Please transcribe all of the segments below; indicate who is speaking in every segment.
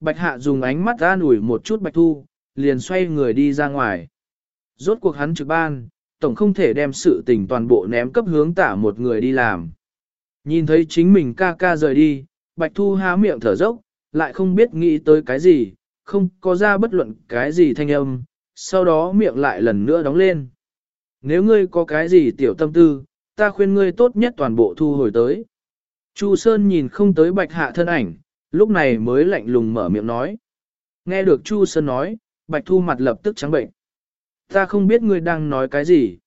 Speaker 1: Bạch Hạ dùng ánh mắt ra ủi một chút Bạch Thu, liền xoay người đi ra ngoài. Rốt cuộc hắn trực ban, tổng không thể đem sự tình toàn bộ ném cấp hướng tả một người đi làm. Nhìn thấy chính mình ca ca rời đi, Bạch Thu há miệng thở dốc, lại không biết nghĩ tới cái gì, không có ra bất luận cái gì thanh âm, sau đó miệng lại lần nữa đóng lên. Nếu ngươi có cái gì tiểu tâm tư, ta khuyên ngươi tốt nhất toàn bộ thu hồi tới. Chu Sơn nhìn không tới Bạch Hạ thân ảnh, lúc này mới lạnh lùng mở miệng nói. Nghe được Chu Sơn nói, Bạch Thu mặt lập tức trắng bệnh. Ta không biết ngươi đang nói cái gì.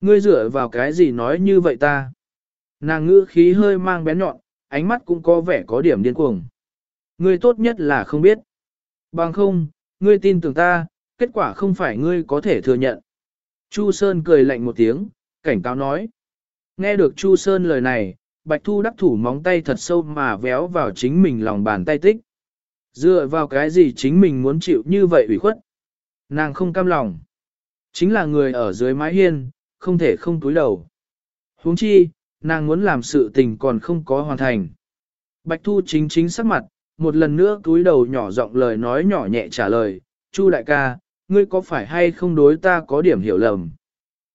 Speaker 1: Ngươi dựa vào cái gì nói như vậy ta. Nàng ngữ khí hơi mang bén nhọn, ánh mắt cũng có vẻ có điểm điên cuồng. Ngươi tốt nhất là không biết. Bằng không, ngươi tin tưởng ta, kết quả không phải ngươi có thể thừa nhận. Chu Sơn cười lạnh một tiếng, cảnh cáo nói. Nghe được Chu Sơn lời này, Bạch Thu đắc thủ móng tay thật sâu mà véo vào chính mình lòng bàn tay tích. Dựa vào cái gì chính mình muốn chịu như vậy ủy khuất. Nàng không cam lòng. Chính là người ở dưới mái hiên, không thể không túi đầu. huống chi, nàng muốn làm sự tình còn không có hoàn thành. Bạch Thu chính chính sắc mặt, một lần nữa túi đầu nhỏ giọng lời nói nhỏ nhẹ trả lời, Chu đại ca, ngươi có phải hay không đối ta có điểm hiểu lầm?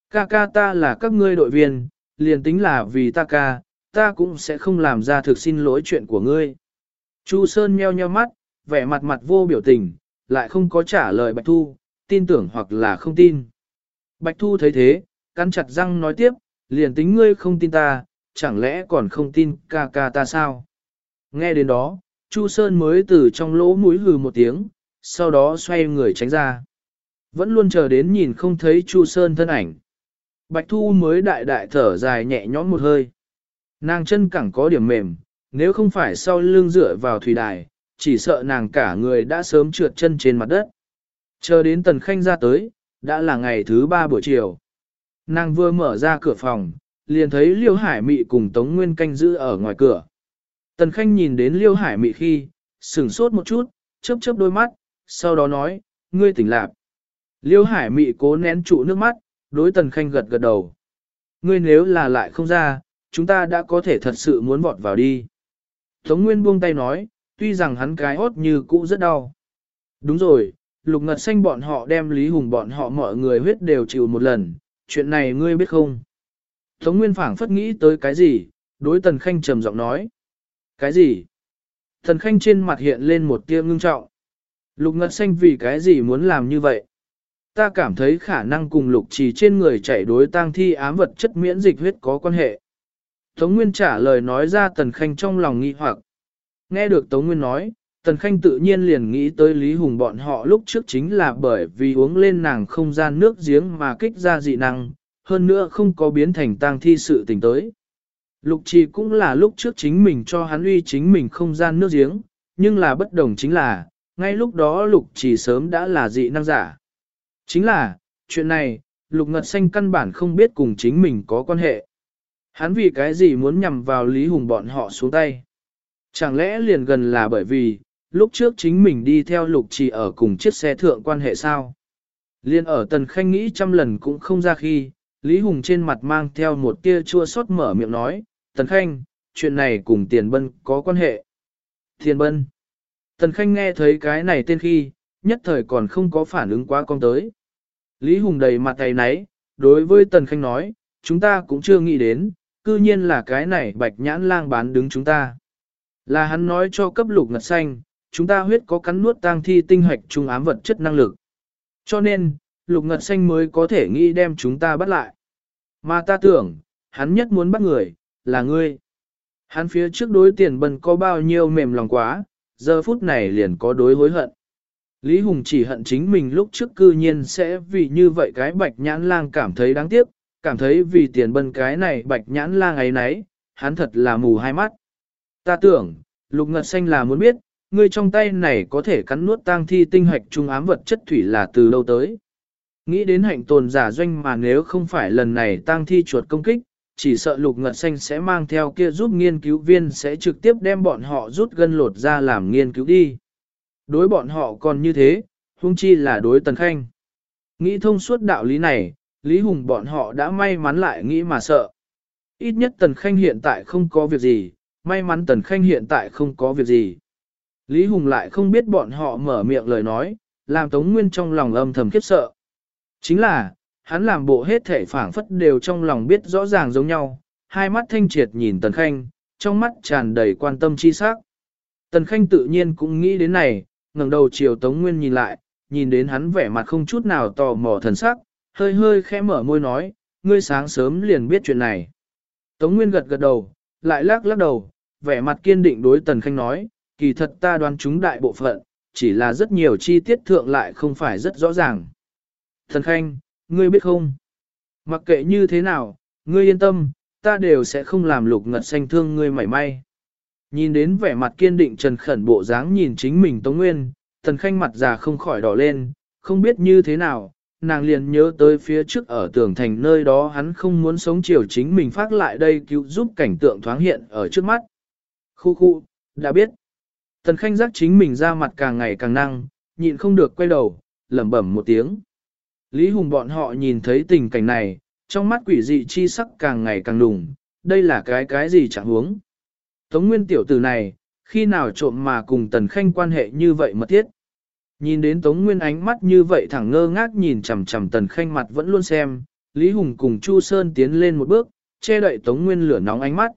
Speaker 1: Ca ca ta là các ngươi đội viên, liền tính là vì ta ca, ta cũng sẽ không làm ra thực xin lỗi chuyện của ngươi. Chu Sơn meo nheo mắt, vẻ mặt mặt vô biểu tình, lại không có trả lời Bạch Thu, tin tưởng hoặc là không tin. Bạch Thu thấy thế, cắn chặt răng nói tiếp, liền tính ngươi không tin ta, chẳng lẽ còn không tin ca ca ta sao? Nghe đến đó, Chu Sơn mới từ trong lỗ mũi hừ một tiếng, sau đó xoay người tránh ra. Vẫn luôn chờ đến nhìn không thấy Chu Sơn thân ảnh. Bạch Thu mới đại đại thở dài nhẹ nhõm một hơi. Nàng chân cẳng có điểm mềm, nếu không phải sau lưng dựa vào thủy đài, chỉ sợ nàng cả người đã sớm trượt chân trên mặt đất. Chờ đến Tần Khanh ra tới, đã là ngày thứ ba buổi chiều. Nàng vừa mở ra cửa phòng, liền thấy Liêu Hải Mị cùng Tống Nguyên canh giữ ở ngoài cửa. Tần Khanh nhìn đến Liêu Hải Mị khi, sửng sốt một chút, chớp chớp đôi mắt, sau đó nói, ngươi tỉnh lạc. Liêu Hải Mị cố nén trụ nước mắt, đối Tần Khanh gật gật đầu. Ngươi nếu là lại không ra, chúng ta đã có thể thật sự muốn vọt vào đi. Tống Nguyên buông tay nói, tuy rằng hắn cái hốt như cũ rất đau. Đúng rồi, lục ngật xanh bọn họ đem Lý Hùng bọn họ mọi người huyết đều chịu một lần, chuyện này ngươi biết không? Tống Nguyên phảng phất nghĩ tới cái gì, đối Tần Khanh trầm giọng nói. Cái gì? Tần Khanh trên mặt hiện lên một tia ngưng trọng. Lục ngật xanh vì cái gì muốn làm như vậy? Ta cảm thấy khả năng cùng lục trì trên người chảy đối tang thi ám vật chất miễn dịch huyết có quan hệ. Tống Nguyên trả lời nói ra Tần Khanh trong lòng nghi hoặc. Nghe được Tống Nguyên nói, Tần Khanh tự nhiên liền nghĩ tới Lý Hùng bọn họ lúc trước chính là bởi vì uống lên nàng không gian nước giếng mà kích ra dị năng, hơn nữa không có biến thành tang thi sự tình tới. Lục trì cũng là lúc trước chính mình cho hắn uy chính mình không gian nước giếng, nhưng là bất đồng chính là, ngay lúc đó lục trì sớm đã là dị năng giả. Chính là, chuyện này, lục ngật xanh căn bản không biết cùng chính mình có quan hệ. Hắn vì cái gì muốn nhằm vào Lý Hùng bọn họ xuống tay. Chẳng lẽ liền gần là bởi vì, lúc trước chính mình đi theo lục trì ở cùng chiếc xe thượng quan hệ sao? Liên ở tần khanh nghĩ trăm lần cũng không ra khi, Lý Hùng trên mặt mang theo một tia chua xót mở miệng nói, tần khanh, chuyện này cùng tiền bân có quan hệ. Tiền bân. Tần khanh nghe thấy cái này tên khi, nhất thời còn không có phản ứng quá con tới. Lý Hùng đầy mặt tay náy, đối với tần khanh nói, chúng ta cũng chưa nghĩ đến, cư nhiên là cái này bạch nhãn lang bán đứng chúng ta. Là hắn nói cho cấp lục ngật xanh, chúng ta huyết có cắn nuốt tang thi tinh hoạch trung ám vật chất năng lực. Cho nên, lục ngật xanh mới có thể nghĩ đem chúng ta bắt lại. Mà ta tưởng, hắn nhất muốn bắt người, là ngươi. Hắn phía trước đối tiền bần có bao nhiêu mềm lòng quá, giờ phút này liền có đối hối hận. Lý Hùng chỉ hận chính mình lúc trước cư nhiên sẽ vì như vậy cái bạch nhãn lang cảm thấy đáng tiếc, cảm thấy vì tiền bân cái này bạch nhãn la ngày nấy, hắn thật là mù hai mắt. Ta tưởng, lục ngật xanh là muốn biết, ngươi trong tay này có thể cắn nuốt tang thi tinh hạch trung ám vật chất thủy là từ đâu tới. Nghĩ đến hạnh tồn giả doanh mà nếu không phải lần này tang thi chuột công kích, chỉ sợ lục ngật xanh sẽ mang theo kia giúp nghiên cứu viên sẽ trực tiếp đem bọn họ rút gân lột ra làm nghiên cứu đi. Đối bọn họ còn như thế, hung chi là đối tần khanh. Nghĩ thông suốt đạo lý này, Lý Hùng bọn họ đã may mắn lại nghĩ mà sợ. Ít nhất tần khanh hiện tại không có việc gì, may mắn tần khanh hiện tại không có việc gì. Lý Hùng lại không biết bọn họ mở miệng lời nói, làm Tống Nguyên trong lòng âm thầm khiếp sợ. Chính là, hắn làm bộ hết thể phảng phất đều trong lòng biết rõ ràng giống nhau, hai mắt thanh triệt nhìn Tần Khanh, trong mắt tràn đầy quan tâm chi sắc. Tần Khanh tự nhiên cũng nghĩ đến này, ngẩng đầu chiều Tống Nguyên nhìn lại, nhìn đến hắn vẻ mặt không chút nào tò mò thần sắc, hơi hơi khẽ mở môi nói, ngươi sáng sớm liền biết chuyện này. Tống Nguyên gật gật đầu, lại lắc lắc đầu, vẻ mặt kiên định đối Tần Khanh nói, kỳ thật ta đoán chúng đại bộ phận, chỉ là rất nhiều chi tiết thượng lại không phải rất rõ ràng. Tần Khanh, ngươi biết không? Mặc kệ như thế nào, ngươi yên tâm, ta đều sẽ không làm lục ngật xanh thương ngươi mảy may. Nhìn đến vẻ mặt kiên định trần khẩn bộ dáng nhìn chính mình Tống Nguyên, Tần Khanh mặt già không khỏi đỏ lên, không biết như thế nào, nàng liền nhớ tới phía trước ở tường thành nơi đó hắn không muốn sống chiều chính mình phát lại đây cứu giúp cảnh tượng thoáng hiện ở trước mắt. Khu khu, đã biết. Tần Khanh giác chính mình ra mặt càng ngày càng năng, nhịn không được quay đầu, lẩm bẩm một tiếng. Lý Hùng bọn họ nhìn thấy tình cảnh này, trong mắt quỷ dị chi sắc càng ngày càng đùng, đây là cái cái gì chẳng huống. Tống nguyên tiểu tử này, khi nào trộm mà cùng Tần Khanh quan hệ như vậy mật thiết. Nhìn đến Tống Nguyên ánh mắt như vậy thẳng ngơ ngác nhìn chằm chằm Tần Khanh mặt vẫn luôn xem, Lý Hùng cùng Chu Sơn tiến lên một bước, che đậy Tống Nguyên lửa nóng ánh mắt.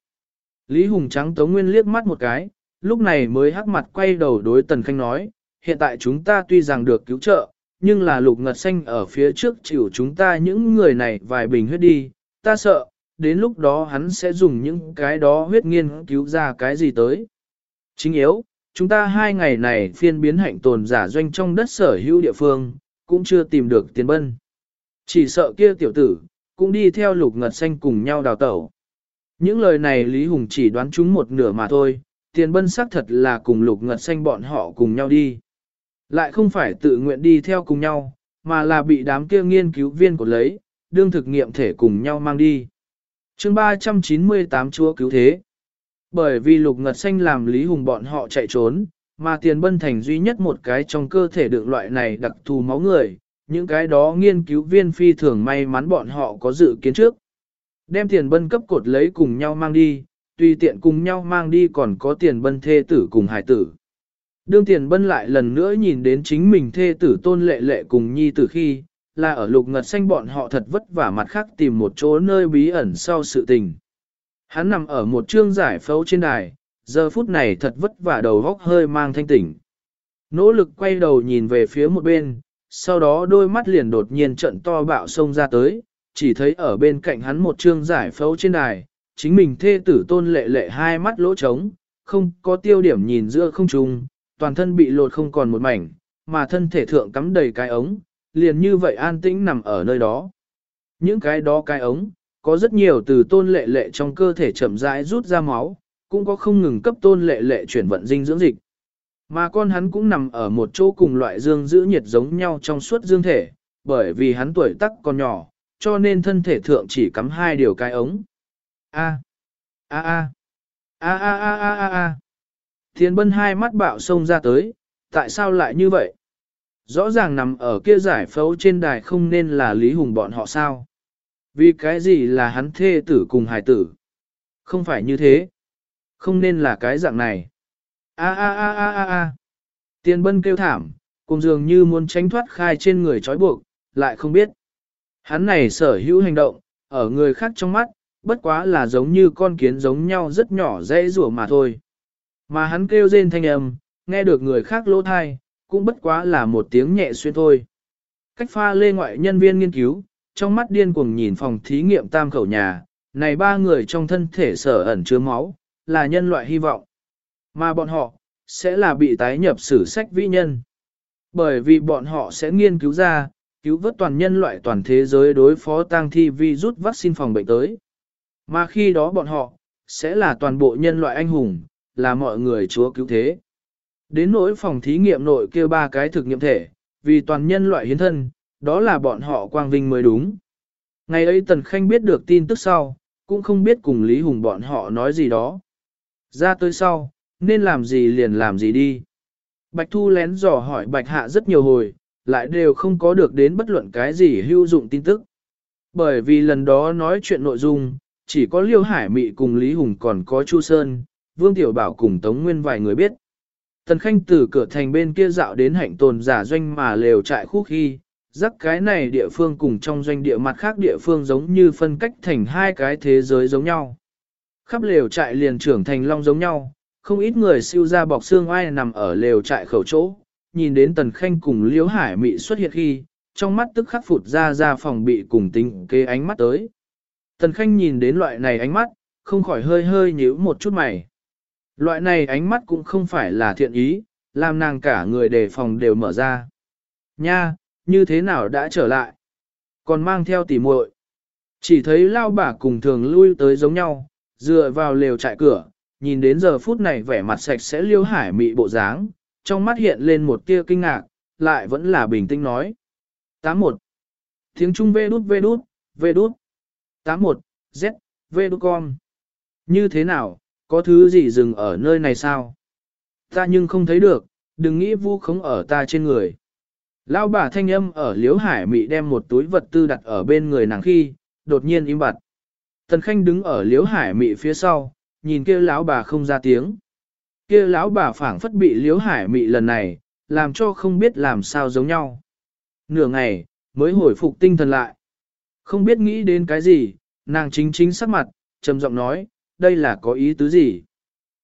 Speaker 1: Lý Hùng trắng Tống Nguyên liếc mắt một cái, lúc này mới hắc mặt quay đầu đối Tần Khanh nói, hiện tại chúng ta tuy rằng được cứu trợ, nhưng là lục ngật xanh ở phía trước chịu chúng ta những người này vài bình huyết đi, ta sợ, đến lúc đó hắn sẽ dùng những cái đó huyết nghiên cứu ra cái gì tới. Chính yếu, chúng ta hai ngày này phiên biến hạnh tồn giả doanh trong đất sở hữu địa phương, cũng chưa tìm được tiền bân. Chỉ sợ kia tiểu tử, cũng đi theo lục ngật xanh cùng nhau đào tẩu. Những lời này Lý Hùng chỉ đoán chúng một nửa mà thôi, tiền bân xác thật là cùng lục ngật xanh bọn họ cùng nhau đi. Lại không phải tự nguyện đi theo cùng nhau, mà là bị đám kia nghiên cứu viên của lấy, đương thực nghiệm thể cùng nhau mang đi. chương 398 chúa cứu thế. Bởi vì lục ngật xanh làm Lý Hùng bọn họ chạy trốn, mà tiền bân thành duy nhất một cái trong cơ thể được loại này đặc thù máu người, những cái đó nghiên cứu viên phi thường may mắn bọn họ có dự kiến trước. Đem tiền bân cấp cột lấy cùng nhau mang đi, tùy tiện cùng nhau mang đi còn có tiền bân thê tử cùng hải tử. Đương tiền bân lại lần nữa nhìn đến chính mình thê tử tôn lệ lệ cùng nhi tử khi, là ở lục ngật xanh bọn họ thật vất vả mặt khác tìm một chỗ nơi bí ẩn sau sự tình. Hắn nằm ở một trương giải phẫu trên đài, giờ phút này thật vất vả đầu góc hơi mang thanh tỉnh. Nỗ lực quay đầu nhìn về phía một bên, sau đó đôi mắt liền đột nhiên trận to bạo sông ra tới, chỉ thấy ở bên cạnh hắn một trương giải phẫu trên đài, chính mình thê tử tôn lệ lệ hai mắt lỗ trống, không có tiêu điểm nhìn giữa không trung, toàn thân bị lột không còn một mảnh, mà thân thể thượng cắm đầy cái ống, liền như vậy an tĩnh nằm ở nơi đó. Những cái đó cái ống, có rất nhiều từ tôn lệ lệ trong cơ thể chậm rãi rút ra máu, cũng có không ngừng cấp tôn lệ lệ chuyển vận dinh dưỡng dịch. Mà con hắn cũng nằm ở một chỗ cùng loại dương giữ nhiệt giống nhau trong suốt dương thể, bởi vì hắn tuổi tắc còn nhỏ, cho nên thân thể thượng chỉ cắm hai điều cái ống. A. A a. A a a a a a. Thiên bân hai mắt bạo sông ra tới, tại sao lại như vậy? Rõ ràng nằm ở kia giải phẫu trên đài không nên là Lý Hùng bọn họ sao? Vì cái gì là hắn thê tử cùng hài tử? Không phải như thế. Không nên là cái dạng này. A a a a a a. Tiên bân kêu thảm, cùng dường như muốn tránh thoát khai trên người trói buộc, lại không biết. Hắn này sở hữu hành động, ở người khác trong mắt, bất quá là giống như con kiến giống nhau rất nhỏ dễ rủa mà thôi. Mà hắn kêu rên thanh âm, nghe được người khác lỗ thai, cũng bất quá là một tiếng nhẹ xuyên thôi. Cách pha lê ngoại nhân viên nghiên cứu, trong mắt điên cuồng nhìn phòng thí nghiệm tam khẩu nhà, này ba người trong thân thể sở ẩn chứa máu, là nhân loại hy vọng. Mà bọn họ, sẽ là bị tái nhập sử sách vĩ nhân. Bởi vì bọn họ sẽ nghiên cứu ra, cứu vớt toàn nhân loại toàn thế giới đối phó tang thi vi rút vaccine phòng bệnh tới. Mà khi đó bọn họ, sẽ là toàn bộ nhân loại anh hùng, là mọi người chúa cứu thế. Đến nỗi phòng thí nghiệm nội kêu ba cái thực nghiệm thể, vì toàn nhân loại hiến thân, đó là bọn họ quang vinh mới đúng. Ngày ấy Tần Khanh biết được tin tức sau, cũng không biết cùng Lý Hùng bọn họ nói gì đó. Ra tới sau, nên làm gì liền làm gì đi. Bạch Thu lén dò hỏi Bạch Hạ rất nhiều hồi, lại đều không có được đến bất luận cái gì hữu dụng tin tức. Bởi vì lần đó nói chuyện nội dung, chỉ có Liêu Hải Mị cùng Lý Hùng còn có Chu Sơn, Vương Tiểu Bảo cùng Tống Nguyên vài người biết. Tần Khanh từ cửa thành bên kia dạo đến hạnh tồn giả doanh mà lều trại khu khi, rắc cái này địa phương cùng trong doanh địa mặt khác địa phương giống như phân cách thành hai cái thế giới giống nhau. Khắp lều trại liền trưởng thành long giống nhau, không ít người siêu ra bọc xương ai nằm ở lều trại khẩu chỗ, nhìn đến Tần Khanh cùng Liễu Hải Mị xuất hiện khi, trong mắt tức khắc phụt ra ra phòng bị cùng tính kế ánh mắt tới. Tần Khanh nhìn đến loại này ánh mắt, không khỏi hơi hơi nhíu một chút mày. Loại này ánh mắt cũng không phải là thiện ý, làm nàng cả người đề phòng đều mở ra. Nha, như thế nào đã trở lại? Còn mang theo tỉ muội. Chỉ thấy lao bà cùng thường lui tới giống nhau, dựa vào lều trại cửa, nhìn đến giờ phút này vẻ mặt sạch sẽ liêu hải mị bộ dáng, trong mắt hiện lên một tia kinh ngạc, lại vẫn là bình tĩnh nói. 81. Tiếng Trung vê đút vê đút, vê đút. 81. Z, vê đút con. Như thế nào, có thứ gì dừng ở nơi này sao? Ta nhưng không thấy được, đừng nghĩ vu khống ở ta trên người. Lão bà thanh âm ở liếu hải mị đem một túi vật tư đặt ở bên người nàng khi, đột nhiên im bặt. Tần Khanh đứng ở liếu hải mị phía sau, nhìn kia lão bà không ra tiếng. Kia lão bà phảng phất bị liếu hải mị lần này, làm cho không biết làm sao giống nhau. Nửa ngày, mới hồi phục tinh thần lại. Không biết nghĩ đến cái gì, nàng chính chính sắc mặt, trầm giọng nói, đây là có ý tứ gì?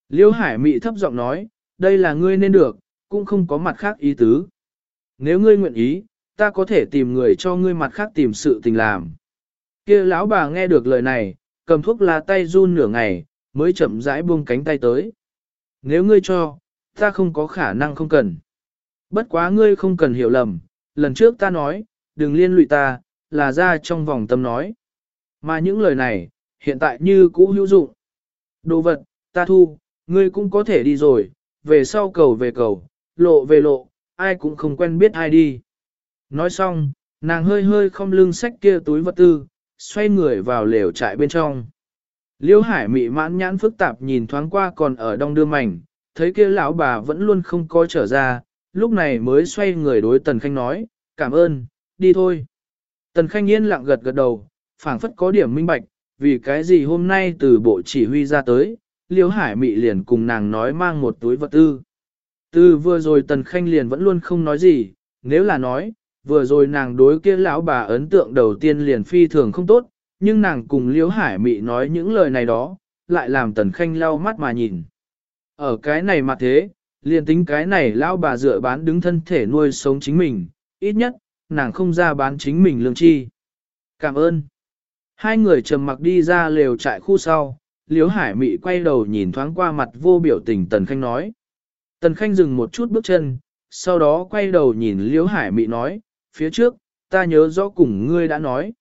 Speaker 1: Liêu hải mị thấp giọng nói, đây là ngươi nên được, cũng không có mặt khác ý tứ. Nếu ngươi nguyện ý, ta có thể tìm người cho ngươi mặt khác tìm sự tình làm. Kia lão bà nghe được lời này, cầm thuốc lá tay run nửa ngày, mới chậm rãi buông cánh tay tới. Nếu ngươi cho, ta không có khả năng không cần. Bất quá ngươi không cần hiểu lầm, lần trước ta nói, đừng liên lụy ta, là ra trong vòng tâm nói. Mà những lời này, hiện tại như cũ hữu dụng. Đồ vật, ta thu, ngươi cũng có thể đi rồi, về sau cầu về cầu, lộ về lộ, ai cũng không quen biết ai đi. Nói xong, nàng hơi hơi không lưng xách kia túi vật tư, xoay người vào lều trại bên trong. Liêu hải mị mãn nhãn phức tạp nhìn thoáng qua còn ở đông đưa mảnh, thấy kia lão bà vẫn luôn không có trở ra, lúc này mới xoay người đối Tần Khanh nói, cảm ơn, đi thôi. Tần Khanh yên lặng gật gật đầu, phảng phất có điểm minh bạch, vì cái gì hôm nay từ bộ chỉ huy ra tới, Liêu Hải Mị liền cùng nàng nói mang một túi vật tư. Từ vừa rồi Tần Khanh liền vẫn luôn không nói gì, nếu là nói, vừa rồi nàng đối kia lão bà ấn tượng đầu tiên liền phi thường không tốt, nhưng nàng cùng liễu Hải Mị nói những lời này đó, lại làm Tần Khanh lau mắt mà nhìn. Ở cái này mà thế, liền tính cái này lão bà dựa bán đứng thân thể nuôi sống chính mình, ít nhất, nàng không ra bán chính mình lương chi. Cảm ơn. Hai người trầm mặc đi ra lều trại khu sau, Liễu Hải Mị quay đầu nhìn thoáng qua mặt vô biểu tình Tần Khanh nói. Tần Khanh dừng một chút bước chân, sau đó quay đầu nhìn Liễu Hải Mị nói, phía trước, ta nhớ rõ cùng ngươi đã nói.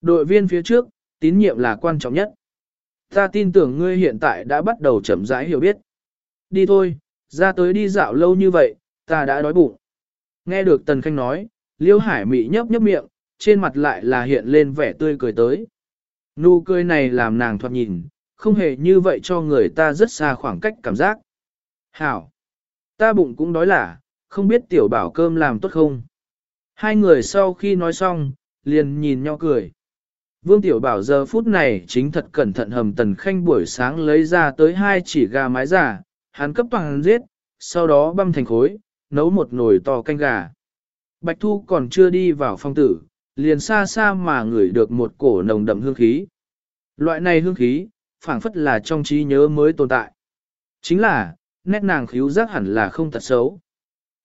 Speaker 1: Đội viên phía trước, tín nhiệm là quan trọng nhất. Ta tin tưởng ngươi hiện tại đã bắt đầu chậm rãi hiểu biết. Đi thôi, ra tới đi dạo lâu như vậy, ta đã đói bụng. Nghe được Tần Khanh nói, Liễu Hải Mị nhấp nhấp miệng, trên mặt lại là hiện lên vẻ tươi cười tới. Nụ cười này làm nàng thoạt nhìn, không hề như vậy cho người ta rất xa khoảng cách cảm giác. Hảo! Ta bụng cũng đói lả, không biết tiểu bảo cơm làm tốt không? Hai người sau khi nói xong, liền nhìn nhau cười. Vương Tiểu Bảo giờ phút này chính thật cẩn thận hầm tần khanh buổi sáng lấy ra tới hai chỉ gà mái giả, hắn cấp toàn giết, sau đó băm thành khối, nấu một nồi to canh gà. Bạch Thu còn chưa đi vào phong tử, liền xa xa mà ngửi được một cổ nồng đậm hương khí. Loại này hương khí, phảng phất là trong trí nhớ mới tồn tại. Chính là, nét nàng khíu giác hẳn là không tật xấu.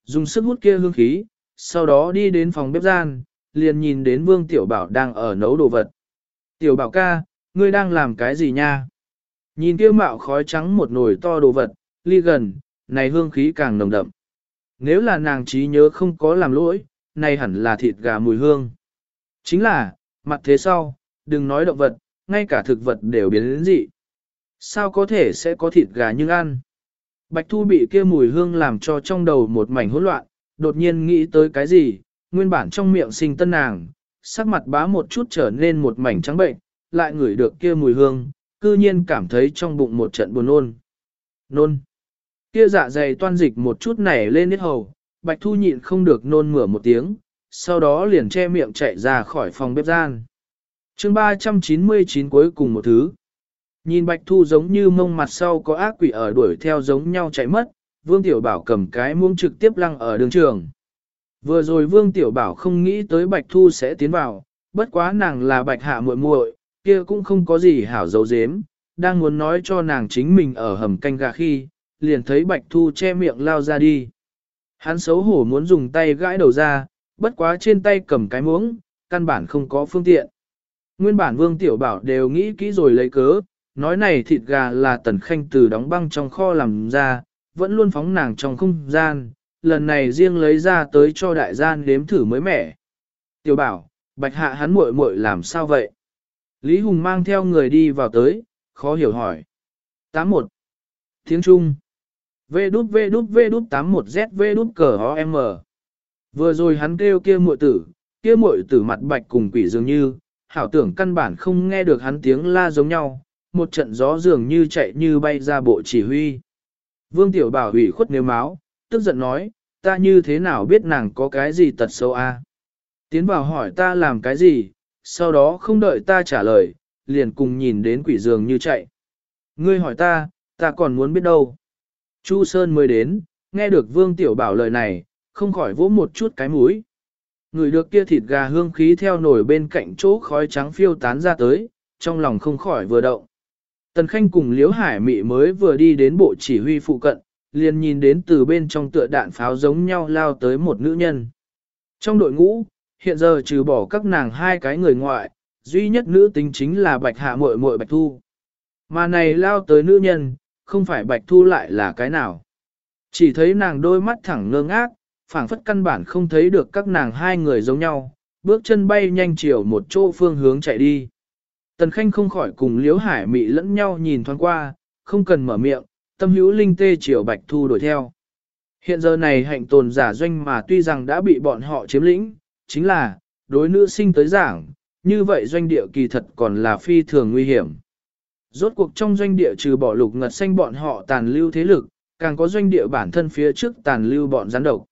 Speaker 1: Dùng sức hút kia hương khí, sau đó đi đến phòng bếp gian, liền nhìn đến Vương Tiểu Bảo đang ở nấu đồ vật. Tiểu Bảo ca, ngươi đang làm cái gì nha? Nhìn kia mạo khói trắng một nồi to đồ vật, ly gần, này hương khí càng nồng đậm. Nếu là nàng trí nhớ không có làm lỗi, này hẳn là thịt gà mùi hương. Chính là, mặt thế sau, đừng nói động vật, ngay cả thực vật đều biến đến dị. Sao có thể sẽ có thịt gà nhưng ăn? Bạch Thu bị kia mùi hương làm cho trong đầu một mảnh hỗn loạn, đột nhiên nghĩ tới cái gì, nguyên bản trong miệng sinh tân nàng, sắc mặt bá một chút trở nên một mảnh trắng bệnh, lại ngửi được kia mùi hương, cư nhiên cảm thấy trong bụng một trận buồn nôn. Nôn. Kia dạ dày toan dịch một chút nảy lên nít hầu, Bạch Thu nhịn không được nôn mửa một tiếng, sau đó liền che miệng chạy ra khỏi phòng bếp gian. chương 399 cuối cùng một thứ. Nhìn Bạch Thu giống như mông mặt sau có ác quỷ ở đuổi theo giống nhau chạy mất, Vương Tiểu Bảo cầm cái muông trực tiếp lăng ở đường trường. Vừa rồi Vương Tiểu Bảo không nghĩ tới Bạch Thu sẽ tiến vào, bất quá nàng là Bạch Hạ muội muội, kia cũng không có gì hảo dấu dếm, đang muốn nói cho nàng chính mình ở hầm canh gà khi, liền thấy Bạch Thu che miệng lao ra đi. Hắn xấu hổ muốn dùng tay gãi đầu ra, bất quá trên tay cầm cái muỗng, căn bản không có phương tiện. Nguyên bản Vương Tiểu Bảo đều nghĩ kỹ rồi lấy cớ, nói này thịt gà là tần khanh từ đóng băng trong kho làm ra, vẫn luôn phóng nàng trong không gian, lần này riêng lấy ra tới cho đại gian nếm thử mới mẻ. Tiểu Bảo, Bạch Hạ hắn muội muội làm sao vậy? Lý Hùng mang theo người đi vào tới, khó hiểu hỏi. 81. Tiếng Trung. V đút V đút V đút 81 Z V đút cờ ho M. Vừa rồi hắn kêu kia muội tử, kia muội tử mặt bạch cùng quỷ dường như, hảo tưởng căn bản không nghe được hắn tiếng la giống nhau, một trận gió dường như chạy như bay ra bộ chỉ huy. Vương Tiểu Bảo hủy khuất nếu máu, tức giận nói, ta như thế nào biết nàng có cái gì tật xấu a? Tiến vào hỏi ta làm cái gì, sau đó không đợi ta trả lời, liền cùng nhìn đến quỷ dường như chạy. Ngươi hỏi ta, ta còn muốn biết đâu. Chu Sơn mới đến, nghe được Vương Tiểu Bảo lời này, không khỏi vỗ một chút cái mũi. Người được kia thịt gà hương khí theo nổi bên cạnh chỗ khói trắng phiêu tán ra tới, trong lòng không khỏi vừa động. Tần Khanh cùng Liễu Hải Mị mới vừa đi đến bộ chỉ huy phụ cận, liền nhìn đến từ bên trong tựa đạn pháo giống nhau lao tới một nữ nhân. Trong đội ngũ, hiện giờ trừ bỏ các nàng hai cái người ngoại, duy nhất nữ tính chính là Bạch Hạ muội muội Bạch Thu. Mà này lao tới nữ nhân, không phải Bạch Thu lại là cái nào. Chỉ thấy nàng đôi mắt thẳng ngơ ngác, phảng phất căn bản không thấy được các nàng hai người giống nhau, bước chân bay nhanh chiều một chỗ phương hướng chạy đi. Tần Khanh không khỏi cùng Liễu Hải Mị lẫn nhau nhìn thoáng qua, không cần mở miệng, tâm hữu linh tê chiều Bạch Thu đuổi theo. Hiện giờ này hạnh tồn giả doanh mà tuy rằng đã bị bọn họ chiếm lĩnh, chính là, đối nữ sinh tới giảng, như vậy doanh địa kỳ thật còn là phi thường nguy hiểm. Rốt cuộc trong doanh địa trừ bỏ lục ngật xanh bọn họ tàn lưu thế lực, càng có doanh địa bản thân phía trước tàn lưu bọn gián độc.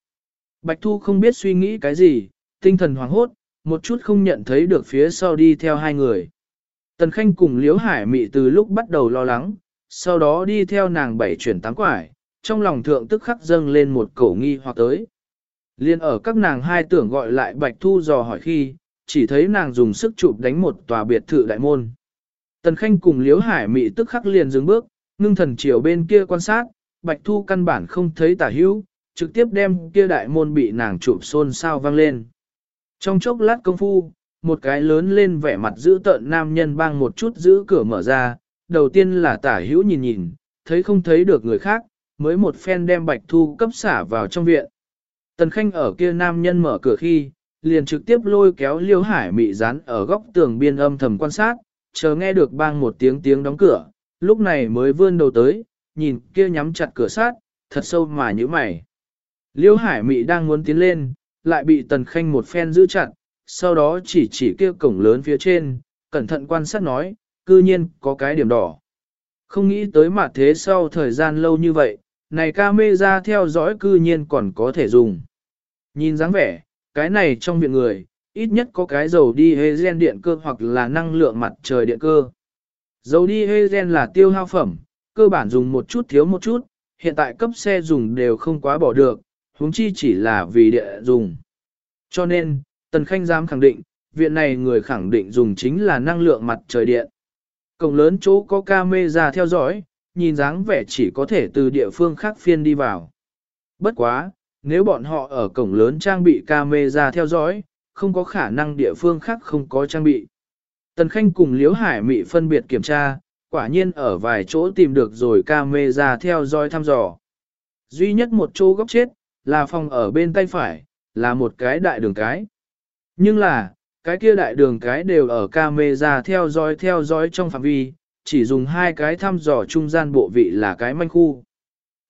Speaker 1: Bạch Thu không biết suy nghĩ cái gì, tinh thần hoảng hốt, một chút không nhận thấy được phía sau đi theo hai người. Tần Khanh cùng Liễu Hải Mị từ lúc bắt đầu lo lắng, sau đó đi theo nàng bảy chuyển tám quải, trong lòng thượng tức khắc dâng lên một cổ nghi hoặc tới. Liên ở các nàng hai tưởng gọi lại Bạch Thu dò hỏi khi, chỉ thấy nàng dùng sức chụp đánh một tòa biệt thự đại môn. Tần Khanh cùng Liễu Hải Mị tức khắc liền dừng bước, ngưng thần chiều bên kia quan sát, Bạch Thu căn bản không thấy tả hữu, trực tiếp đem kia đại môn bị nàng chụp xôn xao vang lên. Trong chốc lát công phu, một cái lớn lên vẻ mặt giữ tợn nam nhân bang một chút giữ cửa mở ra, đầu tiên là tả hữu nhìn nhìn, thấy không thấy được người khác, mới một phen đem Bạch Thu cấp xả vào trong viện. Tần Khanh ở kia nam nhân mở cửa khi, liền trực tiếp lôi kéo Liêu Hải mị rán ở góc tường biên âm thầm quan sát, chờ nghe được bang một tiếng tiếng đóng cửa, lúc này mới vươn đầu tới, nhìn kia nhắm chặt cửa sát, thật sâu mà như mày. Liêu Hải mị đang muốn tiến lên, lại bị Tần Khanh một phen giữ chặt, sau đó chỉ chỉ kia cổng lớn phía trên, cẩn thận quan sát nói, cư nhiên có cái điểm đỏ. Không nghĩ tới mặt thế sau thời gian lâu như vậy, này ca mê ra theo dõi cư nhiên còn có thể dùng. Nhìn dáng vẻ, cái này trong viện người, ít nhất có cái dầu đi hê gen điện cơ hoặc là năng lượng mặt trời điện cơ. Dầu đi hê gen là tiêu hao phẩm, cơ bản dùng một chút thiếu một chút, hiện tại cấp xe dùng đều không quá bỏ được, huống chi chỉ là vì địa dùng. Cho nên, Tần Khanh dám khẳng định, viện này người khẳng định dùng chính là năng lượng mặt trời điện. Cổng lớn chỗ có camera theo dõi, nhìn dáng vẻ chỉ có thể từ địa phương khác phiên đi vào. Bất quá, nếu bọn họ ở cổng lớn trang bị camera theo dõi, không có khả năng địa phương khác không có trang bị. Tần Khanh cùng Liễu Hải Mị phân biệt kiểm tra, quả nhiên ở vài chỗ tìm được rồi camera theo dõi thăm dò. Duy nhất một chỗ góc chết, là phòng ở bên tay phải, là một cái đại đường cái. Nhưng là, cái kia đại đường cái đều ở camera theo dõi theo dõi trong phạm vi, chỉ dùng hai cái thăm dò trung gian bộ vị là cái manh khu.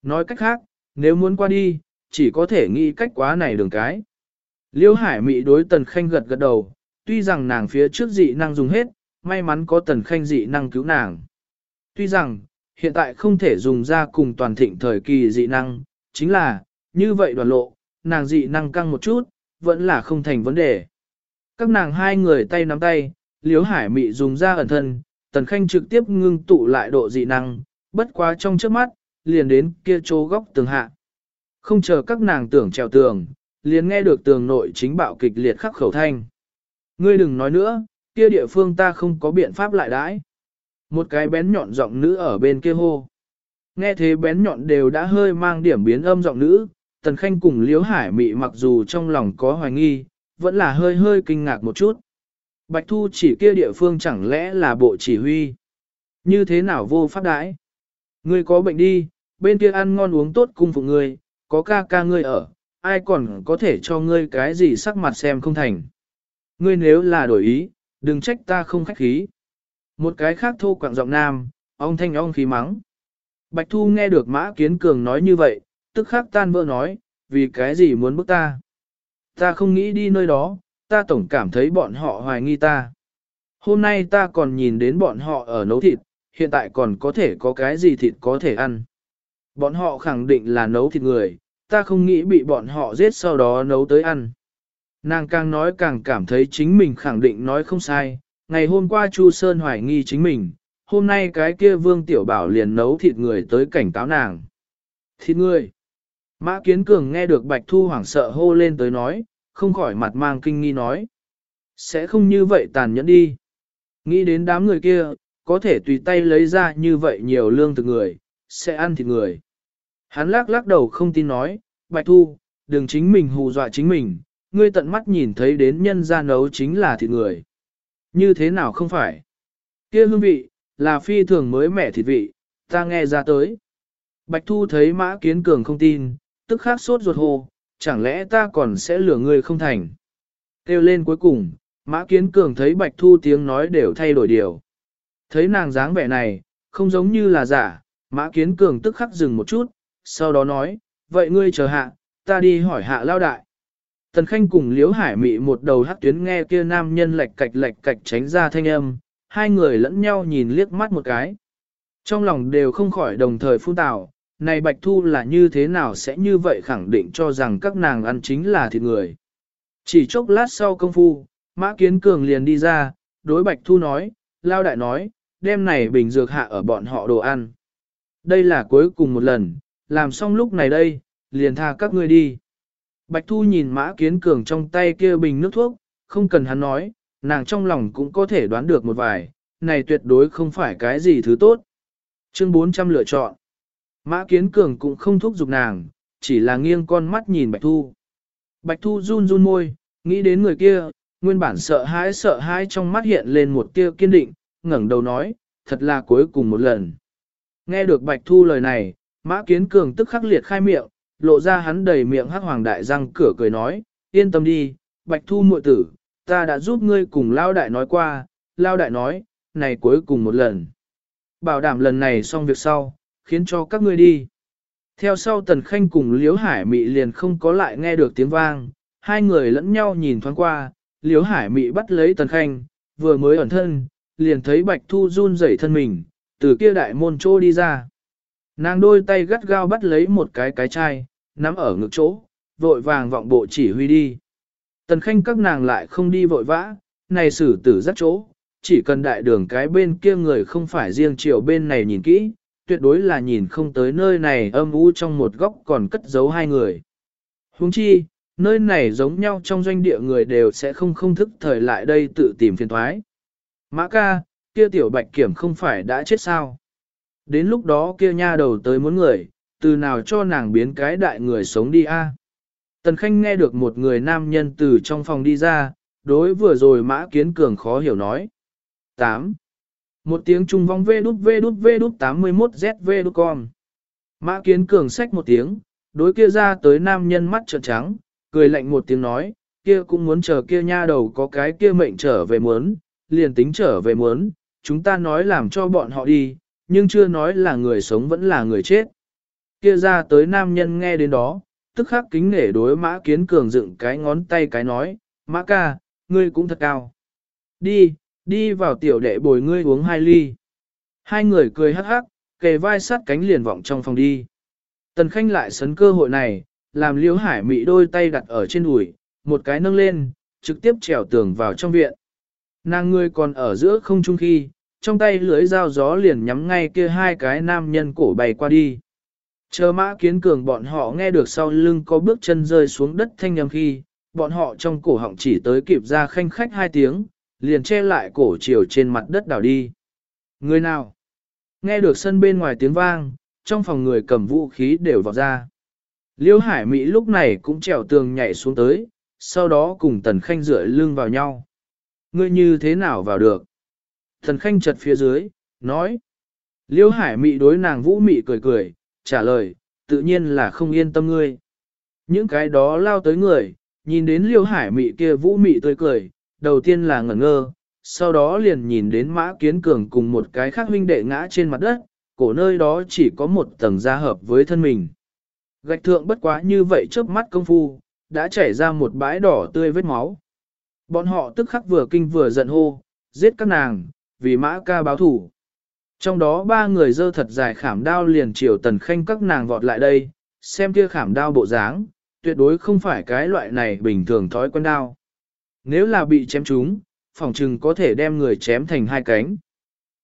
Speaker 1: Nói cách khác, nếu muốn qua đi, chỉ có thể nghĩ cách quá này đường cái. Liêu Hải Mị đối Tần Khanh gật gật đầu, tuy rằng nàng phía trước dị năng dùng hết, may mắn có Tần Khanh dị năng cứu nàng. Tuy rằng, hiện tại không thể dùng ra cùng toàn thịnh thời kỳ dị năng, chính là, như vậy đoàn lộ, nàng dị năng căng một chút, vẫn là không thành vấn đề. Các nàng hai người tay nắm tay, liếu Hải Mị dùng ra ẩn thân, Tần Khanh trực tiếp ngưng tụ lại độ dị năng, bất quá trong trước mắt, liền đến kia chỗ góc tường hạ. Không chờ các nàng tưởng trèo tường, liền nghe được tường nội chính bạo kịch liệt khắc khẩu thanh. Ngươi đừng nói nữa, kia địa phương ta không có biện pháp lại đãi. Một cái bén nhọn giọng nữ ở bên kia hô. Nghe thế bén nhọn đều đã hơi mang điểm biến âm giọng nữ, Tần Khanh cùng liếu Hải Mị mặc dù trong lòng có hoài nghi, vẫn là hơi hơi kinh ngạc một chút. Bạch Thu chỉ kia địa phương chẳng lẽ là bộ chỉ huy. Như thế nào vô pháp đãi? Ngươi có bệnh đi, bên kia ăn ngon uống tốt cung phụ ngươi, có ca ca ngươi ở, ai còn có thể cho ngươi cái gì sắc mặt xem không thành. Ngươi nếu là đổi ý, đừng trách ta không khách khí. Một cái khác thô quạng giọng nam, ông thanh ông khí mắng. Bạch Thu nghe được Mã Kiến Cường nói như vậy, tức khắc tan vỡ nói, vì cái gì muốn bức ta. Ta không nghĩ đi nơi đó, ta tổng cảm thấy bọn họ hoài nghi ta. Hôm nay ta còn nhìn đến bọn họ ở nấu thịt, hiện tại còn có thể có cái gì thịt có thể ăn. Bọn họ khẳng định là nấu thịt người, ta không nghĩ bị bọn họ giết sau đó nấu tới ăn. Nàng càng nói càng cảm thấy chính mình khẳng định nói không sai, ngày hôm qua Chu Sơn hoài nghi chính mình, hôm nay cái kia Vương Tiểu Bảo liền nấu thịt người tới cảnh cáo nàng. Thịt người. Mã Kiến Cường nghe được Bạch Thu hoảng sợ hô lên tới nói, không khỏi mặt mang kinh nghi nói. Sẽ không như vậy tàn nhẫn đi. Nghĩ đến đám người kia, có thể tùy tay lấy ra như vậy nhiều lương thực người, sẽ ăn thịt người. Hắn lắc lắc đầu không tin nói, Bạch Thu, đừng chính mình hù dọa chính mình, ngươi tận mắt nhìn thấy đến nhân ra nấu chính là thịt người. Như thế nào không phải? Kia hương vị, là phi thường mới mẻ thịt vị, ta nghe ra tới. Bạch Thu thấy Mã Kiến Cường không tin, tức khắc sốt ruột hồ, chẳng lẽ ta còn sẽ lừa ngươi không thành. Têu lên cuối cùng, Mã Kiến Cường thấy Bạch Thu tiếng nói đều thay đổi điều. Thấy nàng dáng vẻ này, không giống như là giả, Mã Kiến Cường tức khắc dừng một chút, sau đó nói, vậy ngươi chờ hạ, ta đi hỏi hạ lao đại. Tần Khanh cùng Liễu Hải Mị một đầu hắc tuyến nghe kia nam nhân lệch cạch lệch cạch tránh ra thanh âm, hai người lẫn nhau nhìn liếc mắt một cái. Trong lòng đều không khỏi đồng thời phun tào, này Bạch Thu là như thế nào sẽ như vậy khẳng định cho rằng các nàng ăn chính là thịt người. Chỉ chốc lát sau công phu, Mã Kiến Cường liền đi ra, đối Bạch Thu nói, Lao Đại nói, đêm này bình dược hạ ở bọn họ đồ ăn. Đây là cuối cùng một lần, làm xong lúc này đây, liền tha các ngươi đi. Bạch Thu nhìn Mã Kiến Cường trong tay kia bình nước thuốc, không cần hắn nói, nàng trong lòng cũng có thể đoán được một vài, này tuyệt đối không phải cái gì thứ tốt. Chương 400 lựa chọn. Mã Kiến Cường cũng không thúc giục nàng, chỉ là nghiêng con mắt nhìn Bạch Thu. Bạch Thu run run môi, nghĩ đến người kia, nguyên bản sợ hãi sợ hãi trong mắt hiện lên một tia kiên định, ngẩng đầu nói, thật là cuối cùng một lần. Nghe được Bạch Thu lời này, Mã Kiến Cường tức khắc liệt khai miệng, lộ ra hắn đầy miệng hắc hoàng đại răng cửa cười nói, yên tâm đi, Bạch Thu muội tử, ta đã giúp ngươi cùng Lao Đại nói qua, Lao Đại nói, này cuối cùng một lần. Bảo đảm lần này xong việc sau, khiến cho các ngươi đi. Theo sau Tần Khanh cùng Liễu Hải Mị liền không có lại nghe được tiếng vang, hai người lẫn nhau nhìn thoáng qua, Liễu Hải Mị bắt lấy Tần Khanh, vừa mới ẩn thân, liền thấy Bạch Thu run rẩy thân mình, từ kia đại môn chỗ đi ra. Nàng đôi tay gắt gao bắt lấy một cái cái chai, nắm ở ngực chỗ, vội vàng vọng bộ chỉ huy đi. Tần Khanh các nàng lại không đi vội vã, này xử tử rất chỗ, chỉ cần đại đường cái bên kia người không phải riêng chiều bên này nhìn kỹ, tuyệt đối là nhìn không tới nơi này âm u trong một góc còn cất giấu hai người. Huống chi, nơi này giống nhau trong doanh địa người đều sẽ không không thức thời lại đây tự tìm phiền thoái. Mã ca, kia tiểu bạch kiểm không phải đã chết sao? Đến lúc đó kia nha đầu tới muốn người, từ nào cho nàng biến cái đại người sống đi a? Tần Khanh nghe được một người nam nhân từ trong phòng đi ra, đối vừa rồi mã kiến cường khó hiểu nói. 8. Một tiếng trung vong vê đút vê đút vê đút 81 ZV đút con. Mã kiến cường xách một tiếng, đối kia ra tới nam nhân mắt trợn trắng, cười lạnh một tiếng nói, kia cũng muốn chờ kia nha đầu có cái kia mệnh trở về muốn, liền tính trở về muốn, chúng ta nói làm cho bọn họ đi, nhưng chưa nói là người sống vẫn là người chết. Kia ra tới nam nhân nghe đến đó, tức khắc kính nể đối mã kiến cường dựng cái ngón tay cái nói, mã ca, ngươi cũng thật cao. Đi, đi vào tiểu đệ bồi ngươi uống hai ly. Hai người cười hắc hắc, kề vai sát cánh liền vọng trong phòng đi. Tần Khanh lại sấn cơ hội này, làm Liễu Hải Mị đôi tay đặt ở trên đùi, một cái nâng lên, trực tiếp trèo tường vào trong viện. Nàng ngươi còn ở giữa không trung khi, trong tay lưới dao gió liền nhắm ngay kia hai cái nam nhân cổ bay qua đi. Chờ mã kiến cường bọn họ nghe được sau lưng có bước chân rơi xuống đất thanh nhầm khi, bọn họ trong cổ họng chỉ tới kịp ra khanh khách hai tiếng, liền che lại cổ chiều trên mặt đất đảo đi. Người nào? Nghe được sân bên ngoài tiếng vang, trong phòng người cầm vũ khí đều vọt ra. Liêu Hải Mỹ lúc này cũng trèo tường nhảy xuống tới, sau đó cùng Tần Khanh rửa lưng vào nhau. Ngươi như thế nào vào được? Tần Khanh chật phía dưới, nói. Liêu Hải Mỹ đối nàng vũ mị cười cười, trả lời, tự nhiên là không yên tâm ngươi. Những cái đó lao tới người, nhìn đến Liêu Hải Mỹ kia vũ mị tươi cười, đầu tiên là ngẩn ngơ, sau đó liền nhìn đến Mã Kiến Cường cùng một cái khác huynh đệ ngã trên mặt đất, cổ nơi đó chỉ có một tầng da hợp với thân mình. Gạch thượng bất quá như vậy trước mắt công phu, đã chảy ra một bãi đỏ tươi vết máu. Bọn họ tức khắc vừa kinh vừa giận hô, giết các nàng, vì mã ca báo thủ. Trong đó ba người dơ thật dài khảm đao liền chiều tần khanh các nàng vọt lại đây, xem kia khảm đao bộ dáng, tuyệt đối không phải cái loại này bình thường thói quen đao. Nếu là bị chém trúng, phòng trừng có thể đem người chém thành hai cánh.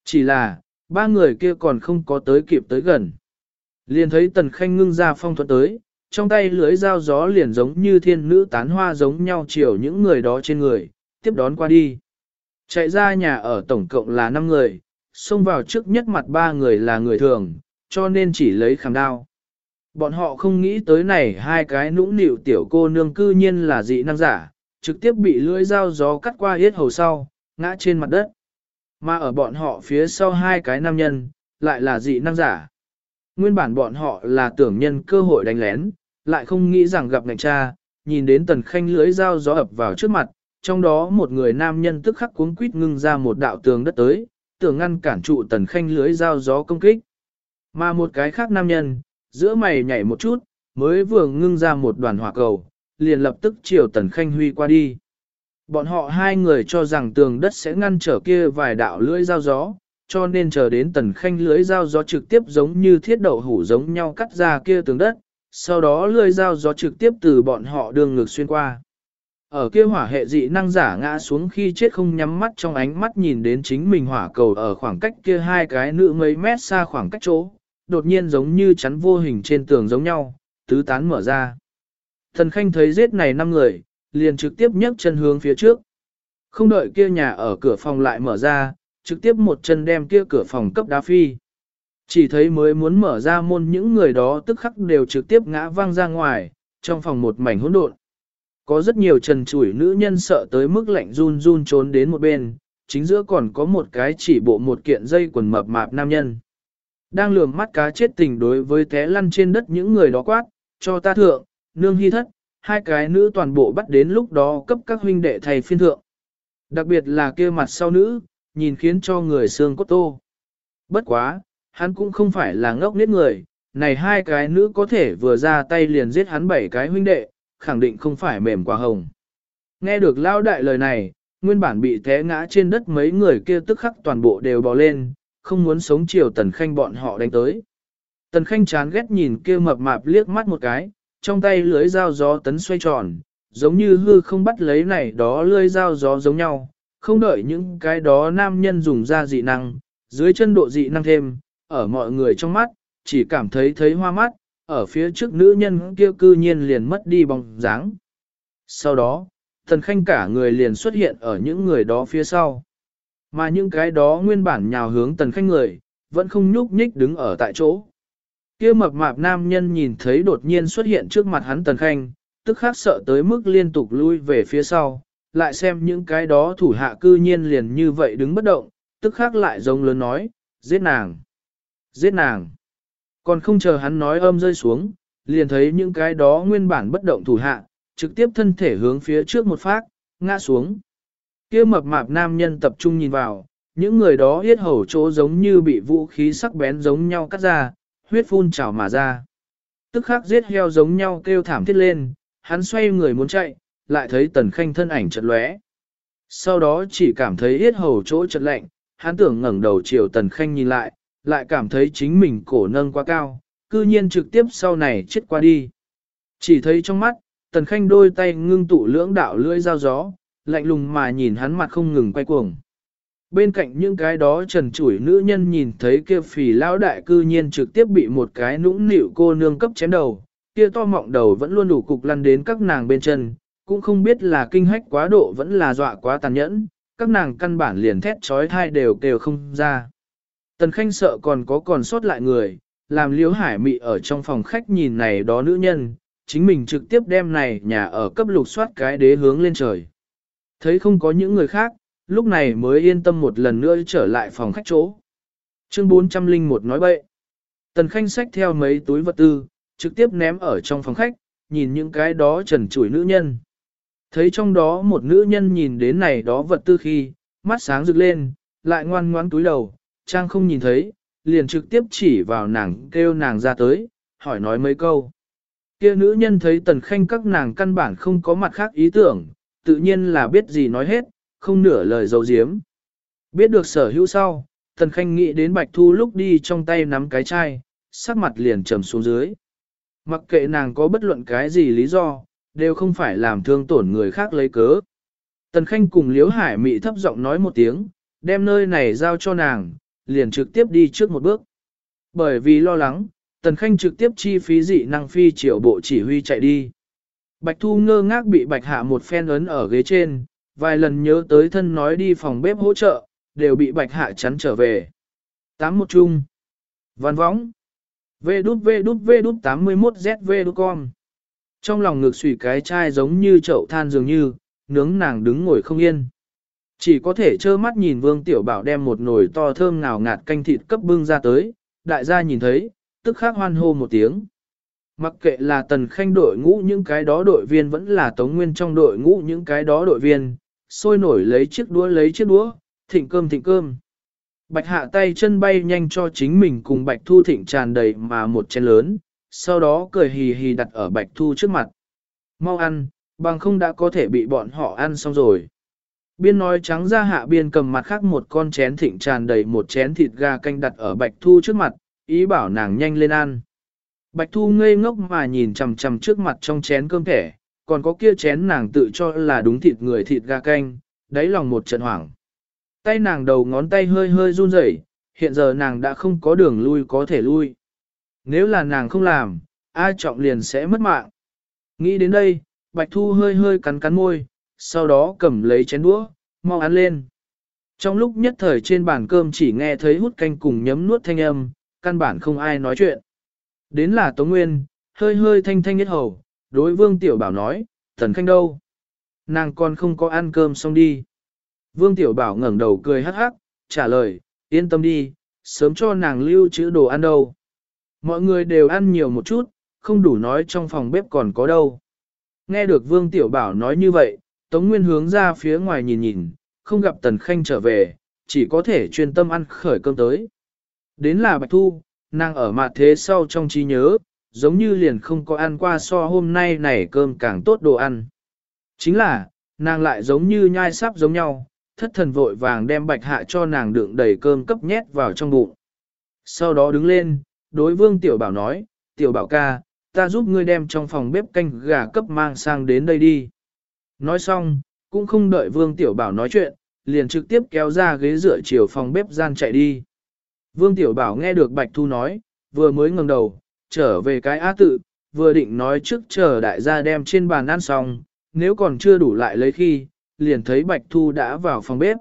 Speaker 1: Chỉ là, ba người kia còn không có tới kịp tới gần. Liền thấy tần khanh ngưng ra phong thuật tới, trong tay lưới dao gió liền giống như thiên nữ tán hoa giống nhau chiều những người đó trên người, tiếp đón qua đi. Chạy ra nhà ở tổng cộng là 5 người, xông vào trước nhất mặt ba người là người thường, cho nên chỉ lấy khảm đao. Bọn họ không nghĩ tới này hai cái nũng nịu tiểu cô nương cư nhiên là dị năng giả, trực tiếp bị lưỡi dao gió cắt qua yết hầu sau, ngã trên mặt đất. Mà ở bọn họ phía sau hai cái nam nhân, lại là dị năng giả. Nguyên bản bọn họ là tưởng nhân cơ hội đánh lén, lại không nghĩ rằng gặp ngành cha, nhìn đến tần khanh lưới dao gió ập vào trước mặt, trong đó một người nam nhân tức khắc cuống quýt ngưng ra một đạo tường đất tới, tưởng ngăn cản trụ tần khanh lưới dao gió công kích. Mà một cái khác nam nhân, giữa mày nhảy một chút, mới vừa ngưng ra một đoàn hỏa cầu, liền lập tức chiều tần khanh huy qua đi. Bọn họ hai người cho rằng tường đất sẽ ngăn trở kia vài đạo lưỡi dao gió, cho nên chờ đến tần khanh lưỡi dao gió trực tiếp giống như thiết đậu hủ giống nhau cắt ra kia tường đất, sau đó lưỡi dao gió trực tiếp từ bọn họ đường ngược xuyên qua. Ở kia hỏa hệ dị năng giả ngã xuống khi chết không nhắm mắt trong ánh mắt nhìn đến chính mình hỏa cầu ở khoảng cách kia hai cái nữ mấy mét xa khoảng cách chỗ, đột nhiên giống như chắn vô hình trên tường giống nhau, tứ tán mở ra. Thần khanh thấy giết này năm người, liền trực tiếp nhấc chân hướng phía trước. Không đợi kia nhà ở cửa phòng lại mở ra, trực tiếp một chân đem kia cửa phòng cấp đá phi. Chỉ thấy mới muốn mở ra môn những người đó tức khắc đều trực tiếp ngã văng ra ngoài, trong phòng một mảnh hỗn độn. Có rất nhiều trần chủi nữ nhân sợ tới mức lạnh run run trốn đến một bên, chính giữa còn có một cái chỉ bộ một kiện dây quần mập mạp nam nhân. Đang lường mắt cá chết tình đối với té lăn trên đất những người đó quát, cho ta thượng, nương hy thất, hai cái nữ toàn bộ bắt đến lúc đó cấp các huynh đệ thầy phiên thượng. Đặc biệt là kia mặt sau nữ, nhìn khiến cho người xương cốt tô. Bất quá, hắn cũng không phải là ngốc nết người, này hai cái nữ có thể vừa ra tay liền giết hắn bảy cái huynh đệ, khẳng định không phải mềm quả hồng. Nghe được lao đại lời này, nguyên bản bị té ngã trên đất mấy người kia tức khắc toàn bộ đều bò lên, không muốn sống chiều tần khanh bọn họ đánh tới. Tần khanh chán ghét nhìn kia mập mạp liếc mắt một cái, trong tay lưới dao gió tấn xoay tròn, giống như hư không bắt lấy này đó lưới dao gió giống nhau, không đợi những cái đó nam nhân dùng ra dị năng, dưới chân độ dị năng thêm, ở mọi người trong mắt, chỉ cảm thấy thấy hoa mắt, ở phía trước nữ nhân kia cư nhiên liền mất đi bóng dáng. Sau đó, thần khanh cả người liền xuất hiện ở những người đó phía sau. Mà những cái đó nguyên bản nhào hướng tần khanh người, vẫn không nhúc nhích đứng ở tại chỗ. Kia mập mạp nam nhân nhìn thấy đột nhiên xuất hiện trước mặt hắn tần khanh, tức khắc sợ tới mức liên tục lui về phía sau, lại xem những cái đó thủ hạ cư nhiên liền như vậy đứng bất động, tức khắc lại giống lớn nói, giết nàng, giết nàng. Còn không chờ hắn nói âm rơi xuống, liền thấy những cái đó nguyên bản bất động thủ hạ, trực tiếp thân thể hướng phía trước một phát, ngã xuống. kia mập mạp nam nhân tập trung nhìn vào, những người đó yết hầu chỗ giống như bị vũ khí sắc bén giống nhau cắt ra, huyết phun trào mà ra. Tức khắc giết heo giống nhau kêu thảm thiết lên, hắn xoay người muốn chạy, lại thấy tần khanh thân ảnh chật lóe. Sau đó chỉ cảm thấy yết hầu chỗ chật lạnh, hắn tưởng ngẩng đầu chiều tần khanh nhìn lại, lại cảm thấy chính mình cổ nâng quá cao, cư nhiên trực tiếp sau này chết qua đi. Chỉ thấy trong mắt, tần khanh đôi tay ngưng tụ lưỡng đạo lưỡi dao gió, lạnh lùng mà nhìn hắn mặt không ngừng quay cuồng. Bên cạnh những cái đó trần chủi nữ nhân nhìn thấy kia phì lão đại cư nhiên trực tiếp bị một cái nũng nịu cô nương cấp chém đầu, kia to mọng đầu vẫn luôn đủ cục lăn đến các nàng bên chân, cũng không biết là kinh hách quá độ vẫn là dọa quá tàn nhẫn, các nàng căn bản liền thét trói thai đều kêu không ra. Tần Khanh sợ còn có còn sót lại người, làm liếu hải mị ở trong phòng khách nhìn này đó nữ nhân, chính mình trực tiếp đem này nhà ở cấp lục soát cái đế hướng lên trời. Thấy không có những người khác, lúc này mới yên tâm một lần nữa trở lại phòng khách chỗ. Chương 401 nói bậy. Tần Khanh xách theo mấy túi vật tư, trực tiếp ném ở trong phòng khách, nhìn những cái đó trần trụi nữ nhân. Thấy trong đó một nữ nhân nhìn đến này đó vật tư khi, mắt sáng rực lên, lại ngoan ngoãn túi đầu, trang không nhìn thấy, liền trực tiếp chỉ vào nàng kêu nàng ra tới, hỏi nói mấy câu. Kia nữ nhân thấy tần khanh các nàng căn bản không có mặt khác ý tưởng, tự nhiên là biết gì nói hết, không nửa lời dấu diếm. Biết được sở hữu sau, tần khanh nghĩ đến bạch thu lúc đi trong tay nắm cái chai, sắc mặt liền trầm xuống dưới. Mặc kệ nàng có bất luận cái gì lý do, đều không phải làm thương tổn người khác lấy cớ. Tần Khanh cùng Liễu Hải Mị thấp giọng nói một tiếng, đem nơi này giao cho nàng, liền trực tiếp đi trước một bước. Bởi vì lo lắng, Tần Khanh trực tiếp chi phí dị năng phi triệu bộ chỉ huy chạy đi. Bạch Thu ngơ ngác bị Bạch Hạ một phen ấn ở ghế trên, vài lần nhớ tới thân nói đi phòng bếp hỗ trợ, đều bị Bạch Hạ chắn trở về. Tám một chung. Văn võng. V đút V đút V đút 81 ZV đút con. Trong lòng ngực xùy cái chai giống như chậu than dường như, nướng nàng đứng ngồi không yên. Chỉ có thể trơ mắt nhìn Vương Tiểu Bảo đem một nồi to thơm ngào ngạt canh thịt cấp bưng ra tới, đại gia nhìn thấy, tức khắc hoan hô một tiếng. Mặc kệ là tần khanh đội ngũ những cái đó đội viên vẫn là tống nguyên trong đội ngũ những cái đó đội viên, sôi nổi lấy chiếc đũa lấy chiếc đũa, thịnh cơm thịnh cơm. Bạch hạ tay chân bay nhanh cho chính mình cùng bạch thu thịnh tràn đầy mà một chén lớn, sau đó cười hì hì đặt ở bạch thu trước mặt. Mau ăn, bằng không đã có thể bị bọn họ ăn xong rồi. Biên nói trắng ra hạ biên cầm mặt khác một con chén thịnh tràn đầy một chén thịt gà canh đặt ở bạch thu trước mặt, ý bảo nàng nhanh lên ăn. Bạch thu ngây ngốc mà nhìn chằm chằm trước mặt trong chén cơm thẻ, còn có kia chén nàng tự cho là đúng thịt người thịt gà canh, đáy lòng một trận hoảng. Tay nàng đầu ngón tay hơi hơi run rẩy, hiện giờ nàng đã không có đường lui có thể lui. Nếu là nàng không làm, ai trọng liền sẽ mất mạng. Nghĩ đến đây, Bạch Thu hơi hơi cắn cắn môi, sau đó cầm lấy chén đũa, mau ăn lên. Trong lúc nhất thời trên bàn cơm chỉ nghe thấy hút canh cùng nhấm nuốt thanh âm, căn bản không ai nói chuyện. Đến là Tống Nguyên, hơi hơi thanh thanh nhất hầu, đối Vương Tiểu Bảo nói, thần khanh đâu? Nàng còn không có ăn cơm xong đi. Vương Tiểu Bảo ngẩng đầu cười hắc hắc, trả lời, yên tâm đi, sớm cho nàng lưu trữ đồ ăn đâu. Mọi người đều ăn nhiều một chút, không đủ nói trong phòng bếp còn có đâu. Nghe được Vương Tiểu Bảo nói như vậy, Tống Nguyên hướng ra phía ngoài nhìn nhìn, không gặp Tần Khanh trở về, chỉ có thể chuyên tâm ăn khởi cơm tới. Đến là Bạch Thu, nàng ở mặt thế sau trong trí nhớ, giống như liền không có ăn qua so hôm nay này cơm càng tốt đồ ăn. Chính là, nàng lại giống như nhai sắp giống nhau, thất thần vội vàng đem bạch hạ cho nàng đựng đầy cơm cấp nhét vào trong bụng. Sau đó đứng lên, đối vương tiểu bảo nói, tiểu bảo ca, ta giúp ngươi đem trong phòng bếp canh gà cấp mang sang đến đây đi. Nói xong, cũng không đợi vương tiểu bảo nói chuyện, liền trực tiếp kéo ra ghế dựa chiều phòng bếp gian chạy đi. Vương tiểu bảo nghe được bạch thu nói, vừa mới ngẩng đầu, trở về cái á tự, vừa định nói trước chờ đại gia đem trên bàn ăn xong, nếu còn chưa đủ lại lấy khi, liền thấy Bạch Thu đã vào phòng bếp.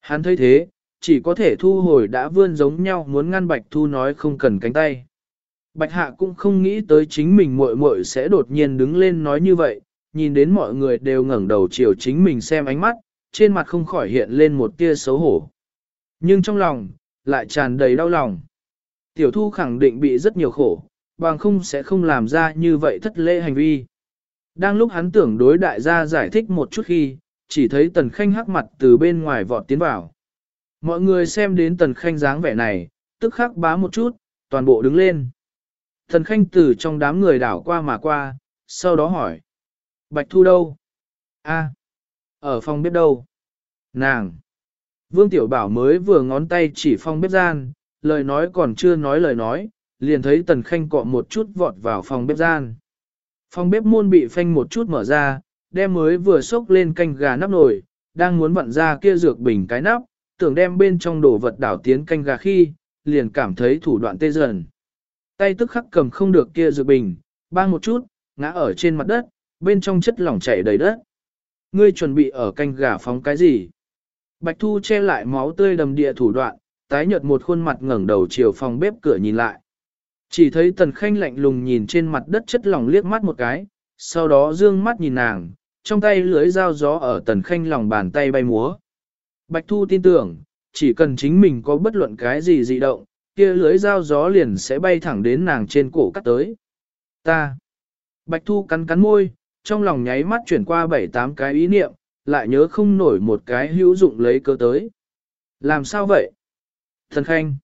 Speaker 1: Hắn thấy thế, chỉ có thể thu hồi đã vươn giống nhau muốn ngăn Bạch Thu nói không cần cánh tay. Bạch Hạ cũng không nghĩ tới chính mình muội muội sẽ đột nhiên đứng lên nói như vậy, nhìn đến mọi người đều ngẩng đầu chiều chính mình xem ánh mắt, trên mặt không khỏi hiện lên một tia xấu hổ. Nhưng trong lòng, lại tràn đầy đau lòng. Tiểu thu khẳng định bị rất nhiều khổ, bằng không sẽ không làm ra như vậy thất lễ hành vi. Đang lúc hắn tưởng đối đại gia giải thích một chút khi, chỉ thấy tần khanh hắc mặt từ bên ngoài vọt tiến vào. Mọi người xem đến tần khanh dáng vẻ này, tức khắc bá một chút, toàn bộ đứng lên. Tần khanh từ trong đám người đảo qua mà qua, sau đó hỏi. Bạch thu đâu? A, ở phòng bếp đâu? Nàng! Vương Tiểu Bảo mới vừa ngón tay chỉ phòng bếp gian, lời nói còn chưa nói lời nói, liền thấy tần khanh cọ một chút vọt vào phòng bếp gian. Phòng bếp môn bị phanh một chút mở ra, đem mới vừa xốc lên canh gà nắp nồi, đang muốn vặn ra kia dược bình cái nắp, tưởng đem bên trong đồ vật đảo tiến canh gà khi, liền cảm thấy thủ đoạn tê dần. Tay tức khắc cầm không được kia dược bình, bang một chút, ngã ở trên mặt đất, bên trong chất lỏng chảy đầy đất. Ngươi chuẩn bị ở canh gà phóng cái gì? Bạch Thu che lại máu tươi đầm địa thủ đoạn, tái nhợt một khuôn mặt ngẩng đầu chiều phòng bếp cửa nhìn lại. Chỉ thấy Tần Khanh lạnh lùng nhìn trên mặt đất chất lỏng liếc mắt một cái, sau đó dương mắt nhìn nàng, trong tay lưới dao gió ở Tần Khanh lòng bàn tay bay múa. Bạch Thu tin tưởng, chỉ cần chính mình có bất luận cái gì dị động, kia lưới dao gió liền sẽ bay thẳng đến nàng trên cổ cắt tới. Ta. Bạch Thu cắn cắn môi, trong lòng nháy mắt chuyển qua bảy tám cái ý niệm, lại nhớ không nổi một cái hữu dụng lấy cơ tới. Làm sao vậy? Thần Khanh.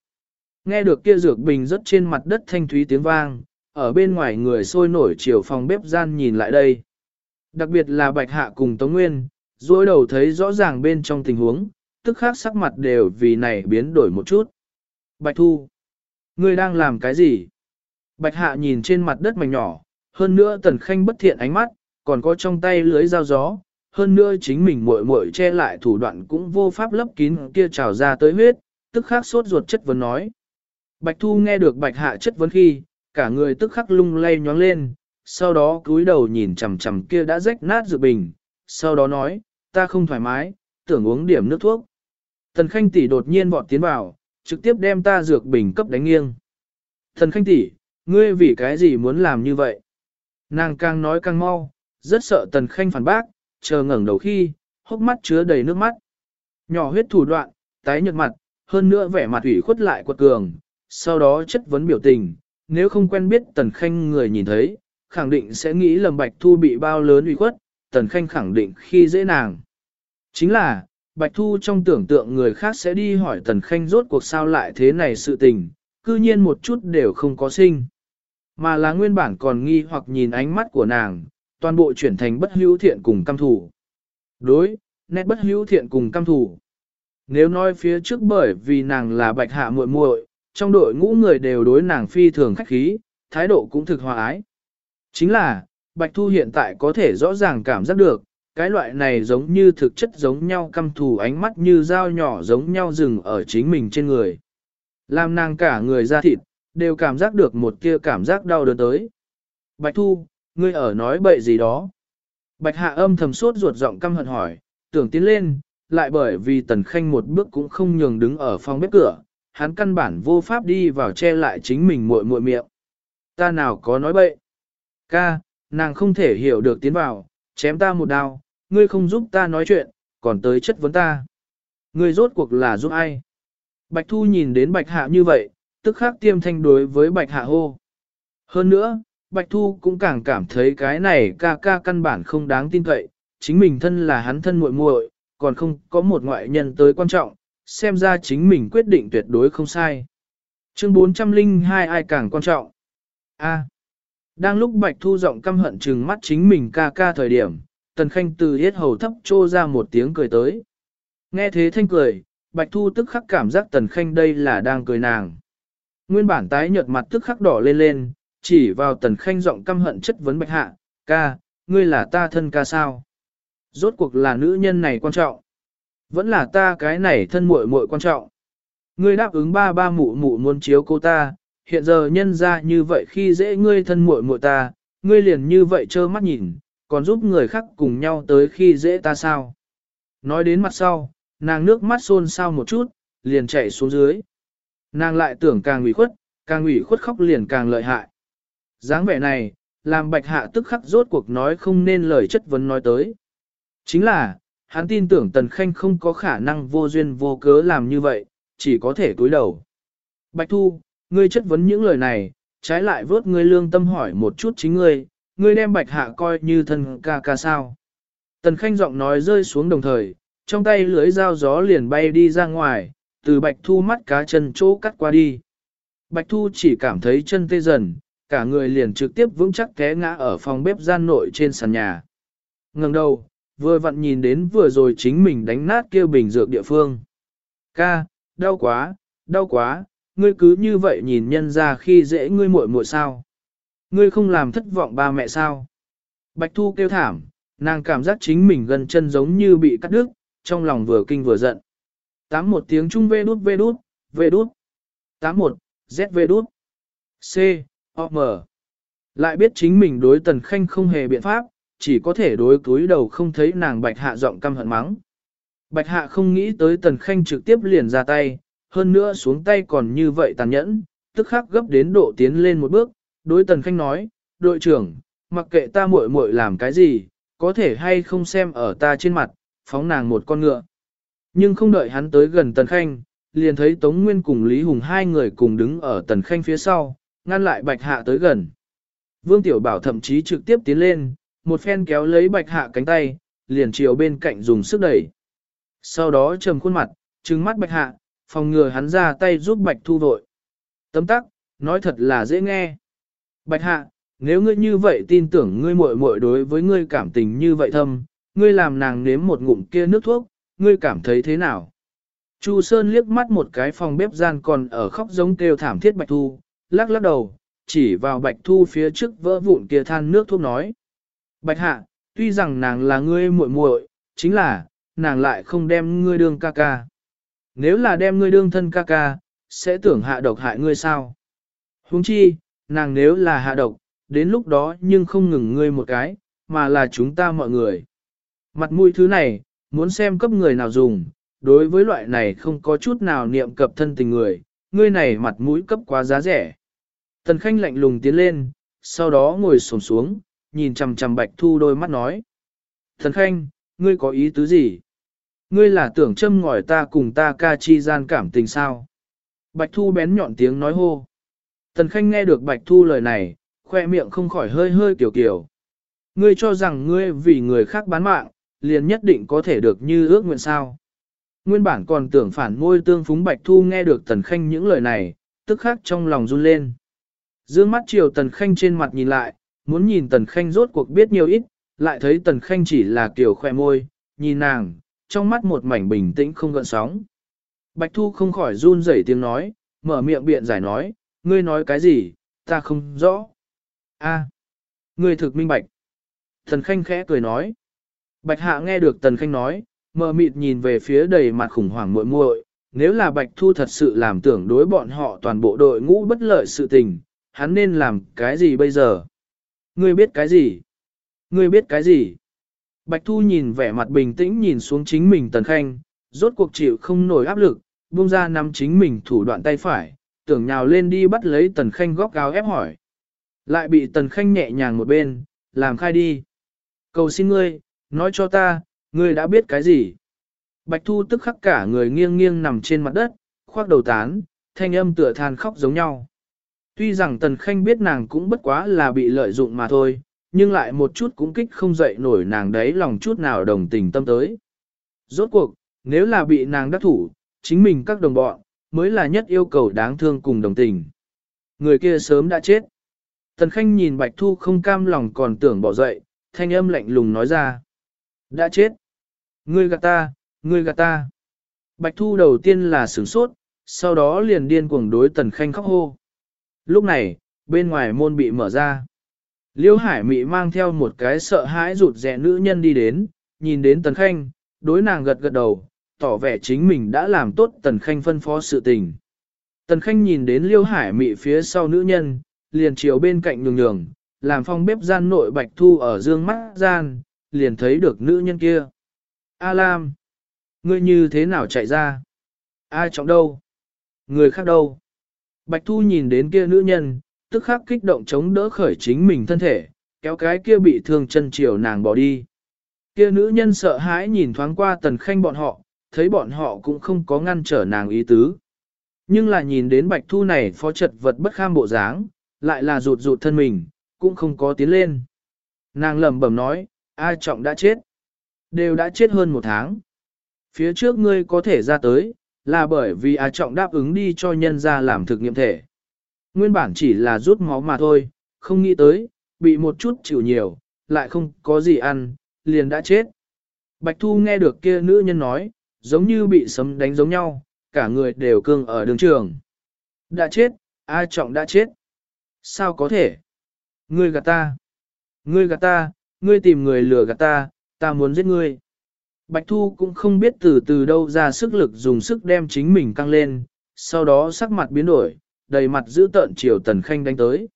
Speaker 1: Nghe được kia dược bình rất trên mặt đất thanh thúy tiếng vang, ở bên ngoài người sôi nổi chiều phòng bếp gian nhìn lại đây. Đặc biệt là Bạch Hạ cùng Tống Nguyên, dối đầu thấy rõ ràng bên trong tình huống, tức khác sắc mặt đều vì này biến đổi một chút. Bạch Thu, ngươi đang làm cái gì? Bạch Hạ nhìn trên mặt đất mảnh nhỏ, hơn nữa Tần Khanh bất thiện ánh mắt, còn có trong tay lưới dao gió, hơn nữa chính mình muội muội che lại thủ đoạn cũng vô pháp lấp kín kia trào ra tới huyết, tức khắc sốt ruột chất vấn nói. Bạch Thu nghe được Bạch Hạ chất vấn khi, cả người tức khắc lung lay nhoáng lên, sau đó cúi đầu nhìn chằm chằm kia đã rách nát dự bình, sau đó nói, ta không thoải mái, tưởng uống điểm nước thuốc. Thần Khanh tỷ đột nhiên vọt tiến vào, trực tiếp đem ta dược bình cấp đánh nghiêng. Thần Khanh tỷ, ngươi vì cái gì muốn làm như vậy? Nàng càng nói càng mau, rất sợ Tần Khanh phản bác, chờ ngẩng đầu khi, hốc mắt chứa đầy nước mắt. Nhỏ huyết thủ đoạn, tái nhợt mặt, hơn nữa vẻ mặt ủy khuất lại quật cường, sau đó chất vấn biểu tình, nếu không quen biết Tần Khanh người nhìn thấy, khẳng định sẽ nghĩ lầm Bạch Thu bị bao lớn ủy khuất, Tần Khanh khẳng định khi dễ nàng. Chính là, Bạch Thu trong tưởng tượng người khác sẽ đi hỏi Tần Khanh rốt cuộc sao lại thế này sự tình, cư nhiên một chút đều không có sinh. Mà là nguyên bản còn nghi hoặc nhìn ánh mắt của nàng, toàn bộ chuyển thành bất hữu thiện cùng căm thủ. Đối, nét bất hữu thiện cùng căm thủ. Nếu nói phía trước bởi vì nàng là bạch hạ muội muội, trong đội ngũ người đều đối nàng phi thường khách khí, thái độ cũng thực hòa ái. Chính là, Bạch Thu hiện tại có thể rõ ràng cảm giác được, cái loại này giống như thực chất giống nhau căm thù ánh mắt như dao nhỏ giống nhau dừng ở chính mình trên người. Làm nàng cả người ra thịt, đều cảm giác được một kia cảm giác đau đớn tới. Bạch Thu, ngươi ở nói bậy gì đó? Bạch Hạ âm thầm suốt ruột giọng căm hận hỏi, tưởng tiến lên, lại bởi vì Tần Khanh một bước cũng không nhường đứng ở phòng bếp cửa, hắn căn bản vô pháp đi vào che lại chính mình muội muội miệng. Ta nào có nói bậy? Ca, nàng không thể hiểu được tiến vào, chém ta một đao, ngươi không giúp ta nói chuyện, còn tới chất vấn ta. Ngươi rốt cuộc là giúp ai? Bạch Thu nhìn đến Bạch Hạ như vậy, tức khắc tiêm thanh đối với Bạch Hạ hô. Hơn nữa, Bạch Thu cũng càng cảm thấy cái này ca ca căn bản không đáng tin cậy, chính mình thân là hắn thân muội muội, còn không có một ngoại nhân tới quan trọng, xem ra chính mình quyết định tuyệt đối không sai. Chương 402 ai càng quan trọng? A. Đang lúc Bạch Thu giọng căm hận trừng mắt chính mình ca ca thời điểm, Tần Khanh từ hết hầu thấp trô ra một tiếng cười tới. Nghe thế thanh cười, Bạch Thu tức khắc cảm giác Tần Khanh đây là đang cười nàng. Nguyên bản tái nhợt mặt tức khắc đỏ lên lên, chỉ vào Tần Khanh giọng căm hận chất vấn Bạch Hạ, ca, ngươi là ta thân ca sao? Rốt cuộc là nữ nhân này quan trọng. Vẫn là ta cái này thân muội muội quan trọng. Ngươi đáp ứng ba ba mụ mụ muốn chiếu cô ta, hiện giờ nhân ra như vậy khi dễ ngươi thân muội muội ta, ngươi liền như vậy trơ mắt nhìn, còn giúp người khác cùng nhau tới khi dễ ta sao. Nói đến mặt sau, nàng nước mắt xôn xao một chút, liền chạy xuống dưới. Nàng lại tưởng càng ủy khuất, càng ủy khuất khóc liền càng lợi hại. dáng vẻ này, làm bạch hạ tức khắc rốt cuộc nói không nên lời chất vấn nói tới. Chính là, hắn tin tưởng Tần Khanh không có khả năng vô duyên vô cớ làm như vậy, chỉ có thể cúi đầu. Bạch Thu, ngươi chất vấn những lời này, trái lại vớt ngươi lương tâm hỏi một chút chính ngươi, ngươi đem Bạch Hạ coi như thân ca ca sao. Tần Khanh giọng nói rơi xuống đồng thời, trong tay lưới dao gió liền bay đi ra ngoài, từ Bạch Thu mắt cá chân chỗ cắt qua đi. Bạch Thu chỉ cảm thấy chân tê dần, cả người liền trực tiếp vững chắc té ngã ở phòng bếp gian nội trên sàn nhà. Ngừng đầu, Vừa vặn nhìn đến vừa rồi chính mình đánh nát kia bình dược địa phương. Ca, đau quá, đau quá, ngươi cứ như vậy nhìn nhân ra khi dễ ngươi muội muội sao. Ngươi không làm thất vọng ba mẹ sao. Bạch Thu kêu thảm, nàng cảm giác chính mình gần chân giống như bị cắt đứt, trong lòng vừa kinh vừa giận. Tám một tiếng trung vê đút vê đút, vê đút. Tám một, Z vê đút. C, O, M. Lại biết chính mình đối tần khanh không hề biện pháp, chỉ có thể đối cúi đầu không thấy nàng bạch hạ giọng căm hận mắng. Bạch hạ không nghĩ tới tần khanh trực tiếp liền ra tay, hơn nữa xuống tay còn như vậy tàn nhẫn, tức khắc gấp đến độ tiến lên một bước, đối tần khanh nói, đội trưởng, mặc kệ ta muội muội làm cái gì, có thể hay không xem ở ta trên mặt, phóng nàng một con ngựa. Nhưng không đợi hắn tới gần tần khanh, liền thấy Tống Nguyên cùng Lý Hùng hai người cùng đứng ở tần khanh phía sau, ngăn lại bạch hạ tới gần. Vương Tiểu Bảo thậm chí trực tiếp tiến lên, một phen kéo lấy bạch hạ cánh tay, liền chiều bên cạnh dùng sức đẩy. Sau đó trầm khuôn mặt, trừng mắt bạch hạ, phòng ngừa hắn ra tay giúp bạch thu vội. Tấm tắc, nói thật là dễ nghe. Bạch hạ, nếu ngươi như vậy tin tưởng ngươi muội muội đối với ngươi cảm tình như vậy thâm, ngươi làm nàng nếm một ngụm kia nước thuốc, ngươi cảm thấy thế nào? Chu Sơn liếc mắt một cái phòng bếp gian còn ở khóc giống kêu thảm thiết Bạch Thu, lắc lắc đầu, chỉ vào Bạch Thu phía trước vỡ vụn kia than nước thuốc nói. Bạch Hạ, tuy rằng nàng là ngươi muội muội, chính là, nàng lại không đem ngươi đương ca ca. Nếu là đem ngươi đương thân ca ca, sẽ tưởng hạ độc hại ngươi sao? Huống chi, nàng nếu là hạ độc, đến lúc đó nhưng không ngừng ngươi một cái, mà là chúng ta mọi người. Mặt mũi thứ này, muốn xem cấp người nào dùng, đối với loại này không có chút nào niệm cập thân tình người, ngươi này mặt mũi cấp quá giá rẻ. Tần Khanh lạnh lùng tiến lên, sau đó ngồi xổm xuống, nhìn chằm chằm Bạch Thu đôi mắt nói. thần Khanh, ngươi có ý tứ gì? Ngươi là tưởng châm ngòi ta cùng ta ca chi gian cảm tình sao? Bạch Thu bén nhọn tiếng nói hô. thần Khanh nghe được Bạch Thu lời này, khoe miệng không khỏi hơi hơi kiểu kiểu. Ngươi cho rằng ngươi vì người khác bán mạng, liền nhất định có thể được như ước nguyện sao. Nguyên bản còn tưởng phản ngôi tương phúng Bạch Thu nghe được Tần Khanh những lời này, tức khắc trong lòng run lên. Dương mắt chiều Tần Khanh trên mặt nhìn lại, muốn nhìn Tần Khanh rốt cuộc biết nhiều ít, lại thấy Tần Khanh chỉ là kiểu khoe môi, nhìn nàng, trong mắt một mảnh bình tĩnh không gợn sóng. Bạch Thu không khỏi run rẩy tiếng nói, mở miệng biện giải nói, ngươi nói cái gì, ta không rõ. A, ngươi thực minh bạch. Tần Khanh khẽ cười nói. Bạch Hạ nghe được Tần Khanh nói, mờ mịt nhìn về phía đầy mặt khủng hoảng muội muội. Nếu là Bạch Thu thật sự làm tưởng đối bọn họ toàn bộ đội ngũ bất lợi sự tình, hắn nên làm cái gì bây giờ? Ngươi biết cái gì? Ngươi biết cái gì? Bạch Thu nhìn vẻ mặt bình tĩnh nhìn xuống chính mình Tần Khanh, rốt cuộc chịu không nổi áp lực, buông ra nắm chính mình thủ đoạn tay phải, tưởng nhào lên đi bắt lấy Tần Khanh góc áo ép hỏi. Lại bị Tần Khanh nhẹ nhàng một bên, làm khai đi. Cầu xin ngươi, nói cho ta, ngươi đã biết cái gì? Bạch Thu tức khắc cả người nghiêng nghiêng nằm trên mặt đất, khoác đầu tán, thanh âm tựa than khóc giống nhau. Tuy rằng Tần Khanh biết nàng cũng bất quá là bị lợi dụng mà thôi, nhưng lại một chút cũng kích không dậy nổi nàng đấy lòng chút nào đồng tình tâm tới. Rốt cuộc, nếu là bị nàng đắc thủ, chính mình các đồng bọn, mới là nhất yêu cầu đáng thương cùng đồng tình. Người kia sớm đã chết. Tần Khanh nhìn Bạch Thu không cam lòng còn tưởng bỏ dậy, thanh âm lạnh lùng nói ra. Đã chết. Ngươi gạt ta, ngươi gạt ta. Bạch Thu đầu tiên là sửng sốt, sau đó liền điên cuồng đối Tần Khanh khóc hô. Lúc này, bên ngoài môn bị mở ra. Liêu Hải Mị mang theo một cái sợ hãi rụt rè nữ nhân đi đến, nhìn đến Tần Khanh, đối nàng gật gật đầu, tỏ vẻ chính mình đã làm tốt Tần Khanh phân phó sự tình. Tần Khanh nhìn đến Liêu Hải Mị phía sau nữ nhân, liền chiều bên cạnh nhường nhường, làm phong bếp gian nội Bạch Thu ở dương mắt gian, liền thấy được nữ nhân kia. A Lam, ngươi như thế nào chạy ra? Ai trọng đâu? Người khác đâu? Bạch Thu nhìn đến kia nữ nhân, tức khắc kích động chống đỡ khởi chính mình thân thể, kéo cái kia bị thương chân chiều nàng bỏ đi. Kia nữ nhân sợ hãi nhìn thoáng qua tần khanh bọn họ, thấy bọn họ cũng không có ngăn trở nàng ý tứ. Nhưng là nhìn đến bạch thu này phó trật vật bất kham bộ dáng, lại là rụt rụt thân mình, cũng không có tiến lên. Nàng lẩm bẩm nói, ai trọng đã chết. Đều đã chết hơn một tháng. Phía trước ngươi có thể ra tới, là bởi vì A Trọng đáp ứng đi cho nhân ra làm thực nghiệm thể. Nguyên bản chỉ là rút máu mà thôi, không nghĩ tới, bị một chút chịu nhiều, lại không có gì ăn, liền đã chết. Bạch Thu nghe được kia nữ nhân nói, giống như bị sấm đánh giống nhau, cả người đều cương ở đường trường. Đã chết, A Trọng đã chết. Sao có thể? Ngươi gạt ta. Ngươi gạt ta, ngươi tìm người lừa gạt ta, ta muốn giết ngươi. Bạch Thu cũng không biết từ từ đâu ra sức lực dùng sức đem chính mình căng lên, sau đó sắc mặt biến đổi, đầy mặt giữ tợn chiều Tần Khanh đánh tới.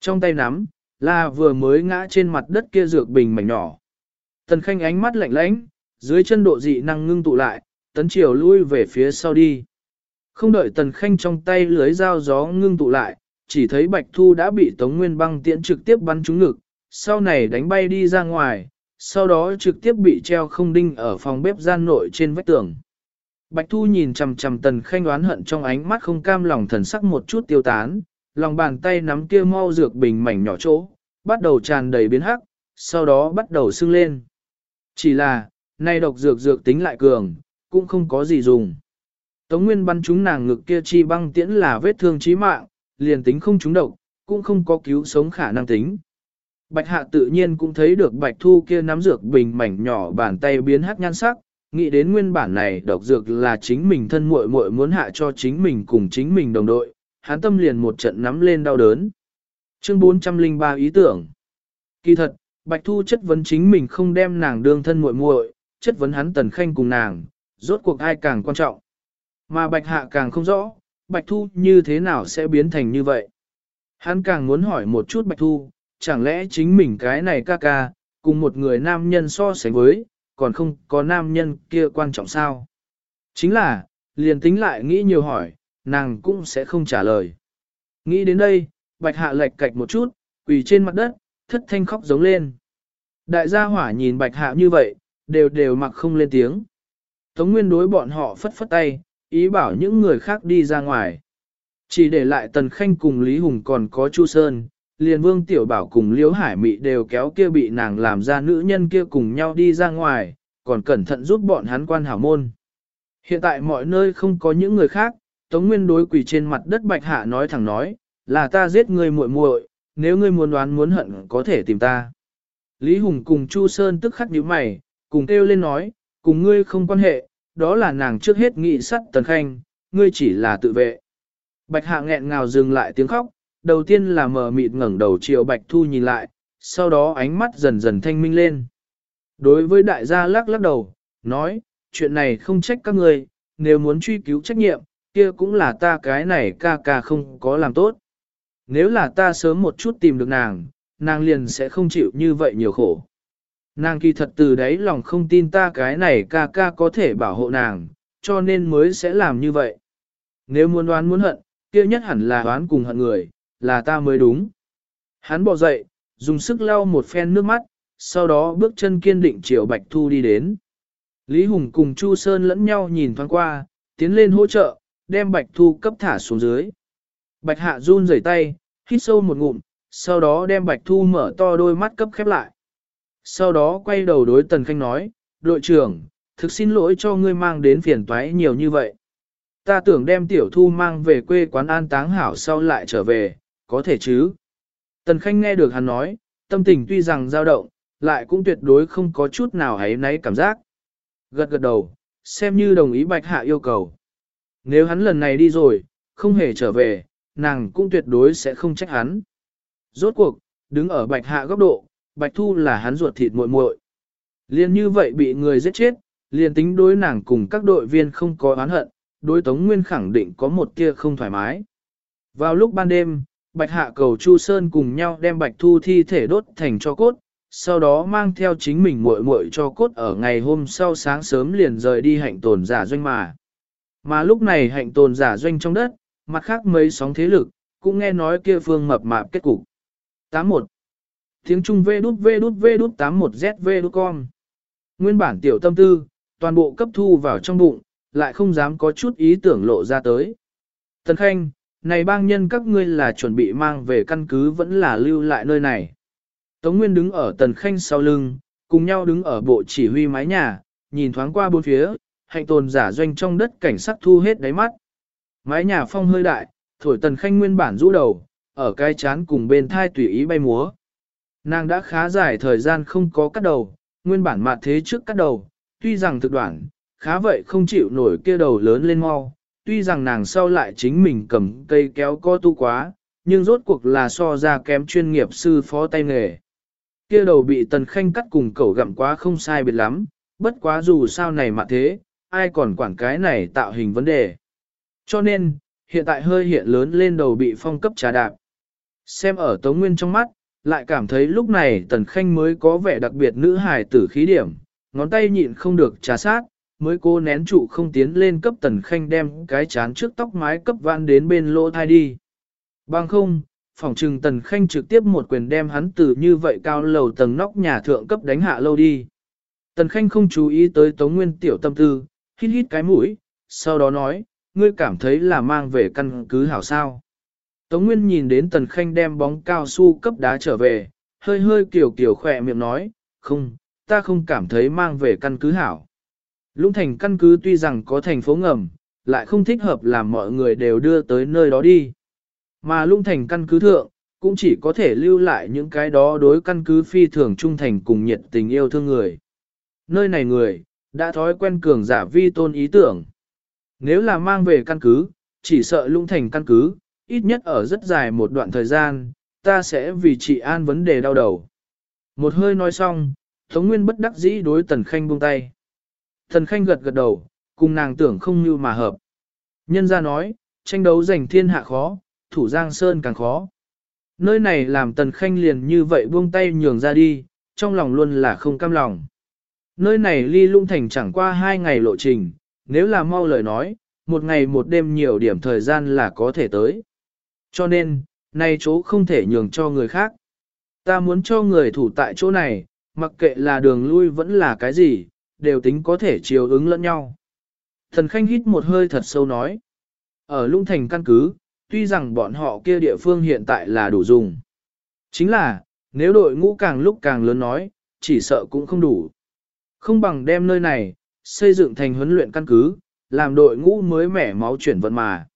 Speaker 1: Trong tay nắm, là vừa mới ngã trên mặt đất kia dược bình mảnh nhỏ. Tần Khanh ánh mắt lạnh lãnh, dưới chân độ dị năng ngưng tụ lại, tấn chiều lui về phía sau đi. Không đợi Tần Khanh trong tay lưới dao gió ngưng tụ lại, chỉ thấy Bạch Thu đã bị Tống Nguyên băng tiễn trực tiếp bắn trúng ngực, sau này đánh bay đi ra ngoài, sau đó trực tiếp bị treo không đinh ở phòng bếp gian nội trên vách tường. Bạch Thu nhìn chằm chằm Tần Khanh oán hận trong ánh mắt không cam lòng thần sắc một chút tiêu tán, lòng bàn tay nắm kia mau dược bình mảnh nhỏ chỗ, bắt đầu tràn đầy biến hắc, sau đó bắt đầu sưng lên. Chỉ là, nay độc dược dược tính lại cường, cũng không có gì dùng. Tống Nguyên bắn chúng nàng ngực kia chi băng tiễn là vết thương chí mạng, liền tính không trúng độc, cũng không có cứu sống khả năng tính. Bạch Hạ tự nhiên cũng thấy được Bạch Thu kia nắm dược bình mảnh nhỏ bàn tay biến hắc nhan sắc, nghĩ đến nguyên bản này độc dược là chính mình thân muội muội muốn hạ cho chính mình cùng chính mình đồng đội, hắn tâm liền một trận nắm lên đau đớn. Chương 403 ý tưởng. Kỳ thật, Bạch Thu chất vấn chính mình không đem nàng đương thân muội muội, chất vấn hắn Tần Khanh cùng nàng, rốt cuộc ai càng quan trọng. Mà Bạch Hạ càng không rõ, Bạch Thu như thế nào sẽ biến thành như vậy. Hắn càng muốn hỏi một chút Bạch Thu, chẳng lẽ chính mình cái này ca ca, cùng một người nam nhân so sánh với, còn không có nam nhân kia quan trọng sao? Chính là, liền tính lại nghĩ nhiều hỏi, nàng cũng sẽ không trả lời. Nghĩ đến đây, Bạch Hạ lệch cạch một chút, quỳ trên mặt đất, thất thanh khóc giống lên. Đại gia hỏa nhìn Bạch Hạ như vậy, đều đều mặc không lên tiếng. Tống Nguyên đối bọn họ phất phất tay, ý bảo những người khác đi ra ngoài. Chỉ để lại Tần Khanh cùng Lý Hùng còn có Chu Sơn, liền Vương Tiểu Bảo cùng Liễu Hải Mị đều kéo kia bị nàng làm ra nữ nhân kia cùng nhau đi ra ngoài, còn cẩn thận giúp bọn hắn quan hảo môn. Hiện tại mọi nơi không có những người khác, Tống Nguyên đối quỳ trên mặt đất Bạch Hạ nói thẳng nói, là ta giết ngươi muội muội, nếu ngươi muốn đoán muốn hận có thể tìm ta. Lý Hùng cùng Chu Sơn tức khắc nhíu mày, cùng kêu lên nói, cùng ngươi không quan hệ, đó là nàng trước hết nghị sắt tần khanh, ngươi chỉ là tự vệ. Bạch hạ nghẹn ngào dừng lại tiếng khóc, đầu tiên là mờ mịt ngẩng đầu chiều Bạch Thu nhìn lại, sau đó ánh mắt dần dần thanh minh lên. Đối với đại gia lắc lắc đầu, nói, chuyện này không trách các người, nếu muốn truy cứu trách nhiệm, kia cũng là ta cái này ca ca không có làm tốt. Nếu là ta sớm một chút tìm được nàng, nàng liền sẽ không chịu như vậy nhiều khổ. Nàng kỳ thật từ đấy lòng không tin ta cái này ca ca có thể bảo hộ nàng, cho nên mới sẽ làm như vậy. Nếu muốn đoán muốn hận, kia nhất hẳn là đoán cùng hận người, là ta mới đúng. Hắn bỏ dậy, dùng sức lau một phen nước mắt, sau đó bước chân kiên định chiều Bạch Thu đi đến. Lý Hùng cùng Chu Sơn lẫn nhau nhìn thoáng qua, tiến lên hỗ trợ, đem Bạch Thu cấp thả xuống dưới. Bạch Hạ run rẩy tay, hít sâu một ngụm, sau đó đem Bạch Thu mở to đôi mắt cấp khép lại. Sau đó quay đầu đối Tần Khanh nói, đội trưởng, thực xin lỗi cho ngươi mang đến phiền toái nhiều như vậy. Ta tưởng đem tiểu thu mang về quê quán an táng hảo sau lại trở về, có thể chứ. Tần Khanh nghe được hắn nói, tâm tình tuy rằng dao động, lại cũng tuyệt đối không có chút nào hấy náy cảm giác. Gật gật đầu, xem như đồng ý bạch hạ yêu cầu. Nếu hắn lần này đi rồi, không hề trở về, nàng cũng tuyệt đối sẽ không trách hắn. Rốt cuộc, đứng ở bạch hạ góc độ, bạch thu là hắn ruột thịt muội muội. Liên như vậy bị người giết chết, liền tính đối nàng cùng các đội viên không có oán hận, đối Tống Nguyên khẳng định có một tia không thoải mái. Vào lúc ban đêm, Bạch Hạ cầu Chu Sơn cùng nhau đem Bạch Thu thi thể đốt thành cho cốt, sau đó mang theo chính mình muội muội cho cốt ở ngày hôm sau sáng sớm liền rời đi hạnh tồn giả doanh mà. Mà lúc này hạnh tồn giả doanh trong đất, mặt khác mấy sóng thế lực, cũng nghe nói kia phương mập mạp kết cục. 81. Tiếng Trung V đút V đút V đút 81ZV đút con. Nguyên bản tiểu tâm tư, toàn bộ cấp thu vào trong bụng, lại không dám có chút ý tưởng lộ ra tới. Tần Khanh, này bang nhân các ngươi là chuẩn bị mang về căn cứ vẫn là lưu lại nơi này. Tống Nguyên đứng ở Tần Khanh sau lưng, cùng nhau đứng ở bộ chỉ huy mái nhà, nhìn thoáng qua bốn phía, hạnh tồn giả doanh trong đất cảnh sắc thu hết đáy mắt. Mái nhà phong hơi đại, thổi Tần Khanh nguyên bản rũ đầu, ở cái chán cùng bên thai tùy ý bay múa. Nàng đã khá dài thời gian không có cắt đầu, nguyên bản mặt thế trước cắt đầu, tuy rằng thực đoạn, khá vậy không chịu nổi kia đầu lớn lên mau, tuy rằng nàng sau lại chính mình cầm cây kéo co tu quá, nhưng rốt cuộc là so ra kém chuyên nghiệp sư phó tay nghề. Kia đầu bị tần khanh cắt cùng cẩu gặm quá không sai biệt lắm, bất quá dù sao này mà thế, ai còn quản cái này tạo hình vấn đề. Cho nên, hiện tại hơi hiện lớn lên đầu bị phong cấp trà đạp. Xem ở Tống Nguyên trong mắt, lại cảm thấy lúc này Tần Khanh mới có vẻ đặc biệt nữ hài tử khí điểm, ngón tay nhịn không được trà sát, mới cô nén trụ không tiến lên cấp Tần Khanh đem cái chán trước tóc mái cấp vạn đến bên lỗ thai đi. Bằng không, phòng trừng Tần Khanh trực tiếp một quyền đem hắn từ như vậy cao lầu tầng nóc nhà thượng cấp đánh hạ lâu đi. Tần Khanh không chú ý tới Tống Nguyên tiểu tâm tư, hít hít cái mũi, sau đó nói, ngươi cảm thấy là mang về căn cứ hảo sao. Tống Nguyên nhìn đến Tần Khanh đem bóng cao su cấp đá trở về, hơi hơi kiểu kiểu khỏe miệng nói, không, ta không cảm thấy mang về căn cứ hảo. Lũng thành căn cứ tuy rằng có thành phố ngầm, lại không thích hợp làm mọi người đều đưa tới nơi đó đi. Mà lũng thành căn cứ thượng, cũng chỉ có thể lưu lại những cái đó đối căn cứ phi thường trung thành cùng nhiệt tình yêu thương người. Nơi này người, đã thói quen cường giả vi tôn ý tưởng. Nếu là mang về căn cứ, chỉ sợ lũng thành căn cứ, ít nhất ở rất dài một đoạn thời gian, ta sẽ vì trị an vấn đề đau đầu. Một hơi nói xong, Tống Nguyên bất đắc dĩ đối Tần Khanh buông tay. Thần Khanh gật gật đầu, cùng nàng tưởng không như mà hợp. Nhân ra nói, tranh đấu giành thiên hạ khó, thủ giang sơn càng khó. Nơi này làm Tần Khanh liền như vậy buông tay nhường ra đi, trong lòng luôn là không cam lòng. Nơi này ly lung thành chẳng qua hai ngày lộ trình, nếu là mau lời nói, một ngày một đêm nhiều điểm thời gian là có thể tới. Cho nên, nay chỗ không thể nhường cho người khác. Ta muốn cho người thủ tại chỗ này, mặc kệ là đường lui vẫn là cái gì, đều tính có thể chiều ứng lẫn nhau. Thần Khanh hít một hơi thật sâu nói. Ở lung thành căn cứ, tuy rằng bọn họ kia địa phương hiện tại là đủ dùng. Chính là, nếu đội ngũ càng lúc càng lớn nói, chỉ sợ cũng không đủ. Không bằng đem nơi này, xây dựng thành huấn luyện căn cứ, làm đội ngũ mới mẻ máu chuyển vận mà.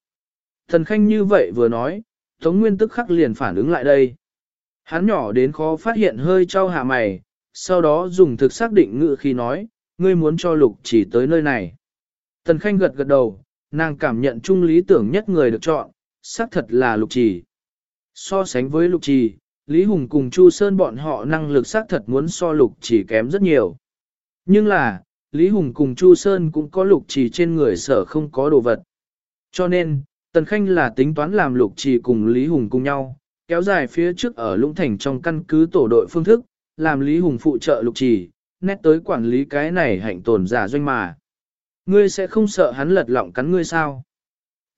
Speaker 1: Thần Khanh như vậy vừa nói, Tống Nguyên tức khắc liền phản ứng lại đây. Hắn nhỏ đến khó phát hiện hơi trao hạ mày, sau đó dùng thực xác định ngự khi nói, ngươi muốn cho lục chỉ tới nơi này. Tần Khanh gật gật đầu, nàng cảm nhận chung lý tưởng nhất người được chọn, xác thật là lục trì. So sánh với lục trì, Lý Hùng cùng Chu Sơn bọn họ năng lực xác thật muốn so lục chỉ kém rất nhiều. Nhưng là, Lý Hùng cùng Chu Sơn cũng có lục trì trên người sở không có đồ vật. Cho nên, Tần Khanh là tính toán làm lục trì cùng Lý Hùng cùng nhau, kéo dài phía trước ở Lũng Thành trong căn cứ tổ đội phương thức, làm Lý Hùng phụ trợ lục trì, nét tới quản lý cái này hạnh tồn giả doanh mà. Ngươi sẽ không sợ hắn lật lọng cắn ngươi sao?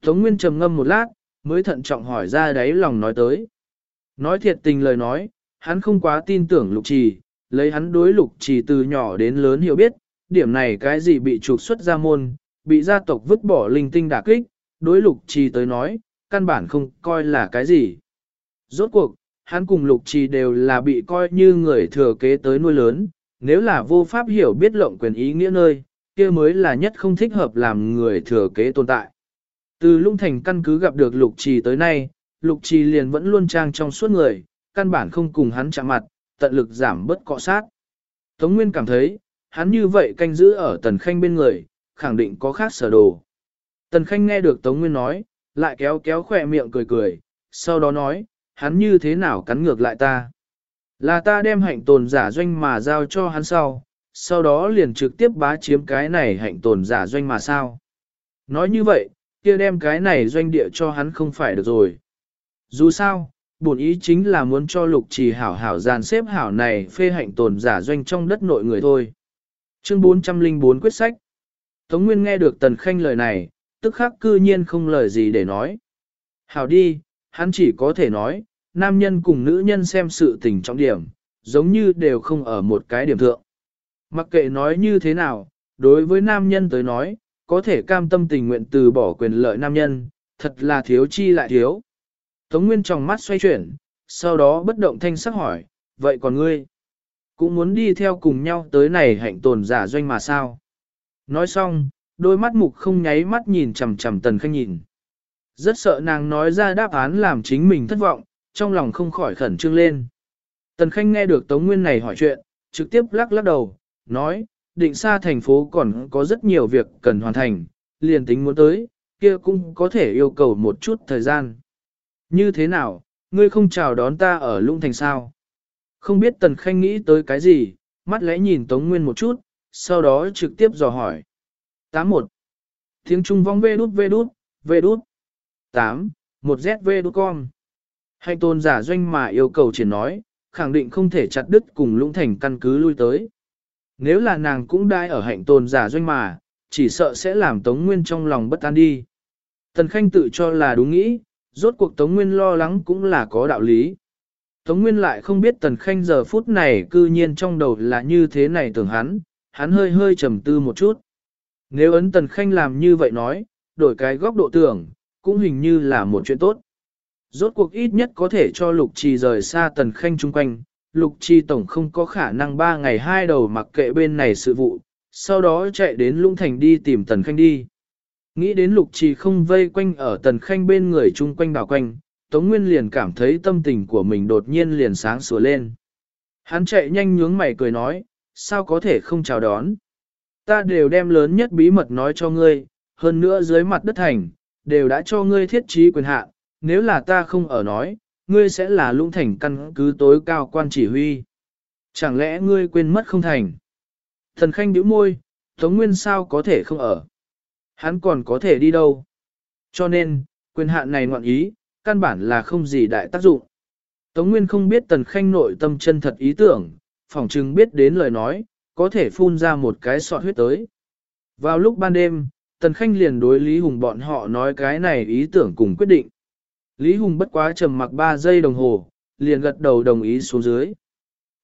Speaker 1: Tống Nguyên trầm ngâm một lát, mới thận trọng hỏi ra đáy lòng nói tới. Nói thiệt tình lời nói, hắn không quá tin tưởng lục trì, lấy hắn đối lục trì từ nhỏ đến lớn hiểu biết, điểm này cái gì bị trục xuất ra môn, bị gia tộc vứt bỏ linh tinh đả kích, đối lục trì tới nói, căn bản không coi là cái gì. Rốt cuộc, hắn cùng lục trì đều là bị coi như người thừa kế tới nuôi lớn, nếu là vô pháp hiểu biết lộng quyền ý nghĩa nơi, kia mới là nhất không thích hợp làm người thừa kế tồn tại. Từ lung thành căn cứ gặp được lục trì tới nay, lục trì liền vẫn luôn trang trong suốt người, căn bản không cùng hắn chạm mặt, tận lực giảm bớt cọ sát. Tống Nguyên cảm thấy, hắn như vậy canh giữ ở tần khanh bên người, khẳng định có khác sở đồ. Tần khanh nghe được Tống Nguyên nói, lại kéo kéo khỏe miệng cười cười, sau đó nói, hắn như thế nào cắn ngược lại ta. Là ta đem hạnh tồn giả doanh mà giao cho hắn sau, sau đó liền trực tiếp bá chiếm cái này hạnh tồn giả doanh mà sao. Nói như vậy, kia đem cái này doanh địa cho hắn không phải được rồi. Dù sao, bổn ý chính là muốn cho lục trì hảo hảo dàn xếp hảo này phê hạnh tồn giả doanh trong đất nội người thôi. Chương 404 quyết sách Tống Nguyên nghe được Tần Khanh lời này, tức khắc cư nhiên không lời gì để nói. Hảo đi, hắn chỉ có thể nói, nam nhân cùng nữ nhân xem sự tình trọng điểm, giống như đều không ở một cái điểm thượng. Mặc kệ nói như thế nào, đối với nam nhân tới nói, có thể cam tâm tình nguyện từ bỏ quyền lợi nam nhân, thật là thiếu chi lại thiếu. Tống Nguyên trong mắt xoay chuyển, sau đó bất động thanh sắc hỏi, vậy còn ngươi? Cũng muốn đi theo cùng nhau tới này hạnh tồn giả doanh mà sao? Nói xong, đôi mắt mục không nháy mắt nhìn chằm chằm tần khanh nhìn. Rất sợ nàng nói ra đáp án làm chính mình thất vọng, trong lòng không khỏi khẩn trương lên. Tần khanh nghe được Tống Nguyên này hỏi chuyện, trực tiếp lắc lắc đầu, nói, định xa thành phố còn có rất nhiều việc cần hoàn thành, liền tính muốn tới, kia cũng có thể yêu cầu một chút thời gian. Như thế nào, ngươi không chào đón ta ở lũng thành sao? Không biết Tần Khanh nghĩ tới cái gì, mắt lẽ nhìn Tống Nguyên một chút, sau đó trực tiếp dò hỏi. 81. Tiếng Trung vong vê đút vê đút, vê đút. 8. Một ZV đút con. Hành tôn giả doanh mà yêu cầu triển nói, khẳng định không thể chặt đứt cùng lũng thành căn cứ lui tới. Nếu là nàng cũng đai ở hạnh tôn giả doanh mà, chỉ sợ sẽ làm Tống Nguyên trong lòng bất an đi. Tần Khanh tự cho là đúng nghĩ, rốt cuộc Tống Nguyên lo lắng cũng là có đạo lý. Tống Nguyên lại không biết Tần Khanh giờ phút này cư nhiên trong đầu là như thế này tưởng hắn, hắn hơi hơi trầm tư một chút. Nếu ấn Tần Khanh làm như vậy nói, đổi cái góc độ tưởng, cũng hình như là một chuyện tốt. Rốt cuộc ít nhất có thể cho Lục Trì rời xa Tần Khanh chung quanh, Lục Trì Tổng không có khả năng ba ngày hai đầu mặc kệ bên này sự vụ, sau đó chạy đến Lũng Thành đi tìm Tần Khanh đi. Nghĩ đến Lục Trì không vây quanh ở Tần Khanh bên người chung quanh đảo quanh, Tống Nguyên liền cảm thấy tâm tình của mình đột nhiên liền sáng sủa lên. Hắn chạy nhanh nhướng mày cười nói, sao có thể không chào đón. Ta đều đem lớn nhất bí mật nói cho ngươi, hơn nữa dưới mặt đất thành, đều đã cho ngươi thiết trí quyền hạn nếu là ta không ở nói, ngươi sẽ là lũng thành căn cứ tối cao quan chỉ huy. Chẳng lẽ ngươi quên mất không thành? Thần khanh nhíu môi, Tống Nguyên sao có thể không ở? Hắn còn có thể đi đâu? Cho nên, quyền hạn này ngoạn ý, căn bản là không gì đại tác dụng. Tống Nguyên không biết Tần Khanh nội tâm chân thật ý tưởng, phỏng chừng biết đến lời nói, có thể phun ra một cái sọt huyết tới. Vào lúc ban đêm, Tần Khanh liền đối Lý Hùng bọn họ nói cái này ý tưởng cùng quyết định. Lý Hùng bất quá trầm mặc 3 giây đồng hồ, liền gật đầu đồng ý xuống dưới.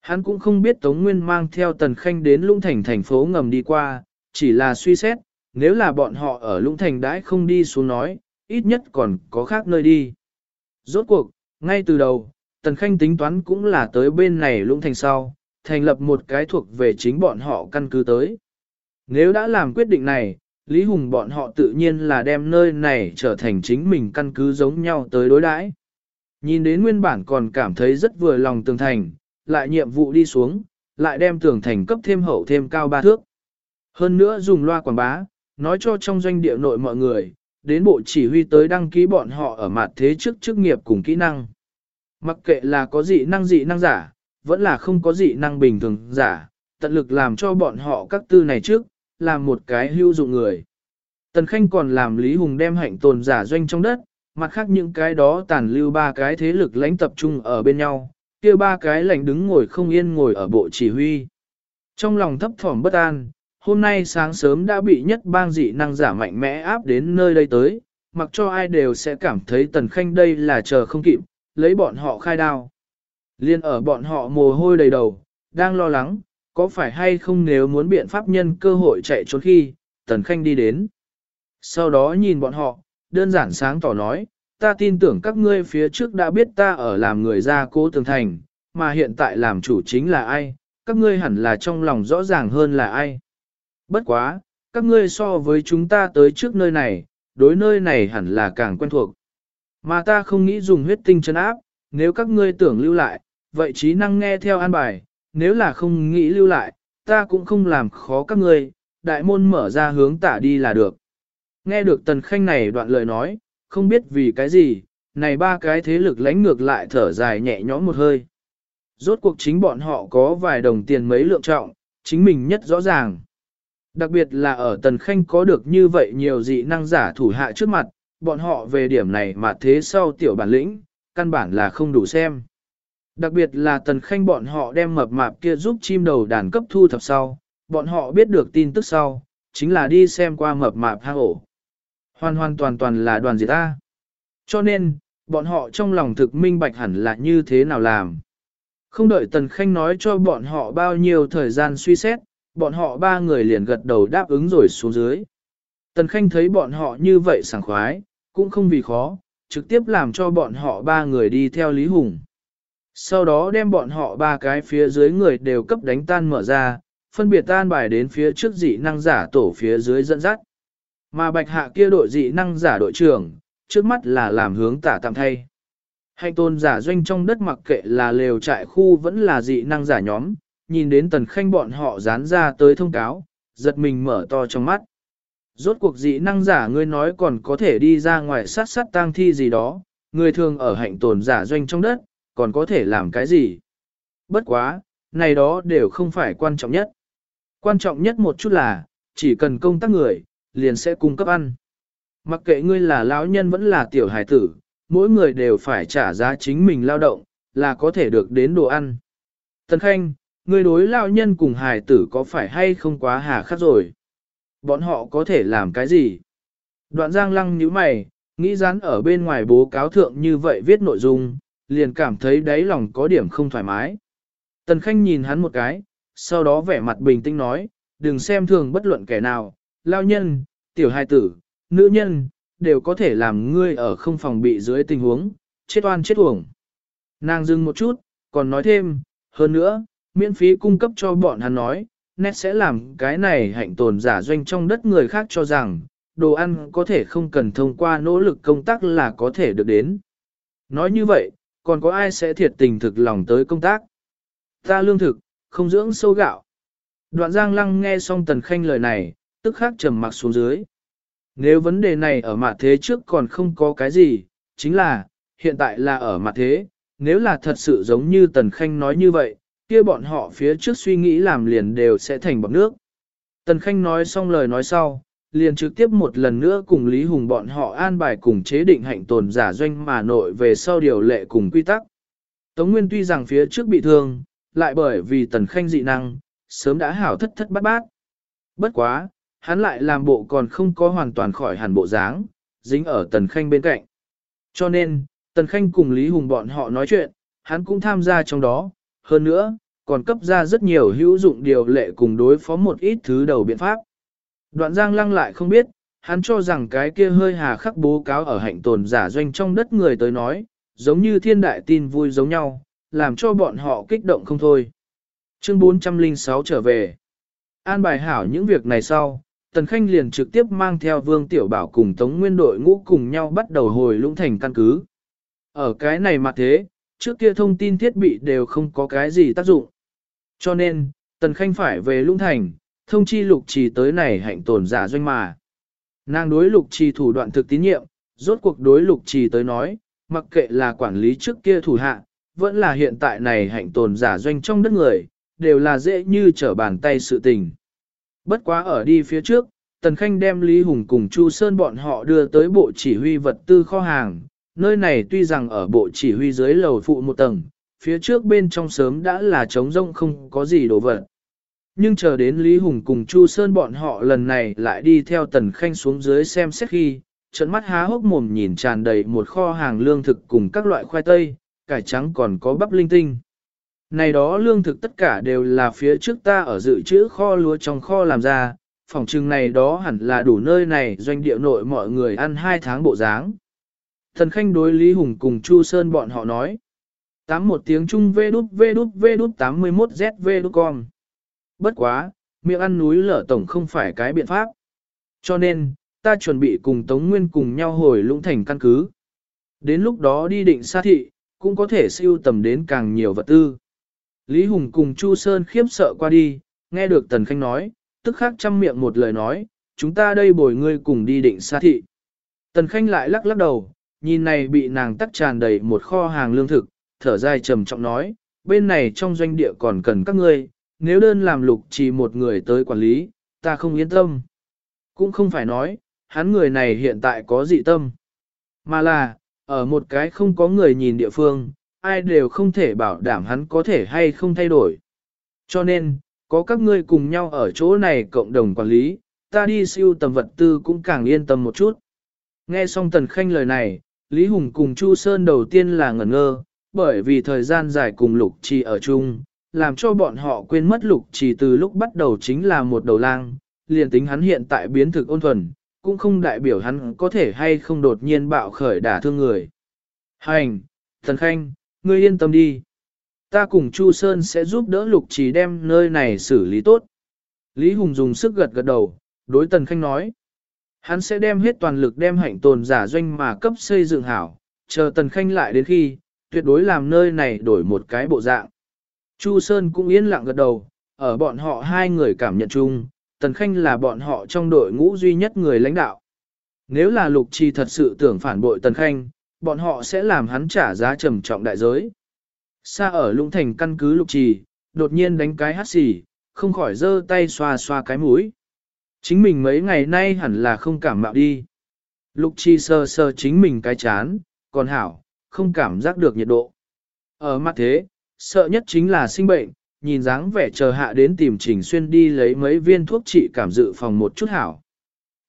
Speaker 1: Hắn cũng không biết Tống Nguyên mang theo Tần Khanh đến Lũng Thành thành phố ngầm đi qua, chỉ là suy xét, nếu là bọn họ ở Lũng Thành đãi không đi xuống nói, ít nhất còn có khác nơi đi. Rốt cuộc, ngay từ đầu, Tần Khanh tính toán cũng là tới bên này Lũng Thành sau, thành lập một cái thuộc về chính bọn họ căn cứ tới. Nếu đã làm quyết định này, Lý Hùng bọn họ tự nhiên là đem nơi này trở thành chính mình căn cứ giống nhau tới đối đãi. Nhìn đến nguyên bản còn cảm thấy rất vừa lòng tường thành, lại nhiệm vụ đi xuống, lại đem tường thành cấp thêm hậu thêm cao ba thước. Hơn nữa dùng loa quảng bá, nói cho trong doanh địa nội mọi người, đến bộ chỉ huy tới đăng ký bọn họ ở mặt thế trước chức nghiệp cùng kỹ năng. Mặc kệ là có dị năng dị năng giả, vẫn là không có dị năng bình thường giả, tận lực làm cho bọn họ các tư này trước, làm một cái hưu dụng người. Tần Khanh còn làm Lý Hùng đem hạnh tồn giả doanh trong đất, mặt khác những cái đó tàn lưu ba cái thế lực lãnh tập trung ở bên nhau, kia ba cái lãnh đứng ngồi không yên ngồi ở bộ chỉ huy. Trong lòng thấp thỏm bất an, hôm nay sáng sớm đã bị nhất bang dị năng giả mạnh mẽ áp đến nơi đây tới, mặc cho ai đều sẽ cảm thấy Tần Khanh đây là chờ không kịp, lấy bọn họ khai đao. Liên ở bọn họ mồ hôi đầy đầu, đang lo lắng, có phải hay không nếu muốn biện pháp nhân cơ hội chạy trốn khi, Tần Khanh đi đến. Sau đó nhìn bọn họ, đơn giản sáng tỏ nói, ta tin tưởng các ngươi phía trước đã biết ta ở làm người gia cố tường thành, mà hiện tại làm chủ chính là ai, các ngươi hẳn là trong lòng rõ ràng hơn là ai. Bất quá, các ngươi so với chúng ta tới trước nơi này, đối nơi này hẳn là càng quen thuộc. Mà ta không nghĩ dùng huyết tinh chân áp, nếu các ngươi tưởng lưu lại, vậy trí năng nghe theo an bài, nếu là không nghĩ lưu lại, ta cũng không làm khó các ngươi, đại môn mở ra hướng tả đi là được. Nghe được tần khanh này đoạn lời nói, không biết vì cái gì, này ba cái thế lực lánh ngược lại thở dài nhẹ nhõm một hơi. Rốt cuộc chính bọn họ có vài đồng tiền mấy lượng trọng, chính mình nhất rõ ràng. Đặc biệt là ở tần khanh có được như vậy nhiều dị năng giả thủ hạ trước mặt, bọn họ về điểm này mà thế sau tiểu bản lĩnh, căn bản là không đủ xem. Đặc biệt là tần khanh bọn họ đem mập mạp kia giúp chim đầu đàn cấp thu thập sau, bọn họ biết được tin tức sau, chính là đi xem qua mập mạp hang ổ. Hoàn hoàn toàn toàn là đoàn diệt ta. Cho nên, bọn họ trong lòng thực minh bạch hẳn là như thế nào làm. Không đợi tần khanh nói cho bọn họ bao nhiêu thời gian suy xét, bọn họ ba người liền gật đầu đáp ứng rồi xuống dưới. Tần khanh thấy bọn họ như vậy sảng khoái, cũng không vì khó, trực tiếp làm cho bọn họ ba người đi theo Lý Hùng. Sau đó đem bọn họ ba cái phía dưới người đều cấp đánh tan mở ra, phân biệt tan bài đến phía trước dị năng giả tổ phía dưới dẫn dắt. Mà bạch hạ kia đội dị năng giả đội trưởng, trước mắt là làm hướng tả tạm thay. Hành tôn giả doanh trong đất mặc kệ là lều trại khu vẫn là dị năng giả nhóm, nhìn đến tần khanh bọn họ dán ra tới thông cáo, giật mình mở to trong mắt. Rốt cuộc dị năng giả ngươi nói còn có thể đi ra ngoài sát sát tang thi gì đó, người thường ở hạnh tồn giả doanh trong đất, còn có thể làm cái gì. Bất quá, này đó đều không phải quan trọng nhất. Quan trọng nhất một chút là, chỉ cần công tác người, liền sẽ cung cấp ăn. Mặc kệ ngươi là lão nhân vẫn là tiểu hài tử, mỗi người đều phải trả giá chính mình lao động, là có thể được đến đồ ăn. Tần Khanh, ngươi đối lão nhân cùng hài tử có phải hay không quá hà khắc rồi? Bọn họ có thể làm cái gì? Đoạn giang lăng nhíu mày, nghĩ rán ở bên ngoài bố cáo thượng như vậy viết nội dung, liền cảm thấy đáy lòng có điểm không thoải mái. Tần Khanh nhìn hắn một cái, sau đó vẻ mặt bình tĩnh nói, đừng xem thường bất luận kẻ nào, lao nhân, tiểu hài tử, nữ nhân, đều có thể làm ngươi ở không phòng bị dưới tình huống, chết oan chết uổng. Nàng dừng một chút, còn nói thêm, hơn nữa, miễn phí cung cấp cho bọn hắn nói, nét sẽ làm cái này hạnh tồn giả doanh trong đất người khác cho rằng, đồ ăn có thể không cần thông qua nỗ lực công tác là có thể được đến. Nói như vậy, còn có ai sẽ thiệt tình thực lòng tới công tác? Ta lương thực, không dưỡng sâu gạo. Đoạn giang lăng nghe xong tần khanh lời này, tức khắc trầm mặc xuống dưới. Nếu vấn đề này ở mặt thế trước còn không có cái gì, chính là, hiện tại là ở mặt thế, nếu là thật sự giống như tần khanh nói như vậy, kia bọn họ phía trước suy nghĩ làm liền đều sẽ thành bọc nước. Tần khanh nói xong lời nói sau, liền trực tiếp một lần nữa cùng Lý Hùng bọn họ an bài cùng chế định hạnh tồn giả doanh mà nội về sau điều lệ cùng quy tắc. Tống Nguyên tuy rằng phía trước bị thương, lại bởi vì tần khanh dị năng, sớm đã hảo thất thất bát bát. Bất quá, hắn lại làm bộ còn không có hoàn toàn khỏi hẳn bộ dáng, dính ở tần khanh bên cạnh. Cho nên, tần khanh cùng Lý Hùng bọn họ nói chuyện, hắn cũng tham gia trong đó, hơn nữa, còn cấp ra rất nhiều hữu dụng điều lệ cùng đối phó một ít thứ đầu biện pháp. Đoạn giang lăng lại không biết, hắn cho rằng cái kia hơi hà khắc bố cáo ở hạnh tồn giả doanh trong đất người tới nói, giống như thiên đại tin vui giống nhau, làm cho bọn họ kích động không thôi. Chương 406 trở về. An bài hảo những việc này sau, Tần Khanh liền trực tiếp mang theo Vương Tiểu Bảo cùng Tống Nguyên đội ngũ cùng nhau bắt đầu hồi lũng thành căn cứ. Ở cái này mà thế, trước kia thông tin thiết bị đều không có cái gì tác dụng. Cho nên, Tần Khanh phải về lũng thành, thông chi lục trì tới này hạnh tồn giả doanh mà. Nàng đối lục trì thủ đoạn thực tín nhiệm, rốt cuộc đối lục trì tới nói, mặc kệ là quản lý trước kia thủ hạ, vẫn là hiện tại này hạnh tồn giả doanh trong đất người, đều là dễ như trở bàn tay sự tình. Bất quá ở đi phía trước, Tần Khanh đem Lý Hùng cùng Chu Sơn bọn họ đưa tới bộ chỉ huy vật tư kho hàng, nơi này tuy rằng ở bộ chỉ huy dưới lầu phụ một tầng, phía trước bên trong sớm đã là trống rông không có gì đồ vật. Nhưng chờ đến Lý Hùng cùng Chu Sơn bọn họ lần này lại đi theo Tần Khanh xuống dưới xem xét khi, trận mắt há hốc mồm nhìn tràn đầy một kho hàng lương thực cùng các loại khoai tây, cải trắng còn có bắp linh tinh. Này đó lương thực tất cả đều là phía trước ta ở dự trữ kho lúa trong kho làm ra, phòng trưng này đó hẳn là đủ nơi này doanh địa nội mọi người ăn hai tháng bộ dáng. Thần Khanh đối Lý Hùng cùng Chu Sơn bọn họ nói. Tám một tiếng Trung V đút V đút V đút 81 vê đút con. Bất quá, miệng ăn núi lở tổng không phải cái biện pháp. Cho nên, ta chuẩn bị cùng Tống Nguyên cùng nhau hồi lũng thành căn cứ. Đến lúc đó đi định xa thị, cũng có thể siêu tầm đến càng nhiều vật tư. Lý Hùng cùng Chu Sơn khiếp sợ qua đi, nghe được Tần Khanh nói, tức khắc chăm miệng một lời nói, chúng ta đây bồi ngươi cùng đi định xa thị. Tần Khanh lại lắc lắc đầu, nhìn này bị nàng tắc tràn đầy một kho hàng lương thực, thở dài trầm trọng nói, bên này trong doanh địa còn cần các ngươi, nếu đơn làm lục chỉ một người tới quản lý, ta không yên tâm. Cũng không phải nói, hắn người này hiện tại có dị tâm, mà là, ở một cái không có người nhìn địa phương, ai đều không thể bảo đảm hắn có thể hay không thay đổi. Cho nên, có các ngươi cùng nhau ở chỗ này cộng đồng quản lý, ta đi siêu tầm vật tư cũng càng yên tâm một chút. Nghe xong Tần Khanh lời này, Lý Hùng cùng Chu Sơn đầu tiên là ngẩn ngơ, bởi vì thời gian dài cùng Lục Trì ở chung, làm cho bọn họ quên mất Lục chỉ từ lúc bắt đầu chính là một đầu lang, liền tính hắn hiện tại biến thực ôn thuần, cũng không đại biểu hắn có thể hay không đột nhiên bạo khởi đả thương người. Hành, Thần Khanh, ngươi yên tâm đi. Ta cùng Chu Sơn sẽ giúp đỡ Lục chỉ đem nơi này xử lý tốt. Lý Hùng dùng sức gật gật đầu, đối Tần Khanh nói. Hắn sẽ đem hết toàn lực đem hạnh tồn giả doanh mà cấp xây dựng hảo, chờ Tần Khanh lại đến khi, tuyệt đối làm nơi này đổi một cái bộ dạng. Chu Sơn cũng yên lặng gật đầu, ở bọn họ hai người cảm nhận chung, Tần Khanh là bọn họ trong đội ngũ duy nhất người lãnh đạo. Nếu là Lục Trì thật sự tưởng phản bội Tần Khanh, bọn họ sẽ làm hắn trả giá trầm trọng đại giới. Xa ở lũng thành căn cứ Lục Trì, đột nhiên đánh cái hát xì, không khỏi giơ tay xoa xoa cái mũi. Chính mình mấy ngày nay hẳn là không cảm mạo đi. Lục chi sơ sơ chính mình cái chán, còn hảo, không cảm giác được nhiệt độ. Ở mặt thế, sợ nhất chính là sinh bệnh, nhìn dáng vẻ chờ hạ đến tìm Trình Xuyên đi lấy mấy viên thuốc trị cảm dự phòng một chút hảo.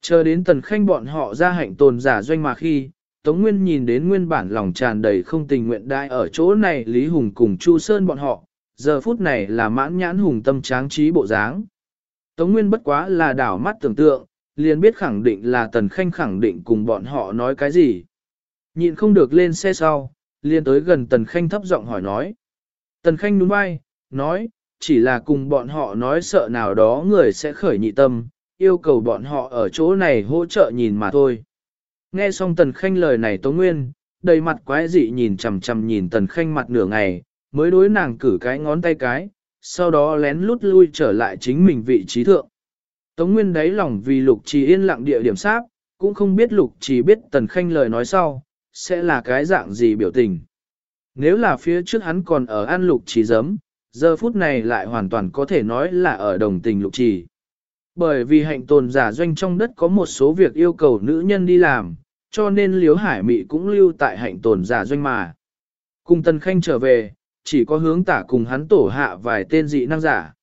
Speaker 1: Chờ đến tần khanh bọn họ ra hạnh tồn giả doanh mà khi, Tống Nguyên nhìn đến nguyên bản lòng tràn đầy không tình nguyện đại ở chỗ này Lý Hùng cùng Chu Sơn bọn họ, giờ phút này là mãn nhãn hùng tâm tráng trí bộ dáng. Tống Nguyên bất quá là đảo mắt tưởng tượng, liền biết khẳng định là Tần Khanh khẳng định cùng bọn họ nói cái gì. Nhịn không được lên xe sau, liền tới gần Tần Khanh thấp giọng hỏi nói. Tần Khanh núm vai, nói, chỉ là cùng bọn họ nói sợ nào đó người sẽ khởi nhị tâm, yêu cầu bọn họ ở chỗ này hỗ trợ nhìn mà thôi. Nghe xong Tần Khanh lời này Tống Nguyên, đầy mặt quái dị nhìn chằm chằm nhìn Tần Khanh mặt nửa ngày, mới đối nàng cử cái ngón tay cái, sau đó lén lút lui trở lại chính mình vị trí thượng. Tống Nguyên đáy lòng vì Lục Trì yên lặng địa điểm sát, cũng không biết Lục Trì biết Tần Khanh lời nói sau, sẽ là cái dạng gì biểu tình. Nếu là phía trước hắn còn ở ăn Lục Trì giấm, giờ phút này lại hoàn toàn có thể nói là ở đồng tình Lục Trì. Bởi vì hạnh tồn giả doanh trong đất có một số việc yêu cầu nữ nhân đi làm, cho nên Liếu Hải Mị cũng lưu tại hạnh tồn giả doanh mà. Cùng Tần Khanh trở về, chỉ có hướng tả cùng hắn tổ hạ vài tên dị năng giả.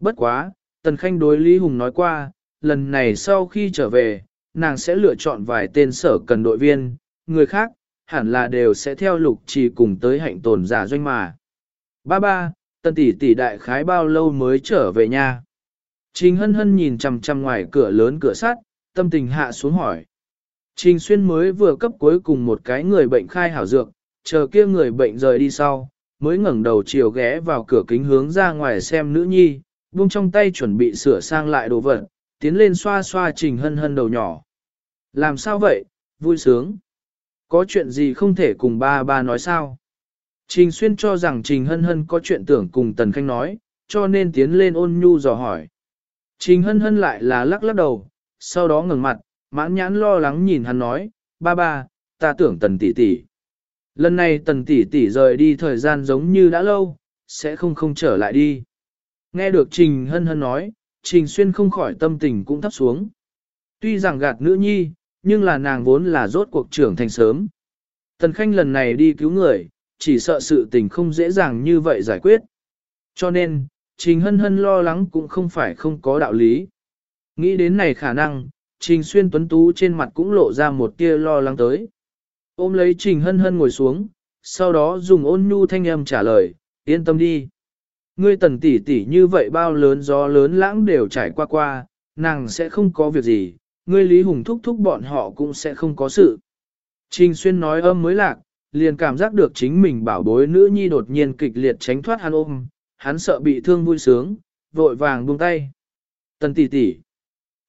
Speaker 1: Bất quá, Tần Khanh đối Lý Hùng nói qua, lần này sau khi trở về, nàng sẽ lựa chọn vài tên sở cần đội viên, người khác, hẳn là đều sẽ theo lục trì cùng tới hạnh tồn giả doanh mà. Ba ba, tân tỷ tỷ đại khái bao lâu mới trở về nhà? Trình hân hân nhìn chằm chằm ngoài cửa lớn cửa sắt, tâm tình hạ xuống hỏi. Trình xuyên mới vừa cấp cuối cùng một cái người bệnh khai hảo dược, chờ kia người bệnh rời đi sau, mới ngẩng đầu chiều ghé vào cửa kính hướng ra ngoài xem nữ nhi, buông trong tay chuẩn bị sửa sang lại đồ vật, tiến lên xoa xoa trình hân hân đầu nhỏ. Làm sao vậy, vui sướng. Có chuyện gì không thể cùng ba ba nói sao? Trình xuyên cho rằng trình hân hân có chuyện tưởng cùng tần khanh nói, cho nên tiến lên ôn nhu dò hỏi. Trình hân hân lại là lắc lắc đầu, sau đó ngừng mặt, mãn nhãn lo lắng nhìn hắn nói, ba ba, ta tưởng tần tỷ tỷ. Lần này tần tỷ tỷ rời đi thời gian giống như đã lâu, sẽ không không trở lại đi. Nghe được Trình Hân Hân nói, Trình Xuyên không khỏi tâm tình cũng thấp xuống. Tuy rằng gạt nữ nhi, nhưng là nàng vốn là rốt cuộc trưởng thành sớm. Tần Khanh lần này đi cứu người, chỉ sợ sự tình không dễ dàng như vậy giải quyết. Cho nên, Trình Hân Hân lo lắng cũng không phải không có đạo lý. Nghĩ đến này khả năng, Trình Xuyên tuấn tú trên mặt cũng lộ ra một tia lo lắng tới. Ôm lấy Trình Hân Hân ngồi xuống, sau đó dùng ôn nhu thanh âm trả lời, yên tâm đi. Ngươi tần tỷ tỷ như vậy bao lớn gió lớn lãng đều trải qua qua, nàng sẽ không có việc gì, ngươi Lý Hùng thúc thúc bọn họ cũng sẽ không có sự. Trình Xuyên nói âm mới lạc, liền cảm giác được chính mình bảo bối nữ nhi đột nhiên kịch liệt tránh thoát hắn ôm, hắn sợ bị thương vui sướng, vội vàng buông tay. Tần tỷ tỷ.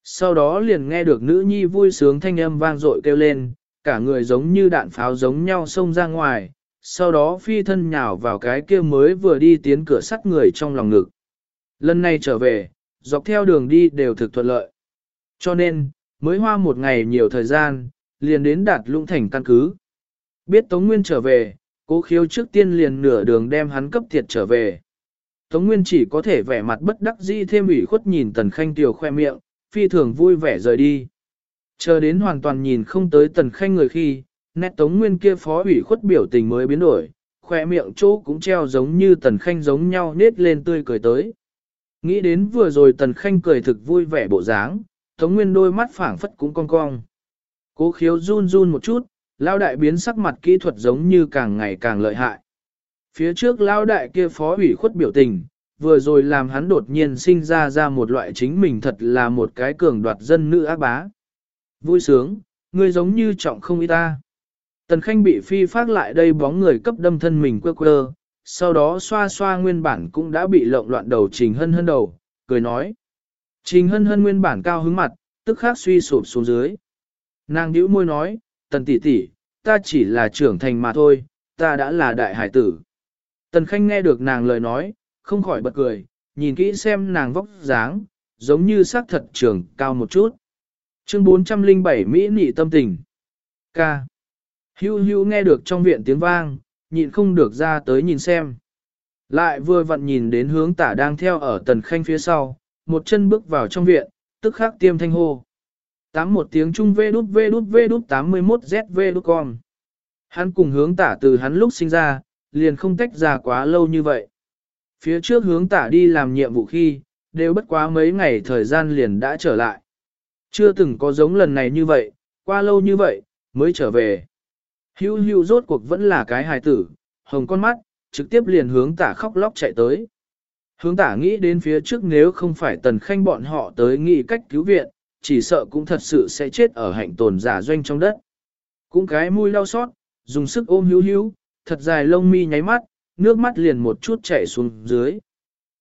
Speaker 1: Sau đó liền nghe được nữ nhi vui sướng thanh âm vang dội kêu lên, cả người giống như đạn pháo giống nhau xông ra ngoài, sau đó phi thân nhào vào cái kia mới vừa đi tiến cửa sắt người trong lòng ngực. Lần này trở về, dọc theo đường đi đều thực thuận lợi. Cho nên, mới hoa một ngày nhiều thời gian, liền đến đạt lũng thành căn cứ. Biết Tống Nguyên trở về, cố khiếu trước tiên liền nửa đường đem hắn cấp thiệt trở về. Tống Nguyên chỉ có thể vẻ mặt bất đắc dĩ thêm ủy khuất nhìn Tần Khanh Tiểu khoe miệng, phi thường vui vẻ rời đi. Chờ đến hoàn toàn nhìn không tới Tần Khanh người khi, nét Tống Nguyên kia phó ủy khuất biểu tình mới biến đổi, khoe miệng chỗ cũng treo giống như Tần Khanh giống nhau nết lên tươi cười tới. Nghĩ đến vừa rồi Tần Khanh cười thực vui vẻ bộ dáng, Tống Nguyên đôi mắt phảng phất cũng cong cong. Cố khiếu run run một chút, lao đại biến sắc mặt kỹ thuật giống như càng ngày càng lợi hại. Phía trước lao đại kia phó ủy khuất biểu tình, vừa rồi làm hắn đột nhiên sinh ra ra một loại chính mình thật là một cái cường đoạt dân nữ ác bá. Vui sướng, ngươi giống như trọng không y ta. Tần Khanh bị phi phát lại đây bóng người cấp đâm thân mình quơ quơ, sau đó xoa xoa nguyên bản cũng đã bị lộn loạn đầu Trình Hân Hân đầu, cười nói. Trình Hân Hân nguyên bản cao hứng mặt, tức khắc suy sụp xuống dưới. Nàng nhíu môi nói, tần tỷ tỷ, ta chỉ là trưởng thành mà thôi, ta đã là đại hải tử. Tần Khanh nghe được nàng lời nói, không khỏi bật cười, nhìn kỹ xem nàng vóc dáng, giống như xác thật trưởng cao một chút. Chương 407 Mỹ nị tâm tình. Ca. Hưu hưu nghe được trong viện tiếng vang, nhịn không được ra tới nhìn xem. Lại vừa vặn nhìn đến hướng tả đang theo ở tần khanh phía sau, một chân bước vào trong viện, tức khắc tiêm thanh hô. Tám một tiếng trung vê đút vê đút vê đút 81 ZV đút con. Hắn cùng hướng tả từ hắn lúc sinh ra, liền không tách ra quá lâu như vậy. Phía trước hướng tả đi làm nhiệm vụ khi, đều bất quá mấy ngày thời gian liền đã trở lại. Chưa từng có giống lần này như vậy, qua lâu như vậy, mới trở về. Hưu hưu rốt cuộc vẫn là cái hài tử, hồng con mắt, trực tiếp liền hướng tả khóc lóc chạy tới. Hướng tả nghĩ đến phía trước nếu không phải tần khanh bọn họ tới nghĩ cách cứu viện, chỉ sợ cũng thật sự sẽ chết ở hạnh tồn giả doanh trong đất. Cũng cái mũi đau xót, dùng sức ôm hữu hữu, thật dài lông mi nháy mắt, nước mắt liền một chút chảy xuống dưới.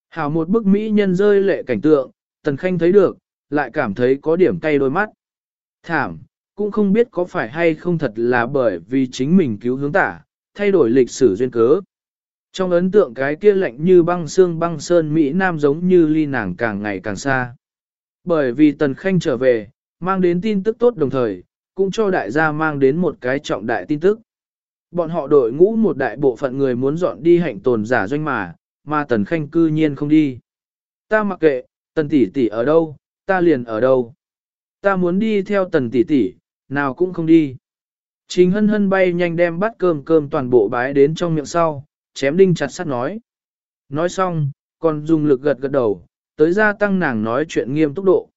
Speaker 1: Hảo một bức mỹ nhân rơi lệ cảnh tượng, tần khanh thấy được, lại cảm thấy có điểm cay đôi mắt. Thảm, cũng không biết có phải hay không thật là bởi vì chính mình cứu hướng tả, thay đổi lịch sử duyên cớ. Trong ấn tượng cái kia lạnh như băng xương băng sơn Mỹ Nam giống như ly nàng càng ngày càng xa. Bởi vì Tần Khanh trở về, mang đến tin tức tốt đồng thời, cũng cho đại gia mang đến một cái trọng đại tin tức. Bọn họ đội ngũ một đại bộ phận người muốn dọn đi hạnh tồn giả doanh mà, mà Tần Khanh cư nhiên không đi. Ta mặc kệ, Tần tỷ tỷ ở đâu, ta liền ở đâu. Ta muốn đi theo Tần tỷ tỷ, nào cũng không đi. Trình hân hân bay nhanh đem bát cơm cơm toàn bộ bái đến trong miệng sau, chém đinh chặt sắt nói. Nói xong, còn dùng lực gật gật đầu, tới gia tăng nàng nói chuyện nghiêm túc độ.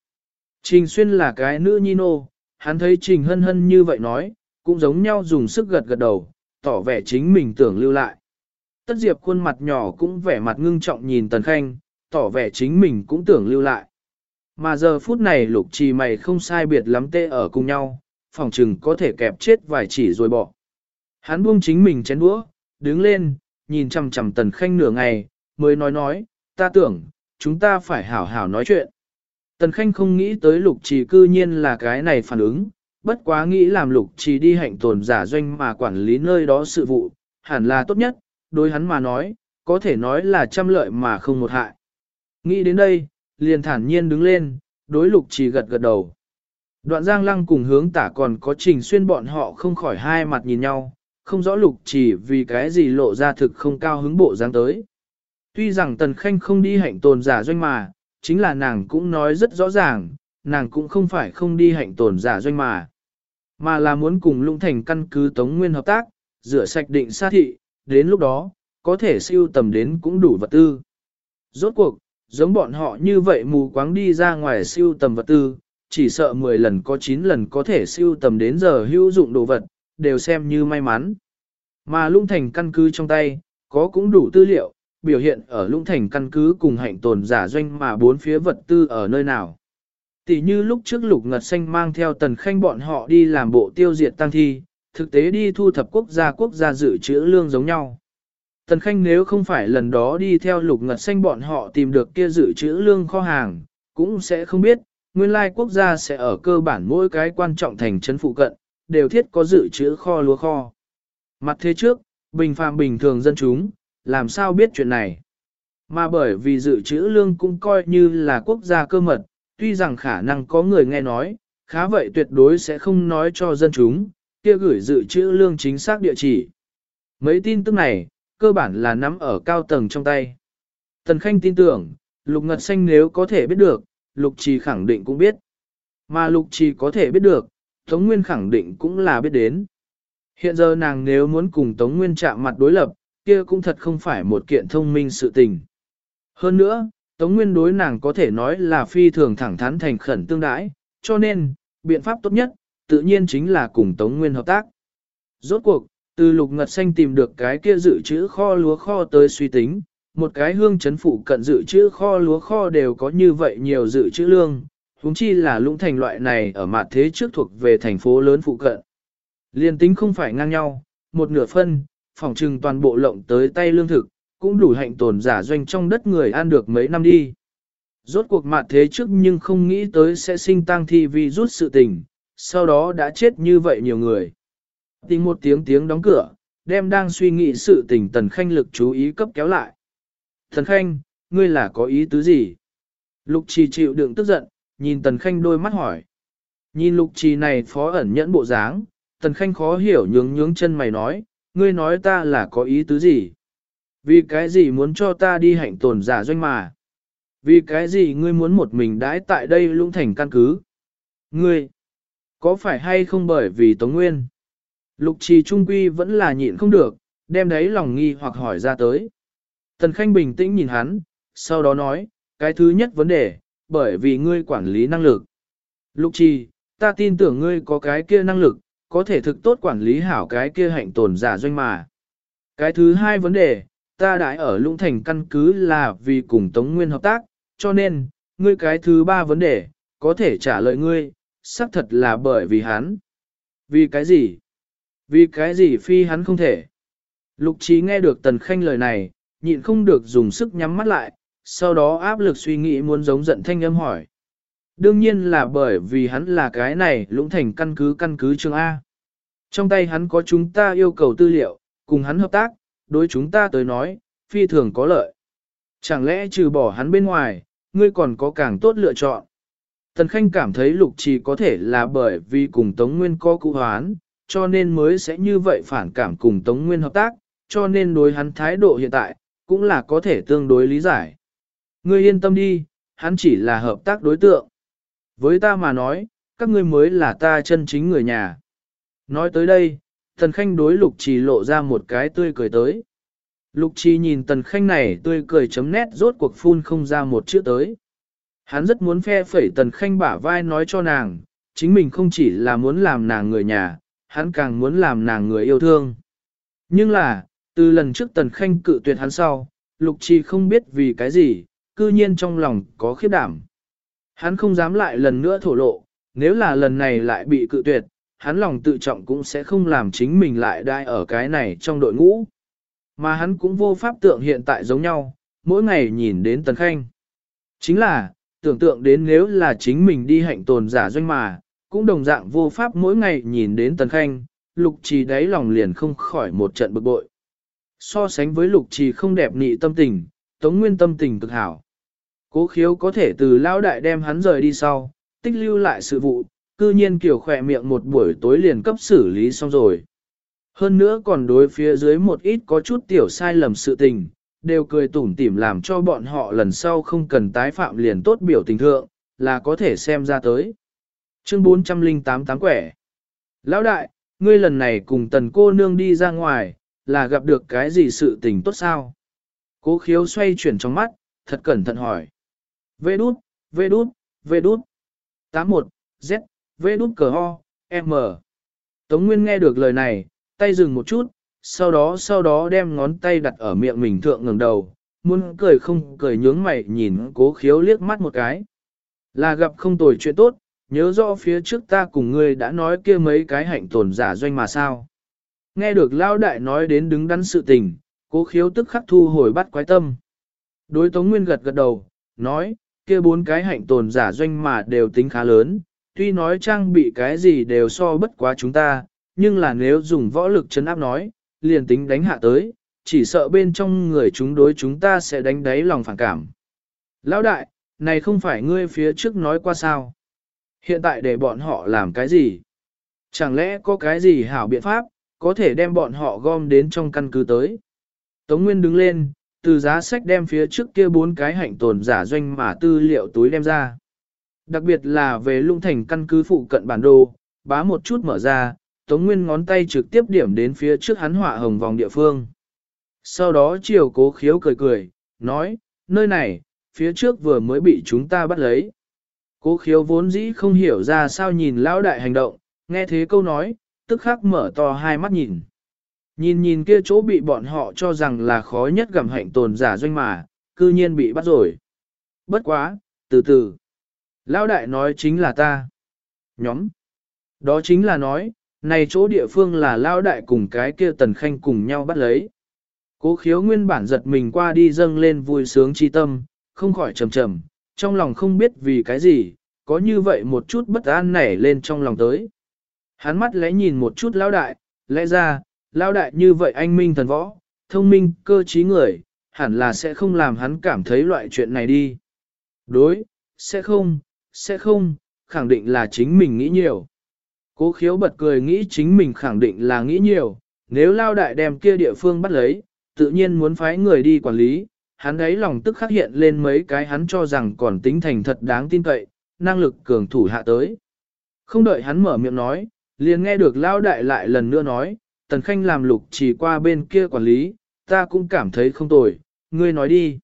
Speaker 1: Trình xuyên là cái nữ nhi nô, hắn thấy trình hân hân như vậy nói, cũng giống nhau dùng sức gật gật đầu, tỏ vẻ chính mình tưởng lưu lại. Tất diệp khuôn mặt nhỏ cũng vẻ mặt ngưng trọng nhìn tần khanh, tỏ vẻ chính mình cũng tưởng lưu lại. Mà giờ phút này lục trì mày không sai biệt lắm tê ở cùng nhau, phòng chừng có thể kẹp chết vài chỉ rồi bỏ. Hắn buông chính mình chén đũa, đứng lên, nhìn chằm chằm tần khanh nửa ngày, mới nói nói, ta tưởng, chúng ta phải hảo hảo nói chuyện. Tần khanh không nghĩ tới lục trì cư nhiên là cái này phản ứng, bất quá nghĩ làm lục trì đi hạnh tồn giả doanh mà quản lý nơi đó sự vụ, hẳn là tốt nhất, đối hắn mà nói, có thể nói là trăm lợi mà không một hại. Nghĩ đến đây, liền thản nhiên đứng lên, đối lục trì gật gật đầu. Đoạn giang lăng cùng hướng tả còn có trình xuyên bọn họ không khỏi hai mặt nhìn nhau, không rõ lục chỉ vì cái gì lộ ra thực không cao hứng bộ dáng tới. Tuy rằng Tần Khanh không đi hạnh tồn giả doanh mà, chính là nàng cũng nói rất rõ ràng, nàng cũng không phải không đi hạnh tồn giả doanh mà, mà là muốn cùng lũng thành căn cứ Tống Nguyên hợp tác, rửa sạch định xa thị, đến lúc đó, có thể siêu tầm đến cũng đủ vật tư. Rốt cuộc, giống bọn họ như vậy mù quáng đi ra ngoài siêu tầm vật tư, chỉ sợ 10 lần có 9 lần có thể siêu tầm đến giờ hữu dụng đồ vật, đều xem như may mắn. Mà lũng thành căn cứ trong tay, có cũng đủ tư liệu, biểu hiện ở lũng thành căn cứ cùng hạnh tồn giả doanh mà bốn phía vật tư ở nơi nào. Tỷ như lúc trước lục ngật xanh mang theo tần khanh bọn họ đi làm bộ tiêu diệt tăng thi, thực tế đi thu thập quốc gia quốc gia dự trữ lương giống nhau. Tần khanh nếu không phải lần đó đi theo lục ngật xanh bọn họ tìm được kia dự trữ lương kho hàng, cũng sẽ không biết, nguyên lai quốc gia sẽ ở cơ bản mỗi cái quan trọng thành trấn phụ cận, đều thiết có dự trữ kho lúa kho. Mặt thế trước, bình phàm bình thường dân chúng, làm sao biết chuyện này. Mà bởi vì dự trữ lương cũng coi như là quốc gia cơ mật, tuy rằng khả năng có người nghe nói, khá vậy tuyệt đối sẽ không nói cho dân chúng, kia gửi dự trữ lương chính xác địa chỉ. Mấy tin tức này, cơ bản là nắm ở cao tầng trong tay. Tần Khanh tin tưởng, Lục Ngật Xanh nếu có thể biết được, Lục Trì khẳng định cũng biết. Mà Lục Trì có thể biết được, Tống Nguyên khẳng định cũng là biết đến. Hiện giờ nàng nếu muốn cùng Tống Nguyên chạm mặt đối lập, kia cũng thật không phải một kiện thông minh sự tình. Hơn nữa, Tống Nguyên đối nàng có thể nói là phi thường thẳng thắn thành khẩn tương đãi, cho nên, biện pháp tốt nhất, tự nhiên chính là cùng Tống Nguyên hợp tác. Rốt cuộc, từ lục ngật xanh tìm được cái kia dự trữ kho lúa kho tới suy tính, một cái hương chấn phụ cận dự trữ kho lúa kho đều có như vậy nhiều dự trữ lương, huống chi là lũng thành loại này ở mặt thế trước thuộc về thành phố lớn phụ cận. Liên tính không phải ngang nhau, một nửa phân, phòng trừng toàn bộ lộng tới tay lương thực, cũng đủ hạnh tồn giả doanh trong đất người ăn được mấy năm đi. Rốt cuộc mặt thế trước nhưng không nghĩ tới sẽ sinh tăng thi vì rút sự tình, sau đó đã chết như vậy nhiều người. Tình một tiếng tiếng đóng cửa, đem đang suy nghĩ sự tình tần khanh lực chú ý cấp kéo lại. Thần khanh, ngươi là có ý tứ gì? Lục trì chịu đựng tức giận, nhìn tần khanh đôi mắt hỏi. Nhìn lục trì này phó ẩn nhẫn bộ dáng, tần khanh khó hiểu nhướng nhướng chân mày nói, ngươi nói ta là có ý tứ gì? Vì cái gì muốn cho ta đi hạnh tồn giả doanh mà? Vì cái gì ngươi muốn một mình đãi tại đây lũng thành căn cứ? Ngươi, có phải hay không bởi vì Tống Nguyên? Lục trì trung quy vẫn là nhịn không được, đem đấy lòng nghi hoặc hỏi ra tới. Tần Khanh bình tĩnh nhìn hắn, sau đó nói, cái thứ nhất vấn đề, bởi vì ngươi quản lý năng lực. Lục trì, ta tin tưởng ngươi có cái kia năng lực, có thể thực tốt quản lý hảo cái kia hạnh tồn giả doanh mà. Cái thứ hai vấn đề, ta đãi ở Lũng Thành căn cứ là vì cùng Tống Nguyên hợp tác, cho nên, ngươi cái thứ ba vấn đề, có thể trả lời ngươi, xác thật là bởi vì hắn. Vì cái gì? Vì cái gì phi hắn không thể? Lục trí nghe được Tần Khanh lời này, nhịn không được dùng sức nhắm mắt lại, sau đó áp lực suy nghĩ muốn giống giận thanh âm hỏi. Đương nhiên là bởi vì hắn là cái này lũng thành căn cứ căn cứ trường A. Trong tay hắn có chúng ta yêu cầu tư liệu, cùng hắn hợp tác, đối chúng ta tới nói, phi thường có lợi. Chẳng lẽ trừ bỏ hắn bên ngoài, ngươi còn có càng tốt lựa chọn. Tần Khanh cảm thấy lục trì có thể là bởi vì cùng Tống Nguyên có cụ hoán, cho nên mới sẽ như vậy phản cảm cùng Tống Nguyên hợp tác, cho nên đối hắn thái độ hiện tại, cũng là có thể tương đối lý giải. Ngươi yên tâm đi, hắn chỉ là hợp tác đối tượng. Với ta mà nói, các ngươi mới là ta chân chính người nhà. Nói tới đây, Tần Khanh đối Lục Trì lộ ra một cái tươi cười tới. Lục Trì nhìn Tần Khanh này tươi cười chấm nét rốt cuộc phun không ra một chữ tới. Hắn rất muốn phe phẩy Tần Khanh bả vai nói cho nàng, chính mình không chỉ là muốn làm nàng người nhà, hắn càng muốn làm nàng người yêu thương. Nhưng là, từ lần trước Tần Khanh cự tuyệt hắn sau, Lục Trì không biết vì cái gì, cư nhiên trong lòng có khiếp đảm. Hắn không dám lại lần nữa thổ lộ, nếu là lần này lại bị cự tuyệt, hắn lòng tự trọng cũng sẽ không làm chính mình lại đai ở cái này trong đội ngũ. Mà hắn cũng vô pháp tượng hiện tại giống nhau, mỗi ngày nhìn đến Tần Khanh. Chính là, tưởng tượng đến nếu là chính mình đi hạnh tồn giả doanh mà, cũng đồng dạng vô pháp mỗi ngày nhìn đến Tần Khanh, lục trì đáy lòng liền không khỏi một trận bực bội. So sánh với lục trì không đẹp nị tâm tình, tống nguyên tâm tình cực hảo. Cố khiếu có thể từ lao đại đem hắn rời đi sau, tích lưu lại sự vụ, cư nhiên kiểu khỏe miệng một buổi tối liền cấp xử lý xong rồi. Hơn nữa còn đối phía dưới một ít có chút tiểu sai lầm sự tình, đều cười tủm tỉm làm cho bọn họ lần sau không cần tái phạm liền tốt biểu tình thượng, là có thể xem ra tới. Chương 408 tám quẻ. Lão đại, ngươi lần này cùng tần cô nương đi ra ngoài, là gặp được cái gì sự tình tốt sao? Cố khiếu xoay chuyển trong mắt, thật cẩn thận hỏi. Vê đút, vê đút, vê đút. 81, Z, vê đút cờ ho, M. Tống Nguyên nghe được lời này, tay dừng một chút, sau đó sau đó đem ngón tay đặt ở miệng mình thượng ngẩng đầu, muốn cười không cười nhướng mày nhìn cố khiếu liếc mắt một cái. Là gặp không tồi chuyện tốt, nhớ rõ phía trước ta cùng ngươi đã nói kia mấy cái hạnh tồn giả doanh mà sao. Nghe được lao đại nói đến đứng đắn sự tình, cố khiếu tức khắc thu hồi bắt quái tâm. Đối Tống Nguyên gật gật đầu, nói, kia bốn cái hạnh tồn giả doanh mà đều tính khá lớn, tuy nói trang bị cái gì đều so bất quá chúng ta, nhưng là nếu dùng võ lực chấn áp nói, liền tính đánh hạ tới, chỉ sợ bên trong người chúng đối chúng ta sẽ đánh đáy lòng phản cảm. Lão đại, này không phải ngươi phía trước nói qua sao? Hiện tại để bọn họ làm cái gì? Chẳng lẽ có cái gì hảo biện pháp, có thể đem bọn họ gom đến trong căn cứ tới? Tống Nguyên đứng lên, từ giá sách đem phía trước kia bốn cái hạnh tồn giả doanh mà tư liệu túi đem ra. Đặc biệt là về lung thành căn cứ phụ cận bản đồ, bá một chút mở ra, Tống Nguyên ngón tay trực tiếp điểm đến phía trước hắn họa hồng vòng địa phương. Sau đó chiều cố khiếu cười cười, nói, nơi này, phía trước vừa mới bị chúng ta bắt lấy. Cố khiếu vốn dĩ không hiểu ra sao nhìn lão đại hành động, nghe thế câu nói, tức khắc mở to hai mắt nhìn. Nhìn nhìn kia chỗ bị bọn họ cho rằng là khó nhất gặm hạnh tồn giả doanh mà, cư nhiên bị bắt rồi. Bất quá, từ từ. Lão đại nói chính là ta. Nhóm. Đó chính là nói, này chỗ địa phương là Lão đại cùng cái kia tần khanh cùng nhau bắt lấy. Cố khiếu nguyên bản giật mình qua đi dâng lên vui sướng chi tâm, không khỏi trầm trầm, trong lòng không biết vì cái gì, có như vậy một chút bất an nảy lên trong lòng tới. Hắn mắt lẽ nhìn một chút lão đại, lẽ ra, lão đại như vậy anh minh thần võ, thông minh, cơ trí người, hẳn là sẽ không làm hắn cảm thấy loại chuyện này đi. Đối, sẽ không, sẽ không, khẳng định là chính mình nghĩ nhiều. Cố khiếu bật cười nghĩ chính mình khẳng định là nghĩ nhiều, nếu lao đại đem kia địa phương bắt lấy, tự nhiên muốn phái người đi quản lý, hắn ấy lòng tức khắc hiện lên mấy cái hắn cho rằng còn tính thành thật đáng tin cậy, năng lực cường thủ hạ tới. Không đợi hắn mở miệng nói, liền nghe được lao đại lại lần nữa nói, tần khanh làm lục chỉ qua bên kia quản lý, ta cũng cảm thấy không tồi, ngươi nói đi.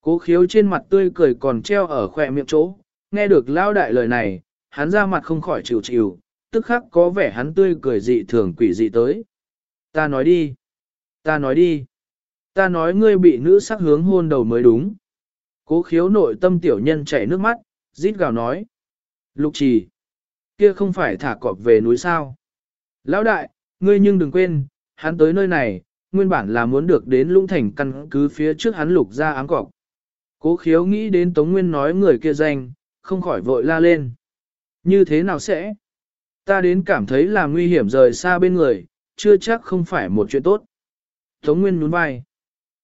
Speaker 1: Cố khiếu trên mặt tươi cười còn treo ở khỏe miệng chỗ, nghe được lao đại lời này, hắn ra mặt không khỏi chịu chịu, tức khắc có vẻ hắn tươi cười dị thường quỷ dị tới. Ta nói đi, ta nói đi, ta nói ngươi bị nữ sắc hướng hôn đầu mới đúng. Cố khiếu nội tâm tiểu nhân chảy nước mắt, rít gào nói. Lục trì, kia không phải thả cọp về núi sao. Lão đại, ngươi nhưng đừng quên, hắn tới nơi này, nguyên bản là muốn được đến lũng thành căn cứ phía trước hắn lục ra áng cọc. Cố khiếu nghĩ đến Tống Nguyên nói người kia danh, không khỏi vội la lên. Như thế nào sẽ? Ta đến cảm thấy là nguy hiểm rời xa bên người, chưa chắc không phải một chuyện tốt. Tống Nguyên nhún vai.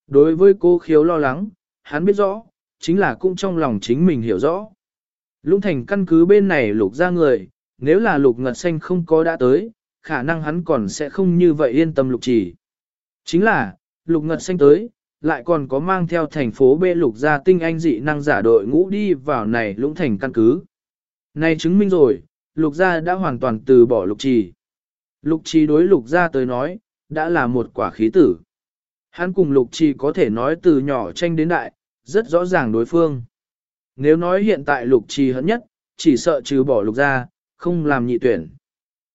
Speaker 1: Đối với cô khiếu lo lắng, hắn biết rõ, chính là cũng trong lòng chính mình hiểu rõ. Lũng thành căn cứ bên này lục ra người, nếu là lục ngật xanh không có đã tới, khả năng hắn còn sẽ không như vậy yên tâm lục trì Chính là, lục ngật xanh tới, lại còn có mang theo thành phố bê lục gia tinh anh dị năng giả đội ngũ đi vào này lũng thành căn cứ. Này chứng minh rồi, lục gia đã hoàn toàn từ bỏ lục trì. Lục trì đối lục gia tới nói, đã là một quả khí tử. Hắn cùng lục trì có thể nói từ nhỏ tranh đến đại, rất rõ ràng đối phương. Nếu nói hiện tại lục trì hận nhất, chỉ sợ trừ bỏ lục gia, không làm nhị tuyển.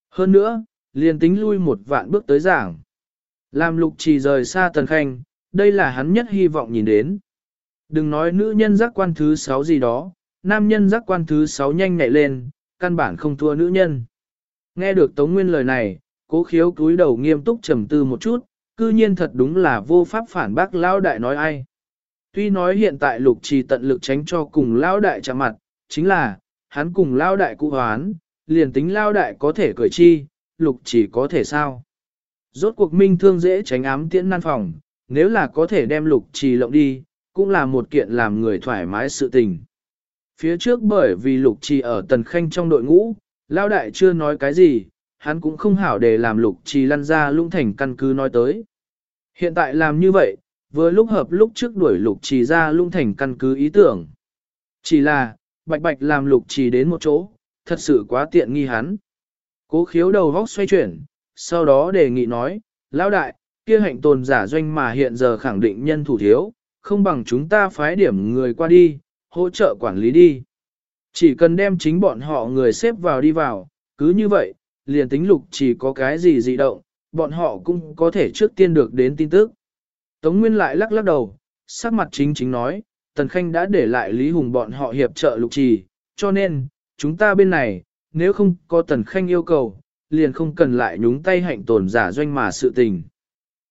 Speaker 1: Hơn nữa, liền tính lui một vạn bước tới giảng. Làm lục trì rời xa tần khanh, đây là hắn nhất hy vọng nhìn đến. Đừng nói nữ nhân giác quan thứ sáu gì đó, nam nhân giác quan thứ sáu nhanh nhạy lên, căn bản không thua nữ nhân. Nghe được Tống Nguyên lời này, cố khiếu cúi đầu nghiêm túc trầm tư một chút, cư nhiên thật đúng là vô pháp phản bác lão đại nói ai. Tuy nói hiện tại lục trì tận lực tránh cho cùng lão đại chạm mặt, chính là, hắn cùng lão đại cụ hoán, liền tính lão đại có thể cởi chi, lục chỉ có thể sao. Rốt cuộc minh thương dễ tránh ám tiễn nan phòng, nếu là có thể đem lục trì lộng đi, cũng là một kiện làm người thoải mái sự tình. Phía trước bởi vì lục trì ở tần khanh trong đội ngũ, lao đại chưa nói cái gì, hắn cũng không hảo để làm lục trì lăn ra lung thành căn cứ nói tới. Hiện tại làm như vậy, vừa lúc hợp lúc trước đuổi lục trì ra lung thành căn cứ ý tưởng. Chỉ là, bạch bạch làm lục trì đến một chỗ, thật sự quá tiện nghi hắn. Cố khiếu đầu vóc xoay chuyển, sau đó đề nghị nói, lão đại, kia hạnh tồn giả doanh mà hiện giờ khẳng định nhân thủ thiếu, không bằng chúng ta phái điểm người qua đi, hỗ trợ quản lý đi. Chỉ cần đem chính bọn họ người xếp vào đi vào, cứ như vậy, liền tính lục chỉ có cái gì dị động, bọn họ cũng có thể trước tiên được đến tin tức. Tống Nguyên lại lắc lắc đầu, sắc mặt chính chính nói, Tần Khanh đã để lại Lý Hùng bọn họ hiệp trợ lục trì, cho nên, chúng ta bên này, nếu không có Tần Khanh yêu cầu, liền không cần lại nhúng tay hạnh tồn giả doanh mà sự tình.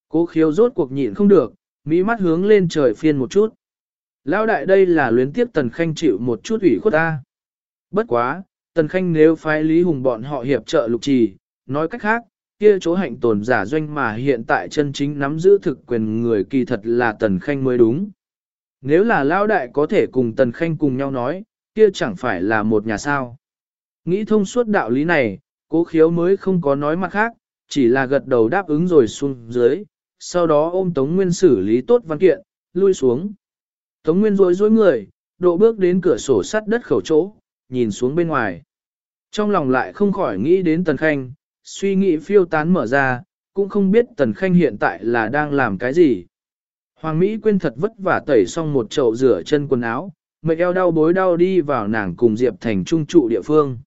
Speaker 1: Cố khiếu rốt cuộc nhịn không được, mỹ mắt hướng lên trời phiên một chút. Lão đại đây là luyến tiếp Tần Khanh chịu một chút ủy khuất ta. Bất quá, Tần Khanh nếu phái Lý Hùng bọn họ hiệp trợ lục trì, nói cách khác, kia chỗ hạnh tồn giả doanh mà hiện tại chân chính nắm giữ thực quyền người kỳ thật là Tần Khanh mới đúng. Nếu là Lão đại có thể cùng Tần Khanh cùng nhau nói, kia chẳng phải là một nhà sao. Nghĩ thông suốt đạo lý này, cố khiếu mới không có nói mặt khác, chỉ là gật đầu đáp ứng rồi xuống dưới, sau đó ôm Tống Nguyên xử lý tốt văn kiện, lui xuống. Tống Nguyên rối rối người, độ bước đến cửa sổ sắt đất khẩu chỗ, nhìn xuống bên ngoài. Trong lòng lại không khỏi nghĩ đến Tần Khanh, suy nghĩ phiêu tán mở ra, cũng không biết Tần Khanh hiện tại là đang làm cái gì. Hoàng Mỹ quên thật vất vả tẩy xong một chậu rửa chân quần áo, mệt eo đau bối đau đi vào nàng cùng Diệp Thành trung trụ địa phương.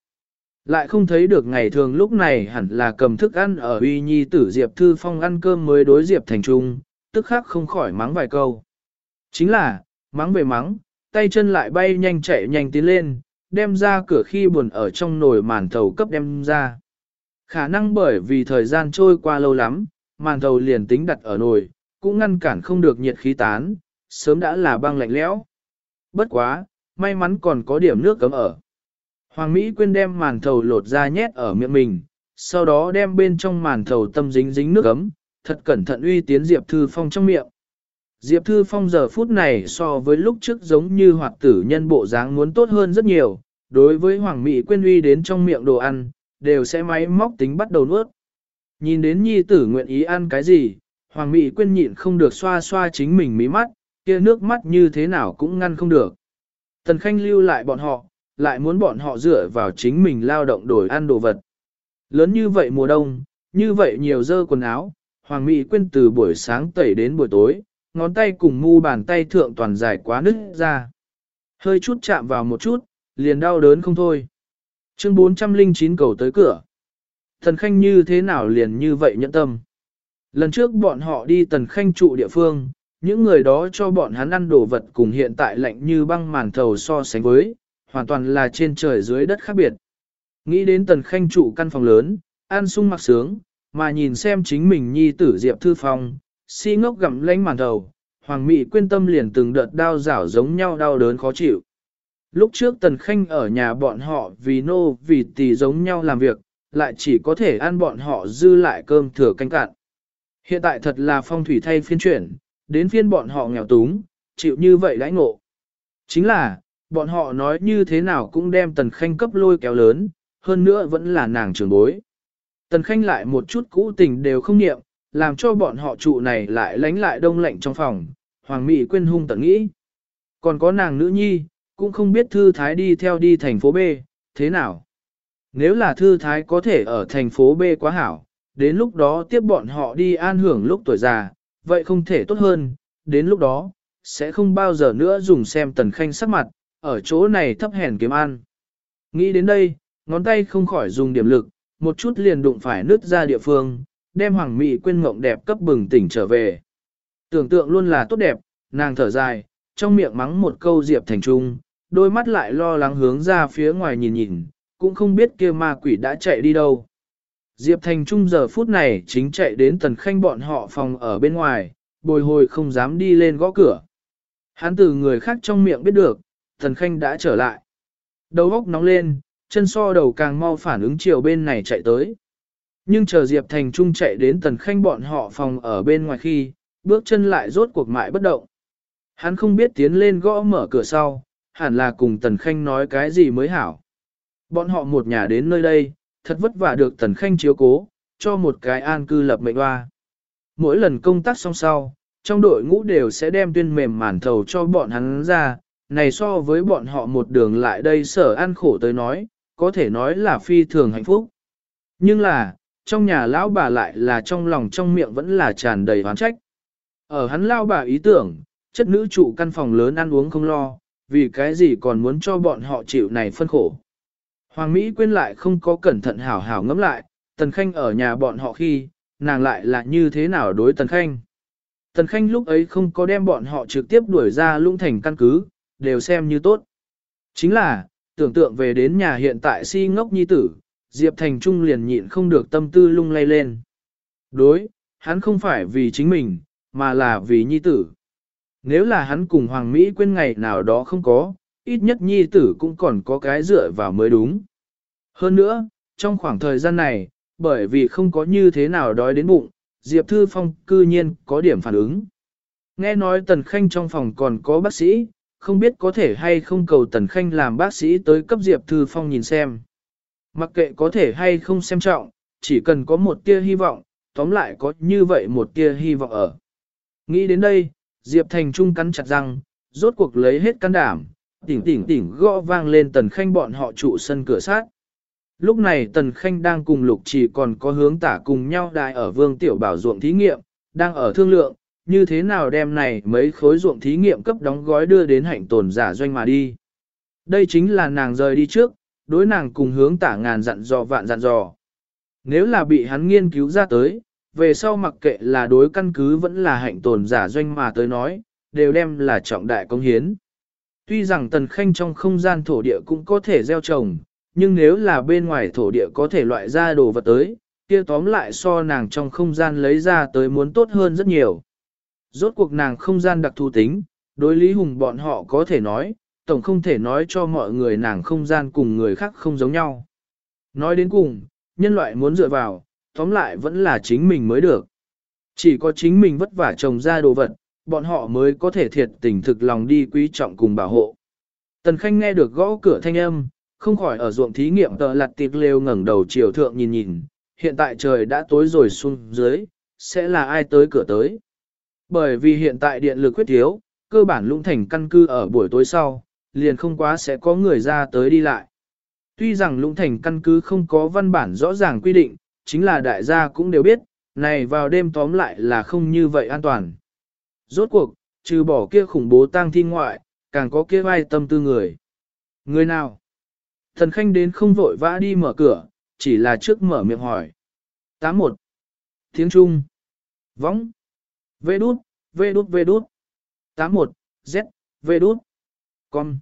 Speaker 1: Lại không thấy được ngày thường lúc này hẳn là cầm thức ăn ở uy nhi tử Diệp Thư Phong ăn cơm mới đối Diệp Thành Trung, tức khắc không khỏi mắng vài câu. Chính là, mắng về mắng, tay chân lại bay nhanh chạy nhanh tiến lên, đem ra cửa khi buồn ở trong nồi màn thầu cấp đem ra. Khả năng bởi vì thời gian trôi qua lâu lắm, màn thầu liền tính đặt ở nồi, cũng ngăn cản không được nhiệt khí tán, sớm đã là băng lạnh lẽo. Bất quá, may mắn còn có điểm nước cấm ở. Hoàng Mỹ quên đem màn thầu lột ra nhét ở miệng mình, sau đó đem bên trong màn thầu tâm dính dính nước ấm. thật cẩn thận uy tiến Diệp Thư Phong trong miệng. Diệp Thư Phong giờ phút này so với lúc trước giống như hoạt tử nhân bộ dáng muốn tốt hơn rất nhiều, đối với Hoàng Mỹ quên uy đến trong miệng đồ ăn, đều sẽ máy móc tính bắt đầu nuốt. Nhìn đến nhi tử nguyện ý ăn cái gì, Hoàng Mỹ quên nhịn không được xoa xoa chính mình mí mắt, kia nước mắt như thế nào cũng ngăn không được. Tần Khanh lưu lại bọn họ, lại muốn bọn họ dựa vào chính mình lao động đổi ăn đồ vật. Lớn như vậy mùa đông, như vậy nhiều dơ quần áo, Hoàng Mỹ quên từ buổi sáng tẩy đến buổi tối, ngón tay cùng mu bàn tay thượng toàn dài quá nứt ra. Hơi chút chạm vào một chút, liền đau đớn không thôi. Chương 409 cầu tới cửa. thần Khanh như thế nào liền như vậy nhẫn tâm. Lần trước bọn họ đi Tần Khanh trụ địa phương, những người đó cho bọn hắn ăn đồ vật cùng hiện tại lạnh như băng màn thầu so sánh với, hoàn toàn là trên trời dưới đất khác biệt. Nghĩ đến Tần Khanh trụ căn phòng lớn, An sung mặc sướng, mà nhìn xem chính mình nhi tử Diệp Thư Phong, si ngốc gặm lánh màn đầu. Hoàng Mị quyên tâm liền từng đợt đau rảo giống nhau đau đớn khó chịu. Lúc trước Tần Khanh ở nhà bọn họ vì nô vì tỷ giống nhau làm việc, lại chỉ có thể ăn bọn họ dư lại cơm thừa canh cạn. Hiện tại thật là phong thủy thay phiên chuyển, đến phiên bọn họ nghèo túng, chịu như vậy đãi ngộ. Chính là, bọn họ nói như thế nào cũng đem Tần Khanh cấp lôi kéo lớn, hơn nữa vẫn là nàng trưởng bối. Tần Khanh lại một chút cũ tình đều không niệm, làm cho bọn họ trụ này lại lánh lại đông lạnh trong phòng, Hoàng Mỹ quên hung tận nghĩ. Còn có nàng nữ nhi, cũng không biết Thư Thái đi theo đi thành phố B, thế nào? Nếu là Thư Thái có thể ở thành phố B quá hảo, đến lúc đó tiếp bọn họ đi an hưởng lúc tuổi già, vậy không thể tốt hơn, đến lúc đó, sẽ không bao giờ nữa dùng xem Tần Khanh sắc mặt, ở chỗ này thấp hèn kiếm ăn. Nghĩ đến đây, ngón tay không khỏi dùng điểm lực, một chút liền đụng phải nứt ra địa phương, đem Hoàng Mỹ quên ngộng đẹp cấp bừng tỉnh trở về. Tưởng tượng luôn là tốt đẹp, nàng thở dài, trong miệng mắng một câu Diệp Thành Trung, đôi mắt lại lo lắng hướng ra phía ngoài nhìn nhìn, cũng không biết kia ma quỷ đã chạy đi đâu. Diệp Thành Trung giờ phút này chính chạy đến tần khanh bọn họ phòng ở bên ngoài, bồi hồi không dám đi lên gõ cửa. Hắn từ người khác trong miệng biết được, tần khanh đã trở lại. Đầu óc nóng lên, chân so đầu càng mau phản ứng chiều bên này chạy tới. Nhưng chờ Diệp Thành Trung chạy đến tần khanh bọn họ phòng ở bên ngoài khi, bước chân lại rốt cuộc mại bất động. Hắn không biết tiến lên gõ mở cửa sau, hẳn là cùng tần khanh nói cái gì mới hảo. Bọn họ một nhà đến nơi đây, thật vất vả được tần khanh chiếu cố, cho một cái an cư lập mệnh hoa. Mỗi lần công tác xong sau, trong đội ngũ đều sẽ đem tuyên mềm màn thầu cho bọn hắn ra, này so với bọn họ một đường lại đây sở ăn khổ tới nói, có thể nói là phi thường hạnh phúc. Nhưng là, trong nhà lão bà lại là trong lòng trong miệng vẫn là tràn đầy oán trách. Ở hắn lão bà ý tưởng, chất nữ trụ căn phòng lớn ăn uống không lo, vì cái gì còn muốn cho bọn họ chịu này phân khổ. Hoàng Mỹ quên lại không có cẩn thận hảo hảo ngẫm lại, Tần Khanh ở nhà bọn họ khi, nàng lại là như thế nào đối Tần Khanh. Tần Khanh lúc ấy không có đem bọn họ trực tiếp đuổi ra lũng thành căn cứ, đều xem như tốt. Chính là, tưởng tượng về đến nhà hiện tại si ngốc nhi tử, Diệp Thành Trung liền nhịn không được tâm tư lung lay lên. Đối, hắn không phải vì chính mình, mà là vì nhi tử. Nếu là hắn cùng Hoàng Mỹ quên ngày nào đó không có, ít nhất nhi tử cũng còn có cái dựa vào mới đúng. Hơn nữa, trong khoảng thời gian này, bởi vì không có như thế nào đói đến bụng, Diệp Thư Phong cư nhiên có điểm phản ứng. Nghe nói Tần Khanh trong phòng còn có bác sĩ, không biết có thể hay không cầu Tần Khanh làm bác sĩ tới cấp Diệp Thư Phong nhìn xem. Mặc kệ có thể hay không xem trọng, chỉ cần có một tia hy vọng, tóm lại có như vậy một tia hy vọng ở. Nghĩ đến đây, Diệp Thành Trung cắn chặt răng, rốt cuộc lấy hết can đảm, tỉnh tỉnh tỉnh gõ vang lên tần khanh bọn họ trụ sân cửa sát. Lúc này tần khanh đang cùng lục chỉ còn có hướng tả cùng nhau đại ở vương tiểu bảo ruộng thí nghiệm, đang ở thương lượng, như thế nào đem này mấy khối ruộng thí nghiệm cấp đóng gói đưa đến hạnh tồn giả doanh mà đi. Đây chính là nàng rời đi trước, đối nàng cùng hướng tả ngàn dặn dò vạn dặn dò. Nếu là bị hắn nghiên cứu ra tới, về sau mặc kệ là đối căn cứ vẫn là hạnh tồn giả doanh mà tới nói, đều đem là trọng đại công hiến. Tuy rằng tần khanh trong không gian thổ địa cũng có thể gieo trồng, nhưng nếu là bên ngoài thổ địa có thể loại ra đồ vật tới, kia tóm lại so nàng trong không gian lấy ra tới muốn tốt hơn rất nhiều. Rốt cuộc nàng không gian đặc thù tính, đối Lý Hùng bọn họ có thể nói, tổng không thể nói cho mọi người nàng không gian cùng người khác không giống nhau. Nói đến cùng, nhân loại muốn dựa vào, tóm lại vẫn là chính mình mới được. Chỉ có chính mình vất vả trồng ra đồ vật, bọn họ mới có thể thiệt tình thực lòng đi quý trọng cùng bảo hộ. Tần Khanh nghe được gõ cửa thanh âm, không khỏi ở ruộng thí nghiệm tờ lặt tiệt lêu ngẩng đầu chiều thượng nhìn nhìn, hiện tại trời đã tối rồi xuống dưới, sẽ là ai tới cửa tới. Bởi vì hiện tại điện lực quyết thiếu, cơ bản lũng thành căn cư ở buổi tối sau, liền không quá sẽ có người ra tới đi lại. Tuy rằng lũng thành căn cứ không có văn bản rõ ràng quy định, chính là đại gia cũng đều biết, này vào đêm tóm lại là không như vậy an toàn. Rốt cuộc, trừ bỏ kia khủng bố tang thi ngoại, càng có kia vai tâm tư người. Người nào? Thần Khanh đến không vội vã đi mở cửa, chỉ là trước mở miệng hỏi. 81. Tiếng Trung. Võng. Vê đút, vê đút vê đút. 81. Z, vê đút. Con.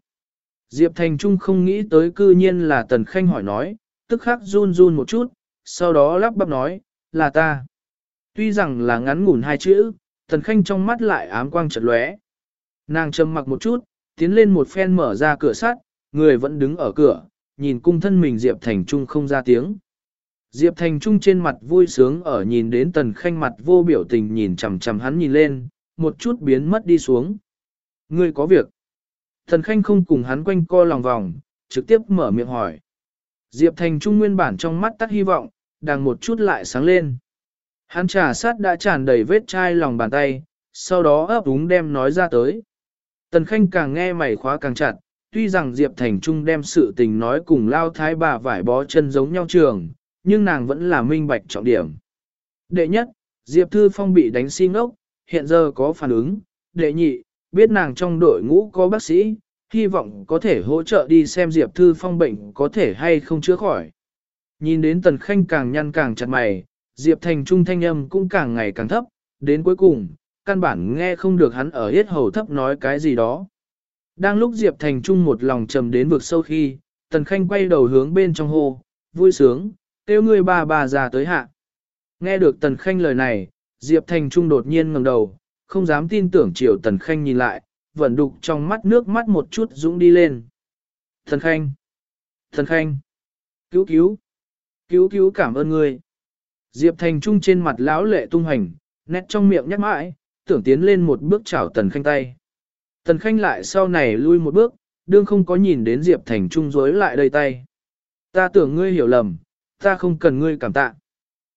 Speaker 1: Diệp Thành Trung không nghĩ tới cư nhiên là Tần Khanh hỏi nói, tức khắc run run một chút, sau đó lắp bắp nói, là ta. Tuy rằng là ngắn ngủn hai chữ, Tần Khanh trong mắt lại ám quang chợt lóe. Nàng trầm mặc một chút, tiến lên một phen mở ra cửa sắt, người vẫn đứng ở cửa, nhìn cung thân mình Diệp Thành Trung không ra tiếng. Diệp Thành Trung trên mặt vui sướng ở nhìn đến Tần Khanh mặt vô biểu tình nhìn chằm chằm hắn nhìn lên, một chút biến mất đi xuống. Ngươi có việc. Tần Khanh không cùng hắn quanh co lòng vòng, trực tiếp mở miệng hỏi. Diệp Thành Trung nguyên bản trong mắt tắt hy vọng, đang một chút lại sáng lên. Hắn trà sát đã tràn đầy vết chai lòng bàn tay, sau đó ấp úng đem nói ra tới. Tần Khanh càng nghe mày khóa càng chặt, tuy rằng Diệp Thành Trung đem sự tình nói cùng lao thái bà vải bó chân giống nhau trường, nhưng nàng vẫn là minh bạch trọng điểm. Đệ nhất, Diệp Thư Phong bị đánh si ngốc, hiện giờ có phản ứng. Đệ nhị, biết nàng trong đội ngũ có bác sĩ, hy vọng có thể hỗ trợ đi xem Diệp Thư Phong bệnh có thể hay không chữa khỏi. Nhìn đến Tần Khanh càng nhăn càng chặt mày, Diệp Thành Trung thanh âm cũng càng ngày càng thấp, đến cuối cùng, căn bản nghe không được hắn ở hết hầu thấp nói cái gì đó. Đang lúc Diệp Thành Trung một lòng trầm đến vực sâu khi, Tần Khanh quay đầu hướng bên trong hồ, vui sướng, kêu ngươi bà bà già tới hạ. Nghe được Tần Khanh lời này, Diệp Thành Trung đột nhiên ngẩng đầu, không dám tin tưởng chiều Tần Khanh nhìn lại, vẫn đục trong mắt nước mắt một chút dũng đi lên. Tần Khanh! Tần Khanh! Cứu cứu! Cứu cứu cảm ơn ngươi! Diệp Thành Trung trên mặt lão lệ tung hành, nét trong miệng nhắc mãi, tưởng tiến lên một bước chảo Tần Khanh tay. Tần Khanh lại sau này lui một bước, đương không có nhìn đến Diệp Thành Trung dối lại đầy tay. Ta tưởng ngươi hiểu lầm, ta không cần ngươi cảm tạ.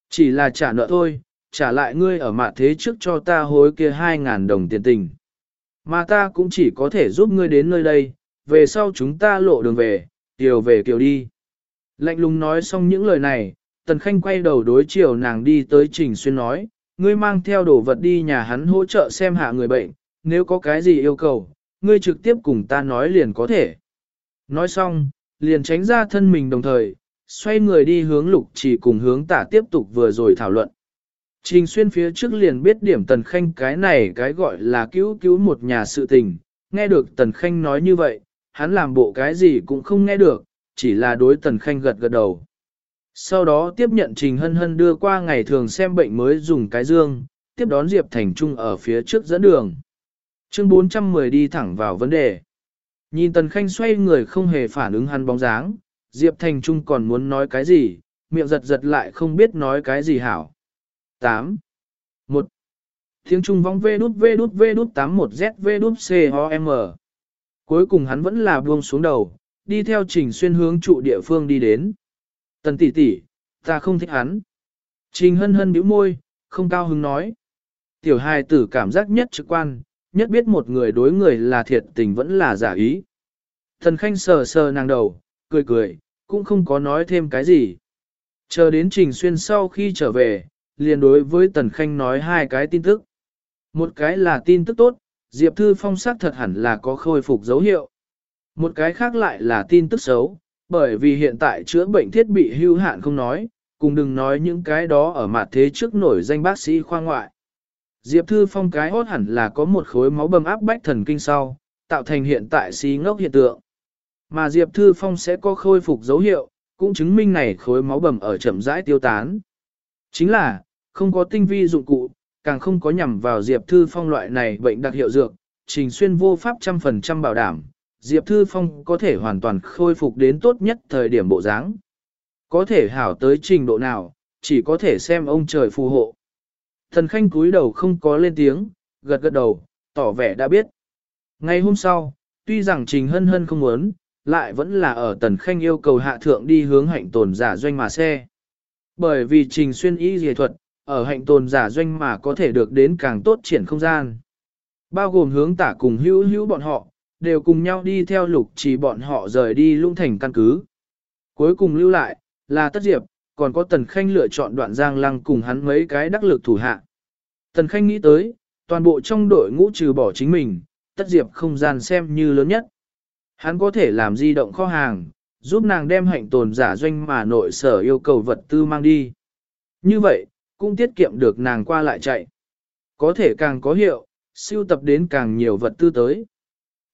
Speaker 1: Chỉ là trả nợ thôi, trả lại ngươi ở mạ thế trước cho ta hối kia 2.000 đồng tiền tình. Mà ta cũng chỉ có thể giúp ngươi đến nơi đây, về sau chúng ta lộ đường về, kiều về kiều đi. Lạnh lùng nói xong những lời này, Tần Khanh quay đầu đối chiều nàng đi tới Trình Xuyên nói, ngươi mang theo đồ vật đi nhà hắn hỗ trợ xem hạ người bệnh, nếu có cái gì yêu cầu, ngươi trực tiếp cùng ta nói liền có thể. Nói xong, liền tránh ra thân mình đồng thời, xoay người đi hướng lục chỉ cùng hướng tả tiếp tục vừa rồi thảo luận. Trình xuyên phía trước liền biết điểm tần khanh cái này cái gọi là cứu cứu một nhà sự tình, nghe được tần khanh nói như vậy, hắn làm bộ cái gì cũng không nghe được, chỉ là đối tần khanh gật gật đầu. Sau đó tiếp nhận Trình Hân Hân đưa qua ngày thường xem bệnh mới dùng cái dương, tiếp đón Diệp Thành Trung ở phía trước dẫn đường. Chương 410 đi thẳng vào vấn đề. Nhìn Tần Khanh xoay người không hề phản ứng hắn bóng dáng, Diệp Thành Trung còn muốn nói cái gì, miệng giật giật lại không biết nói cái gì hảo. 8. 1. Tiếng Trung vong vê đút vê đút vê đút 81 Z vê đút C O M. Cuối cùng hắn vẫn là buông xuống đầu, đi theo trình xuyên hướng trụ địa phương đi đến. Tần tỷ tỷ, ta không thích hắn. Trình hân hân bĩu môi, không cao hứng nói. Tiểu hài tử cảm giác nhất trực quan, nhất biết một người đối người là thiệt tình vẫn là giả ý. Thần khanh sờ sờ nàng đầu, cười cười, cũng không có nói thêm cái gì. Chờ đến Trình Xuyên sau khi trở về, liền đối với Tần Khanh nói hai cái tin tức. Một cái là tin tức tốt, Diệp Thư Phong sắc thật hẳn là có khôi phục dấu hiệu. Một cái khác lại là tin tức xấu, bởi vì hiện tại chữa bệnh thiết bị hưu hạn không nói, cùng đừng nói những cái đó ở mặt thế trước nổi danh bác sĩ khoa ngoại. Diệp Thư Phong cái hốt hẳn là có một khối máu bầm áp bách thần kinh sau, tạo thành hiện tại xí ngốc hiện tượng. Mà Diệp Thư Phong sẽ có khôi phục dấu hiệu, cũng chứng minh này khối máu bầm ở chậm rãi tiêu tán. Chính là, không có tinh vi dụng cụ, càng không có nhằm vào Diệp Thư Phong loại này bệnh đặc hiệu dược, trình xuyên vô pháp trăm phần trăm bảo đảm, Diệp Thư Phong có thể hoàn toàn khôi phục đến tốt nhất thời điểm bộ dáng. Có thể hảo tới trình độ nào, chỉ có thể xem ông trời phù hộ. Thần Khanh cúi đầu không có lên tiếng, gật gật đầu, tỏ vẻ đã biết. Ngay hôm sau, tuy rằng Trình Hân Hân không muốn, lại vẫn là ở Tần Khanh yêu cầu hạ thượng đi hướng hạnh tồn giả doanh mà xe. Bởi vì Trình xuyên y dề thuật, ở hạnh tồn giả doanh mà có thể được đến càng tốt triển không gian. Bao gồm hướng tả cùng hữu hữu bọn họ, đều cùng nhau đi theo lục chỉ bọn họ rời đi lung thành căn cứ. Cuối cùng lưu lại, là Tất Diệp, còn có Tần Khanh lựa chọn đoạn giang lăng cùng hắn mấy cái đắc lực thủ hạ. Tần Khanh nghĩ tới, toàn bộ trong đội ngũ trừ bỏ chính mình, Tất Diệp không gian xem như lớn nhất. Hắn có thể làm di động kho hàng, giúp nàng đem hạnh tồn giả doanh mà nội sở yêu cầu vật tư mang đi. Như vậy, cũng tiết kiệm được nàng qua lại chạy. Có thể càng có hiệu, siêu tập đến càng nhiều vật tư tới.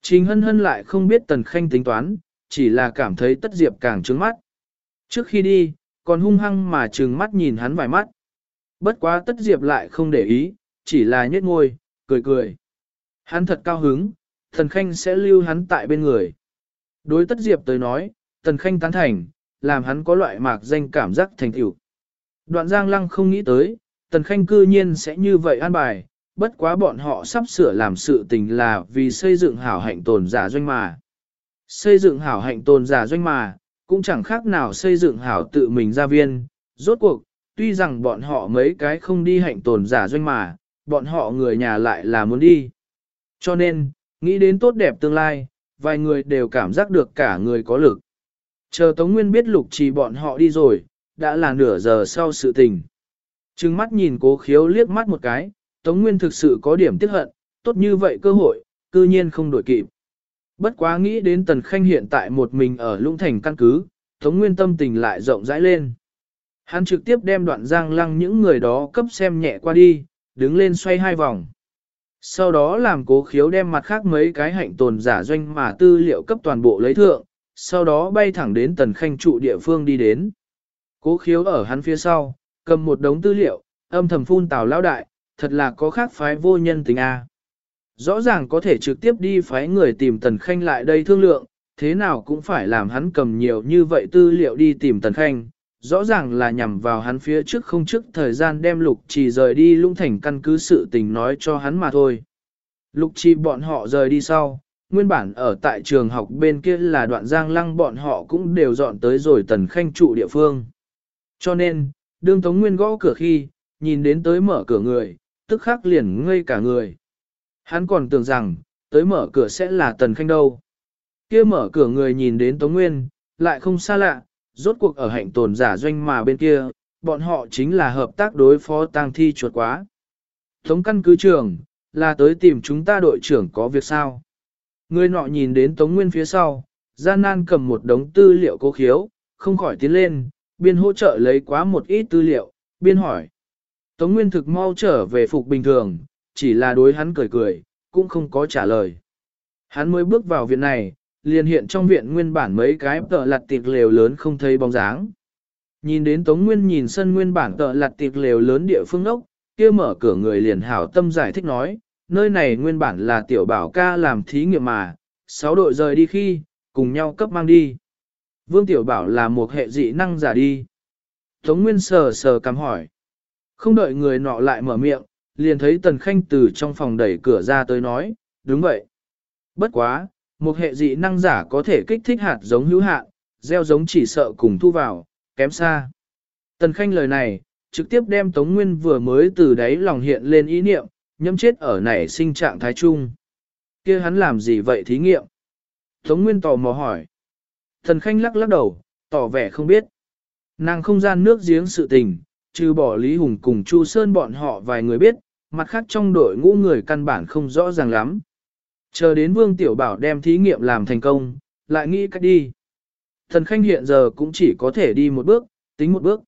Speaker 1: Trình hân hân lại không biết tần khanh tính toán, chỉ là cảm thấy tất diệp càng trứng mắt. Trước khi đi, còn hung hăng mà trừng mắt nhìn hắn vài mắt. Bất quá tất diệp lại không để ý, chỉ là nhếch môi, cười cười. Hắn thật cao hứng, Thần khanh sẽ lưu hắn tại bên người. Đối tất diệp tới nói, thần khanh tán thành, làm hắn có loại mạc danh cảm giác thành tựu. Đoạn giang lăng không nghĩ tới, tần khanh cư nhiên sẽ như vậy an bài, bất quá bọn họ sắp sửa làm sự tình là vì xây dựng hảo hạnh tồn giả doanh mà. Xây dựng hảo hạnh tồn giả doanh mà, cũng chẳng khác nào xây dựng hảo tự mình gia viên. Rốt cuộc, tuy rằng bọn họ mấy cái không đi hạnh tồn giả doanh mà, bọn họ người nhà lại là muốn đi. Cho nên, nghĩ đến tốt đẹp tương lai, vài người đều cảm giác được cả người có lực. Chờ Tống Nguyên biết lục trì bọn họ đi rồi, đã là nửa giờ sau sự tình. Trừng mắt nhìn cố khiếu liếc mắt một cái, Tống Nguyên thực sự có điểm tiếc hận, tốt như vậy cơ hội, cư nhiên không đổi kịp. Bất quá nghĩ đến Tần Khanh hiện tại một mình ở Lũng Thành căn cứ, Tống Nguyên tâm tình lại rộng rãi lên. Hắn trực tiếp đem đoạn giang lăng những người đó cấp xem nhẹ qua đi, đứng lên xoay hai vòng. Sau đó làm cố khiếu đem mặt khác mấy cái hạnh tồn giả doanh mà tư liệu cấp toàn bộ lấy thượng, sau đó bay thẳng đến Tần Khanh trụ địa phương đi đến. Cố khiếu ở hắn phía sau, cầm một đống tư liệu, âm thầm phun tào lão đại, thật là có khác phái vô nhân tính A. Rõ ràng có thể trực tiếp đi phái người tìm Tần Khanh lại đây thương lượng, thế nào cũng phải làm hắn cầm nhiều như vậy tư liệu đi tìm Tần Khanh. Rõ ràng là nhằm vào hắn phía trước không trước thời gian đem lục trì rời đi lung thành căn cứ sự tình nói cho hắn mà thôi. Lục trì bọn họ rời đi sau, nguyên bản ở tại trường học bên kia là đoạn giang lăng bọn họ cũng đều dọn tới rồi Tần Khanh trụ địa phương. Cho nên, đương Tống Nguyên gõ cửa khi, nhìn đến tới mở cửa người, tức khắc liền ngây cả người. Hắn còn tưởng rằng, tới mở cửa sẽ là Tần Khanh đâu. kia mở cửa người nhìn đến Tống Nguyên, lại không xa lạ, rốt cuộc ở hạnh tồn giả doanh mà bên kia, bọn họ chính là hợp tác đối phó tang thi chuột quá. Tống căn cứ trưởng, là tới tìm chúng ta đội trưởng có việc sao. Người nọ nhìn đến Tống Nguyên phía sau, gian nan cầm một đống tư liệu cố khiếu, không khỏi tiến lên, biên hỗ trợ lấy quá một ít tư liệu, biên hỏi. Tống Nguyên thực mau trở về phục bình thường, chỉ là đối hắn cười cười, cũng không có trả lời. Hắn mới bước vào viện này, liền hiện trong viện nguyên bản mấy cái tợ lặt tiệc lều lớn không thấy bóng dáng. Nhìn đến Tống Nguyên nhìn sân nguyên bản tợ lặt tiệc lều lớn địa phương ốc, kia mở cửa người liền hảo tâm giải thích nói, nơi này nguyên bản là tiểu bảo ca làm thí nghiệm mà, sáu đội rời đi khi, cùng nhau cấp mang đi. Vương tiểu bảo là một hệ dị năng giả đi. Tống Nguyên sờ sờ cắm hỏi. Không đợi người nọ lại mở miệng, liền thấy Tần Khanh từ trong phòng đẩy cửa ra tới nói, đúng vậy. Bất quá, một hệ dị năng giả có thể kích thích hạt giống hữu hạn, gieo giống chỉ sợ cùng thu vào, kém xa. Tần Khanh lời này, trực tiếp đem Tống Nguyên vừa mới từ đáy lòng hiện lên ý niệm, nhâm chết ở nảy sinh trạng thái chung. kia hắn làm gì vậy thí nghiệm? Tống Nguyên tò mò hỏi. Tần Khanh lắc lắc đầu, tỏ vẻ không biết. Nàng không gian nước giếng sự tình, trừ bỏ Lý Hùng cùng Chu Sơn bọn họ vài người biết, mặt khác trong đội ngũ người căn bản không rõ ràng lắm. Chờ đến Vương Tiểu Bảo đem thí nghiệm làm thành công, lại nghĩ cách đi. Thần Khanh hiện giờ cũng chỉ có thể đi một bước, tính một bước.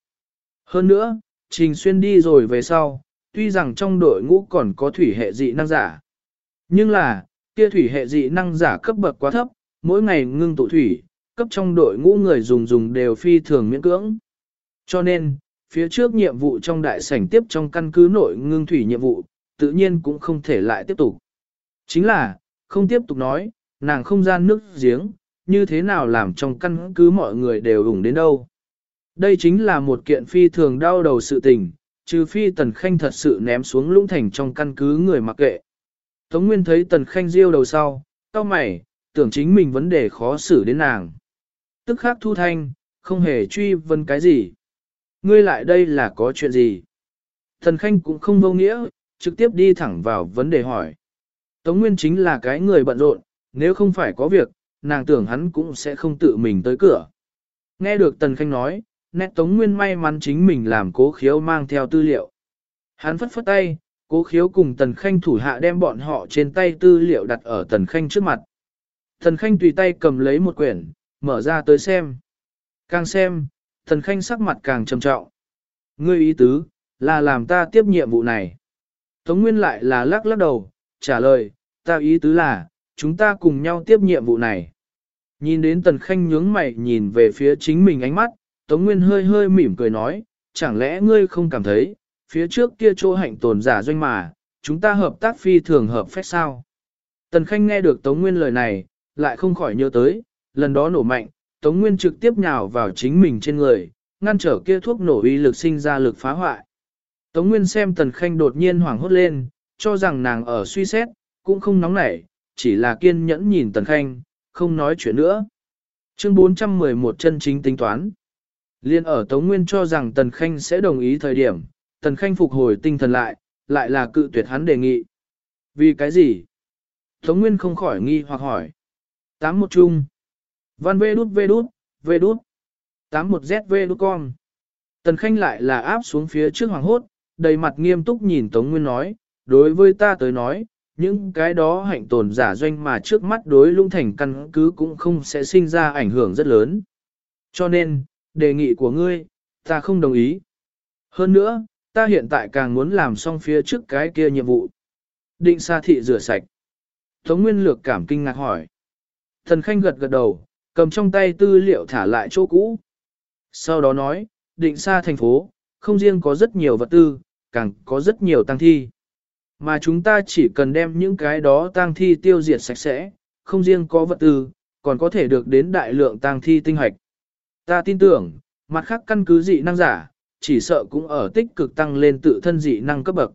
Speaker 1: Hơn nữa, Trình Xuyên đi rồi về sau, tuy rằng trong đội ngũ còn có thủy hệ dị năng giả. Nhưng là, kia thủy hệ dị năng giả cấp bậc quá thấp, mỗi ngày ngưng tụ thủy, cấp trong đội ngũ người dùng dùng đều phi thường miễn cưỡng. Cho nên, phía trước nhiệm vụ trong đại sảnh tiếp trong căn cứ nội ngưng thủy nhiệm vụ, tự nhiên cũng không thể lại tiếp tục. Chính là, không tiếp tục nói, nàng không gian nước giếng, như thế nào làm trong căn cứ mọi người đều ủng đến đâu. Đây chính là một kiện phi thường đau đầu sự tình, trừ phi Tần Khanh thật sự ném xuống lũng thành trong căn cứ người mặc kệ. Tống Nguyên thấy Tần Khanh riêu đầu sau, cao mày, tưởng chính mình vấn đề khó xử đến nàng. Tức khắc thu thanh, không hề truy vấn cái gì ngươi lại đây là có chuyện gì? Tần Khanh cũng không vô nghĩa, trực tiếp đi thẳng vào vấn đề hỏi. Tống Nguyên chính là cái người bận rộn, nếu không phải có việc, nàng tưởng hắn cũng sẽ không tự mình tới cửa. Nghe được Tần Khanh nói, nét Tống Nguyên may mắn chính mình làm cố khiếu mang theo tư liệu. Hắn phất phất tay, cố khiếu cùng Tần Khanh thủ hạ đem bọn họ trên tay tư liệu đặt ở Tần Khanh trước mặt. Tần Khanh tùy tay cầm lấy một quyển, mở ra tới xem. Càng xem, Tần Khanh sắc mặt càng trầm trọng. Ngươi ý tứ, là làm ta tiếp nhiệm vụ này. Tống Nguyên lại là lắc lắc đầu, trả lời, ta ý tứ là, chúng ta cùng nhau tiếp nhiệm vụ này. Nhìn đến Tần Khanh nhướng mày nhìn về phía chính mình ánh mắt, Tống Nguyên hơi hơi mỉm cười nói, chẳng lẽ ngươi không cảm thấy, phía trước kia chỗ hạnh tồn giả doanh mà, chúng ta hợp tác phi thường hợp phép sao. Tần Khanh nghe được Tống Nguyên lời này, lại không khỏi nhớ tới, lần đó nổ mạnh, Tống Nguyên trực tiếp nhào vào chính mình trên người, ngăn trở kia thuốc nổ uy lực sinh ra lực phá hoại. Tống Nguyên xem Tần Khanh đột nhiên hoảng hốt lên, cho rằng nàng ở suy xét, cũng không nóng nảy, chỉ là kiên nhẫn nhìn Tần Khanh, không nói chuyện nữa. Chương 411 chân chính tính toán. Liên ở Tống Nguyên cho rằng Tần Khanh sẽ đồng ý thời điểm, Tần Khanh phục hồi tinh thần lại, lại là cự tuyệt hắn đề nghị. Vì cái gì? Tống Nguyên không khỏi nghi hoặc hỏi. Tám một chung. Văn vê đút vê đút, vê đút. Tám một z vê đút con. Tần Khanh lại là áp xuống phía trước hoàng hốt, đầy mặt nghiêm túc nhìn Tống Nguyên nói, đối với ta tới nói, những cái đó hạnh tồn giả doanh mà trước mắt đối lung thành căn cứ cũng không sẽ sinh ra ảnh hưởng rất lớn. Cho nên, đề nghị của ngươi, ta không đồng ý. Hơn nữa, ta hiện tại càng muốn làm xong phía trước cái kia nhiệm vụ. Định xa thị rửa sạch. Tống Nguyên Lược cảm kinh ngạc hỏi. Thần Khanh gật gật đầu, cầm trong tay tư liệu thả lại chỗ cũ. Sau đó nói, định xa thành phố, không riêng có rất nhiều vật tư, càng có rất nhiều tăng thi. Mà chúng ta chỉ cần đem những cái đó tang thi tiêu diệt sạch sẽ, không riêng có vật tư, còn có thể được đến đại lượng tang thi tinh hoạch. Ta tin tưởng, mặt khác căn cứ dị năng giả, chỉ sợ cũng ở tích cực tăng lên tự thân dị năng cấp bậc.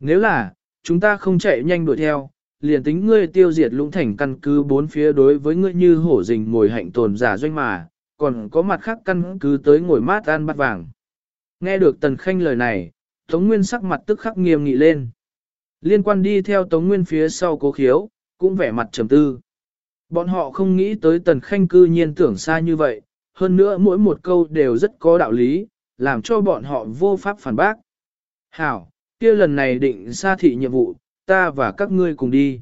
Speaker 1: Nếu là, chúng ta không chạy nhanh đuổi theo, liền tính ngươi tiêu diệt lũng thành căn cứ bốn phía đối với ngươi như hổ rình ngồi hạnh tồn giả doanh mà, còn có mặt khác căn cứ tới ngồi mát ăn bát vàng. Nghe được Tần Khanh lời này, Tống Nguyên sắc mặt tức khắc nghiêm nghị lên. Liên quan đi theo Tống Nguyên phía sau cố khiếu, cũng vẻ mặt trầm tư. Bọn họ không nghĩ tới Tần Khanh cư nhiên tưởng xa như vậy, hơn nữa mỗi một câu đều rất có đạo lý, làm cho bọn họ vô pháp phản bác. Hảo, kia lần này định xa thị nhiệm vụ, ta và các ngươi cùng đi.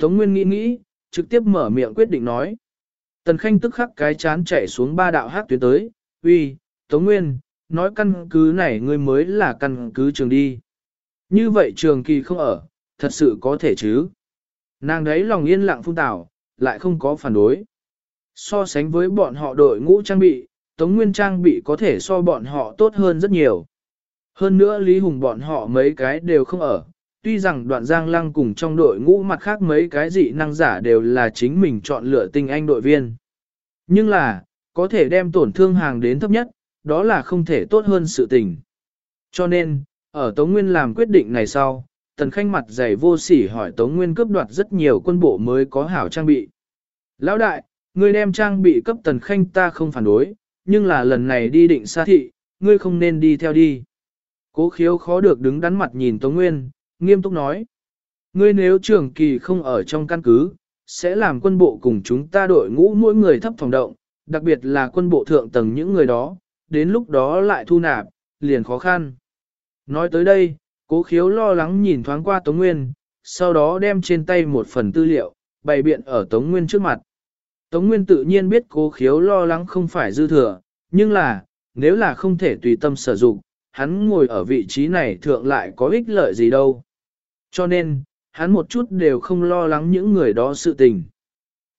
Speaker 1: Tống Nguyên nghĩ nghĩ, trực tiếp mở miệng quyết định nói. Tần Khanh tức khắc cái chán chạy xuống ba đạo hát tuyến tới, uy, Tống Nguyên, nói căn cứ này ngươi mới là căn cứ trường đi. Như vậy trường kỳ không ở, thật sự có thể chứ. Nàng đấy lòng yên lặng phung tảo, lại không có phản đối. So sánh với bọn họ đội ngũ trang bị, Tống Nguyên trang bị có thể so bọn họ tốt hơn rất nhiều. Hơn nữa Lý Hùng bọn họ mấy cái đều không ở, tuy rằng đoạn giang lăng cùng trong đội ngũ mặt khác mấy cái dị năng giả đều là chính mình chọn lựa tinh anh đội viên. Nhưng là, có thể đem tổn thương hàng đến thấp nhất, đó là không thể tốt hơn sự tình. Cho nên, ở Tống Nguyên làm quyết định này sau, Tần Khanh mặt dày vô sỉ hỏi Tống Nguyên cướp đoạt rất nhiều quân bộ mới có hảo trang bị. Lão đại, ngươi đem trang bị cấp Tần Khanh ta không phản đối, nhưng là lần này đi định xa thị, ngươi không nên đi theo đi. Cố khiếu khó được đứng đắn mặt nhìn Tống Nguyên, nghiêm túc nói. Ngươi nếu trưởng kỳ không ở trong căn cứ, sẽ làm quân bộ cùng chúng ta đội ngũ mỗi người thấp phòng động, đặc biệt là quân bộ thượng tầng những người đó, đến lúc đó lại thu nạp, liền khó khăn. Nói tới đây, cố khiếu lo lắng nhìn thoáng qua Tống Nguyên, sau đó đem trên tay một phần tư liệu, bày biện ở Tống Nguyên trước mặt. Tống Nguyên tự nhiên biết cố khiếu lo lắng không phải dư thừa, nhưng là, nếu là không thể tùy tâm sử dụng, hắn ngồi ở vị trí này thượng lại có ích lợi gì đâu. Cho nên, hắn một chút đều không lo lắng những người đó sự tình.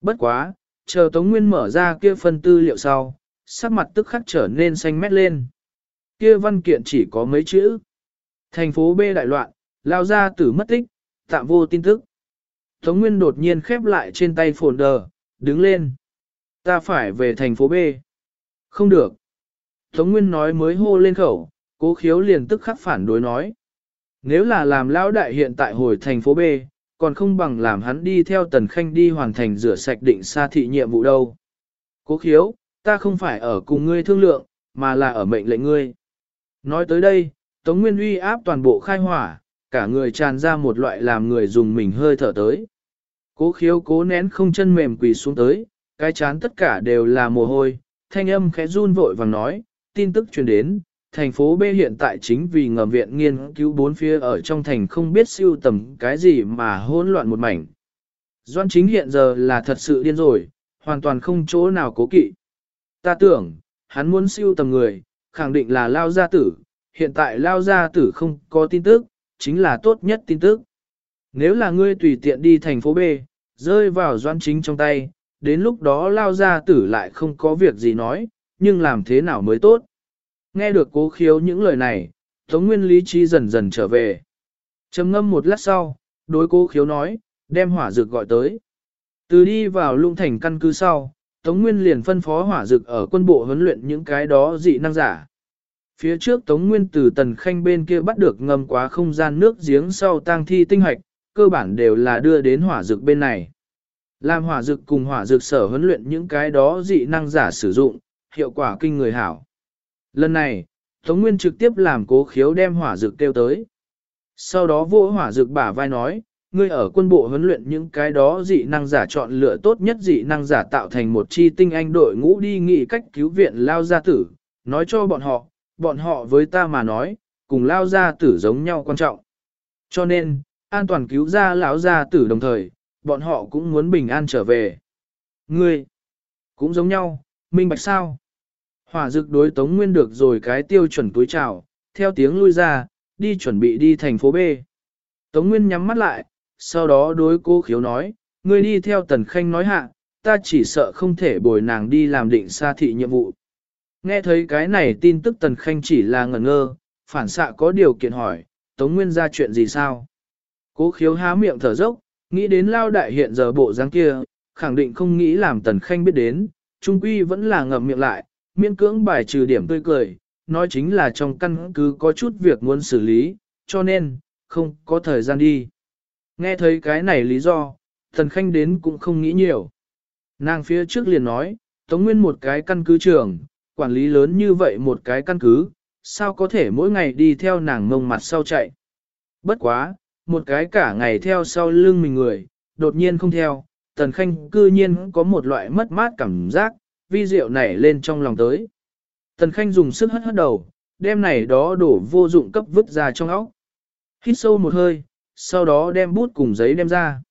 Speaker 1: Bất quá, chờ Tống Nguyên mở ra kia phần tư liệu sau, sắc mặt tức khắc trở nên xanh mét lên. Kia văn kiện chỉ có mấy chữ. Thành phố B đại loạn, lao ra tử mất tích, tạm vô tin tức. Tống Nguyên đột nhiên khép lại trên tay phồn đờ, đứng lên. Ta phải về thành phố B. Không được. Tống Nguyên nói mới hô lên khẩu, cố khiếu liền tức khắc phản đối nói. Nếu là làm lão đại hiện tại hồi thành phố B, còn không bằng làm hắn đi theo tần khanh đi hoàn thành rửa sạch định xa thị nhiệm vụ đâu. Cố khiếu, ta không phải ở cùng ngươi thương lượng, mà là ở mệnh lệnh ngươi. Nói tới đây, Tống Nguyên uy áp toàn bộ khai hỏa, cả người tràn ra một loại làm người dùng mình hơi thở tới. Cố khiếu cố nén không chân mềm quỳ xuống tới, cái chán tất cả đều là mồ hôi, thanh âm khẽ run vội vàng nói, tin tức truyền đến, thành phố B hiện tại chính vì ngầm viện nghiên cứu bốn phía ở trong thành không biết siêu tầm cái gì mà hỗn loạn một mảnh. Doan chính hiện giờ là thật sự điên rồi, hoàn toàn không chỗ nào cố kỵ. Ta tưởng, hắn muốn siêu tầm người, khẳng định là lao gia tử, hiện tại lao gia tử không có tin tức, chính là tốt nhất tin tức. Nếu là ngươi tùy tiện đi thành phố B, rơi vào doan chính trong tay, đến lúc đó lao gia tử lại không có việc gì nói, nhưng làm thế nào mới tốt. Nghe được cố khiếu những lời này, Tống Nguyên lý trí dần dần trở về. trầm ngâm một lát sau, đối cố khiếu nói, đem hỏa dược gọi tới. Từ đi vào lung thành căn cứ sau, Tống Nguyên liền phân phó hỏa dược ở quân bộ huấn luyện những cái đó dị năng giả. Phía trước Tống Nguyên từ Tần Khanh bên kia bắt được ngâm quá không gian nước giếng sau tang thi tinh hoạch, cơ bản đều là đưa đến hỏa dược bên này. Làm hỏa dược cùng hỏa dược sở huấn luyện những cái đó dị năng giả sử dụng, hiệu quả kinh người hảo. Lần này, Tống Nguyên trực tiếp làm cố khiếu đem hỏa dược kêu tới. Sau đó vô hỏa dược bả vai nói, ngươi ở quân bộ huấn luyện những cái đó dị năng giả chọn lựa tốt nhất dị năng giả tạo thành một chi tinh anh đội ngũ đi nghị cách cứu viện lao gia tử, nói cho bọn họ, bọn họ với ta mà nói, cùng lao gia tử giống nhau quan trọng. Cho nên, an toàn cứu ra lão gia tử đồng thời, bọn họ cũng muốn bình an trở về. Ngươi, cũng giống nhau, minh bạch sao? Hỏa dực đối Tống Nguyên được rồi cái tiêu chuẩn túi trào, theo tiếng lui ra, đi chuẩn bị đi thành phố B. Tống Nguyên nhắm mắt lại, sau đó đối cô khiếu nói, ngươi đi theo Tần Khanh nói hạ, ta chỉ sợ không thể bồi nàng đi làm định xa thị nhiệm vụ. Nghe thấy cái này tin tức Tần Khanh chỉ là ngẩn ngơ, phản xạ có điều kiện hỏi, Tống Nguyên ra chuyện gì sao? Cố khiếu há miệng thở dốc, nghĩ đến lao đại hiện giờ bộ dáng kia, khẳng định không nghĩ làm Tần Khanh biết đến, trung quy vẫn là ngậm miệng lại, miễn cưỡng bài trừ điểm tươi cười, nói chính là trong căn cứ có chút việc muốn xử lý, cho nên, không có thời gian đi. Nghe thấy cái này lý do, tần khanh đến cũng không nghĩ nhiều. Nàng phía trước liền nói, Tống Nguyên một cái căn cứ trưởng quản lý lớn như vậy một cái căn cứ, sao có thể mỗi ngày đi theo nàng mông mặt sau chạy. Bất quá, một cái cả ngày theo sau lưng mình người, đột nhiên không theo, tần khanh cư nhiên có một loại mất mát cảm giác, vi diệu nảy lên trong lòng tới. Tần Khanh dùng sức hất hất đầu, đem này đó đổ vô dụng cấp vứt ra trong óc. Hít sâu một hơi, sau đó đem bút cùng giấy đem ra.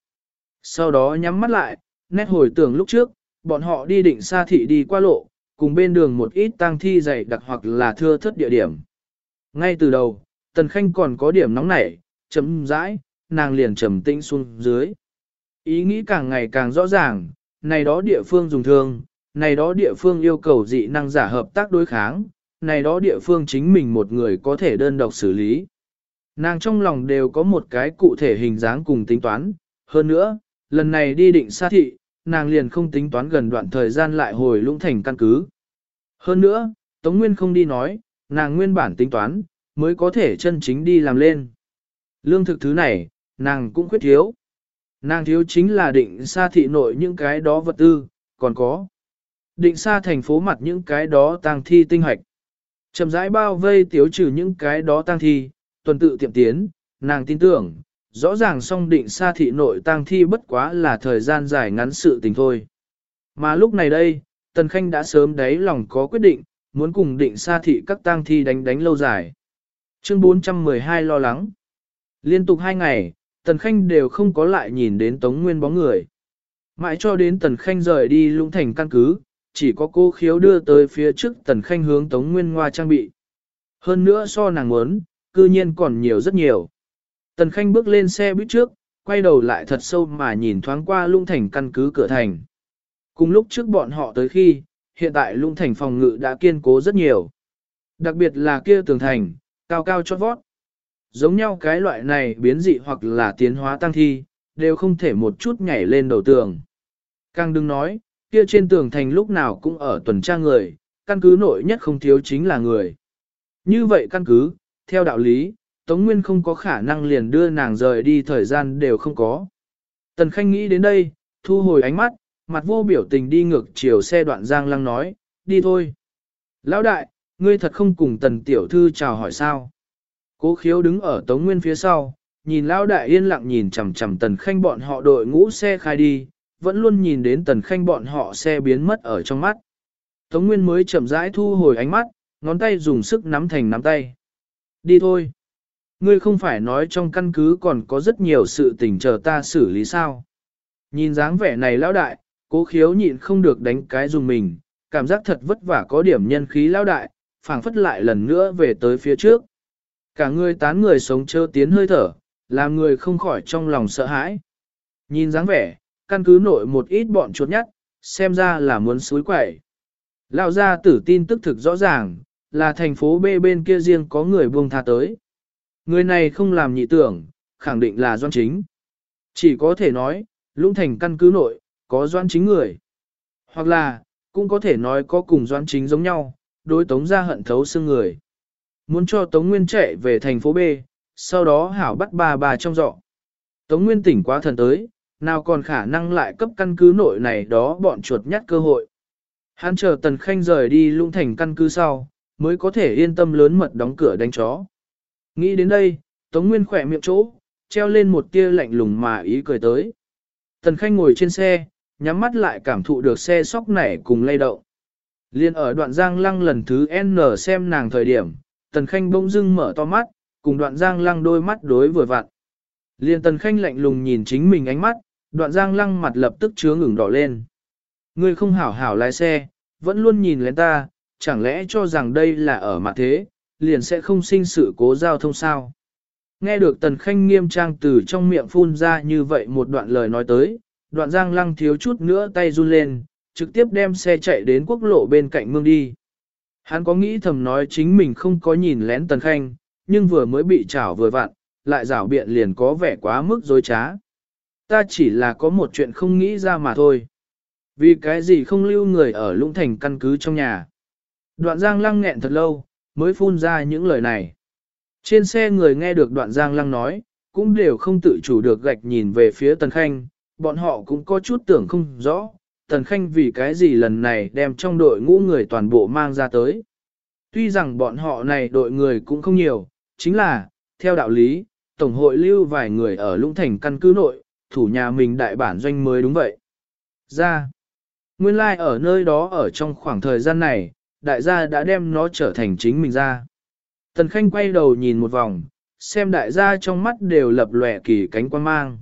Speaker 1: Sau đó nhắm mắt lại, nét hồi tưởng lúc trước, bọn họ đi định xa thị đi qua lộ, cùng bên đường một ít tang thi dày đặc hoặc là thưa thất địa điểm. Ngay từ đầu, Tần Khanh còn có điểm nóng nảy, chấm rãi, nàng liền trầm tĩnh xuống dưới. Ý nghĩ càng ngày càng rõ ràng, này đó địa phương dùng thương, này đó địa phương yêu cầu dị năng giả hợp tác đối kháng, này đó địa phương chính mình một người có thể đơn độc xử lý. Nàng trong lòng đều có một cái cụ thể hình dáng cùng tính toán, hơn nữa, lần này đi định xa thị, nàng liền không tính toán gần đoạn thời gian lại hồi lũng thành căn cứ. Hơn nữa, Tống Nguyên không đi nói, nàng nguyên bản tính toán, mới có thể chân chính đi làm lên. Lương thực thứ này, nàng cũng khuyết thiếu. Nàng thiếu chính là định xa thị nội những cái đó vật tư, còn có. Định xa thành phố mặt những cái đó tang thi tinh hoạch. Chậm rãi bao vây tiếu trừ những cái đó tang thi, tuần tự tiệm tiến, nàng tin tưởng, rõ ràng song định xa thị nội tang thi bất quá là thời gian dài ngắn sự tình thôi. Mà lúc này đây, Tần Khanh đã sớm đáy lòng có quyết định, muốn cùng định xa thị các tang thi đánh đánh lâu dài. Chương 412 lo lắng. Liên tục hai ngày, Tần Khanh đều không có lại nhìn đến Tống Nguyên bóng người. Mãi cho đến Tần Khanh rời đi lũng thành căn cứ, chỉ có cô khiếu đưa tới phía trước tần khanh hướng tống nguyên ngoa trang bị. Hơn nữa so nàng muốn, cư nhiên còn nhiều rất nhiều. Tần khanh bước lên xe buýt trước, quay đầu lại thật sâu mà nhìn thoáng qua lung thành căn cứ cửa thành. Cùng lúc trước bọn họ tới khi, hiện tại lung thành phòng ngự đã kiên cố rất nhiều. Đặc biệt là kia tường thành, cao cao chót vót. Giống nhau cái loại này biến dị hoặc là tiến hóa tăng thi, đều không thể một chút nhảy lên đầu tường. Càng đừng nói, kia trên tường thành lúc nào cũng ở tuần tra người, căn cứ nội nhất không thiếu chính là người. Như vậy căn cứ, theo đạo lý, Tống Nguyên không có khả năng liền đưa nàng rời đi thời gian đều không có. Tần Khanh nghĩ đến đây, thu hồi ánh mắt, mặt vô biểu tình đi ngược chiều xe đoạn giang lăng nói, đi thôi. Lão đại, ngươi thật không cùng tần tiểu thư chào hỏi sao. Cố khiếu đứng ở Tống Nguyên phía sau, nhìn Lão Đại yên lặng nhìn chằm chằm Tần Khanh bọn họ đội ngũ xe khai đi, vẫn luôn nhìn đến Tần Khanh bọn họ xe biến mất ở trong mắt. Tống Nguyên mới chậm rãi thu hồi ánh mắt, ngón tay dùng sức nắm thành nắm tay. Đi thôi. Ngươi không phải nói trong căn cứ còn có rất nhiều sự tình chờ ta xử lý sao. Nhìn dáng vẻ này lão đại, cố khiếu nhịn không được đánh cái dùng mình, cảm giác thật vất vả có điểm nhân khí lão đại, phảng phất lại lần nữa về tới phía trước. Cả người tán người sống chơ tiến hơi thở, làm người không khỏi trong lòng sợ hãi. Nhìn dáng vẻ, căn cứ nội một ít bọn chuột nhắt, xem ra là muốn suối quẩy. Lão gia tử tin tức thực rõ ràng, là thành phố B bên kia riêng có người buông tha tới. Người này không làm nhị tưởng, khẳng định là doan chính. Chỉ có thể nói, lũng thành căn cứ nội, có doan chính người. Hoặc là, cũng có thể nói có cùng doan chính giống nhau, đối tống ra hận thấu xương người. Muốn cho Tống Nguyên chạy về thành phố B, sau đó hảo bắt bà bà trong dọ. Tống Nguyên tỉnh quá thần tới, nào còn khả năng lại cấp căn cứ nội này đó bọn chuột nhắt cơ hội. Hắn chờ Tần Khanh rời đi lũng thành căn cứ sau, mới có thể yên tâm lớn mật đóng cửa đánh chó. Nghĩ đến đây, Tống Nguyên khỏe miệng chỗ, treo lên một tia lạnh lùng mà ý cười tới. Tần Khanh ngồi trên xe, nhắm mắt lại cảm thụ được xe sóc nảy cùng lay động. Liên ở đoạn giang lăng lần thứ N xem nàng thời điểm, Tần Khanh bỗng dưng mở to mắt, cùng đoạn giang lăng đôi mắt đối vừa vặn. Liên Tần Khanh lạnh lùng nhìn chính mình ánh mắt, đoạn giang lăng mặt lập tức chứa ngừng đỏ lên. Ngươi không hảo hảo lái xe, vẫn luôn nhìn lên ta, chẳng lẽ cho rằng đây là ở mặt thế, liền sẽ không sinh sự cố giao thông sao. Nghe được tần khanh nghiêm trang từ trong miệng phun ra như vậy một đoạn lời nói tới, đoạn giang lăng thiếu chút nữa tay run lên, trực tiếp đem xe chạy đến quốc lộ bên cạnh mương đi. Hắn có nghĩ thầm nói chính mình không có nhìn lén tần khanh, nhưng vừa mới bị chảo vừa vặn, lại rảo biện liền có vẻ quá mức dối trá. Ta chỉ là có một chuyện không nghĩ ra mà thôi. Vì cái gì không lưu người ở lũng thành căn cứ trong nhà. Đoạn giang lăng nghẹn thật lâu, mới phun ra những lời này. Trên xe người nghe được đoạn giang lăng nói, cũng đều không tự chủ được gạch nhìn về phía Tần Khanh, bọn họ cũng có chút tưởng không rõ, Tần Khanh vì cái gì lần này đem trong đội ngũ người toàn bộ mang ra tới. Tuy rằng bọn họ này đội người cũng không nhiều, chính là, theo đạo lý, Tổng hội lưu vài người ở Lũng Thành căn cứ nội, thủ nhà mình đại bản doanh mới đúng vậy. Ra, nguyên lai like ở nơi đó ở trong khoảng thời gian này, đại gia đã đem nó trở thành chính mình ra. Tần Khanh quay đầu nhìn một vòng, xem đại gia trong mắt đều lập lòe kỳ cánh quan mang.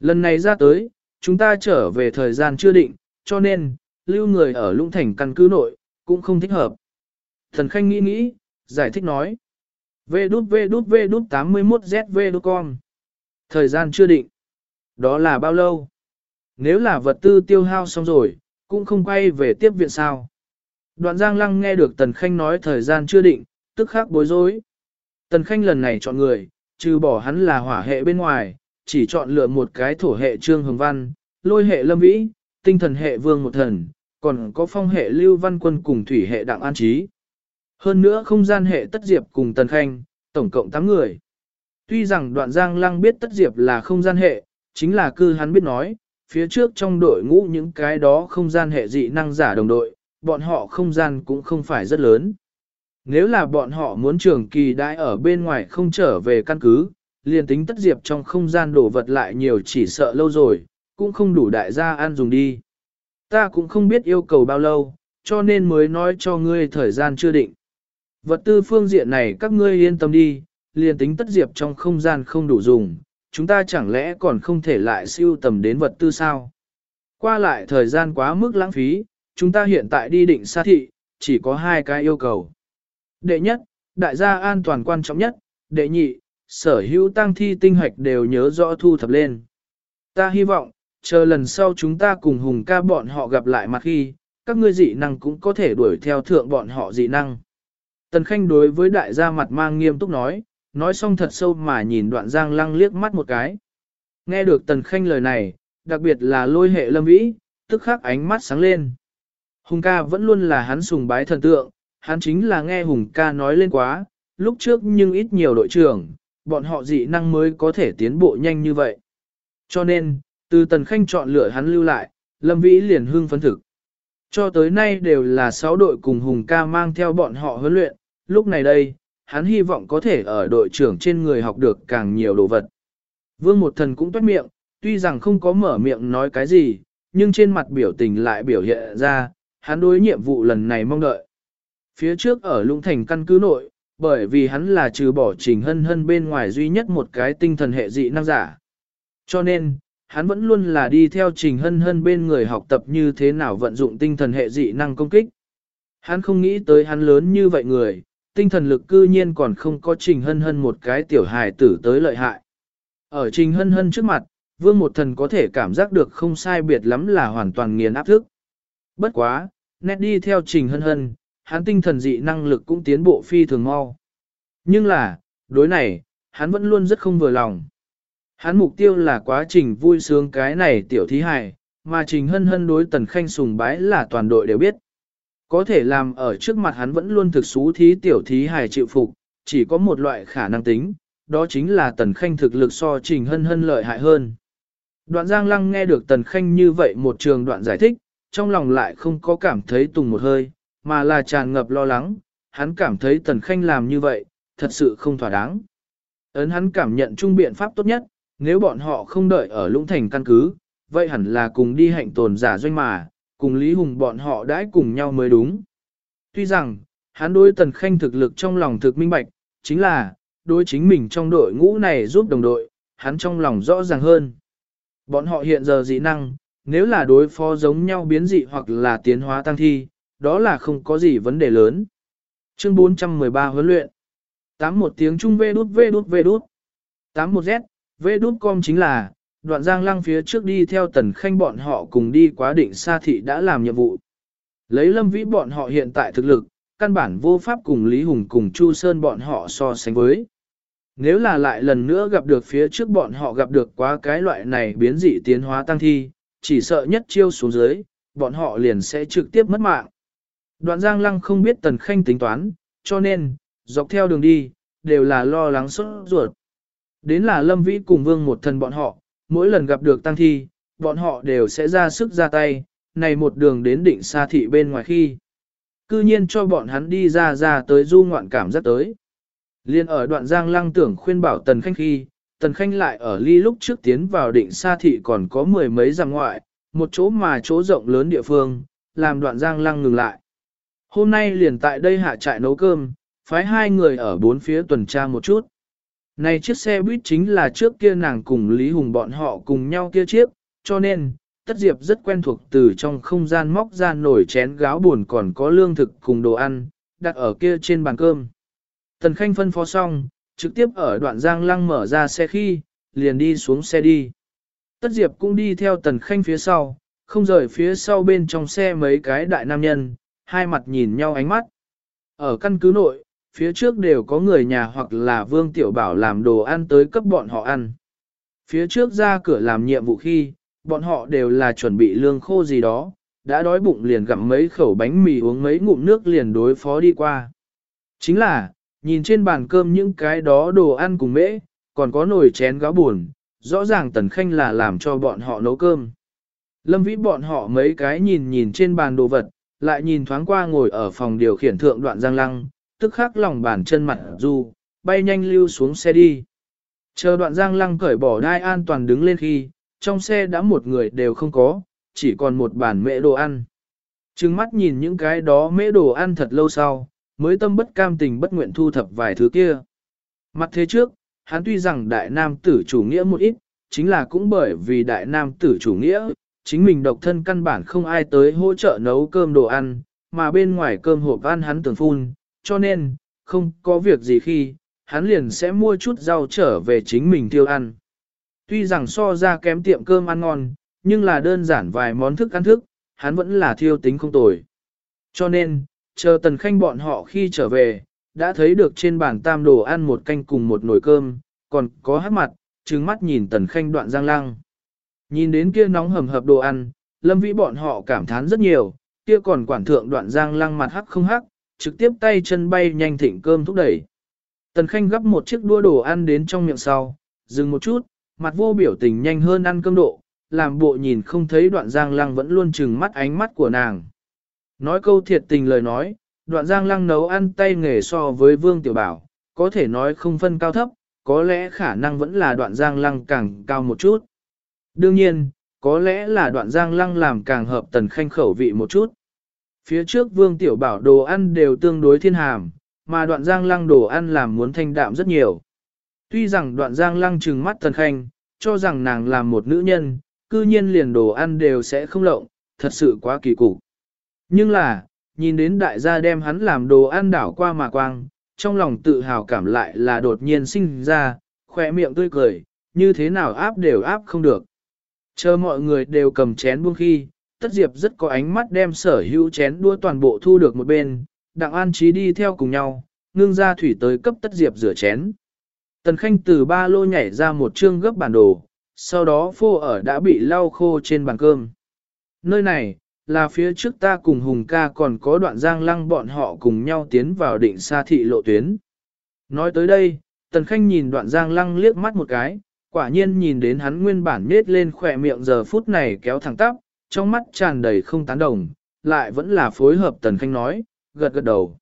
Speaker 1: Lần này ra tới, chúng ta trở về thời gian chưa định, cho nên, lưu người ở lũng thành căn cứ nội, cũng không thích hợp. Thần Khanh nghĩ nghĩ, giải thích nói. V đút V đút V đút 81ZV đút con. Thời gian chưa định. Đó là bao lâu? Nếu là vật tư tiêu hao xong rồi, cũng không quay về tiếp viện sao. Đoạn Giang Lăng nghe được Tần Khanh nói thời gian chưa định, tức khắc bối rối. Tần Khanh lần này chọn người, trừ bỏ hắn là hỏa hệ bên ngoài, chỉ chọn lựa một cái thổ hệ Trương Hồng Văn, lôi hệ Lâm Vĩ, tinh thần hệ Vương Một Thần, còn có phong hệ Lưu Văn Quân cùng thủy hệ Đặng An Trí. Hơn nữa không gian hệ Tất Diệp cùng Tần Khanh, tổng cộng 8 người. Tuy rằng đoạn Giang Lăng biết Tất Diệp là không gian hệ, chính là cư hắn biết nói, phía trước trong đội ngũ những cái đó không gian hệ dị năng giả đồng đội, bọn họ không gian cũng không phải rất lớn. Nếu là bọn họ muốn trường kỳ đãi ở bên ngoài không trở về căn cứ, liền tính tất diệp trong không gian đổ vật lại nhiều chỉ sợ lâu rồi, cũng không đủ đại gia ăn dùng đi. Ta cũng không biết yêu cầu bao lâu, cho nên mới nói cho ngươi thời gian chưa định. Vật tư phương diện này các ngươi yên tâm đi, liền tính tất diệp trong không gian không đủ dùng, chúng ta chẳng lẽ còn không thể lại siêu tầm đến vật tư sao? Qua lại thời gian quá mức lãng phí, chúng ta hiện tại đi định xa thị, chỉ có hai cái yêu cầu. Đệ nhất, đại gia an toàn quan trọng nhất, đệ nhị, sở hữu tăng thi tinh hoạch đều nhớ rõ thu thập lên. Ta hy vọng, chờ lần sau chúng ta cùng hùng ca bọn họ gặp lại mặt khi, các ngươi dị năng cũng có thể đuổi theo thượng bọn họ dị năng. Tần Khanh đối với đại gia mặt mang nghiêm túc nói, nói xong thật sâu mà nhìn đoạn giang lăng liếc mắt một cái. Nghe được Tần Khanh lời này, đặc biệt là lôi hệ lâm vĩ, tức khắc ánh mắt sáng lên. Hùng ca vẫn luôn là hắn sùng bái thần tượng, hắn chính là nghe Hùng ca nói lên quá, lúc trước nhưng ít nhiều đội trưởng, bọn họ dị năng mới có thể tiến bộ nhanh như vậy. Cho nên, từ Tần Khanh chọn lựa hắn lưu lại, Lâm Vĩ liền hưng phấn thực. Cho tới nay đều là 6 đội cùng Hùng ca mang theo bọn họ huấn luyện, lúc này đây, hắn hy vọng có thể ở đội trưởng trên người học được càng nhiều đồ vật. Vương một thần cũng toát miệng, tuy rằng không có mở miệng nói cái gì, nhưng trên mặt biểu tình lại biểu hiện ra, hắn đối nhiệm vụ lần này mong đợi. Phía trước ở Lũng Thành căn cứ nội, bởi vì hắn là trừ bỏ trình hân hân bên ngoài duy nhất một cái tinh thần hệ dị năng giả. Cho nên, hắn vẫn luôn là đi theo trình hân hân bên người học tập như thế nào vận dụng tinh thần hệ dị năng công kích. Hắn không nghĩ tới hắn lớn như vậy người, tinh thần lực cư nhiên còn không có trình hân hân một cái tiểu hài tử tới lợi hại. Ở trình hân hân trước mặt, vương một thần có thể cảm giác được không sai biệt lắm là hoàn toàn nghiền áp thức. Bất quá, nét đi theo trình hân hân, hắn tinh thần dị năng lực cũng tiến bộ phi thường mau. Nhưng là, đối này, hắn vẫn luôn rất không vừa lòng. Hắn mục tiêu là quá trình vui sướng cái này tiểu thí hài, mà trình hân hân đối tần khanh sùng bái là toàn đội đều biết. Có thể làm ở trước mặt hắn vẫn luôn thực xú thí tiểu thí hài chịu phục, chỉ có một loại khả năng tính, đó chính là tần khanh thực lực so trình hân hân lợi hại hơn. Đoạn giang lăng nghe được tần khanh như vậy một trường đoạn giải thích, trong lòng lại không có cảm thấy tùng một hơi, mà là tràn ngập lo lắng, hắn cảm thấy tần khanh làm như vậy, thật sự không thỏa đáng. Ấn hắn cảm nhận trung biện pháp tốt nhất, nếu bọn họ không đợi ở lũng thành căn cứ, vậy hẳn là cùng đi hạnh tồn giả doanh mà, cùng Lý Hùng bọn họ đãi cùng nhau mới đúng. Tuy rằng, hắn đối tần khanh thực lực trong lòng thực minh bạch, chính là, đối chính mình trong đội ngũ này giúp đồng đội, hắn trong lòng rõ ràng hơn. Bọn họ hiện giờ dị năng, nếu là đối phó giống nhau biến dị hoặc là tiến hóa tăng thi, đó là không có gì vấn đề lớn. Chương 413 huấn luyện. 81 tiếng Trung V đút V đút V đút. 81Z, V đút com chính là, đoạn giang lăng phía trước đi theo tần khanh bọn họ cùng đi quá định xa thị đã làm nhiệm vụ. Lấy lâm vĩ bọn họ hiện tại thực lực, căn bản vô pháp cùng Lý Hùng cùng Chu Sơn bọn họ so sánh với. Nếu là lại lần nữa gặp được phía trước bọn họ gặp được quá cái loại này biến dị tiến hóa tăng thi, chỉ sợ nhất chiêu xuống dưới, bọn họ liền sẽ trực tiếp mất mạng. Đoạn Giang Lăng không biết Tần Khanh tính toán, cho nên, dọc theo đường đi, đều là lo lắng sốt ruột. Đến là Lâm Vĩ cùng Vương một thần bọn họ, mỗi lần gặp được tăng thi, bọn họ đều sẽ ra sức ra tay, này một đường đến định xa thị bên ngoài khi. Cư nhiên cho bọn hắn đi ra ra tới du ngoạn cảm giác tới. Liên ở đoạn giang lăng tưởng khuyên bảo Tần Khanh khi, Tần Khanh lại ở ly lúc trước tiến vào định xa thị còn có mười mấy dặm ngoại, một chỗ mà chỗ rộng lớn địa phương, làm đoạn giang lăng ngừng lại. Hôm nay liền tại đây hạ trại nấu cơm, phái hai người ở bốn phía tuần tra một chút. Này chiếc xe buýt chính là trước kia nàng cùng Lý Hùng bọn họ cùng nhau kia chiếc, cho nên, Tất Diệp rất quen thuộc từ trong không gian móc ra nổi chén gáo buồn còn có lương thực cùng đồ ăn, đặt ở kia trên bàn cơm. Tần Khanh phân phó xong, trực tiếp ở đoạn giang lăng mở ra xe khi, liền đi xuống xe đi. Tất Diệp cũng đi theo Tần Khanh phía sau, không rời phía sau bên trong xe mấy cái đại nam nhân, hai mặt nhìn nhau ánh mắt. Ở căn cứ nội, phía trước đều có người nhà hoặc là Vương Tiểu Bảo làm đồ ăn tới cấp bọn họ ăn. Phía trước ra cửa làm nhiệm vụ khi, bọn họ đều là chuẩn bị lương khô gì đó, đã đói bụng liền gặm mấy khẩu bánh mì uống mấy ngụm nước liền đối phó đi qua. Chính là, nhìn trên bàn cơm những cái đó đồ ăn cùng mễ, còn có nồi chén gáo buồn, rõ ràng Tần Khanh là làm cho bọn họ nấu cơm. Lâm vĩ bọn họ mấy cái nhìn nhìn trên bàn đồ vật, lại nhìn thoáng qua ngồi ở phòng điều khiển thượng đoạn giang lăng, tức khắc lòng bàn chân mặt du, bay nhanh lưu xuống xe đi. Chờ đoạn giang lăng cởi bỏ đai an toàn đứng lên khi, trong xe đã một người đều không có, chỉ còn một bàn mễ đồ ăn. Trừng mắt nhìn những cái đó mễ đồ ăn thật lâu sau, mới tâm bất cam tình bất nguyện thu thập vài thứ kia. Mặt thế trước, hắn tuy rằng đại nam tử chủ nghĩa một ít, chính là cũng bởi vì đại nam tử chủ nghĩa, chính mình độc thân căn bản không ai tới hỗ trợ nấu cơm đồ ăn, mà bên ngoài cơm hộp ăn hắn tưởng phun, cho nên, không có việc gì khi, hắn liền sẽ mua chút rau trở về chính mình tiêu ăn. Tuy rằng so ra kém tiệm cơm ăn ngon, nhưng là đơn giản vài món thức ăn thức, hắn vẫn là thiêu tính không tồi. Cho nên, chờ tần khanh bọn họ khi trở về, đã thấy được trên bàn tam đồ ăn một canh cùng một nồi cơm, còn có hát mặt, trừng mắt nhìn tần khanh đoạn giang lăng. Nhìn đến kia nóng hầm hập đồ ăn, lâm vĩ bọn họ cảm thán rất nhiều, kia còn quản thượng đoạn giang lăng mặt hắc không hắc, trực tiếp tay chân bay nhanh thỉnh cơm thúc đẩy. Tần khanh gấp một chiếc đua đồ ăn đến trong miệng sau, dừng một chút, mặt vô biểu tình nhanh hơn ăn cơm độ, làm bộ nhìn không thấy đoạn giang lăng vẫn luôn trừng mắt ánh mắt của nàng. Nói câu thiệt tình lời nói, đoạn giang lăng nấu ăn tay nghề so với vương tiểu bảo, có thể nói không phân cao thấp, có lẽ khả năng vẫn là đoạn giang lăng càng cao một chút. Đương nhiên, có lẽ là đoạn giang lăng làm càng hợp tần khanh khẩu vị một chút. Phía trước vương tiểu bảo đồ ăn đều tương đối thiên hàm, mà đoạn giang lăng đồ ăn làm muốn thanh đạm rất nhiều. Tuy rằng đoạn giang lăng trừng mắt tần khanh, cho rằng nàng làm một nữ nhân, cư nhiên liền đồ ăn đều sẽ không lộng, thật sự quá kỳ cục. Nhưng là, nhìn đến đại gia đem hắn làm đồ ăn đảo qua mà quang, trong lòng tự hào cảm lại là đột nhiên sinh ra, khỏe miệng tươi cười, như thế nào áp đều áp không được. Chờ mọi người đều cầm chén buông khi, tất diệp rất có ánh mắt đem sở hữu chén đua toàn bộ thu được một bên, đặng an trí đi theo cùng nhau, ngưng ra thủy tới cấp tất diệp rửa chén. Tần khanh từ ba lô nhảy ra một chương gấp bản đồ, sau đó phô ở đã bị lau khô trên bàn cơm. Nơi này, là phía trước ta cùng Hùng ca còn có đoạn giang lăng bọn họ cùng nhau tiến vào định xa thị lộ tuyến. Nói tới đây, Tần Khanh nhìn đoạn giang lăng liếc mắt một cái, quả nhiên nhìn đến hắn nguyên bản nết lên khỏe miệng giờ phút này kéo thẳng tắp, trong mắt tràn đầy không tán đồng, lại vẫn là phối hợp Tần Khanh nói, gật gật đầu.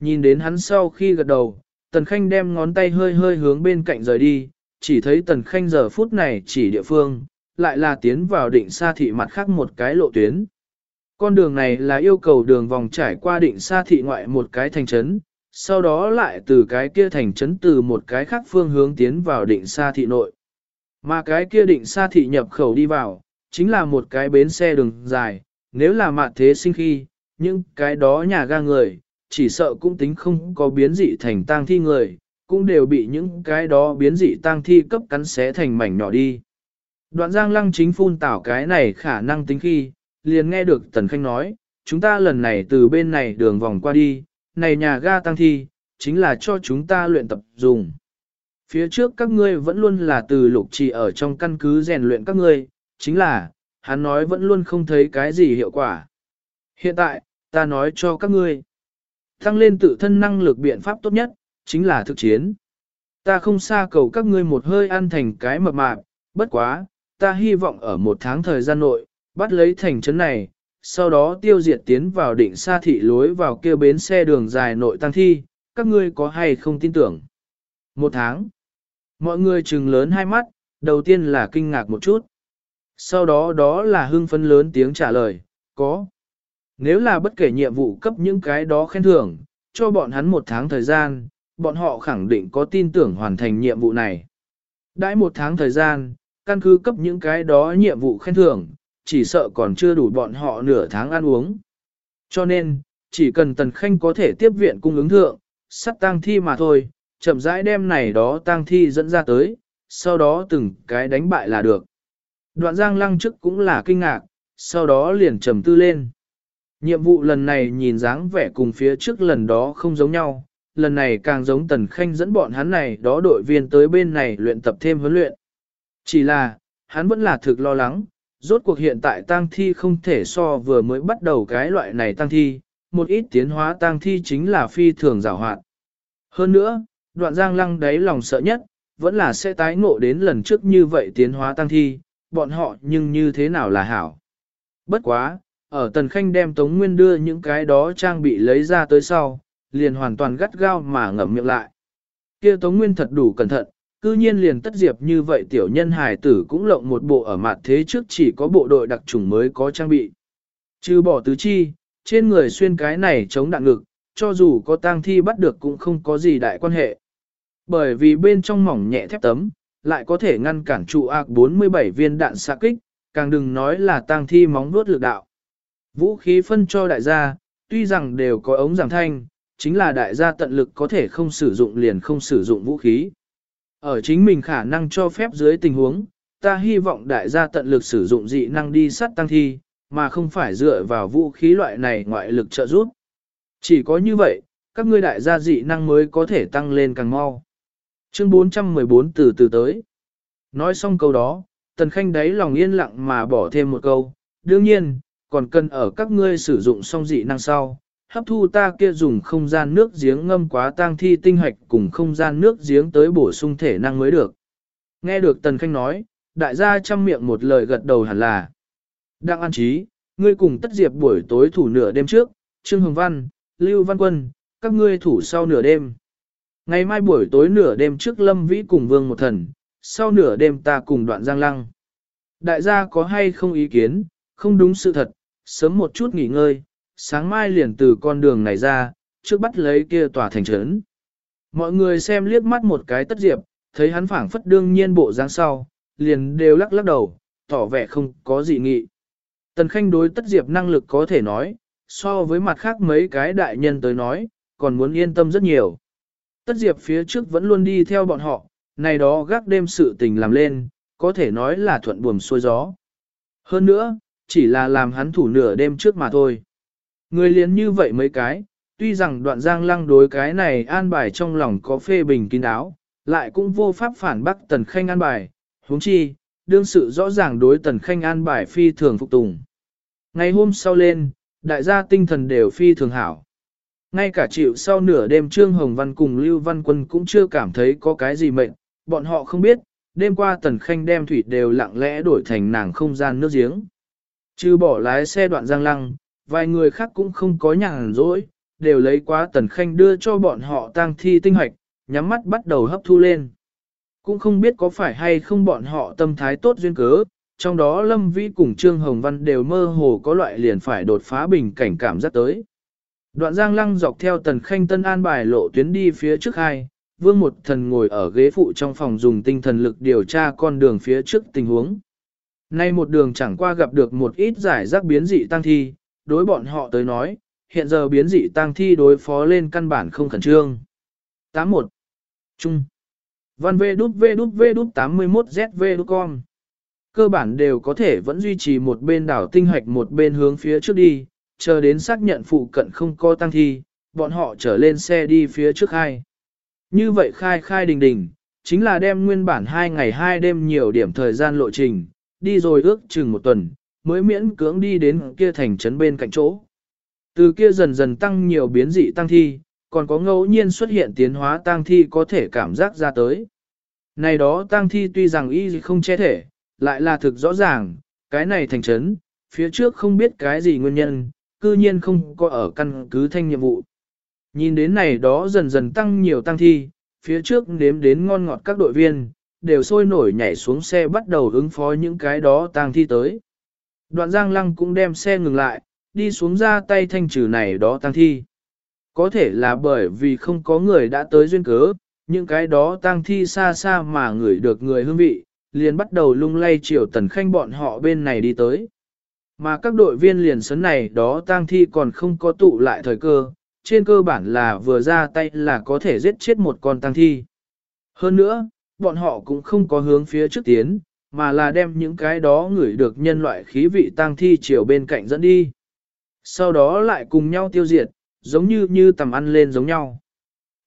Speaker 1: Nhìn đến hắn sau khi gật đầu, Tần Khanh đem ngón tay hơi hơi hướng bên cạnh rời đi, chỉ thấy Tần Khanh giờ phút này chỉ địa phương, lại là tiến vào định xa thị mặt khác một cái lộ tuyến. Con đường này là yêu cầu đường vòng trải qua định xa thị ngoại một cái thành trấn, sau đó lại từ cái kia thành trấn từ một cái khác phương hướng tiến vào định xa thị nội. Mà cái kia định xa thị nhập khẩu đi vào, chính là một cái bến xe đường dài, nếu là mạn thế sinh khi, những cái đó nhà ga người, chỉ sợ cũng tính không có biến dị thành tang thi người, cũng đều bị những cái đó biến dị tang thi cấp cắn xé thành mảnh nhỏ đi. Đoạn giang lăng chính phun tảo cái này khả năng tính khi, liền nghe được Tần Khanh nói, chúng ta lần này từ bên này đường vòng qua đi, này nhà ga tăng thi, chính là cho chúng ta luyện tập dùng. Phía trước các ngươi vẫn luôn là từ lục trì ở trong căn cứ rèn luyện các ngươi, chính là, hắn nói vẫn luôn không thấy cái gì hiệu quả. Hiện tại, ta nói cho các ngươi, tăng lên tự thân năng lực biện pháp tốt nhất, chính là thực chiến. Ta không xa cầu các ngươi một hơi ăn thành cái mập mạp, bất quá, ta hy vọng ở một tháng thời gian nội, bắt lấy thành trấn này, sau đó tiêu diệt tiến vào định xa thị lối vào kia bến xe đường dài nội tăng thi, các ngươi có hay không tin tưởng? Một tháng. Mọi người trừng lớn hai mắt, đầu tiên là kinh ngạc một chút. Sau đó đó là hưng phấn lớn tiếng trả lời, có. Nếu là bất kể nhiệm vụ cấp những cái đó khen thưởng, cho bọn hắn một tháng thời gian, bọn họ khẳng định có tin tưởng hoàn thành nhiệm vụ này. Đãi một tháng thời gian, căn cứ cấp những cái đó nhiệm vụ khen thưởng, chỉ sợ còn chưa đủ bọn họ nửa tháng ăn uống. Cho nên, chỉ cần Tần Khanh có thể tiếp viện cung ứng thượng, sắp tang thi mà thôi, chậm rãi đem này đó tang thi dẫn ra tới, sau đó từng cái đánh bại là được. Đoạn giang lăng chức cũng là kinh ngạc, sau đó liền trầm tư lên. Nhiệm vụ lần này nhìn dáng vẻ cùng phía trước lần đó không giống nhau, lần này càng giống Tần Khanh dẫn bọn hắn này đó đội viên tới bên này luyện tập thêm huấn luyện. Chỉ là, hắn vẫn là thực lo lắng, rốt cuộc hiện tại tang thi không thể so vừa mới bắt đầu cái loại này tang thi, một ít tiến hóa tang thi chính là phi thường rào hoạt. Hơn nữa, đoạn giang lăng đáy lòng sợ nhất, vẫn là sẽ tái ngộ đến lần trước như vậy tiến hóa tăng thi, bọn họ nhưng như thế nào là hảo. Bất quá, ở Tần Khanh đem Tống Nguyên đưa những cái đó trang bị lấy ra tới sau, liền hoàn toàn gắt gao mà ngậm miệng lại. Kia Tống Nguyên thật đủ cẩn thận, cư nhiên liền tất diệp như vậy tiểu nhân hài tử cũng lộng một bộ ở mặt thế trước chỉ có bộ đội đặc trùng mới có trang bị. Trừ bỏ tứ chi, trên người xuyên cái này chống đạn ngực, cho dù có tang thi bắt được cũng không có gì đại quan hệ. Bởi vì bên trong mỏng nhẹ thép tấm, lại có thể ngăn cản trụ ạc 47 viên đạn xạ kích, càng đừng nói là tang thi móng vuốt lực đạo. Vũ khí phân cho đại gia, tuy rằng đều có ống giảm thanh, chính là đại gia tận lực có thể không sử dụng liền không sử dụng vũ khí. Ở chính mình khả năng cho phép dưới tình huống, ta hy vọng đại gia tận lực sử dụng dị năng đi sát tăng thi, mà không phải dựa vào vũ khí loại này ngoại lực trợ giúp. Chỉ có như vậy, các ngươi đại gia dị năng mới có thể tăng lên càng mau. Chương 414 từ từ tới. Nói xong câu đó, Tần Khanh đáy lòng yên lặng mà bỏ thêm một câu. Đương nhiên, còn cần ở các ngươi sử dụng xong dị năng sau, hấp thu ta kia dùng không gian nước giếng ngâm quá tang thi tinh hạch cùng không gian nước giếng tới bổ sung thể năng mới được. Nghe được Tần Khanh nói, đại gia chăm miệng một lời gật đầu hẳn là. Đặng An Trí, ngươi cùng tất diệp buổi tối thủ nửa đêm trước, Trương Hồng Văn, Lưu Văn Quân, các ngươi thủ sau nửa đêm. Ngày mai buổi tối nửa đêm trước Lâm Vĩ cùng Vương một thần, sau nửa đêm ta cùng đoạn giang lăng. Đại gia có hay không ý kiến, không đúng sự thật, sớm một chút nghỉ ngơi, sáng mai liền từ con đường này ra, trước bắt lấy kia tòa thành trấn. Mọi người xem liếc mắt một cái tất diệp, thấy hắn phảng phất đương nhiên bộ dáng sau, liền đều lắc lắc đầu, tỏ vẻ không có gì nghị. Tần Khanh đối tất diệp năng lực có thể nói, so với mặt khác mấy cái đại nhân tới nói, còn muốn yên tâm rất nhiều. Tất diệp phía trước vẫn luôn đi theo bọn họ, này đó gác đêm sự tình làm lên, có thể nói là thuận buồm xuôi gió. Hơn nữa, chỉ là làm hắn thủ nửa đêm trước mà thôi. Người liền như vậy mấy cái, tuy rằng đoạn giang lăng đối cái này an bài trong lòng có phê bình kín đáo, lại cũng vô pháp phản bác tần khanh an bài, huống chi, đương sự rõ ràng đối tần khanh an bài phi thường phục tùng. Ngày hôm sau lên, đại gia tinh thần đều phi thường hảo. Ngay cả chịu sau nửa đêm Trương Hồng Văn cùng Lưu Văn Quân cũng chưa cảm thấy có cái gì mệnh, bọn họ không biết, đêm qua tần khanh đem thủy đều lặng lẽ đổi thành nàng không gian nước giếng. Chứ bỏ lái xe đoạn giang lăng, vài người khác cũng không có nhàn rỗi, đều lấy quá tần khanh đưa cho bọn họ tang thi tinh hoạch, nhắm mắt bắt đầu hấp thu lên. Cũng không biết có phải hay không bọn họ tâm thái tốt duyên cớ, trong đó Lâm Vĩ cùng Trương Hồng Văn đều mơ hồ có loại liền phải đột phá bình cảnh cảm giác tới. Đoạn giang lăng dọc theo tần khanh tân an bài lộ tuyến đi phía trước hai, vương một thần ngồi ở ghế phụ trong phòng dùng tinh thần lực điều tra con đường phía trước tình huống. Nay một đường chẳng qua gặp được một ít giải rác biến dị tăng thi, đối bọn họ tới nói, hiện giờ biến dị tang thi đối phó lên căn bản không khẩn trương. 81. Trung. Văn V đút V đút V đút 81 ZV đút con. Cơ bản đều có thể vẫn duy trì một bên đảo tinh hoạch một bên hướng phía trước đi, chờ đến xác nhận phụ cận không có tăng thi, bọn họ trở lên xe đi phía trước hai. Như vậy khai khai đình đình, chính là đem nguyên bản hai ngày hai đêm nhiều điểm thời gian lộ trình, đi rồi ước chừng một tuần, mới miễn cưỡng đi đến kia thành trấn bên cạnh chỗ. Từ kia dần dần tăng nhiều biến dị tăng thi, còn có ngẫu nhiên xuất hiện tiến hóa tăng thi có thể cảm giác ra tới. Này đó tăng thi tuy rằng y không che thể, lại là thực rõ ràng, cái này thành trấn, phía trước không biết cái gì nguyên nhân, cư nhiên không có ở căn cứ thanh nhiệm vụ. Nhìn đến này đó dần dần tăng nhiều tăng thi, phía trước nếm đến ngon ngọt các đội viên, đều sôi nổi nhảy xuống xe bắt đầu ứng phó những cái đó tăng thi tới. Đoạn giang lăng cũng đem xe ngừng lại, đi xuống ra tay thanh trừ này đó tăng thi. Có thể là bởi vì không có người đã tới duyên cớ, những cái đó tăng thi xa xa mà ngửi được người hương vị, liền bắt đầu lung lay chiều tần khanh bọn họ bên này đi tới. Mà các đội viên liền sấn này đó tang thi còn không có tụ lại thời cơ, trên cơ bản là vừa ra tay là có thể giết chết một con tang thi. Hơn nữa, bọn họ cũng không có hướng phía trước tiến, mà là đem những cái đó ngửi được nhân loại khí vị tang thi chiều bên cạnh dẫn đi. Sau đó lại cùng nhau tiêu diệt, giống như như tầm ăn lên giống nhau.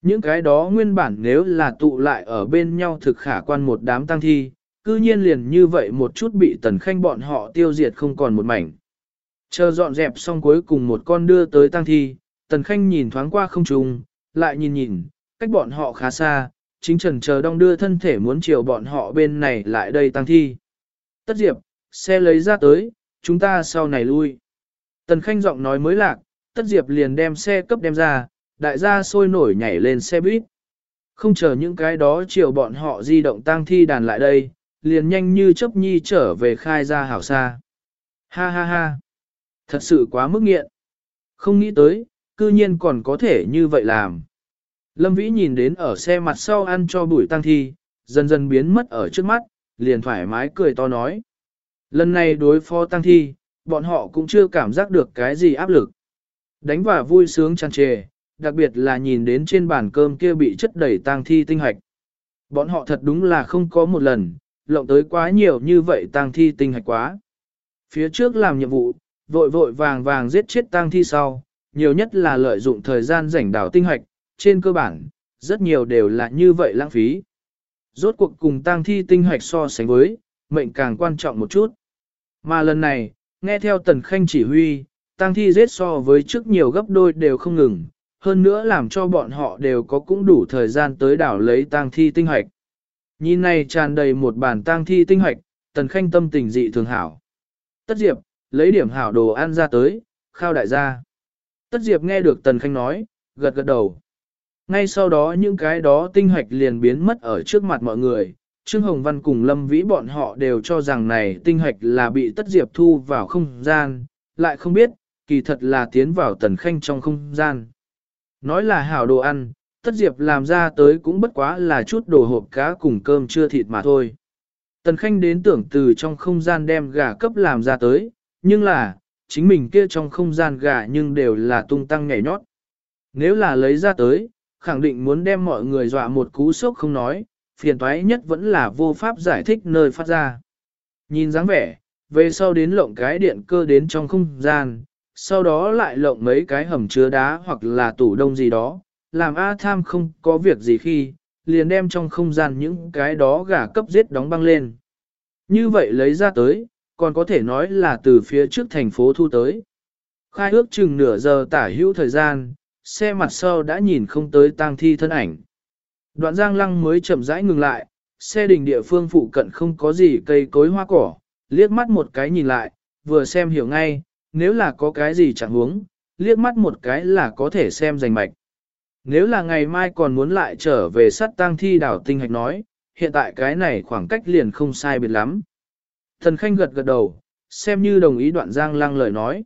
Speaker 1: Những cái đó nguyên bản nếu là tụ lại ở bên nhau thực khả quan một đám tang thi, cư nhiên liền như vậy một chút bị tần khanh bọn họ tiêu diệt không còn một mảnh. Chờ dọn dẹp xong cuối cùng một con đưa tới tang thi, tần khanh nhìn thoáng qua không trùng, lại nhìn nhìn, cách bọn họ khá xa, chính trần chờ đong đưa thân thể muốn chiều bọn họ bên này lại đây tang thi. Tất diệp, xe lấy ra tới, chúng ta sau này lui. Tần khanh giọng nói mới lạc, tất diệp liền đem xe cấp đem ra, đại gia sôi nổi nhảy lên xe buýt. Không chờ những cái đó chiều bọn họ di động tang thi đàn lại đây, liền nhanh như chấp nhi trở về khai ra hảo xa. Ha ha ha, thật sự quá mức nghiện. Không nghĩ tới, cư nhiên còn có thể như vậy làm. Lâm Vĩ nhìn đến ở xe mặt sau ăn cho bụi tăng thi, dần dần biến mất ở trước mắt, liền thoải mái cười to nói. Lần này đối phó tăng thi, bọn họ cũng chưa cảm giác được cái gì áp lực. Đánh và vui sướng tràn trề, đặc biệt là nhìn đến trên bàn cơm kia bị chất đầy tang thi tinh hạch, Bọn họ thật đúng là không có một lần, lộng tới quá nhiều như vậy tang thi tinh hạch quá. Phía trước làm nhiệm vụ, vội vội vàng vàng giết chết tang thi sau, nhiều nhất là lợi dụng thời gian rảnh đảo tinh hạch, trên cơ bản, rất nhiều đều là như vậy lãng phí. Rốt cuộc cùng tang thi tinh hoạch so sánh với, mệnh càng quan trọng một chút. Mà lần này, nghe theo tần khanh chỉ huy, tang thi giết so với trước nhiều gấp đôi đều không ngừng, hơn nữa làm cho bọn họ đều có cũng đủ thời gian tới đảo lấy tang thi tinh hoạch. Nhìn này tràn đầy một bản tang thi tinh hoạch, tần khanh tâm tình dị thường hảo. Tất diệp, lấy điểm hảo đồ ăn ra tới, khao đại gia. Tất diệp nghe được tần khanh nói, gật gật đầu. Ngay sau đó những cái đó tinh hoạch liền biến mất ở trước mặt mọi người, Trương Hồng Văn cùng Lâm Vĩ bọn họ đều cho rằng này tinh hoạch là bị tất diệp thu vào không gian, lại không biết, kỳ thật là tiến vào tần khanh trong không gian. Nói là hảo đồ ăn, tất diệp làm ra tới cũng bất quá là chút đồ hộp cá cùng cơm chưa thịt mà thôi. Tần khanh đến tưởng từ trong không gian đem gà cấp làm ra tới, nhưng là, chính mình kia trong không gian gà nhưng đều là tung tăng nhảy nhót. Nếu là lấy ra tới, khẳng định muốn đem mọi người dọa một cú sốc không nói, phiền toái nhất vẫn là vô pháp giải thích nơi phát ra. Nhìn dáng vẻ, về sau đến lộng cái điện cơ đến trong không gian, sau đó lại lộng mấy cái hầm chứa đá hoặc là tủ đông gì đó, làm A Tham không có việc gì khi, liền đem trong không gian những cái đó gà cấp giết đóng băng lên. Như vậy lấy ra tới, còn có thể nói là từ phía trước thành phố thu tới. Khai ước chừng nửa giờ tả hữu thời gian, xe mặt sau đã nhìn không tới tang thi thân ảnh. Đoạn giang lăng mới chậm rãi ngừng lại, xe đình địa phương phụ cận không có gì cây cối hoa cỏ, liếc mắt một cái nhìn lại, vừa xem hiểu ngay, nếu là có cái gì chẳng huống, liếc mắt một cái là có thể xem rành mạch. Nếu là ngày mai còn muốn lại trở về sắt tang thi đảo tinh hạch nói, hiện tại cái này khoảng cách liền không sai biệt lắm. Thần Khanh gật gật đầu, xem như đồng ý đoạn giang lăng lời nói.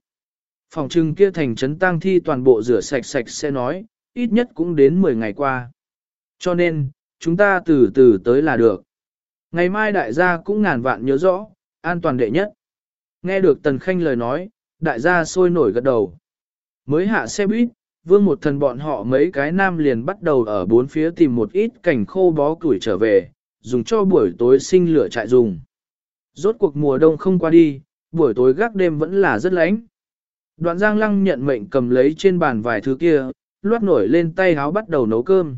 Speaker 1: Phòng trưng kia thành trấn tang thi toàn bộ rửa sạch sạch sẽ nói, ít nhất cũng đến 10 ngày qua. Cho nên, chúng ta từ từ tới là được. Ngày mai đại gia cũng ngàn vạn nhớ rõ, an toàn đệ nhất. Nghe được Tần Khanh lời nói, đại gia sôi nổi gật đầu. Mới hạ xe buýt, vương một thần bọn họ mấy cái nam liền bắt đầu ở bốn phía tìm một ít cảnh khô bó củi trở về, dùng cho buổi tối sinh lửa trại dùng. Rốt cuộc mùa đông không qua đi, buổi tối gác đêm vẫn là rất lạnh. Đoạn giang lăng nhận mệnh cầm lấy trên bàn vài thứ kia, loát nổi lên tay háo bắt đầu nấu cơm.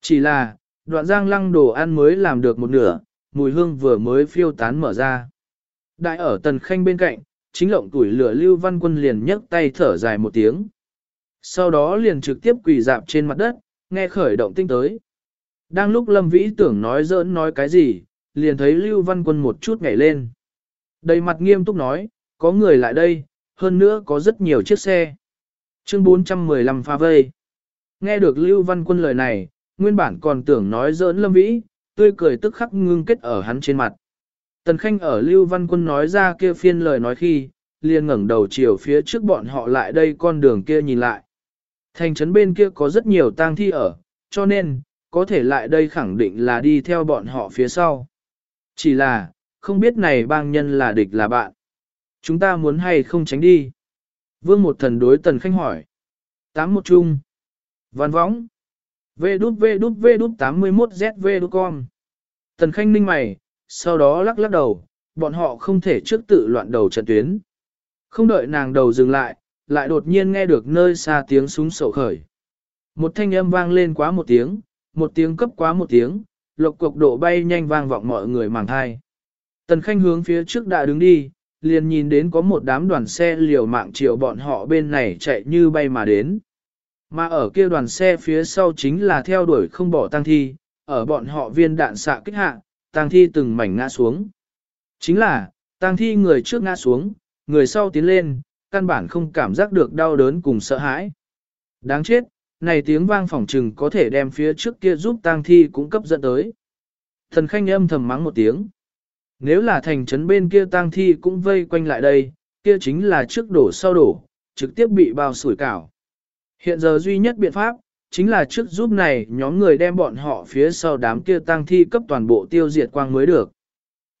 Speaker 1: Chỉ là, đoạn giang lăng đồ ăn mới làm được một nửa, mùi hương vừa mới phiêu tán mở ra. Đại ở tần khanh bên cạnh, chính lộng tuổi lửa lưu văn quân liền nhấc tay thở dài một tiếng. Sau đó liền trực tiếp quỳ dạp trên mặt đất, nghe khởi động tinh tới. Đang lúc Lâm Vĩ tưởng nói giỡn nói cái gì, liền thấy Lưu Văn Quân một chút nhảy lên. Đầy mặt nghiêm túc nói, có người lại đây, hơn nữa có rất nhiều chiếc xe. Chương 415 pha vây. Nghe được Lưu Văn Quân lời này, nguyên bản còn tưởng nói giỡn Lâm Vĩ, tươi cười tức khắc ngưng kết ở hắn trên mặt. Tần Khanh ở Lưu Văn Quân nói ra kia phiên lời nói khi, liền ngẩng đầu chiều phía trước bọn họ lại đây con đường kia nhìn lại. Thành trấn bên kia có rất nhiều tang thi ở, cho nên, có thể lại đây khẳng định là đi theo bọn họ phía sau. Chỉ là, không biết này bang nhân là địch là bạn. Chúng ta muốn hay không tránh đi. Vương một thần đối tần khanh hỏi. Tám một chung. Văn võng. V đút V đút V đút 81 ZV đút con. Tần khanh ninh mày, sau đó lắc lắc đầu, bọn họ không thể trước tự loạn đầu trận tuyến. Không đợi nàng đầu dừng lại, lại đột nhiên nghe được nơi xa tiếng súng sổ khởi. Một thanh âm vang lên quá một tiếng, một tiếng cấp quá một tiếng, lộc cục độ bay nhanh vang vọng mọi người màng thai. Tần Khanh hướng phía trước đã đứng đi, liền nhìn đến có một đám đoàn xe liều mạng chiều bọn họ bên này chạy như bay mà đến. Mà ở kia đoàn xe phía sau chính là theo đuổi không bỏ tăng thi, ở bọn họ viên đạn xạ kích hạ, tăng thi từng mảnh ngã xuống. Chính là, tăng thi người trước ngã xuống, người sau tiến lên, căn bản không cảm giác được đau đớn cùng sợ hãi. Đáng chết, này tiếng vang phỏng trừng có thể đem phía trước kia giúp tang thi cũng cấp dẫn tới. Thần khanh âm thầm mắng một tiếng. Nếu là thành trấn bên kia tang thi cũng vây quanh lại đây, kia chính là trước đổ sau đổ, trực tiếp bị bao sủi cảo. Hiện giờ duy nhất biện pháp, chính là trước giúp này nhóm người đem bọn họ phía sau đám kia tang thi cấp toàn bộ tiêu diệt quang mới được.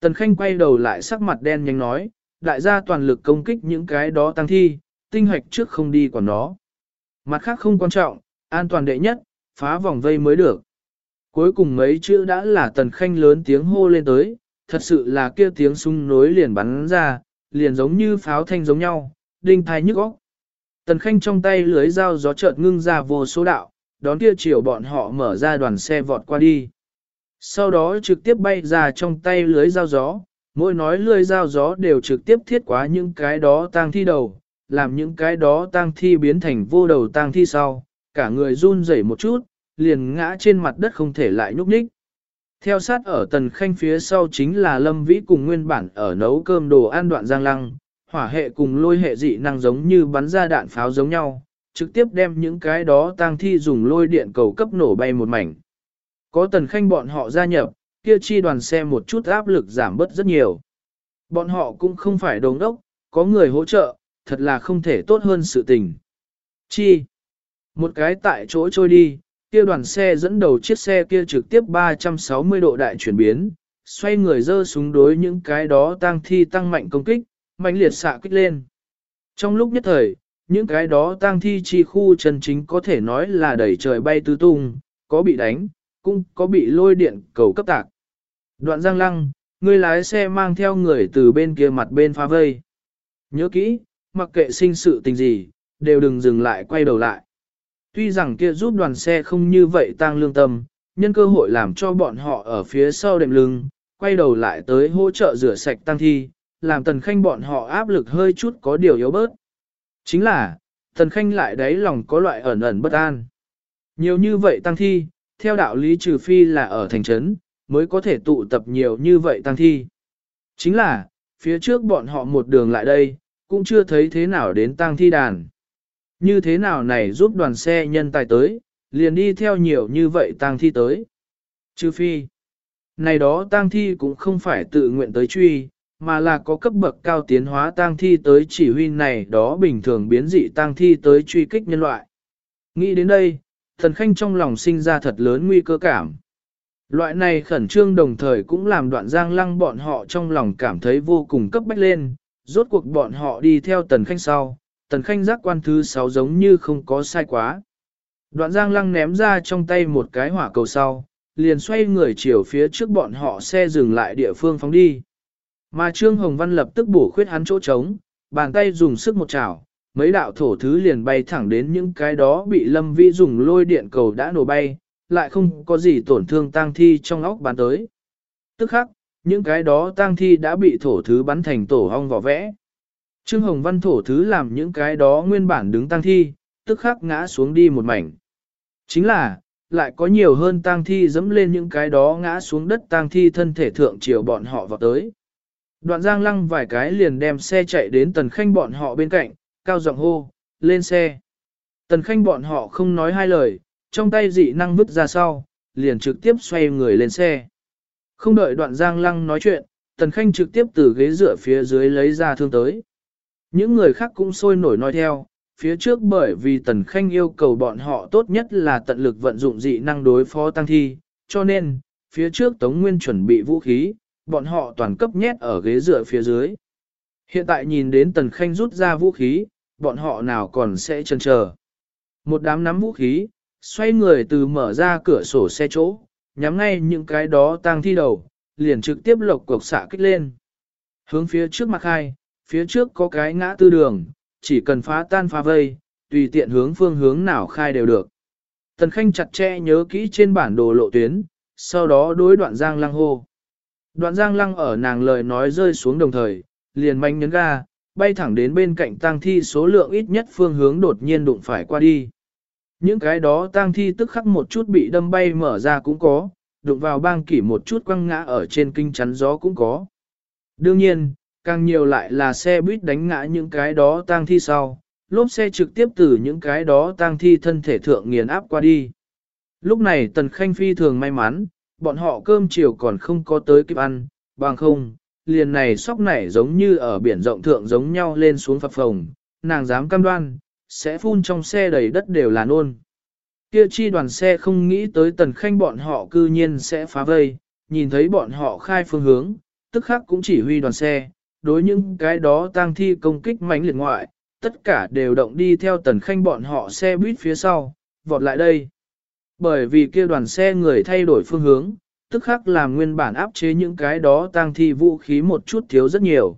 Speaker 1: Tần Khanh quay đầu lại sắc mặt đen nhanh nói, đại gia toàn lực công kích những cái đó tăng thi, tinh hoạch trước không đi quản nó. Mặt khác không quan trọng, an toàn đệ nhất, phá vòng vây mới được. Cuối cùng mấy chữ đã là tần khanh lớn tiếng hô lên tới, thật sự là kia tiếng súng nối liền bắn ra, liền giống như pháo thanh giống nhau, đinh thai nhức óc. Tần khanh trong tay lưới dao gió chợt ngưng ra vô số đạo, đón kia chiều bọn họ mở ra đoàn xe vọt qua đi. Sau đó trực tiếp bay ra trong tay lưới dao gió, mỗi nói lưới dao gió đều trực tiếp thiết quá những cái đó tang thi đầu, làm những cái đó tang thi biến thành vô đầu tang thi sau, cả người run rẩy một chút, liền ngã trên mặt đất không thể lại nhúc nhích. Theo sát ở tần khanh phía sau chính là lâm vĩ cùng nguyên bản ở nấu cơm đồ ăn đoạn giang lăng, hỏa hệ cùng lôi hệ dị năng giống như bắn ra đạn pháo giống nhau, trực tiếp đem những cái đó tang thi dùng lôi điện cầu cấp nổ bay một mảnh. Có tần khanh bọn họ gia nhập, kia chi đoàn xe một chút áp lực giảm bớt rất nhiều. Bọn họ cũng không phải đồng đốc, có người hỗ trợ, thật là không thể tốt hơn sự tình. Chi? Một cái tại chỗ trôi đi, kia đoàn xe dẫn đầu chiếc xe kia trực tiếp 360 độ đại chuyển biến, xoay người dơ súng đối những cái đó tang thi tăng mạnh công kích, mạnh liệt xạ kích lên. Trong lúc nhất thời, những cái đó tang thi chi khu chân chính có thể nói là đẩy trời bay tứ tung, có bị đánh, cũng có bị lôi điện cầu cấp tạc. Đoạn giang lăng, người lái xe mang theo người từ bên kia mặt bên phá vây. Nhớ kỹ, mặc kệ sinh sự tình gì, đều đừng dừng lại quay đầu lại. Tuy rằng kia giúp đoàn xe không như vậy tăng lương tâm, nhân cơ hội làm cho bọn họ ở phía sau đệm lưng, quay đầu lại tới hỗ trợ rửa sạch tăng thi, làm tần khanh bọn họ áp lực hơi chút có điều yếu bớt. Chính là, tần khanh lại đáy lòng có loại ẩn ẩn bất an. Nhiều như vậy tăng thi, theo đạo lý trừ phi là ở thành trấn, mới có thể tụ tập nhiều như vậy tăng thi. Chính là, phía trước bọn họ một đường lại đây, cũng chưa thấy thế nào đến tăng thi đàn. Như thế nào này giúp đoàn xe nhân tài tới, liền đi theo nhiều như vậy tang thi tới. Trừ phi, này đó tang thi cũng không phải tự nguyện tới truy, mà là có cấp bậc cao tiến hóa tang thi tới chỉ huy này đó bình thường biến dị tang thi tới truy kích nhân loại. Nghĩ đến đây, thần khanh trong lòng sinh ra thật lớn nguy cơ cảm. Loại này khẩn trương đồng thời cũng làm đoạn giang lăng bọn họ trong lòng cảm thấy vô cùng cấp bách lên, rốt cuộc bọn họ đi theo tần khanh sau, tần khanh giác quan thứ sáu giống như không có sai quá. Đoạn giang lăng ném ra trong tay một cái hỏa cầu sau, liền xoay người chiều phía trước bọn họ xe dừng lại địa phương phóng đi. Mà Trương Hồng Văn lập tức bổ khuyết hắn chỗ trống, bàn tay dùng sức một chảo, mấy đạo thổ thứ liền bay thẳng đến những cái đó bị Lâm Vĩ dùng lôi điện cầu đã nổ bay, lại không có gì tổn thương tang thi trong óc bán tới. Tức khắc, những cái đó tang thi đã bị thổ thứ bắn thành tổ hong vỏ vẽ. Trương Hồng Văn thổ thứ làm những cái đó nguyên bản đứng tang thi, tức khắc ngã xuống đi một mảnh. Chính là, lại có nhiều hơn tang thi dẫm lên những cái đó ngã xuống đất tang thi thân thể thượng chiều bọn họ vào tới. Đoạn giang lăng vài cái liền đem xe chạy đến tần khanh bọn họ bên cạnh, cao giọng hô, lên xe. Tần khanh bọn họ không nói hai lời, trong tay dị năng vứt ra sau, liền trực tiếp xoay người lên xe. Không đợi đoạn giang lăng nói chuyện, tần khanh trực tiếp từ ghế dựa phía dưới lấy ra thương tới. Những người khác cũng sôi nổi nói theo, phía trước bởi vì tần khanh yêu cầu bọn họ tốt nhất là tận lực vận dụng dị năng đối phó tăng thi, cho nên, phía trước Tống Nguyên chuẩn bị vũ khí, bọn họ toàn cấp nhét ở ghế dựa phía dưới. Hiện tại nhìn đến tần khanh rút ra vũ khí, bọn họ nào còn sẽ chần chờ. Một đám nắm vũ khí, xoay người từ mở ra cửa sổ xe chỗ, nhắm ngay những cái đó tăng thi đầu, liền trực tiếp lộc cục xạ kích lên. Hướng phía trước mặt hai, phía trước có cái ngã tư đường, chỉ cần phá tan phá vây, tùy tiện hướng phương hướng nào khai đều được. Tần Khanh chặt chẽ nhớ kỹ trên bản đồ lộ tuyến, sau đó đối đoạn giang lăng hô. Đoạn giang lăng ở nàng lời nói rơi xuống đồng thời, liền manh nhấn ga, bay thẳng đến bên cạnh tang thi số lượng ít nhất phương hướng đột nhiên đụng phải qua đi. Những cái đó tang thi tức khắc một chút bị đâm bay mở ra cũng có, đụng vào bang kỷ một chút quăng ngã ở trên kinh chắn gió cũng có. Đương nhiên, càng nhiều lại là xe buýt đánh ngã những cái đó tang thi sau, lốp xe trực tiếp từ những cái đó tang thi thân thể thượng nghiền áp qua đi. Lúc này Tần Khanh phi thường may mắn, bọn họ cơm chiều còn không có tới kịp ăn, bằng không, liền này sóc nảy giống như ở biển rộng thượng giống nhau lên xuống phập phồng, nàng dám cam đoan, sẽ phun trong xe đầy đất đều là nôn. Kia chi đoàn xe không nghĩ tới tần khanh bọn họ cư nhiên sẽ phá vây, nhìn thấy bọn họ khai phương hướng, tức khắc cũng chỉ huy đoàn xe, đối những cái đó tang thi công kích mãnh liệt ngoại, tất cả đều động đi theo tần khanh bọn họ xe buýt phía sau, vọt lại đây. Bởi vì kia đoàn xe người thay đổi phương hướng, tức khắc làm nguyên bản áp chế những cái đó tang thi vũ khí một chút thiếu rất nhiều.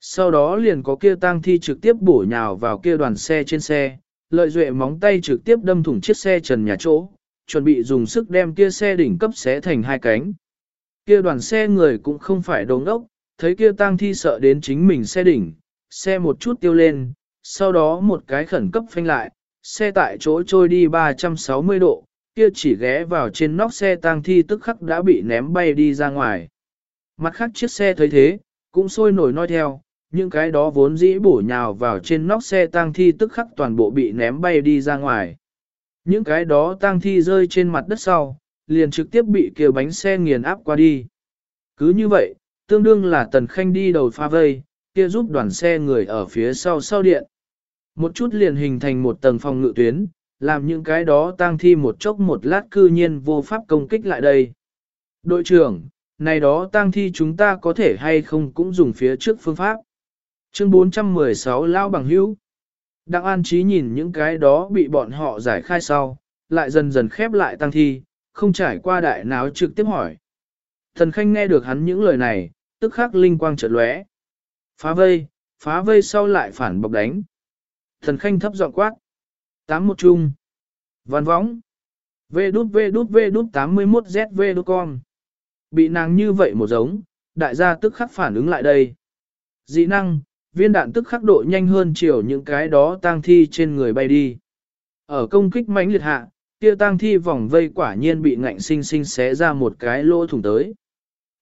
Speaker 1: Sau đó liền có kia tang thi trực tiếp bổ nhào vào kia đoàn xe trên xe, lợi duệ móng tay trực tiếp đâm thủng chiếc xe trần nhà chỗ, chuẩn bị dùng sức đem kia xe đỉnh cấp xé thành hai cánh. Kia đoàn xe người cũng không phải đống ốc, thấy kia tang thi sợ đến chính mình xe đỉnh, xe một chút tiêu lên, sau đó một cái khẩn cấp phanh lại, xe tại chỗ trôi đi 360 độ, kia chỉ ghé vào trên nóc xe tang thi tức khắc đã bị ném bay đi ra ngoài. Mặt khác chiếc xe thấy thế, cũng sôi nổi nói theo, những cái đó vốn dĩ bổ nhào vào trên nóc xe tang thi tức khắc toàn bộ bị ném bay đi ra ngoài. Những cái đó tang thi rơi trên mặt đất sau, liền trực tiếp bị kia bánh xe nghiền áp qua đi. Cứ như vậy, tương đương là tần khanh đi đầu pha vây, kia giúp đoàn xe người ở phía sau sau điện. Một chút liền hình thành một tầng phòng ngự tuyến, làm những cái đó tang thi một chốc một lát cư nhiên vô pháp công kích lại đây. Đội trưởng, này đó tang thi chúng ta có thể hay không cũng dùng phía trước phương pháp. Chương 416 Lao Bằng Hữu Đặng An Trí nhìn những cái đó bị bọn họ giải khai sau, lại dần dần khép lại tăng thi, không trải qua đại náo trực tiếp hỏi. Thần Khanh nghe được hắn những lời này, tức khắc linh quang chợt lóe. Phá vây, phá vây sau lại phản bọc đánh. Thần Khanh thấp giọng quát. Tám một chung. Văn võng. V đút V đút V đút 81 ZV đút con. Bị nàng như vậy một giống, đại gia tức khắc phản ứng lại đây. Dị năng, viên đạn tức khắc độ nhanh hơn chiều những cái đó tang thi trên người bay đi. Ở công kích mãnh liệt hạ, kia tang thi vòng vây quả nhiên bị ngạnh sinh sinh xé ra một cái lỗ thủng tới.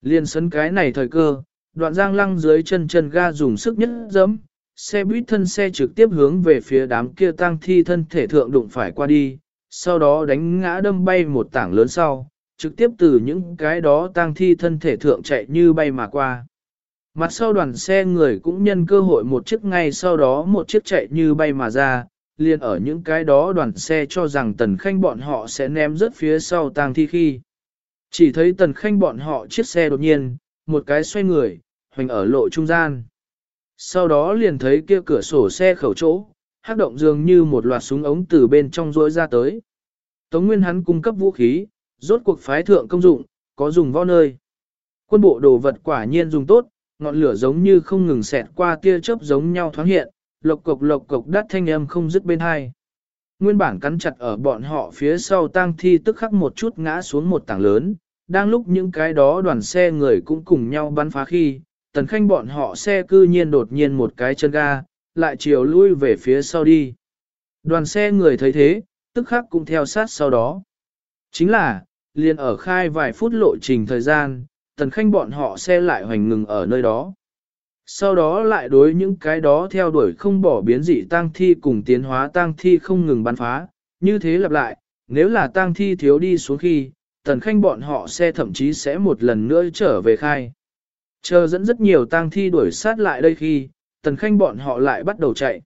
Speaker 1: Liên sấn cái này thời cơ, đoạn giang lăng dưới chân chân ga dùng sức nhất dẫm, xe buýt thân xe trực tiếp hướng về phía đám kia tang thi thân thể thượng đụng phải qua đi, sau đó đánh ngã đâm bay một tảng lớn sau, trực tiếp từ những cái đó tang thi thân thể thượng chạy như bay mà qua. Mặt sau đoàn xe người cũng nhân cơ hội một chiếc ngay sau đó một chiếc chạy như bay mà ra, liền ở những cái đó đoàn xe cho rằng tần khanh bọn họ sẽ ném rớt phía sau tang thi khi. Chỉ thấy tần khanh bọn họ chiếc xe đột nhiên, một cái xoay người, hoành ở lộ trung gian. Sau đó liền thấy kia cửa sổ xe khẩu chỗ, hát động dường như một loạt súng ống từ bên trong rối ra tới. Tống Nguyên hắn cung cấp vũ khí, rốt cuộc phái thượng công dụng, có dùng võ nơi. Quân bộ đồ vật quả nhiên dùng tốt, ngọn lửa giống như không ngừng xẹt qua tia chớp giống nhau thoáng hiện, lộc cục lộc cục đắt thanh âm không dứt bên hai. Nguyên bản cắn chặt ở bọn họ phía sau tang thi tức khắc một chút ngã xuống một tảng lớn, đang lúc những cái đó đoàn xe người cũng cùng nhau bắn phá khi, tần khanh bọn họ xe cư nhiên đột nhiên một cái chân ga, lại chiều lui về phía sau đi. Đoàn xe người thấy thế, tức khắc cũng theo sát sau đó. Chính là, liền ở khai vài phút lộ trình thời gian, tần khanh bọn họ xe lại hoành ngừng ở nơi đó. Sau đó lại đối những cái đó theo đuổi không bỏ biến dị tang thi cùng tiến hóa tang thi không ngừng bắn phá, như thế lặp lại, nếu là tang thi thiếu đi xuống khi, tần khanh bọn họ xe thậm chí sẽ một lần nữa trở về khai. Chờ dẫn rất nhiều tang thi đuổi sát lại đây khi, tần khanh bọn họ lại bắt đầu chạy.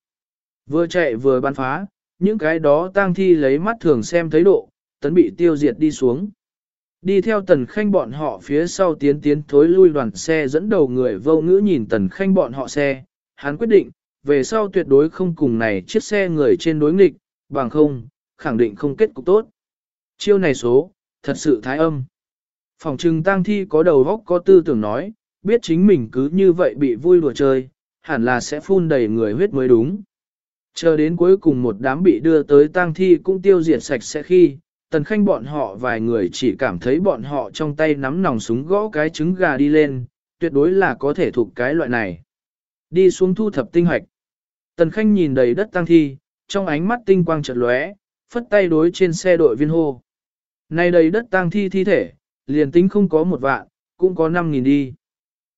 Speaker 1: Vừa chạy vừa bắn phá, những cái đó tang thi lấy mắt thường xem thấy độ, tấn bị tiêu diệt đi xuống. Đi theo tần khanh bọn họ phía sau tiến tiến thối lui đoàn xe dẫn đầu người vô ngữ nhìn tần khanh bọn họ xe, hắn quyết định, về sau tuyệt đối không cùng này chiếc xe người trên đối nghịch, bằng không, khẳng định không kết cục tốt. Chiêu này số, thật sự thái âm. Phòng trừng tang thi có đầu góc có tư tưởng nói, biết chính mình cứ như vậy bị vui đùa chơi, hẳn là sẽ phun đầy người huyết mới đúng. Chờ đến cuối cùng một đám bị đưa tới tang thi cũng tiêu diệt sạch sẽ khi, tần khanh bọn họ vài người chỉ cảm thấy bọn họ trong tay nắm nòng súng gõ cái trứng gà đi lên, tuyệt đối là có thể thuộc cái loại này. Đi xuống thu thập tinh hoạch. Tần khanh nhìn đầy đất tang thi, trong ánh mắt tinh quang chợt lóe, phất tay đối trên xe đội viên hô nay đầy đất tang thi thi thể, liền tính không có một vạn, cũng có năm nghìn đi.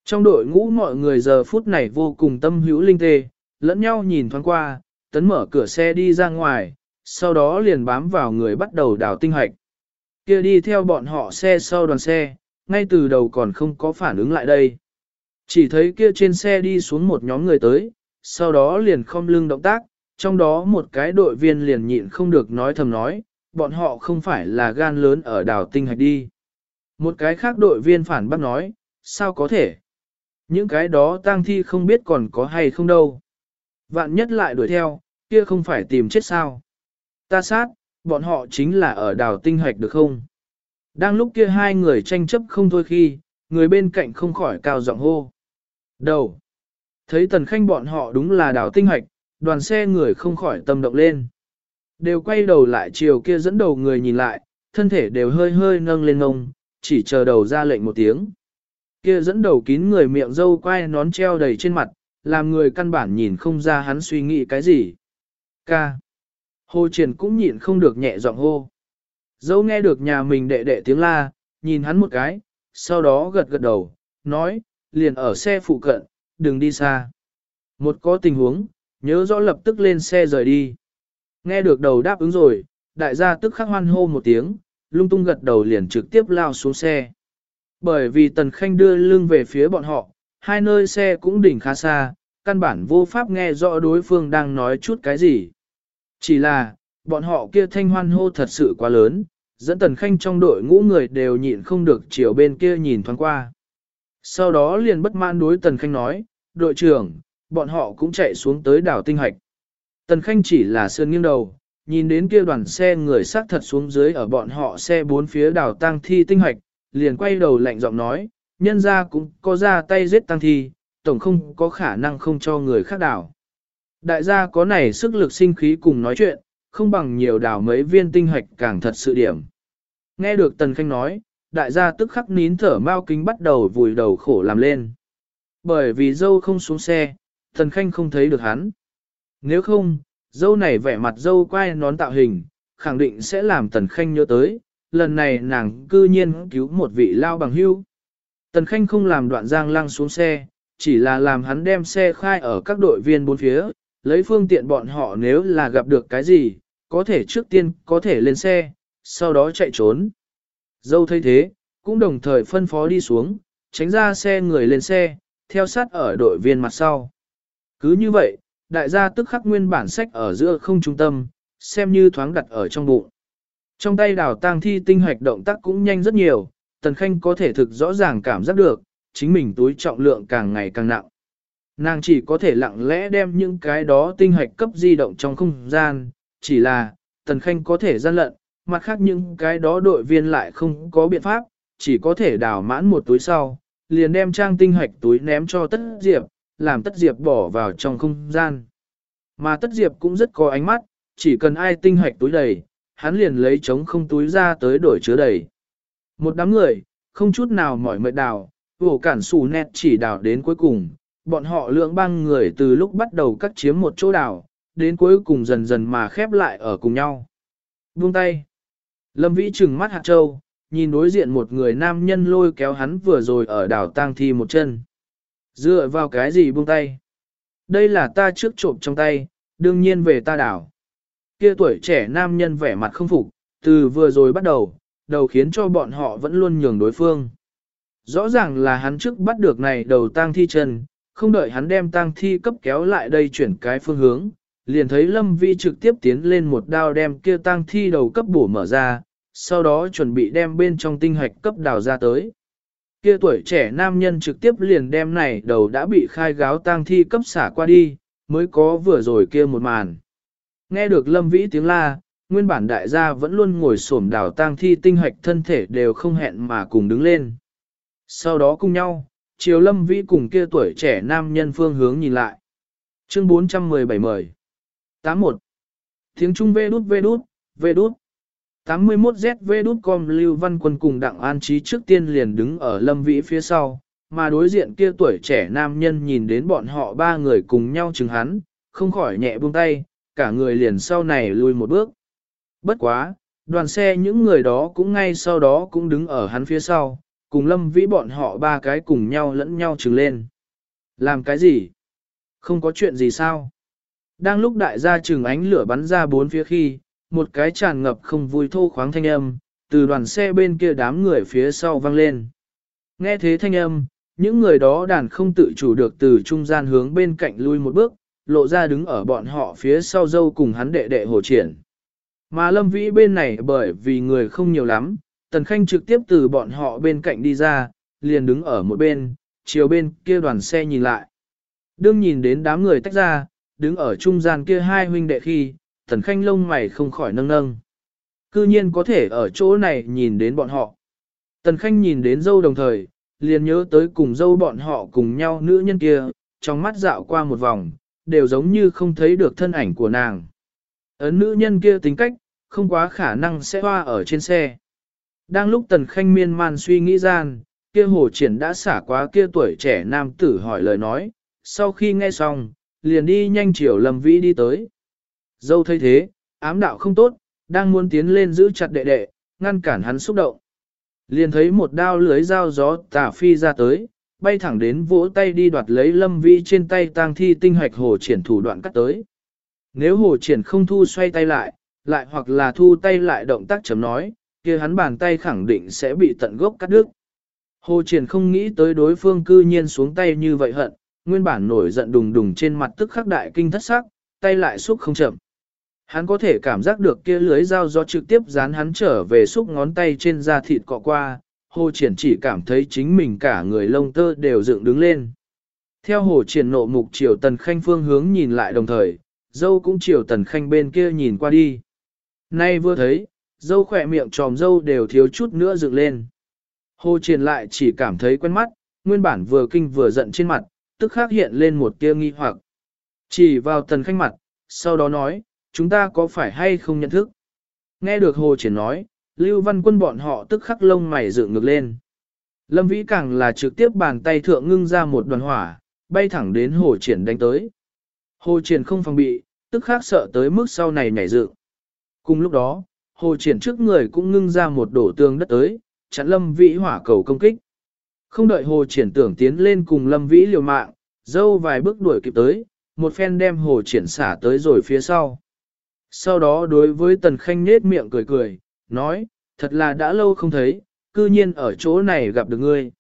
Speaker 1: Trong đội ngũ mọi người giờ phút này vô cùng tâm hữu linh tê, lẫn nhau nhìn thoáng qua, tấn mở cửa xe đi ra ngoài, sau đó liền bám vào người bắt đầu đào tinh hoạch. Kia đi theo bọn họ xe sau đoàn xe, ngay từ đầu còn không có phản ứng lại đây. Chỉ thấy kia trên xe đi xuống một nhóm người tới, sau đó liền không lưng động tác, trong đó một cái đội viên liền nhịn không được nói thầm nói, bọn họ không phải là gan lớn ở đào tinh hạch đi. Một cái khác đội viên phản bác nói, sao có thể? Những cái đó tang thi không biết còn có hay không đâu. Vạn nhất lại đuổi theo, kia không phải tìm chết sao? Ta sát, bọn họ chính là ở đào tinh hoạch được không? Đang lúc kia hai người tranh chấp không thôi khi, người bên cạnh không khỏi cao giọng hô. Đầu. Thấy tần khanh bọn họ đúng là đào tinh hoạch, đoàn xe người không khỏi tâm động lên. Đều quay đầu lại chiều kia dẫn đầu người nhìn lại, thân thể đều hơi hơi nâng lên ngông, chỉ chờ đầu ra lệnh một tiếng. Kia dẫn đầu kín người miệng dâu quay nón treo đầy trên mặt, làm người căn bản nhìn không ra hắn suy nghĩ cái gì. Ca. Hồ Triển cũng nhịn không được nhẹ giọng hô. Dâu nghe được nhà mình đệ đệ tiếng la, nhìn hắn một cái, sau đó gật gật đầu, nói, liền ở xe phụ cận, đừng đi xa. Một có tình huống, nhớ rõ lập tức lên xe rời đi. Nghe được đầu đáp ứng rồi, đại gia tức khắc hoan hô một tiếng, lung tung gật đầu liền trực tiếp lao xuống xe. Bởi vì Tần Khanh đưa lưng về phía bọn họ, hai nơi xe cũng đỉnh khá xa, căn bản vô pháp nghe rõ đối phương đang nói chút cái gì. Chỉ là, bọn họ kia thanh hoan hô thật sự quá lớn, dẫn Tần Khanh trong đội ngũ người đều nhịn không được chiều bên kia nhìn thoáng qua. Sau đó liền bất mãn đối Tần Khanh nói, đội trưởng, bọn họ cũng chạy xuống tới đảo tinh hạch. Tần Khanh chỉ là sơn nghiêng đầu, nhìn đến kia đoàn xe người xác thật xuống dưới ở bọn họ xe bốn phía đảo tang thi tinh hạch, liền quay đầu lạnh giọng nói, nhân ra cũng có ra tay giết tang thi, tổng không có khả năng không cho người khác đảo. Đại gia có này sức lực sinh khí cùng nói chuyện, không bằng nhiều đảo mấy viên tinh hạch càng thật sự điểm. Nghe được Tần Khanh nói, đại gia tức khắc nín thở mau kính bắt đầu vùi đầu khổ làm lên. Bởi vì dâu không xuống xe, Tần Khanh không thấy được hắn. Nếu không, dâu này vẻ mặt dâu quay nón tạo hình, khẳng định sẽ làm Tần Khanh nhớ tới, lần này nàng cư nhiên cứu một vị lao bằng hưu. Tần Khanh không làm đoạn giang lăng xuống xe, chỉ là làm hắn đem xe khai ở các đội viên bốn phía, lấy phương tiện bọn họ nếu là gặp được cái gì, có thể trước tiên có thể lên xe, sau đó chạy trốn. Dâu thấy thế, cũng đồng thời phân phó đi xuống, tránh ra xe người lên xe, theo sát ở đội viên mặt sau. Cứ như vậy, đại gia tức khắc nguyên bản sách ở giữa không trung tâm, xem như thoáng đặt ở trong bụng. Trong tay đào tang thi tinh hoạch động tác cũng nhanh rất nhiều, Tần Khanh có thể thực rõ ràng cảm giác được, chính mình túi trọng lượng càng ngày càng nặng. Nàng chỉ có thể lặng lẽ đem những cái đó tinh hoạch cấp di động trong không gian, chỉ là, Tần Khanh có thể gian lận, mặt khác những cái đó đội viên lại không có biện pháp, chỉ có thể đào mãn một túi sau, liền đem trang tinh hoạch túi ném cho Tất Diệp, làm Tất Diệp bỏ vào trong không gian. Mà Tất Diệp cũng rất có ánh mắt, chỉ cần ai tinh hoạch túi đầy, hắn liền lấy trống không túi ra tới đổi chứa đầy. Một đám người, không chút nào mỏi mệt đào, vổ cản xù nét chỉ đào đến cuối cùng, bọn họ lượng băng người từ lúc bắt đầu cắt chiếm một chỗ đào, đến cuối cùng dần dần mà khép lại ở cùng nhau. Buông tay. Lâm Vĩ trừng mắt hạt châu, nhìn đối diện một người nam nhân lôi kéo hắn vừa rồi ở đảo tang thi một chân. Dựa vào cái gì buông tay? Đây là ta trước trộm trong tay, đương nhiên về ta đảo. Kia tuổi trẻ nam nhân vẻ mặt không phục, từ vừa rồi bắt đầu, đầu khiến cho bọn họ vẫn luôn nhường đối phương. Rõ ràng là hắn trước bắt được này đầu tang thi chân, không đợi hắn đem tang thi cấp kéo lại đây chuyển cái phương hướng, liền thấy Lâm Vi trực tiếp tiến lên một đao đem kia tang thi đầu cấp bổ mở ra, sau đó chuẩn bị đem bên trong tinh hạch cấp đào ra tới. Kia tuổi trẻ nam nhân trực tiếp liền đem này đầu đã bị khai gáo tang thi cấp xả qua đi, mới có vừa rồi kia một màn. Nghe được Lâm Vĩ tiếng la, nguyên bản đại gia vẫn luôn ngồi xổm đảo tang thi tinh hạch thân thể đều không hẹn mà cùng đứng lên. Sau đó cùng nhau, chiều Lâm Vĩ cùng kia tuổi trẻ nam nhân phương hướng nhìn lại. Chương 417 mời. 81. Tiếng Trung vê đút vê đút, vê đút. 81ZV đút com Lưu Văn Quân cùng Đặng An Trí trước tiên liền đứng ở Lâm Vĩ phía sau, mà đối diện kia tuổi trẻ nam nhân nhìn đến bọn họ ba người cùng nhau chừng hắn, không khỏi nhẹ buông tay, cả người liền sau này lùi một bước. Bất quá, đoàn xe những người đó cũng ngay sau đó cũng đứng ở hắn phía sau, cùng Lâm Vĩ bọn họ ba cái cùng nhau lẫn nhau chừng lên. Làm cái gì? Không có chuyện gì sao? Đang lúc đại gia chừng ánh lửa bắn ra bốn phía khi, một cái tràn ngập không vui thô khoáng thanh âm, từ đoàn xe bên kia đám người phía sau vang lên. Nghe thế thanh âm, những người đó đàn không tự chủ được từ trung gian hướng bên cạnh lui một bước, lộ ra đứng ở bọn họ phía sau dâu cùng hắn đệ đệ hồ triển. Mà lâm vĩ bên này bởi vì người không nhiều lắm, tần khanh trực tiếp từ bọn họ bên cạnh đi ra, liền đứng ở một bên, chiều bên kia đoàn xe nhìn lại. Đương nhìn đến đám người tách ra, đứng ở trung gian kia hai huynh đệ khi, thần khanh lông mày không khỏi nâng nâng. Cư nhiên có thể ở chỗ này nhìn đến bọn họ. Tần khanh nhìn đến dâu đồng thời, liền nhớ tới cùng dâu bọn họ cùng nhau nữ nhân kia, trong mắt dạo qua một vòng, đều giống như không thấy được thân ảnh của nàng. Ấn nữ nhân kia tính cách, không quá khả năng sẽ hoa ở trên xe. Đang lúc tần khanh miên man suy nghĩ gian, kia hồ triển đã xả quá kia tuổi trẻ nam tử hỏi lời nói, sau khi nghe xong, liền đi nhanh chiều lầm vĩ đi tới. Dâu thấy thế, ám đạo không tốt, đang muốn tiến lên giữ chặt đệ đệ, ngăn cản hắn xúc động. Liền thấy một đao lưới dao gió tả phi ra tới, bay thẳng đến vỗ tay đi đoạt lấy lâm vi trên tay tang thi tinh hoạch hồ triển thủ đoạn cắt tới. Nếu hồ triển không thu xoay tay lại, lại hoặc là thu tay lại động tác chấm nói, kia hắn bàn tay khẳng định sẽ bị tận gốc cắt đứt. Hồ triển không nghĩ tới đối phương cư nhiên xuống tay như vậy hận, nguyên bản nổi giận đùng đùng trên mặt tức khắc đại kinh thất sắc, tay lại xúc không chậm. Hắn có thể cảm giác được kia lưới dao do trực tiếp dán hắn trở về xúc ngón tay trên da thịt cọ qua, hồ triển chỉ cảm thấy chính mình cả người lông tơ đều dựng đứng lên. Theo hồ triển nộ mục chiều tần khanh phương hướng nhìn lại đồng thời, dâu cũng chiều tần khanh bên kia nhìn qua đi. Nay vừa thấy, dâu khỏe miệng tròm dâu đều thiếu chút nữa dựng lên. Hồ triển lại chỉ cảm thấy quen mắt, nguyên bản vừa kinh vừa giận trên mặt, tức khắc hiện lên một tia nghi hoặc. Chỉ vào tần khanh mặt, sau đó nói, chúng ta có phải hay không nhận thức? Nghe được Hồ Triển nói, Lưu Văn Quân bọn họ tức khắc lông mày dựng ngược lên. Lâm Vĩ càng là trực tiếp bàn tay thượng ngưng ra một đoàn hỏa, bay thẳng đến Hồ Triển đánh tới. Hồ Triển không phòng bị, tức khắc sợ tới mức sau này nhảy dựng. Cùng lúc đó, Hồ Triển trước người cũng ngưng ra một đổ tường đất tới, chặn Lâm Vĩ hỏa cầu công kích. Không đợi Hồ Triển tưởng tiến lên cùng Lâm Vĩ liều mạng, dâu vài bước đuổi kịp tới, một phen đem Hồ Triển xả tới rồi phía sau. Sau đó đối với Tần Khanh nết miệng cười cười, nói, thật là đã lâu không thấy, cư nhiên ở chỗ này gặp được ngươi.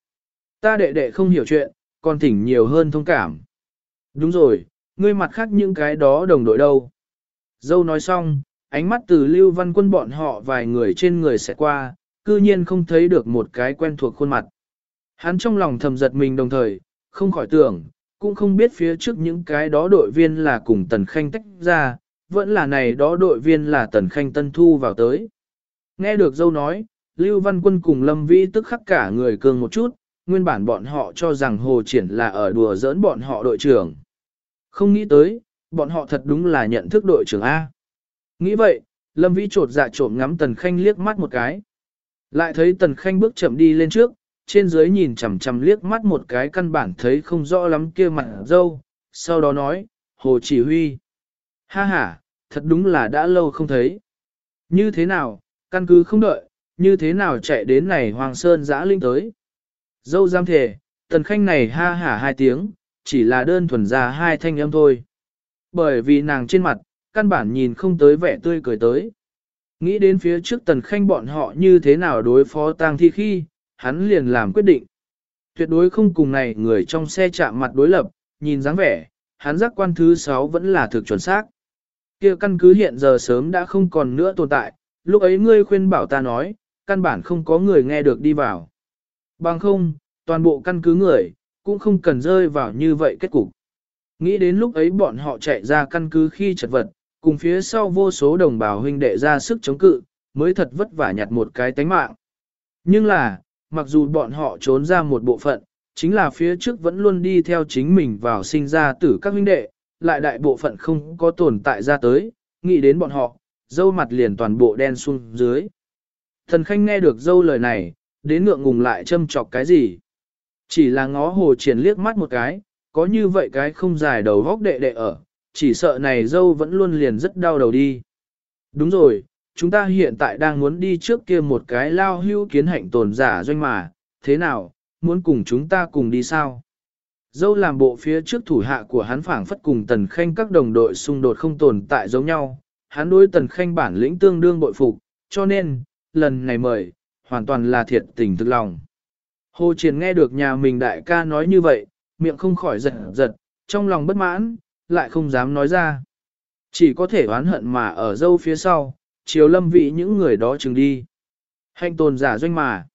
Speaker 1: Ta đệ đệ không hiểu chuyện, còn thỉnh nhiều hơn thông cảm. Đúng rồi, ngươi mặt khác những cái đó đồng đội đâu. Dâu nói xong, ánh mắt từ lưu văn quân bọn họ vài người trên người sẽ qua, cư nhiên không thấy được một cái quen thuộc khuôn mặt. Hắn trong lòng thầm giật mình đồng thời, không khỏi tưởng, cũng không biết phía trước những cái đó đội viên là cùng Tần Khanh tách ra, vẫn là này đó đội viên là Tần Khanh Tân Thu vào tới. Nghe được dâu nói, Lưu Văn Quân cùng Lâm Vĩ tức khắc cả người cường một chút, nguyên bản bọn họ cho rằng Hồ Triển là ở đùa giỡn bọn họ đội trưởng. Không nghĩ tới, bọn họ thật đúng là nhận thức đội trưởng A. Nghĩ vậy, Lâm Vĩ trột dạ trộm ngắm Tần Khanh liếc mắt một cái. Lại thấy Tần Khanh bước chậm đi lên trước, trên dưới nhìn chằm chằm liếc mắt một cái căn bản thấy không rõ lắm kia mặt dâu, sau đó nói, Hồ Chỉ Huy. Ha ha, thật đúng là đã lâu không thấy. Như thế nào, căn cứ không đợi, như thế nào chạy đến này Hoàng Sơn giã linh tới. Dâu giam thể, tần khanh này ha hả hai tiếng, chỉ là đơn thuần ra hai thanh âm thôi. Bởi vì nàng trên mặt, căn bản nhìn không tới vẻ tươi cười tới. Nghĩ đến phía trước tần khanh bọn họ như thế nào đối phó tang thi khi, hắn liền làm quyết định. Tuyệt đối không cùng này người trong xe chạm mặt đối lập, nhìn dáng vẻ, hắn giác quan thứ 6 vẫn là thực chuẩn xác kia căn cứ hiện giờ sớm đã không còn nữa tồn tại, lúc ấy ngươi khuyên bảo ta nói, căn bản không có người nghe được đi vào. Bằng không, toàn bộ căn cứ người, cũng không cần rơi vào như vậy kết cục. Nghĩ đến lúc ấy bọn họ chạy ra căn cứ khi chật vật, cùng phía sau vô số đồng bào huynh đệ ra sức chống cự, mới thật vất vả nhặt một cái tánh mạng. Nhưng là, mặc dù bọn họ trốn ra một bộ phận, chính là phía trước vẫn luôn đi theo chính mình vào sinh ra tử các huynh đệ, lại đại bộ phận không có tồn tại ra tới, nghĩ đến bọn họ, dâu mặt liền toàn bộ đen xuống dưới. Thần Khanh nghe được dâu lời này, đến ngượng ngùng lại châm chọc cái gì. Chỉ là ngó hồ triển liếc mắt một cái, có như vậy cái không dài đầu góc đệ đệ ở, chỉ sợ này dâu vẫn luôn liền rất đau đầu đi. Đúng rồi, chúng ta hiện tại đang muốn đi trước kia một cái lao hưu kiến hạnh tồn giả doanh mà, thế nào, muốn cùng chúng ta cùng đi sao? Dâu làm bộ phía trước thủ hạ của hắn phảng phất cùng tần khanh các đồng đội xung đột không tồn tại giống nhau, hắn đối tần khanh bản lĩnh tương đương bội phục, cho nên, lần này mời, hoàn toàn là thiệt tình thực lòng. Hồ Triển nghe được nhà mình đại ca nói như vậy, miệng không khỏi giật giật, trong lòng bất mãn, lại không dám nói ra. Chỉ có thể oán hận mà ở dâu phía sau, chiều lâm vị những người đó chừng đi. Hành tồn giả doanh mà.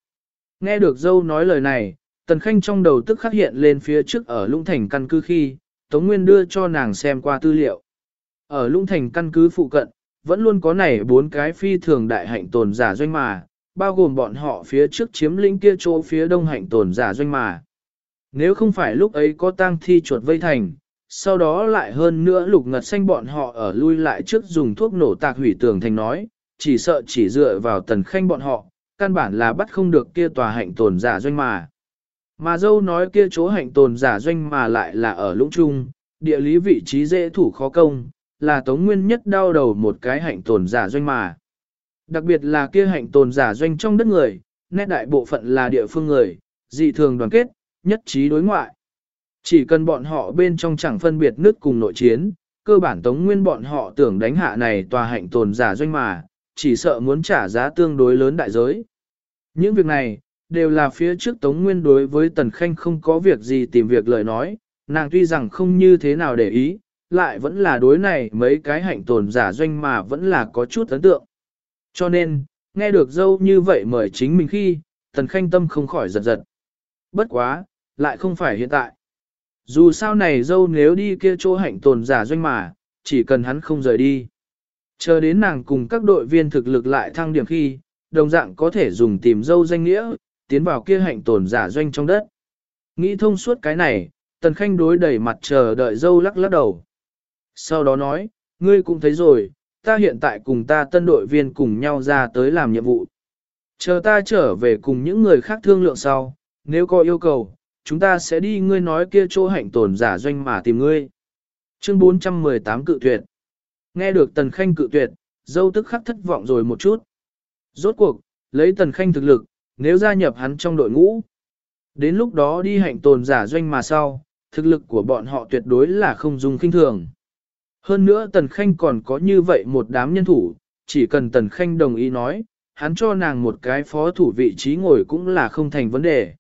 Speaker 1: Nghe được dâu nói lời này, Tần Khanh trong đầu tức khắc hiện lên phía trước ở Lũng Thành căn cứ khi, Tống Nguyên đưa cho nàng xem qua tư liệu. Ở Lũng Thành căn cứ phụ cận, vẫn luôn có nảy bốn cái phi thường đại hạnh tồn giả doanh mà, bao gồm bọn họ phía trước chiếm lĩnh kia chỗ phía đông hạnh tồn giả doanh mà. Nếu không phải lúc ấy có tang thi chuột vây thành, sau đó lại hơn nữa lục ngật xanh bọn họ ở lui lại trước dùng thuốc nổ tạc hủy tường thành nói, chỉ sợ chỉ dựa vào tần khanh bọn họ, căn bản là bắt không được kia tòa hạnh tồn giả doanh mà. Mà dâu nói kia chỗ hạnh tồn giả doanh mà lại là ở lũng trung, địa lý vị trí dễ thủ khó công, là tống nguyên nhất đau đầu một cái hạnh tồn giả doanh mà. Đặc biệt là kia hạnh tồn giả doanh trong đất người, nét đại bộ phận là địa phương người, dị thường đoàn kết, nhất trí đối ngoại. Chỉ cần bọn họ bên trong chẳng phân biệt nước cùng nội chiến, cơ bản tống nguyên bọn họ tưởng đánh hạ này tòa hạnh tồn giả doanh mà, chỉ sợ muốn trả giá tương đối lớn đại giới. Những việc này, đều là phía trước tống nguyên đối với tần khanh không có việc gì tìm việc lời nói, nàng tuy rằng không như thế nào để ý, lại vẫn là đối này mấy cái hạnh tồn giả doanh mà vẫn là có chút ấn tượng. Cho nên, nghe được dâu như vậy mời chính mình khi, tần khanh tâm không khỏi giật giật. Bất quá, lại không phải hiện tại. Dù sao này dâu nếu đi kia chỗ hạnh tồn giả doanh mà, chỉ cần hắn không rời đi. Chờ đến nàng cùng các đội viên thực lực lại thăng điểm khi, đồng dạng có thể dùng tìm dâu danh nghĩa, tiến vào kia hạnh tồn giả doanh trong đất. Nghĩ thông suốt cái này, tần khanh đối đẩy mặt chờ đợi dâu lắc lắc đầu. Sau đó nói, ngươi cũng thấy rồi, ta hiện tại cùng ta tân đội viên cùng nhau ra tới làm nhiệm vụ. Chờ ta trở về cùng những người khác thương lượng sau, nếu có yêu cầu, chúng ta sẽ đi ngươi nói kia chỗ hạnh tồn giả doanh mà tìm ngươi. Chương 418 cự tuyệt. Nghe được Tần Khanh cự tuyệt, dâu tức khắc thất vọng rồi một chút. Rốt cuộc, lấy Tần Khanh thực lực, nếu gia nhập hắn trong đội ngũ. Đến lúc đó đi hạnh tồn giả doanh mà sau, thực lực của bọn họ tuyệt đối là không dùng kinh thường. Hơn nữa Tần Khanh còn có như vậy một đám nhân thủ, chỉ cần Tần Khanh đồng ý nói, hắn cho nàng một cái phó thủ vị trí ngồi cũng là không thành vấn đề.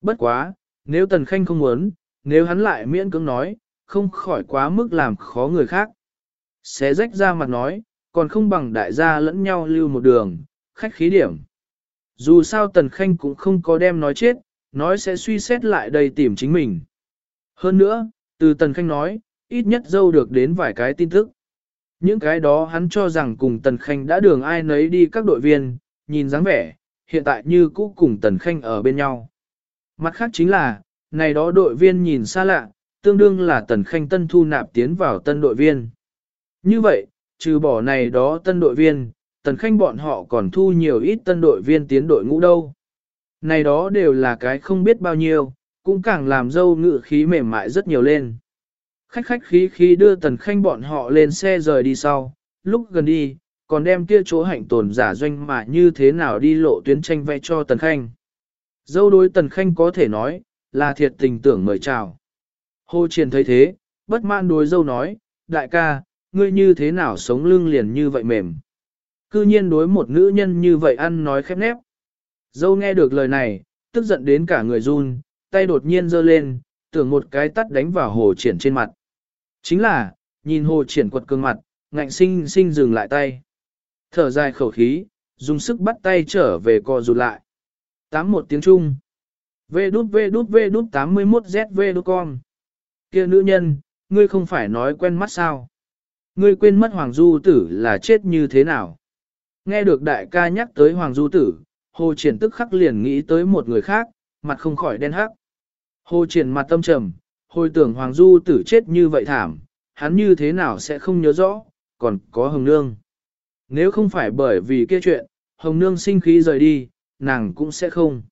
Speaker 1: Bất quá, nếu Tần Khanh không muốn, nếu hắn lại miễn cưỡng nói, không khỏi quá mức làm khó người khác. Xé rách ra mặt nói, còn không bằng đại gia lẫn nhau lưu một đường, khách khí điểm. Dù sao Tần Khanh cũng không có đem nói chết, nói sẽ suy xét lại đây tìm chính mình. Hơn nữa, từ Tần Khanh nói, ít nhất dâu được đến vài cái tin tức. Những cái đó hắn cho rằng cùng Tần Khanh đã đường ai nấy đi các đội viên, nhìn dáng vẻ, hiện tại như cũ cùng Tần Khanh ở bên nhau. Mặt khác chính là, này đó đội viên nhìn xa lạ, tương đương là Tần Khanh tân thu nạp tiến vào tân đội viên. Như vậy, trừ bỏ này đó tân đội viên, Tần Khanh bọn họ còn thu nhiều ít tân đội viên tiến đội ngũ đâu. Này đó đều là cái không biết bao nhiêu, cũng càng làm dâu ngự khí mềm mại rất nhiều lên. Khách khách khí khí đưa Tần Khanh bọn họ lên xe rời đi sau, lúc gần đi, còn đem kia chỗ hạnh tồn giả doanh mà như thế nào đi lộ tuyến tranh vẽ cho Tần Khanh. Dâu đối Tần Khanh có thể nói, là thiệt tình tưởng mời chào. Hồ Triền thấy thế, bất mãn đối dâu nói, đại ca, ngươi như thế nào sống lưng liền như vậy mềm. Cư nhiên đối một nữ nhân như vậy ăn nói khép nép. Dâu nghe được lời này, tức giận đến cả người run, tay đột nhiên giơ lên, tưởng một cái tắt đánh vào hồ triển trên mặt. Chính là, nhìn hồ triển quật cương mặt, ngạnh sinh sinh dừng lại tay. Thở dài khẩu khí, dùng sức bắt tay trở về co rụt lại. Tám một tiếng Trung. Vê đút vê đút vê đút 81 ZV đút con. Kia nữ nhân, ngươi không phải nói quen mắt sao? Ngươi quên mất Hoàng Du Tử là chết như thế nào? Nghe được đại ca nhắc tới Hoàng Du Tử, Hồ Triển tức khắc liền nghĩ tới một người khác, mặt không khỏi đen hắc. Hồ Triển mặt tâm trầm, hồi tưởng Hoàng Du Tử chết như vậy thảm, hắn như thế nào sẽ không nhớ rõ, còn có Hồng Nương. Nếu không phải bởi vì kia chuyện, Hồng Nương sinh khí rời đi, nàng cũng sẽ không.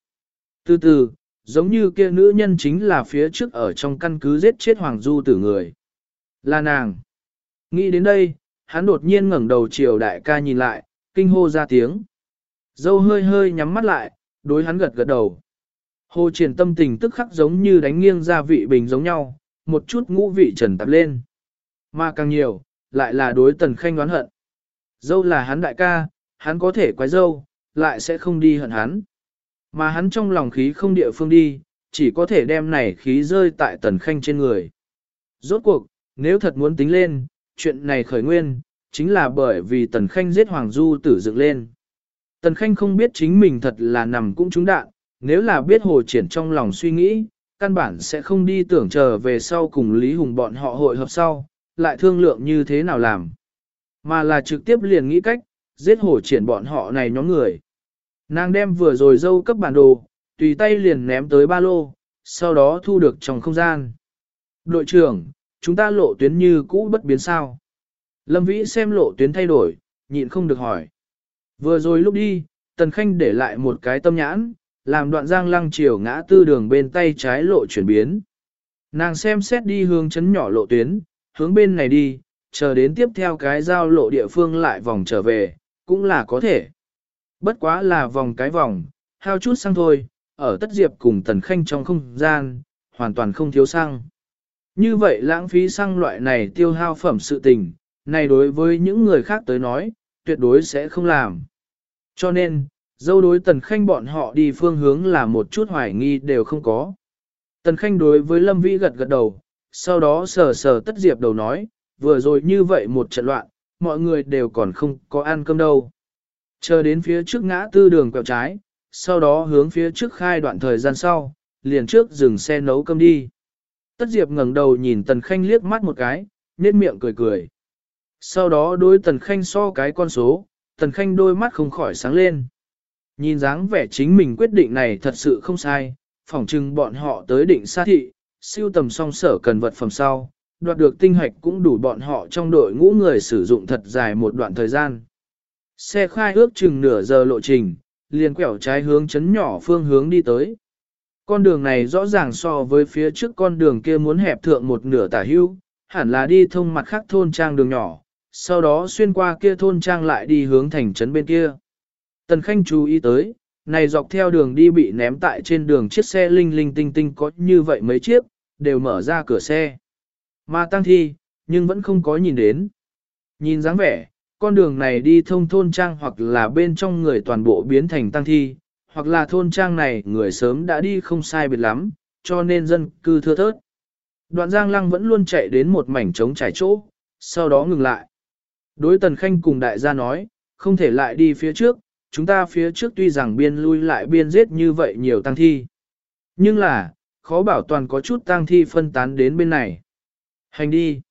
Speaker 1: Từ từ, giống như kia nữ nhân chính là phía trước ở trong căn cứ giết chết Hoàng Du tử người. Là nàng. Nghĩ đến đây, hắn đột nhiên ngẩng đầu chiều đại ca nhìn lại, kinh hô ra tiếng. Dâu hơi hơi nhắm mắt lại, đối hắn gật gật đầu. Hồ triển tâm tình tức khắc giống như đánh nghiêng ra vị bình giống nhau, một chút ngũ vị trần tập lên. Mà càng nhiều, lại là đối tần khanh đoán hận. Dâu là hắn đại ca, hắn có thể quái dâu, lại sẽ không đi hận hắn. Mà hắn trong lòng khí không địa phương đi, chỉ có thể đem này khí rơi tại tần khanh trên người. Rốt cuộc, nếu thật muốn tính lên, chuyện này khởi nguyên, chính là bởi vì tần khanh giết Hoàng Du tử dựng lên. Tần khanh không biết chính mình thật là nằm cũng trúng đạn, nếu là biết hồ triển trong lòng suy nghĩ, căn bản sẽ không đi tưởng chờ về sau cùng Lý Hùng bọn họ hội hợp sau, lại thương lượng như thế nào làm. Mà là trực tiếp liền nghĩ cách, giết hồ triển bọn họ này nhóm người. Nàng đem vừa rồi dâu cấp bản đồ, tùy tay liền ném tới ba lô, sau đó thu được trong không gian. Đội trưởng, chúng ta lộ tuyến như cũ bất biến sao. Lâm Vĩ xem lộ tuyến thay đổi, nhịn không được hỏi. Vừa rồi lúc đi, Tần Khanh để lại một cái tâm nhãn, làm đoạn giang lăng chiều ngã tư đường bên tay trái lộ chuyển biến. Nàng xem xét đi hướng chấn nhỏ lộ tuyến, hướng bên này đi, chờ đến tiếp theo cái giao lộ địa phương lại vòng trở về, cũng là có thể. Bất quá là vòng cái vòng, hao chút xăng thôi, ở tất diệp cùng tần khanh trong không gian, hoàn toàn không thiếu xăng. Như vậy lãng phí xăng loại này tiêu hao phẩm sự tình, này đối với những người khác tới nói, tuyệt đối sẽ không làm. Cho nên, dâu đối tần khanh bọn họ đi phương hướng là một chút hoài nghi đều không có. Tần khanh đối với Lâm Vĩ gật gật đầu, sau đó sờ sờ tất diệp đầu nói, vừa rồi như vậy một trận loạn, mọi người đều còn không có ăn cơm đâu. Chờ đến phía trước ngã tư đường quẹo trái, sau đó hướng phía trước khai đoạn thời gian sau, liền trước dừng xe nấu cơm đi. Tất Diệp ngẩng đầu nhìn Tần Khanh liếc mắt một cái, nét miệng cười cười. Sau đó đôi Tần Khanh so cái con số, Tần Khanh đôi mắt không khỏi sáng lên. Nhìn dáng vẻ chính mình quyết định này thật sự không sai, phỏng chừng bọn họ tới định xa thị, siêu tầm song sở cần vật phẩm sau, đoạt được tinh hoạch cũng đủ bọn họ trong đội ngũ người sử dụng thật dài một đoạn thời gian. Xe khai ước chừng nửa giờ lộ trình, liền quẹo trái hướng chấn nhỏ phương hướng đi tới. Con đường này rõ ràng so với phía trước con đường kia muốn hẹp thượng một nửa tả hưu, hẳn là đi thông mặt khác thôn trang đường nhỏ, sau đó xuyên qua kia thôn trang lại đi hướng thành trấn bên kia. Tần Khanh chú ý tới, này dọc theo đường đi bị ném tại trên đường chiếc xe linh linh tinh tinh có như vậy mấy chiếc, đều mở ra cửa xe. Mà tăng thi, nhưng vẫn không có nhìn đến. Nhìn dáng vẻ, con đường này đi thông thôn trang hoặc là bên trong người toàn bộ biến thành tăng thi, hoặc là thôn trang này người sớm đã đi không sai biệt lắm, cho nên dân cư thưa thớt. Đoạn giang lăng vẫn luôn chạy đến một mảnh trống trải chỗ, sau đó ngừng lại. Đối tần khanh cùng đại gia nói, không thể lại đi phía trước, chúng ta phía trước tuy rằng biên lui lại biên giết như vậy nhiều tăng thi. Nhưng là, khó bảo toàn có chút tăng thi phân tán đến bên này. Hành đi.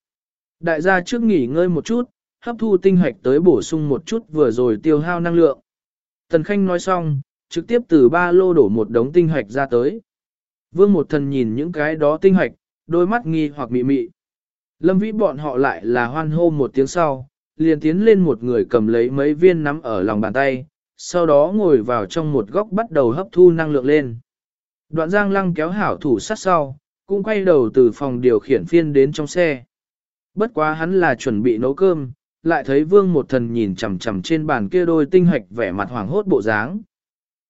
Speaker 1: Đại gia trước nghỉ ngơi một chút, hấp thu tinh hạch tới bổ sung một chút vừa rồi tiêu hao năng lượng. Tần Khanh nói xong, trực tiếp từ ba lô đổ một đống tinh hạch ra tới. Vương một thần nhìn những cái đó tinh hạch đôi mắt nghi hoặc mị mị. Lâm vĩ bọn họ lại là hoan hô một tiếng sau, liền tiến lên một người cầm lấy mấy viên nắm ở lòng bàn tay, sau đó ngồi vào trong một góc bắt đầu hấp thu năng lượng lên. Đoạn giang lăng kéo hảo thủ sát sau, cũng quay đầu từ phòng điều khiển phiên đến trong xe. Bất quá hắn là chuẩn bị nấu cơm, lại thấy vương một thần nhìn chằm chằm trên bàn kia đôi tinh hạch vẻ mặt hoảng hốt bộ dáng.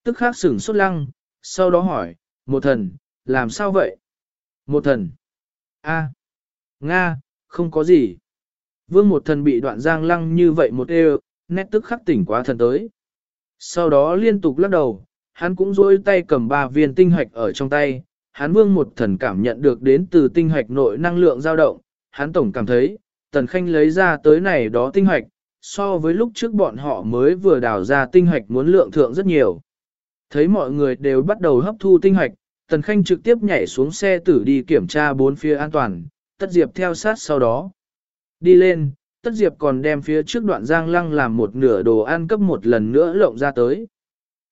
Speaker 1: Tức khắc sửng sốt lăng, sau đó hỏi, một thần, làm sao vậy? Một thần. a Nga, không có gì. Vương một thần bị đoạn giang lăng như vậy một đều, nét tức khắc tỉnh quá thần tới. Sau đó liên tục lắc đầu, hắn cũng duỗi tay cầm ba viên tinh hạch ở trong tay, hắn vương một thần cảm nhận được đến từ tinh hạch nội năng lượng dao động, hắn tổng cảm thấy, tần khanh lấy ra tới này đó tinh hạch, so với lúc trước bọn họ mới vừa đào ra tinh hạch muốn lượng thượng rất nhiều. Thấy mọi người đều bắt đầu hấp thu tinh hạch, tần khanh trực tiếp nhảy xuống xe tử đi kiểm tra bốn phía an toàn, tất diệp theo sát sau đó. Đi lên, tất diệp còn đem phía trước đoạn giang lăng làm một nửa đồ ăn cấp một lần nữa lộng ra tới.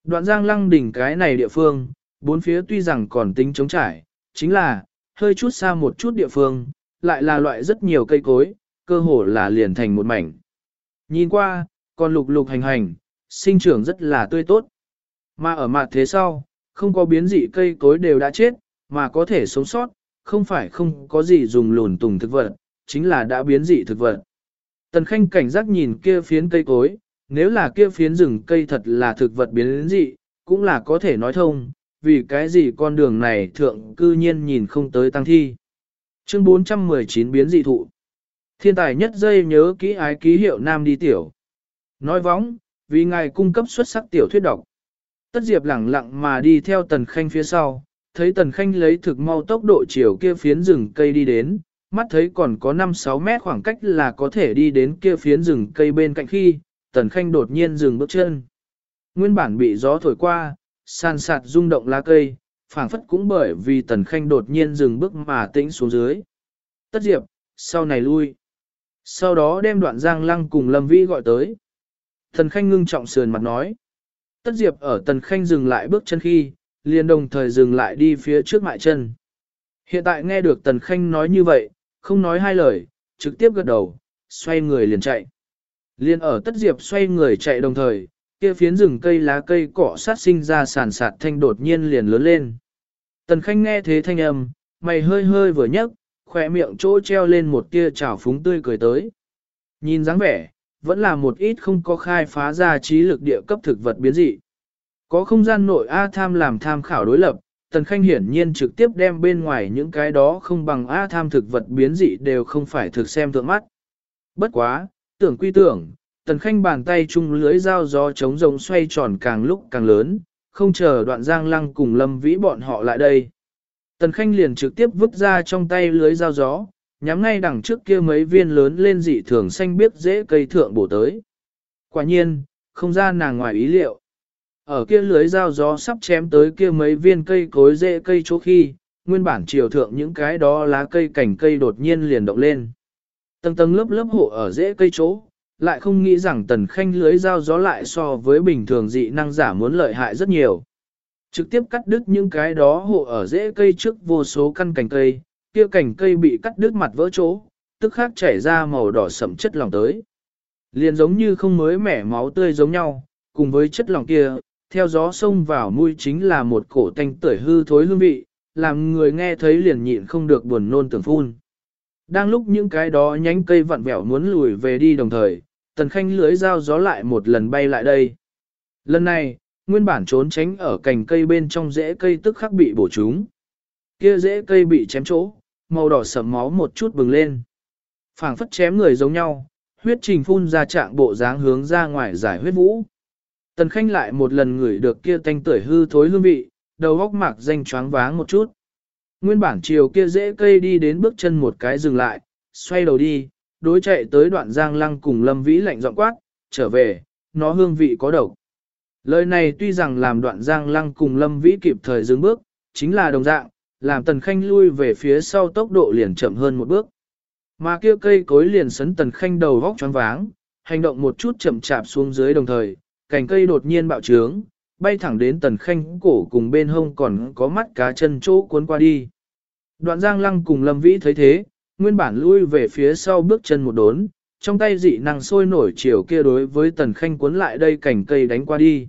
Speaker 1: Đoạn giang lăng đỉnh cái này địa phương, bốn phía tuy rằng còn tính chống trải, chính là, hơi chút xa một chút địa phương, lại là loại rất nhiều cây cối, cơ hồ là liền thành một mảnh. Nhìn qua, còn lục lục hành hành, sinh trưởng rất là tươi tốt. Mà ở mặt thế sau, không có biến dị cây cối đều đã chết, mà có thể sống sót, không phải không có gì dùng lùn tùng thực vật, chính là đã biến dị thực vật. Tần Khanh cảnh giác nhìn kia phiến cây cối, nếu là kia phiến rừng cây thật là thực vật biến dị, cũng là có thể nói thông, vì cái gì con đường này thượng cư nhiên nhìn không tới tăng thi. Chương 419 biến dị thụ. Thiên tài nhất dây nhớ kỹ ái ký hiệu nam đi tiểu. Nói vóng, vì ngài cung cấp xuất sắc tiểu thuyết độc. Tất Diệp lẳng lặng mà đi theo Tần Khanh phía sau, thấy Tần Khanh lấy thực mau tốc độ chiều kia phiến rừng cây đi đến, mắt thấy còn có 5-6 mét khoảng cách là có thể đi đến kia phiến rừng cây bên cạnh khi, Tần Khanh đột nhiên dừng bước chân. Nguyên bản bị gió thổi qua, san sạt rung động lá cây, phảng phất cũng bởi vì Tần Khanh đột nhiên dừng bước mà tĩnh xuống dưới. Tất Diệp, sau này lui. Sau đó đem đoạn giang lăng cùng Lâm Vĩ gọi tới. Tần Khanh ngưng trọng sườn mặt nói. Tất Diệp ở Tần Khanh dừng lại bước chân khi, liền đồng thời dừng lại đi phía trước mại chân. Hiện tại nghe được Tần Khanh nói như vậy, không nói hai lời, trực tiếp gật đầu, xoay người liền chạy. Liên ở Tất Diệp xoay người chạy đồng thời, kia phiến rừng cây lá cây cỏ sát sinh ra sàn sạt thanh đột nhiên liền lớn lên. Tần Khanh nghe thế thanh âm, mày hơi hơi vừa nhấc, khỏe miệng chỗ treo lên một tia trào phúng tươi cười tới. Nhìn dáng vẻ, vẫn là một ít không có khai phá ra trí lực địa cấp thực vật biến dị. Có không gian nội A tham làm tham khảo đối lập, Tần Khanh hiển nhiên trực tiếp đem bên ngoài những cái đó không bằng A tham thực vật biến dị đều không phải thực xem thượng mắt. Bất quá, tưởng quy tưởng, Tần Khanh bàn tay chung lưới dao gió chống rồng xoay tròn càng lúc càng lớn, không chờ đoạn giang lăng cùng lâm vĩ bọn họ lại đây. Tần Khanh liền trực tiếp vứt ra trong tay lưới dao gió, nhắm ngay đằng trước kia mấy viên lớn lên dị thường xanh biết dễ cây thượng bổ tới. Quả nhiên, không ra nàng ngoài ý liệu. Ở kia lưới dao gió sắp chém tới kia mấy viên cây cối dễ cây chỗ khi, nguyên bản chiều thượng những cái đó lá cây cành cây đột nhiên liền động lên. Tầng tầng lớp lớp hộ ở dễ cây chỗ, lại không nghĩ rằng tần khanh lưới dao gió lại so với bình thường dị năng giả muốn lợi hại rất nhiều. Trực tiếp cắt đứt những cái đó hộ ở rễ cây trước vô số căn cành cây, kia cành cây bị cắt đứt mặt vỡ chỗ, tức khắc chảy ra màu đỏ sẫm chất lỏng tới. Liền giống như không mới mẻ máu tươi giống nhau, cùng với chất lỏng kia, theo gió sông vào mũi chính là một cổ tanh tưởi hư thối hương vị, làm người nghe thấy liền nhịn không được buồn nôn tưởng phun. Đang lúc những cái đó nhánh cây vặn vẹo muốn lùi về đi đồng thời, tần khanh lưới dao gió lại một lần bay lại đây. Lần này, nguyên bản trốn tránh ở cành cây bên trong rễ cây tức khắc bị bổ trúng. Kia rễ cây bị chém chỗ, màu đỏ sẫm máu một chút bừng lên. phảng phất chém người giống nhau, huyết trình phun ra trạng bộ dáng hướng ra ngoài giải huyết vũ. Tần Khanh lại một lần ngửi được kia tanh tưởi hư thối hương vị, đầu góc mạc danh choáng váng một chút. Nguyên bản chiều kia dễ cây đi đến bước chân một cái dừng lại, xoay đầu đi, đối chạy tới đoạn giang lăng cùng lâm vĩ lạnh giọng quát, trở về, nó hương vị có độc. Lời này tuy rằng làm đoạn giang lăng cùng lâm vĩ kịp thời dừng bước, chính là đồng dạng, làm tần khanh lui về phía sau tốc độ liền chậm hơn một bước. Mà kia cây cối liền sấn tần khanh đầu vóc choáng váng, hành động một chút chậm chạp xuống dưới đồng thời, cành cây đột nhiên bạo trướng, bay thẳng đến tần khanh cổ cùng bên hông còn có mắt cá chân chỗ cuốn qua đi. Đoạn giang lăng cùng lâm vĩ thấy thế, nguyên bản lui về phía sau bước chân một đốn, trong tay dị năng sôi nổi chiều kia đối với tần khanh cuốn lại đây cành cây đánh qua đi.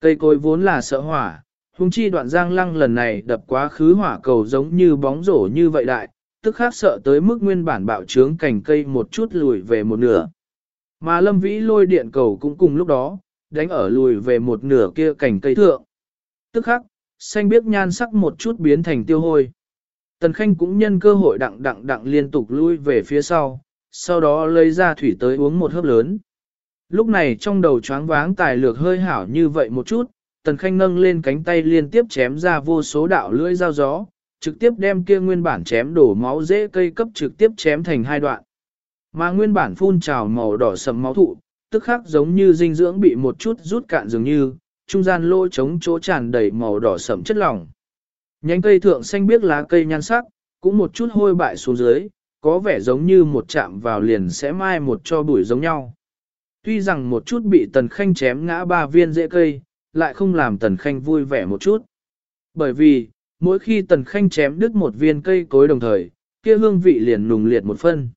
Speaker 1: Cây cối vốn là sợ hỏa, hung chi đoạn giang lăng lần này đập quá khứ hỏa cầu giống như bóng rổ như vậy đại, tức khác sợ tới mức nguyên bản bạo trướng cành cây một chút lùi về một nửa. Mà lâm vĩ lôi điện cầu cũng cùng lúc đó, đánh ở lùi về một nửa kia cành cây thượng. Tức khắc, xanh biếc nhan sắc một chút biến thành tiêu hôi. Tần Khanh cũng nhân cơ hội đặng đặng đặng liên tục lui về phía sau, sau đó lấy ra thủy tới uống một hớp lớn. Lúc này trong đầu choáng váng tài lược hơi hảo như vậy một chút, Tần Khanh nâng lên cánh tay liên tiếp chém ra vô số đạo lưỡi dao gió, trực tiếp đem kia nguyên bản chém đổ máu dễ cây cấp trực tiếp chém thành hai đoạn. Mà nguyên bản phun trào màu đỏ sầm máu thụ, tức khắc giống như dinh dưỡng bị một chút rút cạn dường như, trung gian lỗ trống chỗ tràn đầy màu đỏ sẫm chất lỏng. Nhánh cây thượng xanh biếc lá cây nhan sắc, cũng một chút hôi bại xuống dưới, có vẻ giống như một chạm vào liền sẽ mai một cho bụi giống nhau. Tuy rằng một chút bị tần khanh chém ngã ba viên rễ cây, lại không làm tần khanh vui vẻ một chút. Bởi vì, mỗi khi tần khanh chém đứt một viên cây cối đồng thời, kia hương vị liền nùng liệt một phân.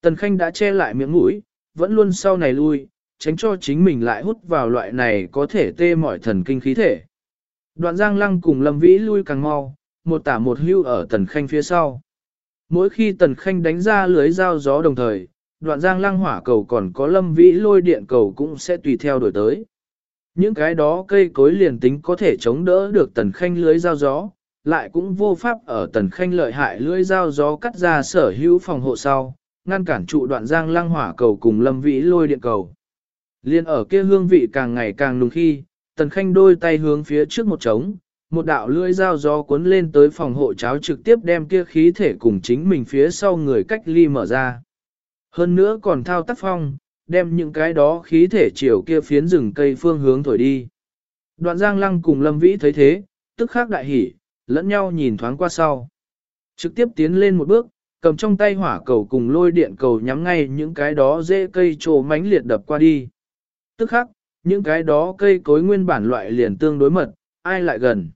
Speaker 1: Tần khanh đã che lại miệng mũi, vẫn luôn sau này lui, tránh cho chính mình lại hút vào loại này có thể tê mỏi thần kinh khí thể. Đoạn giang lăng cùng lâm vĩ lui càng mau, một tả một hưu ở tần khanh phía sau. Mỗi khi tần khanh đánh ra lưới dao gió đồng thời, đoạn giang lăng hỏa cầu còn có lâm vĩ lôi điện cầu cũng sẽ tùy theo đổi tới. Những cái đó cây cối liền tính có thể chống đỡ được tần khanh lưới dao gió, lại cũng vô pháp ở tần khanh lợi hại lưới dao gió cắt ra sở hữu phòng hộ sau, ngăn cản trụ đoạn giang lăng hỏa cầu cùng lâm vĩ lôi điện cầu. Liên ở kia hương vị càng ngày càng nùng khi, tần khanh đôi tay hướng phía trước một trống, một đạo lưỡi dao gió cuốn lên tới phòng hộ cháo trực tiếp đem kia khí thể cùng chính mình phía sau người cách ly mở ra. Hơn nữa còn thao tác phong, đem những cái đó khí thể chiều kia phiến rừng cây phương hướng thổi đi. Đoạn giang lăng cùng lâm vĩ thấy thế, tức khắc đại hỉ, lẫn nhau nhìn thoáng qua sau. Trực tiếp tiến lên một bước, cầm trong tay hỏa cầu cùng lôi điện cầu nhắm ngay những cái đó dễ cây trồ mánh liệt đập qua đi. Tức khắc, những cái đó cây cối nguyên bản loại liền tương đối mật, ai lại gần.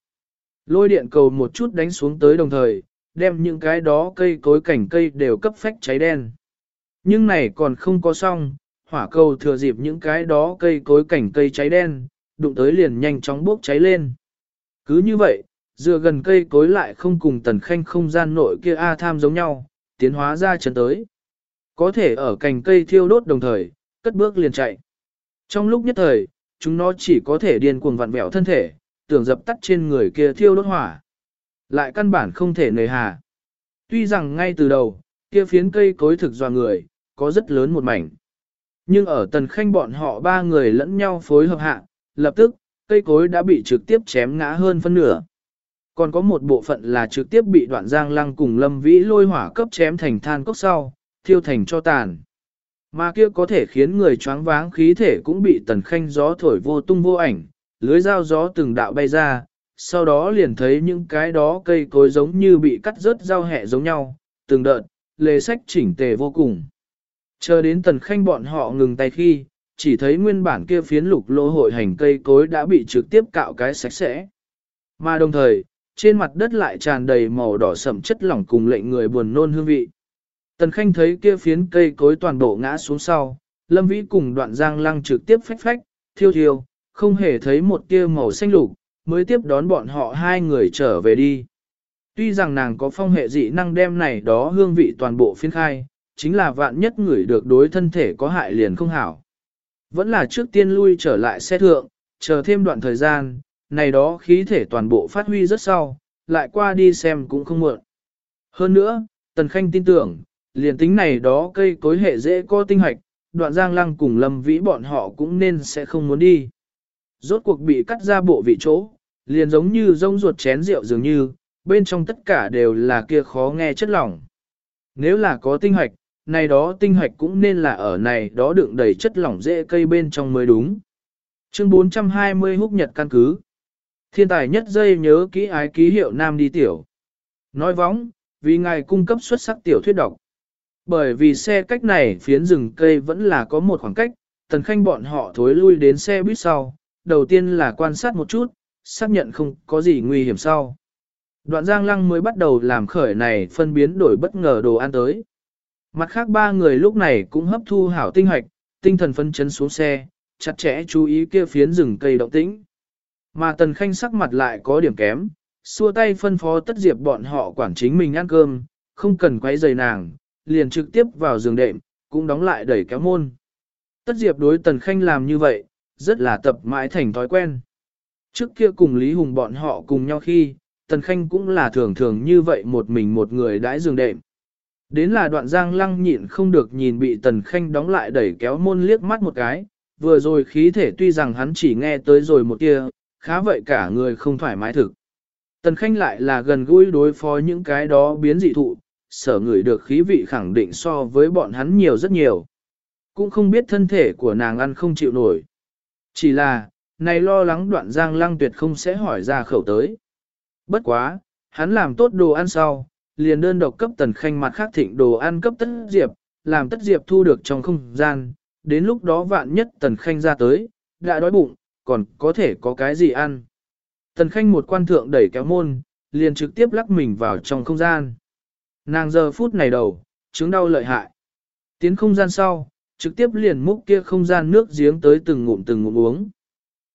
Speaker 1: Lôi điện cầu một chút đánh xuống tới đồng thời, đem những cái đó cây cối cảnh cây đều cấp phách cháy đen. Nhưng này còn không có xong, hỏa cầu thừa dịp những cái đó cây cối cảnh cây cháy đen, đụng tới liền nhanh chóng bốc cháy lên. Cứ như vậy, dựa gần cây cối lại không cùng tần khanh không gian nội kia A tham giống nhau, tiến hóa ra chân tới. Có thể ở cành cây thiêu đốt đồng thời, cất bước liền chạy. Trong lúc nhất thời, chúng nó chỉ có thể điên cuồng vặn vẹo thân thể, tưởng dập tắt trên người kia thiêu đốt hỏa. Lại căn bản không thể nề hà. Tuy rằng ngay từ đầu, kia phiến cây cối thực dò người, có rất lớn một mảnh. Nhưng ở tần khanh bọn họ ba người lẫn nhau phối hợp hạ, lập tức, cây cối đã bị trực tiếp chém ngã hơn phân nửa. Còn có một bộ phận là trực tiếp bị đoạn giang lăng cùng lâm vĩ lôi hỏa cấp chém thành than cốc sau, thiêu thành cho tàn. Mà kia có thể khiến người choáng váng khí thể cũng bị tần khanh gió thổi vô tung vô ảnh, lưới dao gió từng đạo bay ra, sau đó liền thấy những cái đó cây cối giống như bị cắt rớt dao hẹ giống nhau, từng đợt, lề sách chỉnh tề vô cùng. Chờ đến tần khanh bọn họ ngừng tay khi, chỉ thấy nguyên bản kia phiến lục lô hội hành cây cối đã bị trực tiếp cạo cái sạch sẽ. Mà đồng thời, trên mặt đất lại tràn đầy màu đỏ sậm chất lỏng cùng lệnh người buồn nôn hương vị. Tần Khanh thấy kia phiến cây cối toàn bộ ngã xuống sau, Lâm Vĩ cùng đoạn giang lăng trực tiếp phách phách, thiêu thiêu, không hề thấy một tia màu xanh lục, mới tiếp đón bọn họ hai người trở về đi. Tuy rằng nàng có phong hệ dị năng đem này đó hương vị toàn bộ phiên khai, chính là vạn nhất người được đối thân thể có hại liền không hảo. Vẫn là trước tiên lui trở lại xe thượng, chờ thêm đoạn thời gian, này đó khí thể toàn bộ phát huy rất sau, lại qua đi xem cũng không muộn. Hơn nữa, Tần Khanh tin tưởng, liền tính này đó cây cối hệ dễ có tinh hoạch, đoạn giang lăng cùng lâm vĩ bọn họ cũng nên sẽ không muốn đi. Rốt cuộc bị cắt ra bộ vị chỗ, liền giống như rông ruột chén rượu dường như, bên trong tất cả đều là kia khó nghe chất lỏng. Nếu là có tinh hoạch, này đó tinh hoạch cũng nên là ở này đó đựng đầy chất lỏng dễ cây bên trong mới đúng. Chương 420 húc nhật căn cứ. Thiên tài nhất dây nhớ kỹ ái ký hiệu nam đi tiểu. Nói vóng, vì ngài cung cấp xuất sắc tiểu thuyết độc. Bởi vì xe cách này phiến rừng cây vẫn là có một khoảng cách, tần khanh bọn họ thối lui đến xe buýt sau, đầu tiên là quan sát một chút, xác nhận không có gì nguy hiểm sau. Đoạn giang lăng mới bắt đầu làm khởi này phân biến đổi bất ngờ đồ ăn tới. Mặt khác ba người lúc này cũng hấp thu hảo tinh hoạch, tinh thần phân chấn xuống xe, chặt chẽ chú ý kia phiến rừng cây động tĩnh. Mà tần khanh sắc mặt lại có điểm kém, xua tay phân phó tất diệp bọn họ quản chính mình ăn cơm, không cần quấy rầy nàng, liền trực tiếp vào giường đệm, cũng đóng lại đẩy kéo môn. Tất diệp đối tần khanh làm như vậy, rất là tập mãi thành thói quen. Trước kia cùng Lý Hùng bọn họ cùng nhau khi, tần khanh cũng là thường thường như vậy một mình một người đãi giường đệm. Đến là đoạn giang lăng nhịn không được nhìn bị tần khanh đóng lại đẩy kéo môn liếc mắt một cái, vừa rồi khí thể tuy rằng hắn chỉ nghe tới rồi một kia, khá vậy cả người không thoải mái thực. Tần khanh lại là gần gũi đối phó những cái đó biến dị thụ, sở người được khí vị khẳng định so với bọn hắn nhiều rất nhiều. Cũng không biết thân thể của nàng ăn không chịu nổi. Chỉ là, này lo lắng đoạn giang lăng tuyệt không sẽ hỏi ra khẩu tới. Bất quá, hắn làm tốt đồ ăn sau, liền đơn độc cấp tần khanh mặt khác thịnh đồ ăn cấp tất diệp, làm tất diệp thu được trong không gian, đến lúc đó vạn nhất tần khanh ra tới, đã đói bụng, còn có thể có cái gì ăn. Tần khanh một quan thượng đẩy kéo môn, liền trực tiếp lắc mình vào trong không gian. Nàng giờ phút này đầu, chứng đau lợi hại. Tiến không gian sau, trực tiếp liền múc kia không gian nước giếng tới từng ngụm từng ngụm uống.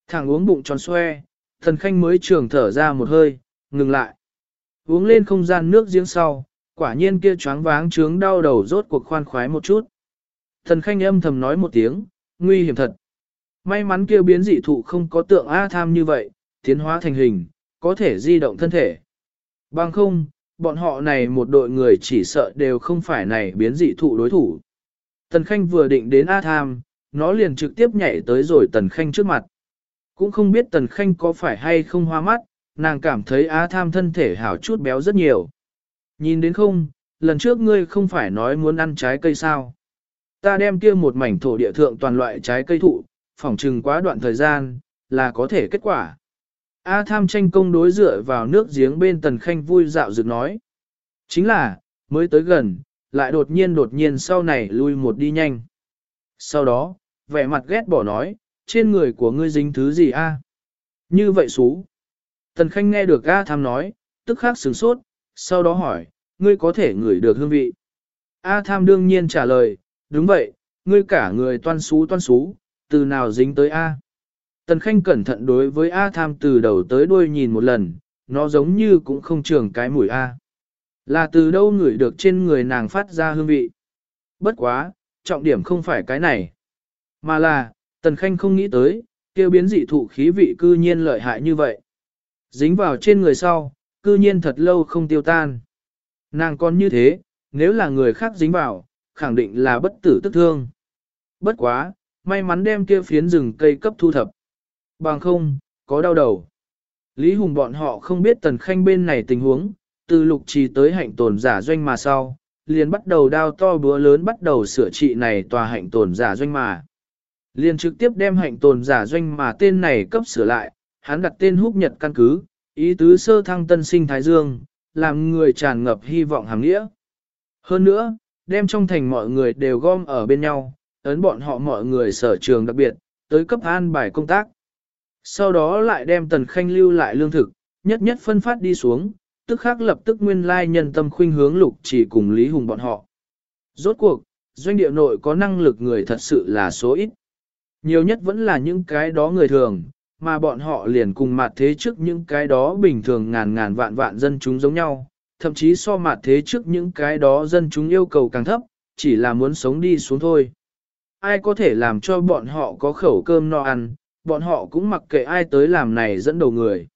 Speaker 1: Thẳng uống bụng tròn xoe, thần khanh mới trường thở ra một hơi, ngừng lại. Uống lên không gian nước giếng sau, quả nhiên kia choáng váng trướng đau đầu rốt cuộc khoan khoái một chút. Thần khanh âm thầm nói một tiếng, nguy hiểm thật. May mắn kia biến dị thụ không có tượng A tham như vậy, tiến hóa thành hình, có thể di động thân thể. Bằng không, bọn họ này một đội người chỉ sợ đều không phải này biến dị thụ đối thủ. Tần Khanh vừa định đến A Tham, nó liền trực tiếp nhảy tới rồi Tần Khanh trước mặt. Cũng không biết Tần Khanh có phải hay không hoa mắt, nàng cảm thấy A Tham thân thể hảo chút béo rất nhiều. Nhìn đến không, lần trước ngươi không phải nói muốn ăn trái cây sao. Ta đem kia một mảnh thổ địa thượng toàn loại trái cây thụ, phỏng trừng quá đoạn thời gian, là có thể kết quả. A tham tranh công đối dựa vào nước giếng bên tần khanh vui dạo dựng nói. Chính là, mới tới gần, lại đột nhiên đột nhiên sau này lui một đi nhanh. Sau đó, vẻ mặt ghét bỏ nói, trên người của ngươi dính thứ gì a? Như vậy xú. Tần khanh nghe được A tham nói, tức khắc sửng sốt, sau đó hỏi, ngươi có thể ngửi được hương vị. A tham đương nhiên trả lời, đúng vậy, ngươi cả người toan xú toan xú, từ nào dính tới A. Tần Khanh cẩn thận đối với A Tham từ đầu tới đuôi nhìn một lần, nó giống như cũng không trường cái mùi A. Là từ đâu ngửi được trên người nàng phát ra hương vị. Bất quá, trọng điểm không phải cái này. Mà là, Tần Khanh không nghĩ tới, kêu biến dị thụ khí vị cư nhiên lợi hại như vậy. Dính vào trên người sau, cư nhiên thật lâu không tiêu tan. Nàng còn như thế, nếu là người khác dính vào, khẳng định là bất tử tức thương. Bất quá, may mắn đem kia phiến rừng cây cấp thu thập. Bằng không, có đau đầu. Lý Hùng bọn họ không biết tần khanh bên này tình huống, từ lục trì tới hạnh tồn giả doanh mà sau, liền bắt đầu đao to búa lớn bắt đầu sửa trị này tòa hạnh tồn giả doanh mà. Liền trực tiếp đem hạnh tồn giả doanh mà tên này cấp sửa lại, hắn đặt tên húc nhật căn cứ, ý tứ sơ thăng tân sinh Thái Dương, làm người tràn ngập hy vọng hàng nghĩa. Hơn nữa, đem trong thành mọi người đều gom ở bên nhau, ấn bọn họ mọi người sở trường đặc biệt, tới cấp an bài công tác. Sau đó lại đem tần khanh lưu lại lương thực, nhất nhất phân phát đi xuống, tức khắc lập tức nguyên lai nhân tâm khuynh hướng lục chỉ cùng Lý Hùng bọn họ. Rốt cuộc, doanh địa nội có năng lực người thật sự là số ít. Nhiều nhất vẫn là những cái đó người thường, mà bọn họ liền cùng mặt thế trước những cái đó bình thường ngàn ngàn vạn vạn dân chúng giống nhau, thậm chí so mặt thế trước những cái đó dân chúng yêu cầu càng thấp, chỉ là muốn sống đi xuống thôi. Ai có thể làm cho bọn họ có khẩu cơm no ăn, bọn họ cũng mặc kệ ai tới làm này dẫn đầu người.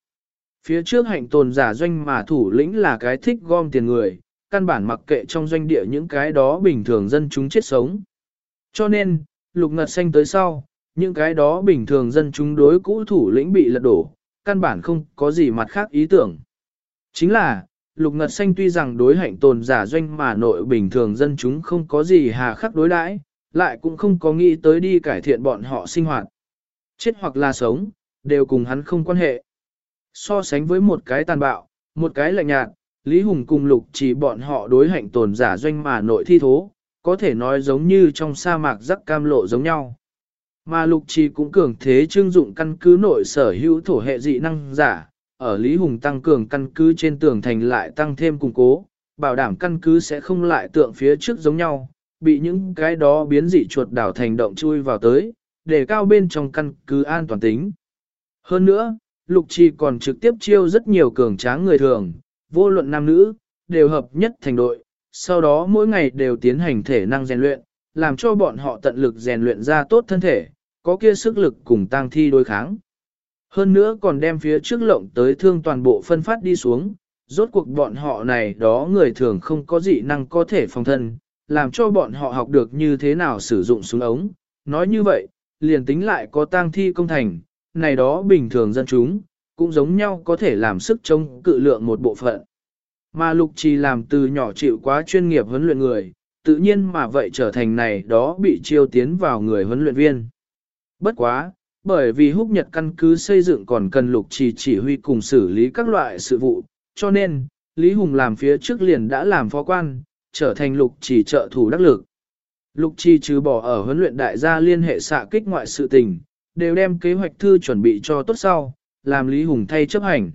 Speaker 1: Phía trước hạnh tồn giả doanh mà thủ lĩnh là cái thích gom tiền người, căn bản mặc kệ trong doanh địa những cái đó bình thường dân chúng chết sống. Cho nên, lục ngật xanh tới sau, những cái đó bình thường dân chúng đối cũ thủ lĩnh bị lật đổ, căn bản không có gì mặt khác ý tưởng. Chính là, lục ngật xanh tuy rằng đối hạnh tồn giả doanh mà nội bình thường dân chúng không có gì hà khắc đối đãi, lại cũng không có nghĩ tới đi cải thiện bọn họ sinh hoạt. Chết hoặc là sống, đều cùng hắn không quan hệ. So sánh với một cái tàn bạo, một cái lạnh nhạt, Lý Hùng cùng lục chỉ bọn họ đối hạnh tồn giả doanh mà nội thi thố, có thể nói giống như trong sa mạc rắc cam lộ giống nhau. Mà lục trì cũng cường thế trương dụng căn cứ nội sở hữu thổ hệ dị năng giả, ở Lý Hùng tăng cường căn cứ trên tường thành lại tăng thêm củng cố, bảo đảm căn cứ sẽ không lại tượng phía trước giống nhau, bị những cái đó biến dị chuột đảo thành động chui vào tới, để cao bên trong căn cứ an toàn tính. Hơn nữa, lục trì còn trực tiếp chiêu rất nhiều cường tráng người thường, vô luận nam nữ, đều hợp nhất thành đội, sau đó mỗi ngày đều tiến hành thể năng rèn luyện, làm cho bọn họ tận lực rèn luyện ra tốt thân thể, có kia sức lực cùng tăng thi đối kháng. Hơn nữa còn đem phía trước lộng tới thương toàn bộ phân phát đi xuống, rốt cuộc bọn họ này đó người thường không có dị năng có thể phòng thân, làm cho bọn họ học được như thế nào sử dụng súng ống. Nói như vậy, liền tính lại có tang thi công thành, này đó bình thường dân chúng, cũng giống nhau có thể làm sức chống cự lượng một bộ phận. Mà lục trì làm từ nhỏ chịu quá chuyên nghiệp huấn luyện người, tự nhiên mà vậy trở thành này đó bị chiêu tiến vào người huấn luyện viên. Bất quá, bởi vì húc nhật căn cứ xây dựng còn cần lục trì chỉ huy cùng xử lý các loại sự vụ, cho nên, Lý Hùng làm phía trước liền đã làm phó quan, trở thành lục trì trợ thủ đắc lực. Lục trì trừ bỏ ở huấn luyện đại gia liên hệ xạ kích ngoại sự tình, đều đem kế hoạch thư chuẩn bị cho tốt sau, làm Lý Hùng thay chấp hành.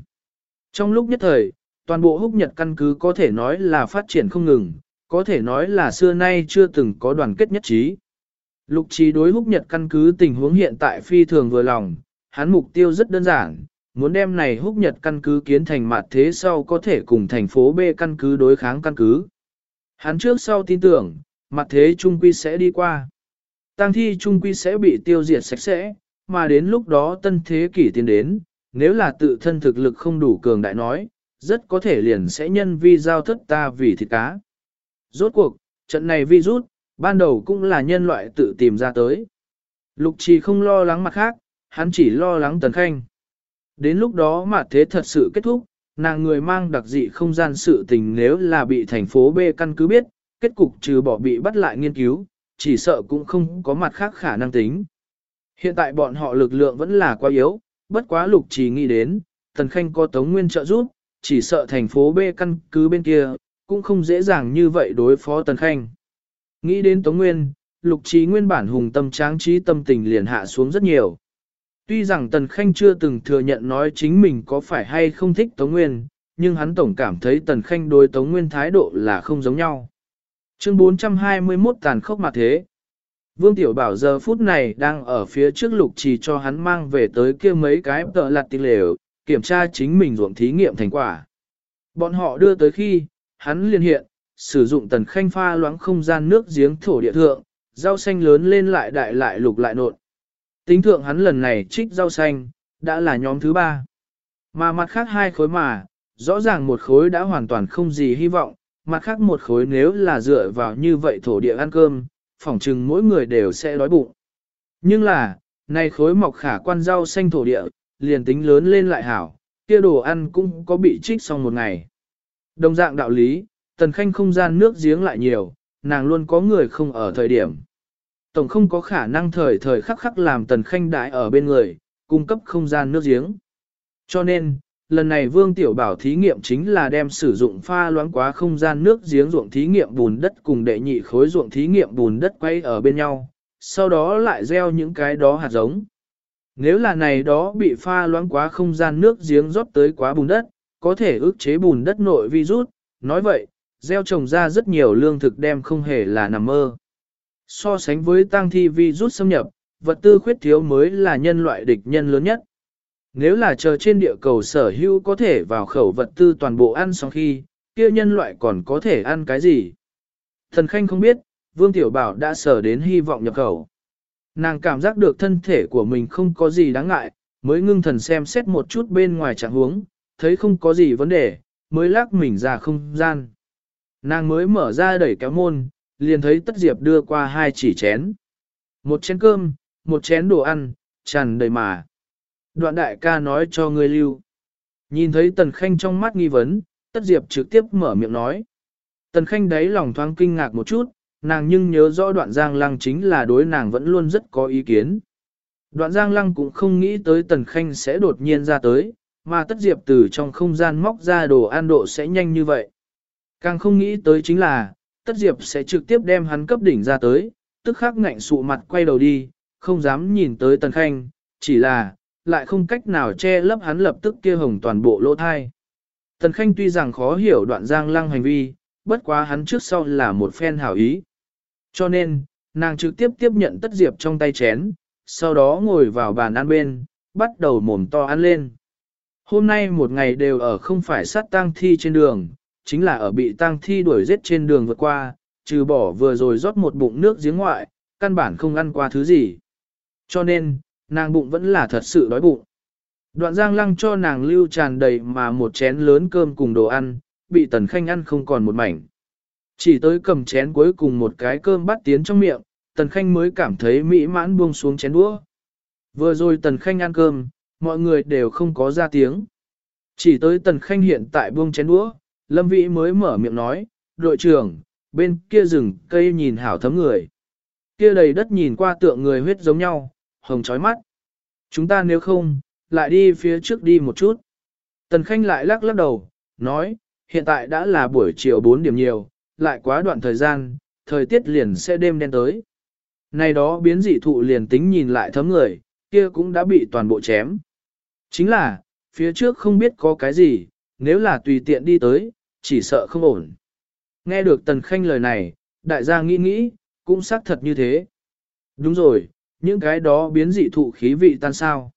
Speaker 1: Trong lúc nhất thời, toàn bộ húc nhật căn cứ có thể nói là phát triển không ngừng, có thể nói là xưa nay chưa từng có đoàn kết nhất trí. Lục trí đối húc nhật căn cứ tình huống hiện tại phi thường vừa lòng, hắn mục tiêu rất đơn giản, muốn đem này húc nhật căn cứ kiến thành mặt thế sau có thể cùng thành phố B căn cứ đối kháng căn cứ. Hắn trước sau tin tưởng, mặt thế trung quy sẽ đi qua. Tăng thi trung quy sẽ bị tiêu diệt sạch sẽ, mà đến lúc đó tân thế kỷ tiến đến, nếu là tự thân thực lực không đủ cường đại nói, rất có thể liền sẽ nhân vi giao thất ta vì thịt cá. Rốt cuộc, trận này Vi rút ban đầu cũng là nhân loại tự tìm ra tới. Lục trì không lo lắng mặt khác, hắn chỉ lo lắng tần khanh. Đến lúc đó mà thế thật sự kết thúc, nàng người mang đặc dị không gian sự tình nếu là bị thành phố B căn cứ biết, kết cục trừ bỏ bị bắt lại nghiên cứu, chỉ sợ cũng không có mặt khác khả năng tính. Hiện tại bọn họ lực lượng vẫn là quá yếu, bất quá lục chỉ nghĩ đến, tần khanh có tống nguyên trợ giúp, chỉ sợ thành phố B căn cứ bên kia, cũng không dễ dàng như vậy đối phó tần khanh. Nghĩ đến Tống Nguyên, lục trí nguyên bản hùng tâm tráng trí tâm tình liền hạ xuống rất nhiều. Tuy rằng Tần Khanh chưa từng thừa nhận nói chính mình có phải hay không thích Tống Nguyên, nhưng hắn tổng cảm thấy Tần Khanh đối Tống Nguyên thái độ là không giống nhau. Chương 421 tàn khốc mà thế. Vương Tiểu Bảo giờ phút này đang ở phía trước lục trì cho hắn mang về tới kia mấy cái tợ lặt tinh lều, kiểm tra chính mình ruộng thí nghiệm thành quả. Bọn họ đưa tới khi, hắn liên hiện, sử dụng tần khanh pha loãng không gian nước giếng thổ địa thượng, rau xanh lớn lên lại đại lại lục lại nộn. Tính thượng hắn lần này trích rau xanh, đã là nhóm thứ ba. Mà mặt khác hai khối mà, rõ ràng một khối đã hoàn toàn không gì hy vọng, mặt khác một khối nếu là dựa vào như vậy thổ địa ăn cơm, phỏng chừng mỗi người đều sẽ đói bụng. Nhưng là, này khối mọc khả quan rau xanh thổ địa, liền tính lớn lên lại hảo, kia đồ ăn cũng có bị trích xong một ngày. Đồng dạng đạo lý, tần khanh không gian nước giếng lại nhiều, nàng luôn có người không ở thời điểm. Tổng không có khả năng thời thời khắc khắc làm tần khanh đại ở bên người, cung cấp không gian nước giếng. Cho nên, lần này Vương Tiểu Bảo thí nghiệm chính là đem sử dụng pha loãng quá không gian nước giếng ruộng thí nghiệm bùn đất cùng đệ nhị khối ruộng thí nghiệm bùn đất quay ở bên nhau, sau đó lại gieo những cái đó hạt giống. Nếu là này đó bị pha loãng quá không gian nước giếng rót tới quá bùn đất, có thể ức chế bùn đất nội virus, nói vậy, gieo trồng ra rất nhiều lương thực đem không hề là nằm mơ. So sánh với tăng thi virus xâm nhập, vật tư khuyết thiếu mới là nhân loại địch nhân lớn nhất. Nếu là chờ trên địa cầu sở hữu có thể vào khẩu vật tư toàn bộ ăn xong khi, kia nhân loại còn có thể ăn cái gì? Thần Khanh không biết, Vương Tiểu Bảo đã sở đến hy vọng nhập khẩu. Nàng cảm giác được thân thể của mình không có gì đáng ngại, mới ngưng thần xem xét một chút bên ngoài trạng huống, thấy không có gì vấn đề, mới lắc mình ra không gian. Nàng mới mở ra đẩy kéo môn, liền thấy Tất Diệp đưa qua hai chỉ chén. Một chén cơm, một chén đồ ăn, tràn đầy mà. Đoạn đại ca nói cho ngươi lưu. Nhìn thấy Tần Khanh trong mắt nghi vấn, Tất Diệp trực tiếp mở miệng nói. Tần Khanh đấy lòng thoáng kinh ngạc một chút, nàng nhưng nhớ rõ đoạn giang lăng chính là đối nàng vẫn luôn rất có ý kiến. Đoạn giang lăng cũng không nghĩ tới Tần Khanh sẽ đột nhiên ra tới, mà Tất Diệp từ trong không gian móc ra đồ ăn độ sẽ nhanh như vậy. Càng không nghĩ tới chính là, Tất Diệp sẽ trực tiếp đem hắn cấp đỉnh ra tới, tức khắc ngạnh sụ mặt quay đầu đi, không dám nhìn tới Tần Khanh, chỉ là, lại không cách nào che lấp hắn lập tức kia hồng toàn bộ lỗ thai. Tần Khanh tuy rằng khó hiểu đoạn giang lăng hành vi, bất quá hắn trước sau là một phen hảo ý. Cho nên, nàng trực tiếp tiếp nhận tất diệp trong tay chén, sau đó ngồi vào bàn ăn bên, bắt đầu mồm to ăn lên. Hôm nay một ngày đều ở không phải sát tang thi trên đường, chính là ở bị tang thi đuổi giết trên đường vượt qua, trừ bỏ vừa rồi rót một bụng nước giếng ngoại, căn bản không ăn qua thứ gì. Cho nên, nàng bụng vẫn là thật sự đói bụng. Đoạn giang lăng cho nàng lưu tràn đầy mà một chén lớn cơm cùng đồ ăn, bị tần khanh ăn không còn một mảnh. Chỉ tới cầm chén cuối cùng một cái cơm bắt tiến trong miệng, tần khanh mới cảm thấy mỹ mãn buông xuống chén đũa. Vừa rồi tần khanh ăn cơm, mọi người đều không có ra tiếng. Chỉ tới tần khanh hiện tại buông chén đũa, lâm vĩ mới mở miệng nói, đội trưởng, bên kia rừng cây nhìn hảo thấm người. Kia đầy đất nhìn qua tượng người huyết giống nhau, hồng chói mắt. Chúng ta nếu không, lại đi phía trước đi một chút. Tần Khanh lại lắc lắc đầu, nói, hiện tại đã là buổi chiều 4 điểm nhiều, lại quá đoạn thời gian, thời tiết liền sẽ đêm đen tới. Này đó biến dị thụ liền tính nhìn lại thấm người, kia cũng đã bị toàn bộ chém. Chính là, phía trước không biết có cái gì, nếu là tùy tiện đi tới, chỉ sợ không ổn. Nghe được Tần Khanh lời này, đại gia nghĩ nghĩ, cũng xác thật như thế. Đúng rồi, những cái đó biến dị thụ khí vị tan sao.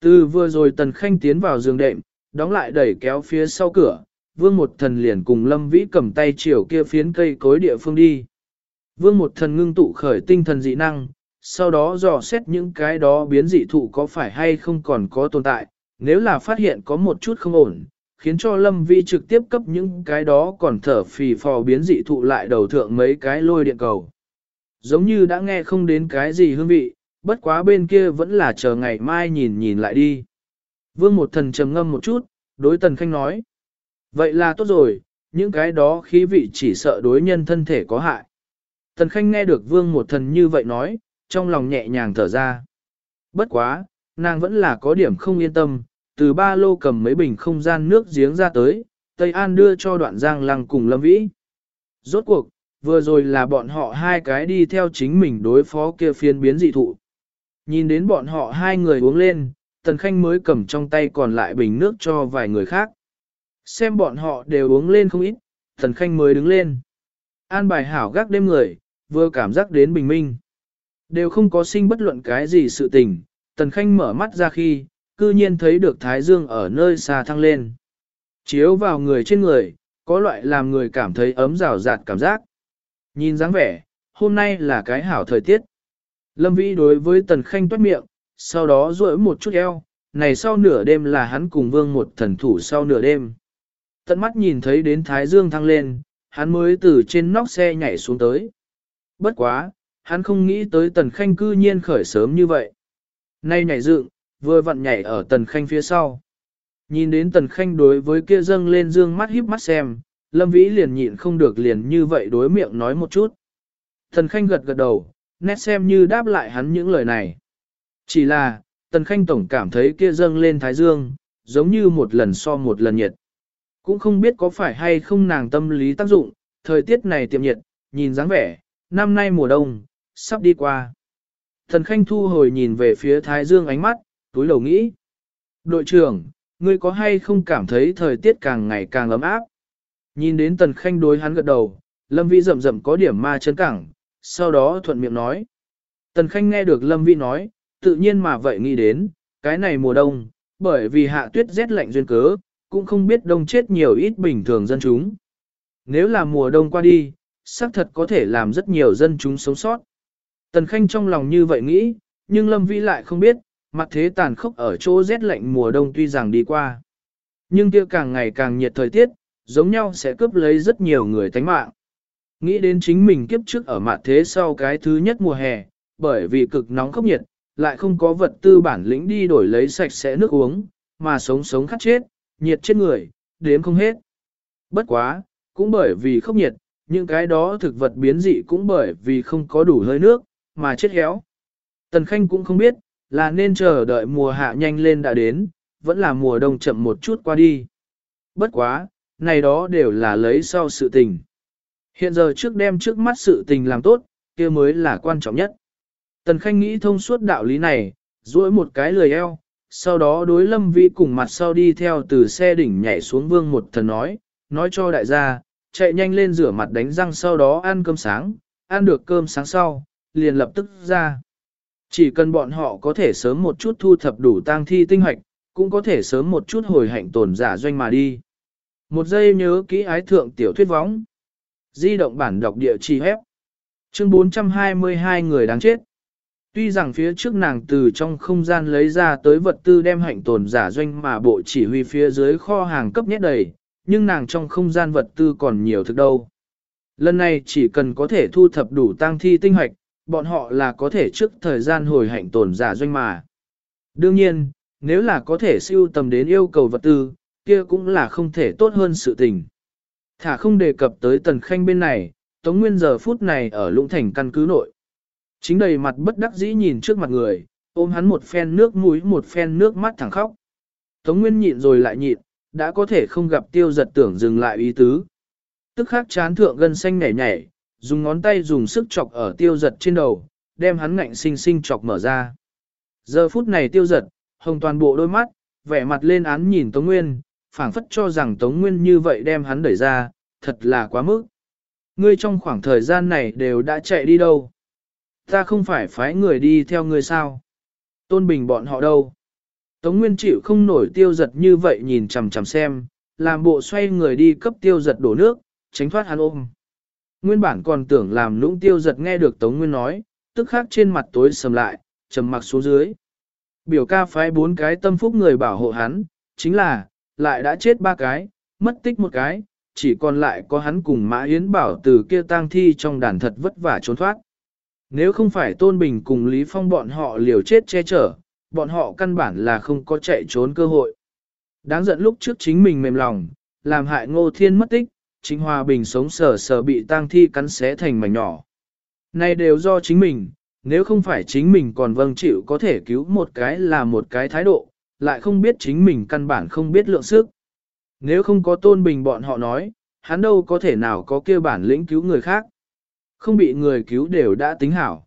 Speaker 1: Từ vừa rồi Tần Khanh tiến vào giường đệm, đóng lại đẩy kéo phía sau cửa, Vương một thần liền cùng Lâm Vĩ cầm tay chiều kia phiến cây cối địa phương đi. Vương một thần ngưng tụ khởi tinh thần dị năng, sau đó dò xét những cái đó biến dị thụ có phải hay không còn có tồn tại, nếu là phát hiện có một chút không ổn, khiến cho Lâm Vi trực tiếp cấp những cái đó còn thở phì phò biến dị thụ lại đầu thượng mấy cái lôi điện cầu. Giống như đã nghe không đến cái gì hương vị, bất quá bên kia vẫn là chờ ngày mai nhìn nhìn lại đi. Vương một thần trầm ngâm một chút, đối tần khanh nói. Vậy là tốt rồi, những cái đó khí vị chỉ sợ đối nhân thân thể có hại. Tần khanh nghe được vương một thần như vậy nói, trong lòng nhẹ nhàng thở ra. Bất quá, nàng vẫn là có điểm không yên tâm, từ ba lô cầm mấy bình không gian nước giếng ra tới, Tây An đưa cho đoạn giang lăng cùng lâm vĩ. Rốt cuộc, vừa rồi là bọn họ hai cái đi theo chính mình đối phó kia phiên biến dị thụ. Nhìn đến bọn họ hai người uống lên, Tần Khanh mới cầm trong tay còn lại bình nước cho vài người khác. Xem bọn họ đều uống lên không ít, Tần Khanh mới đứng lên. An bài hảo gác đêm người, vừa cảm giác đến bình minh. Đều không có sinh bất luận cái gì sự tình, Tần Khanh mở mắt ra khi, cư nhiên thấy được Thái Dương ở nơi xa thăng lên. Chiếu vào người trên người, có loại làm người cảm thấy ấm rào rạt cảm giác. Nhìn dáng vẻ, hôm nay là cái hảo thời tiết. Lâm Vĩ đối với Tần Khanh toát miệng, sau đó duỗi một chút eo, này sau nửa đêm là hắn cùng vương một thần thủ sau nửa đêm. Tận mắt nhìn thấy đến Thái Dương thăng lên, hắn mới từ trên nóc xe nhảy xuống tới. Bất quá, hắn không nghĩ tới tần khanh cư nhiên khởi sớm như vậy. Nay nhảy dựng, vừa vặn nhảy ở tần khanh phía sau. Nhìn đến tần khanh đối với kia dâng lên dương mắt híp mắt xem, lâm vĩ liền nhịn không được liền như vậy đối miệng nói một chút. Tần khanh gật gật đầu, nét xem như đáp lại hắn những lời này. Chỉ là, tần khanh tổng cảm thấy kia dâng lên thái dương, giống như một lần so một lần nhiệt. Cũng không biết có phải hay không nàng tâm lý tác dụng, thời tiết này tiệm nhiệt, nhìn dáng vẻ, năm nay mùa đông, sắp đi qua. Thần Khanh thu hồi nhìn về phía Thái Dương ánh mắt, túi lầu nghĩ. Đội trưởng, ngươi có hay không cảm thấy thời tiết càng ngày càng ấm áp? Nhìn đến Tần Khanh đối hắn gật đầu, Lâm Vĩ rậm rậm có điểm ma chấn cẳng, sau đó thuận miệng nói. Tần Khanh nghe được Lâm Vĩ nói, tự nhiên mà vậy nghĩ đến, cái này mùa đông, bởi vì hạ tuyết rét lạnh duyên cớ, cũng không biết đông chết nhiều ít bình thường dân chúng. Nếu là mùa đông qua đi, xác thật có thể làm rất nhiều dân chúng sống sót. Tần Khanh trong lòng như vậy nghĩ, nhưng Lâm Vĩ lại không biết, mặt thế tàn khốc ở chỗ rét lạnh mùa đông tuy rằng đi qua. Nhưng kia càng ngày càng nhiệt thời tiết, giống nhau sẽ cướp lấy rất nhiều người tánh mạng. Nghĩ đến chính mình kiếp trước ở mặt thế sau cái thứ nhất mùa hè, bởi vì cực nóng khốc nhiệt, lại không có vật tư bản lĩnh đi đổi lấy sạch sẽ nước uống, mà sống sống khát chết, nhiệt chết người, đếm không hết. Bất quá, cũng bởi vì khốc nhiệt, những cái đó thực vật biến dị cũng bởi vì không có đủ hơi nước, mà chết héo. Tần Khanh cũng không biết, là nên chờ đợi mùa hạ nhanh lên đã đến, vẫn là mùa đông chậm một chút qua đi. Bất quá, này đó đều là lấy sau sự tình. Hiện giờ trước đem trước mắt sự tình làm tốt, kia mới là quan trọng nhất. Tần Khanh nghĩ thông suốt đạo lý này, duỗi một cái lười eo, sau đó đối lâm vi cùng mặt sau đi theo từ xe đỉnh nhảy xuống vương một thần nói, nói cho đại gia, chạy nhanh lên rửa mặt đánh răng sau đó ăn cơm sáng, ăn được cơm sáng sau, liền lập tức ra. Chỉ cần bọn họ có thể sớm một chút thu thập đủ tang thi tinh hoạch, cũng có thể sớm một chút hồi hạnh tồn giả doanh mà đi. Một giây nhớ kỹ ái thượng tiểu thuyết võng. Di động bản đọc địa chỉ hép. Chương 422 người đáng chết. Tuy rằng phía trước nàng từ trong không gian lấy ra tới vật tư đem hạnh tồn giả doanh mà bộ chỉ huy phía dưới kho hàng cấp nhét đầy, nhưng nàng trong không gian vật tư còn nhiều thực đâu. Lần này chỉ cần có thể thu thập đủ tang thi tinh hoạch, bọn họ là có thể trước thời gian hồi hạnh tồn giả doanh mà. Đương nhiên, nếu là có thể siêu tầm đến yêu cầu vật tư, kia cũng là không thể tốt hơn sự tình. Thả không đề cập tới tần khanh bên này, Tống Nguyên giờ phút này ở lũng thành căn cứ nội. Chính đầy mặt bất đắc dĩ nhìn trước mặt người, ôm hắn một phen nước mũi một phen nước mắt thẳng khóc. Tống Nguyên nhịn rồi lại nhịn, đã có thể không gặp tiêu giật tưởng dừng lại ý tứ. Tức khắc chán thượng gân xanh nhảy nhảy, dùng ngón tay dùng sức chọc ở tiêu giật trên đầu, đem hắn ngạnh sinh sinh chọc mở ra. Giờ phút này tiêu giật, hồng toàn bộ đôi mắt, vẻ mặt lên án nhìn Tống Nguyên, phảng phất cho rằng Tống Nguyên như vậy đem hắn đẩy ra, thật là quá mức. Ngươi trong khoảng thời gian này đều đã chạy đi đâu? Ta không phải phái người đi theo ngươi sao? Tôn bình bọn họ đâu? Tống Nguyên chịu không nổi tiêu giật như vậy nhìn chằm chằm xem, làm bộ xoay người đi cấp tiêu giật đổ nước, tránh thoát hắn ôm. Nguyên bản còn tưởng làm lũng tiêu giật nghe được Tống Nguyên nói, tức khắc trên mặt tối sầm lại, trầm mặc xuống dưới. Biểu ca phái bốn cái tâm phúc người bảo hộ hắn, chính là, lại đã chết ba cái, mất tích một cái, chỉ còn lại có hắn cùng Mã Yến bảo từ kia tang thi trong đàn thật vất vả trốn thoát. Nếu không phải Tôn Bình cùng Lý Phong bọn họ liều chết che chở, bọn họ căn bản là không có chạy trốn cơ hội. Đáng giận lúc trước chính mình mềm lòng, làm hại Ngô Thiên mất tích, chính Hòa Bình sống sờ sờ bị tang thi cắn xé thành mảnh nhỏ. Này đều do chính mình, nếu không phải chính mình còn vâng chịu có thể cứu một cái là một cái thái độ, lại không biết chính mình căn bản không biết lượng sức. Nếu không có tôn bình bọn họ nói, hắn đâu có thể nào có kêu bản lĩnh cứu người khác. Không bị người cứu đều đã tính hảo.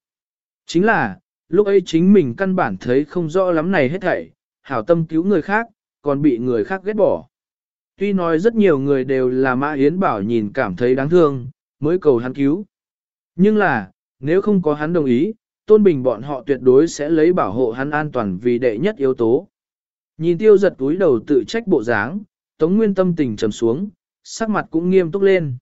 Speaker 1: Chính là, lúc ấy chính mình căn bản thấy không rõ lắm này hết thảy, hảo tâm cứu người khác, còn bị người khác ghét bỏ. Tuy nói rất nhiều người đều là Mã Yến Bảo nhìn cảm thấy đáng thương, mới cầu hắn cứu. Nhưng là, nếu không có hắn đồng ý, Tôn Bình bọn họ tuyệt đối sẽ lấy bảo hộ hắn an toàn vì đệ nhất yếu tố. Nhìn tiêu giật túi đầu tự trách bộ dáng, Tống Nguyên tâm tình trầm xuống, sắc mặt cũng nghiêm túc lên.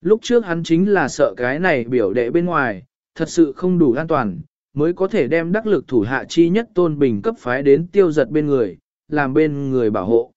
Speaker 1: Lúc trước hắn chính là sợ cái này biểu đệ bên ngoài, thật sự không đủ an toàn, mới có thể đem đắc lực thủ hạ chi nhất tôn bình cấp phái đến tiêu giật bên người, làm bên người bảo hộ.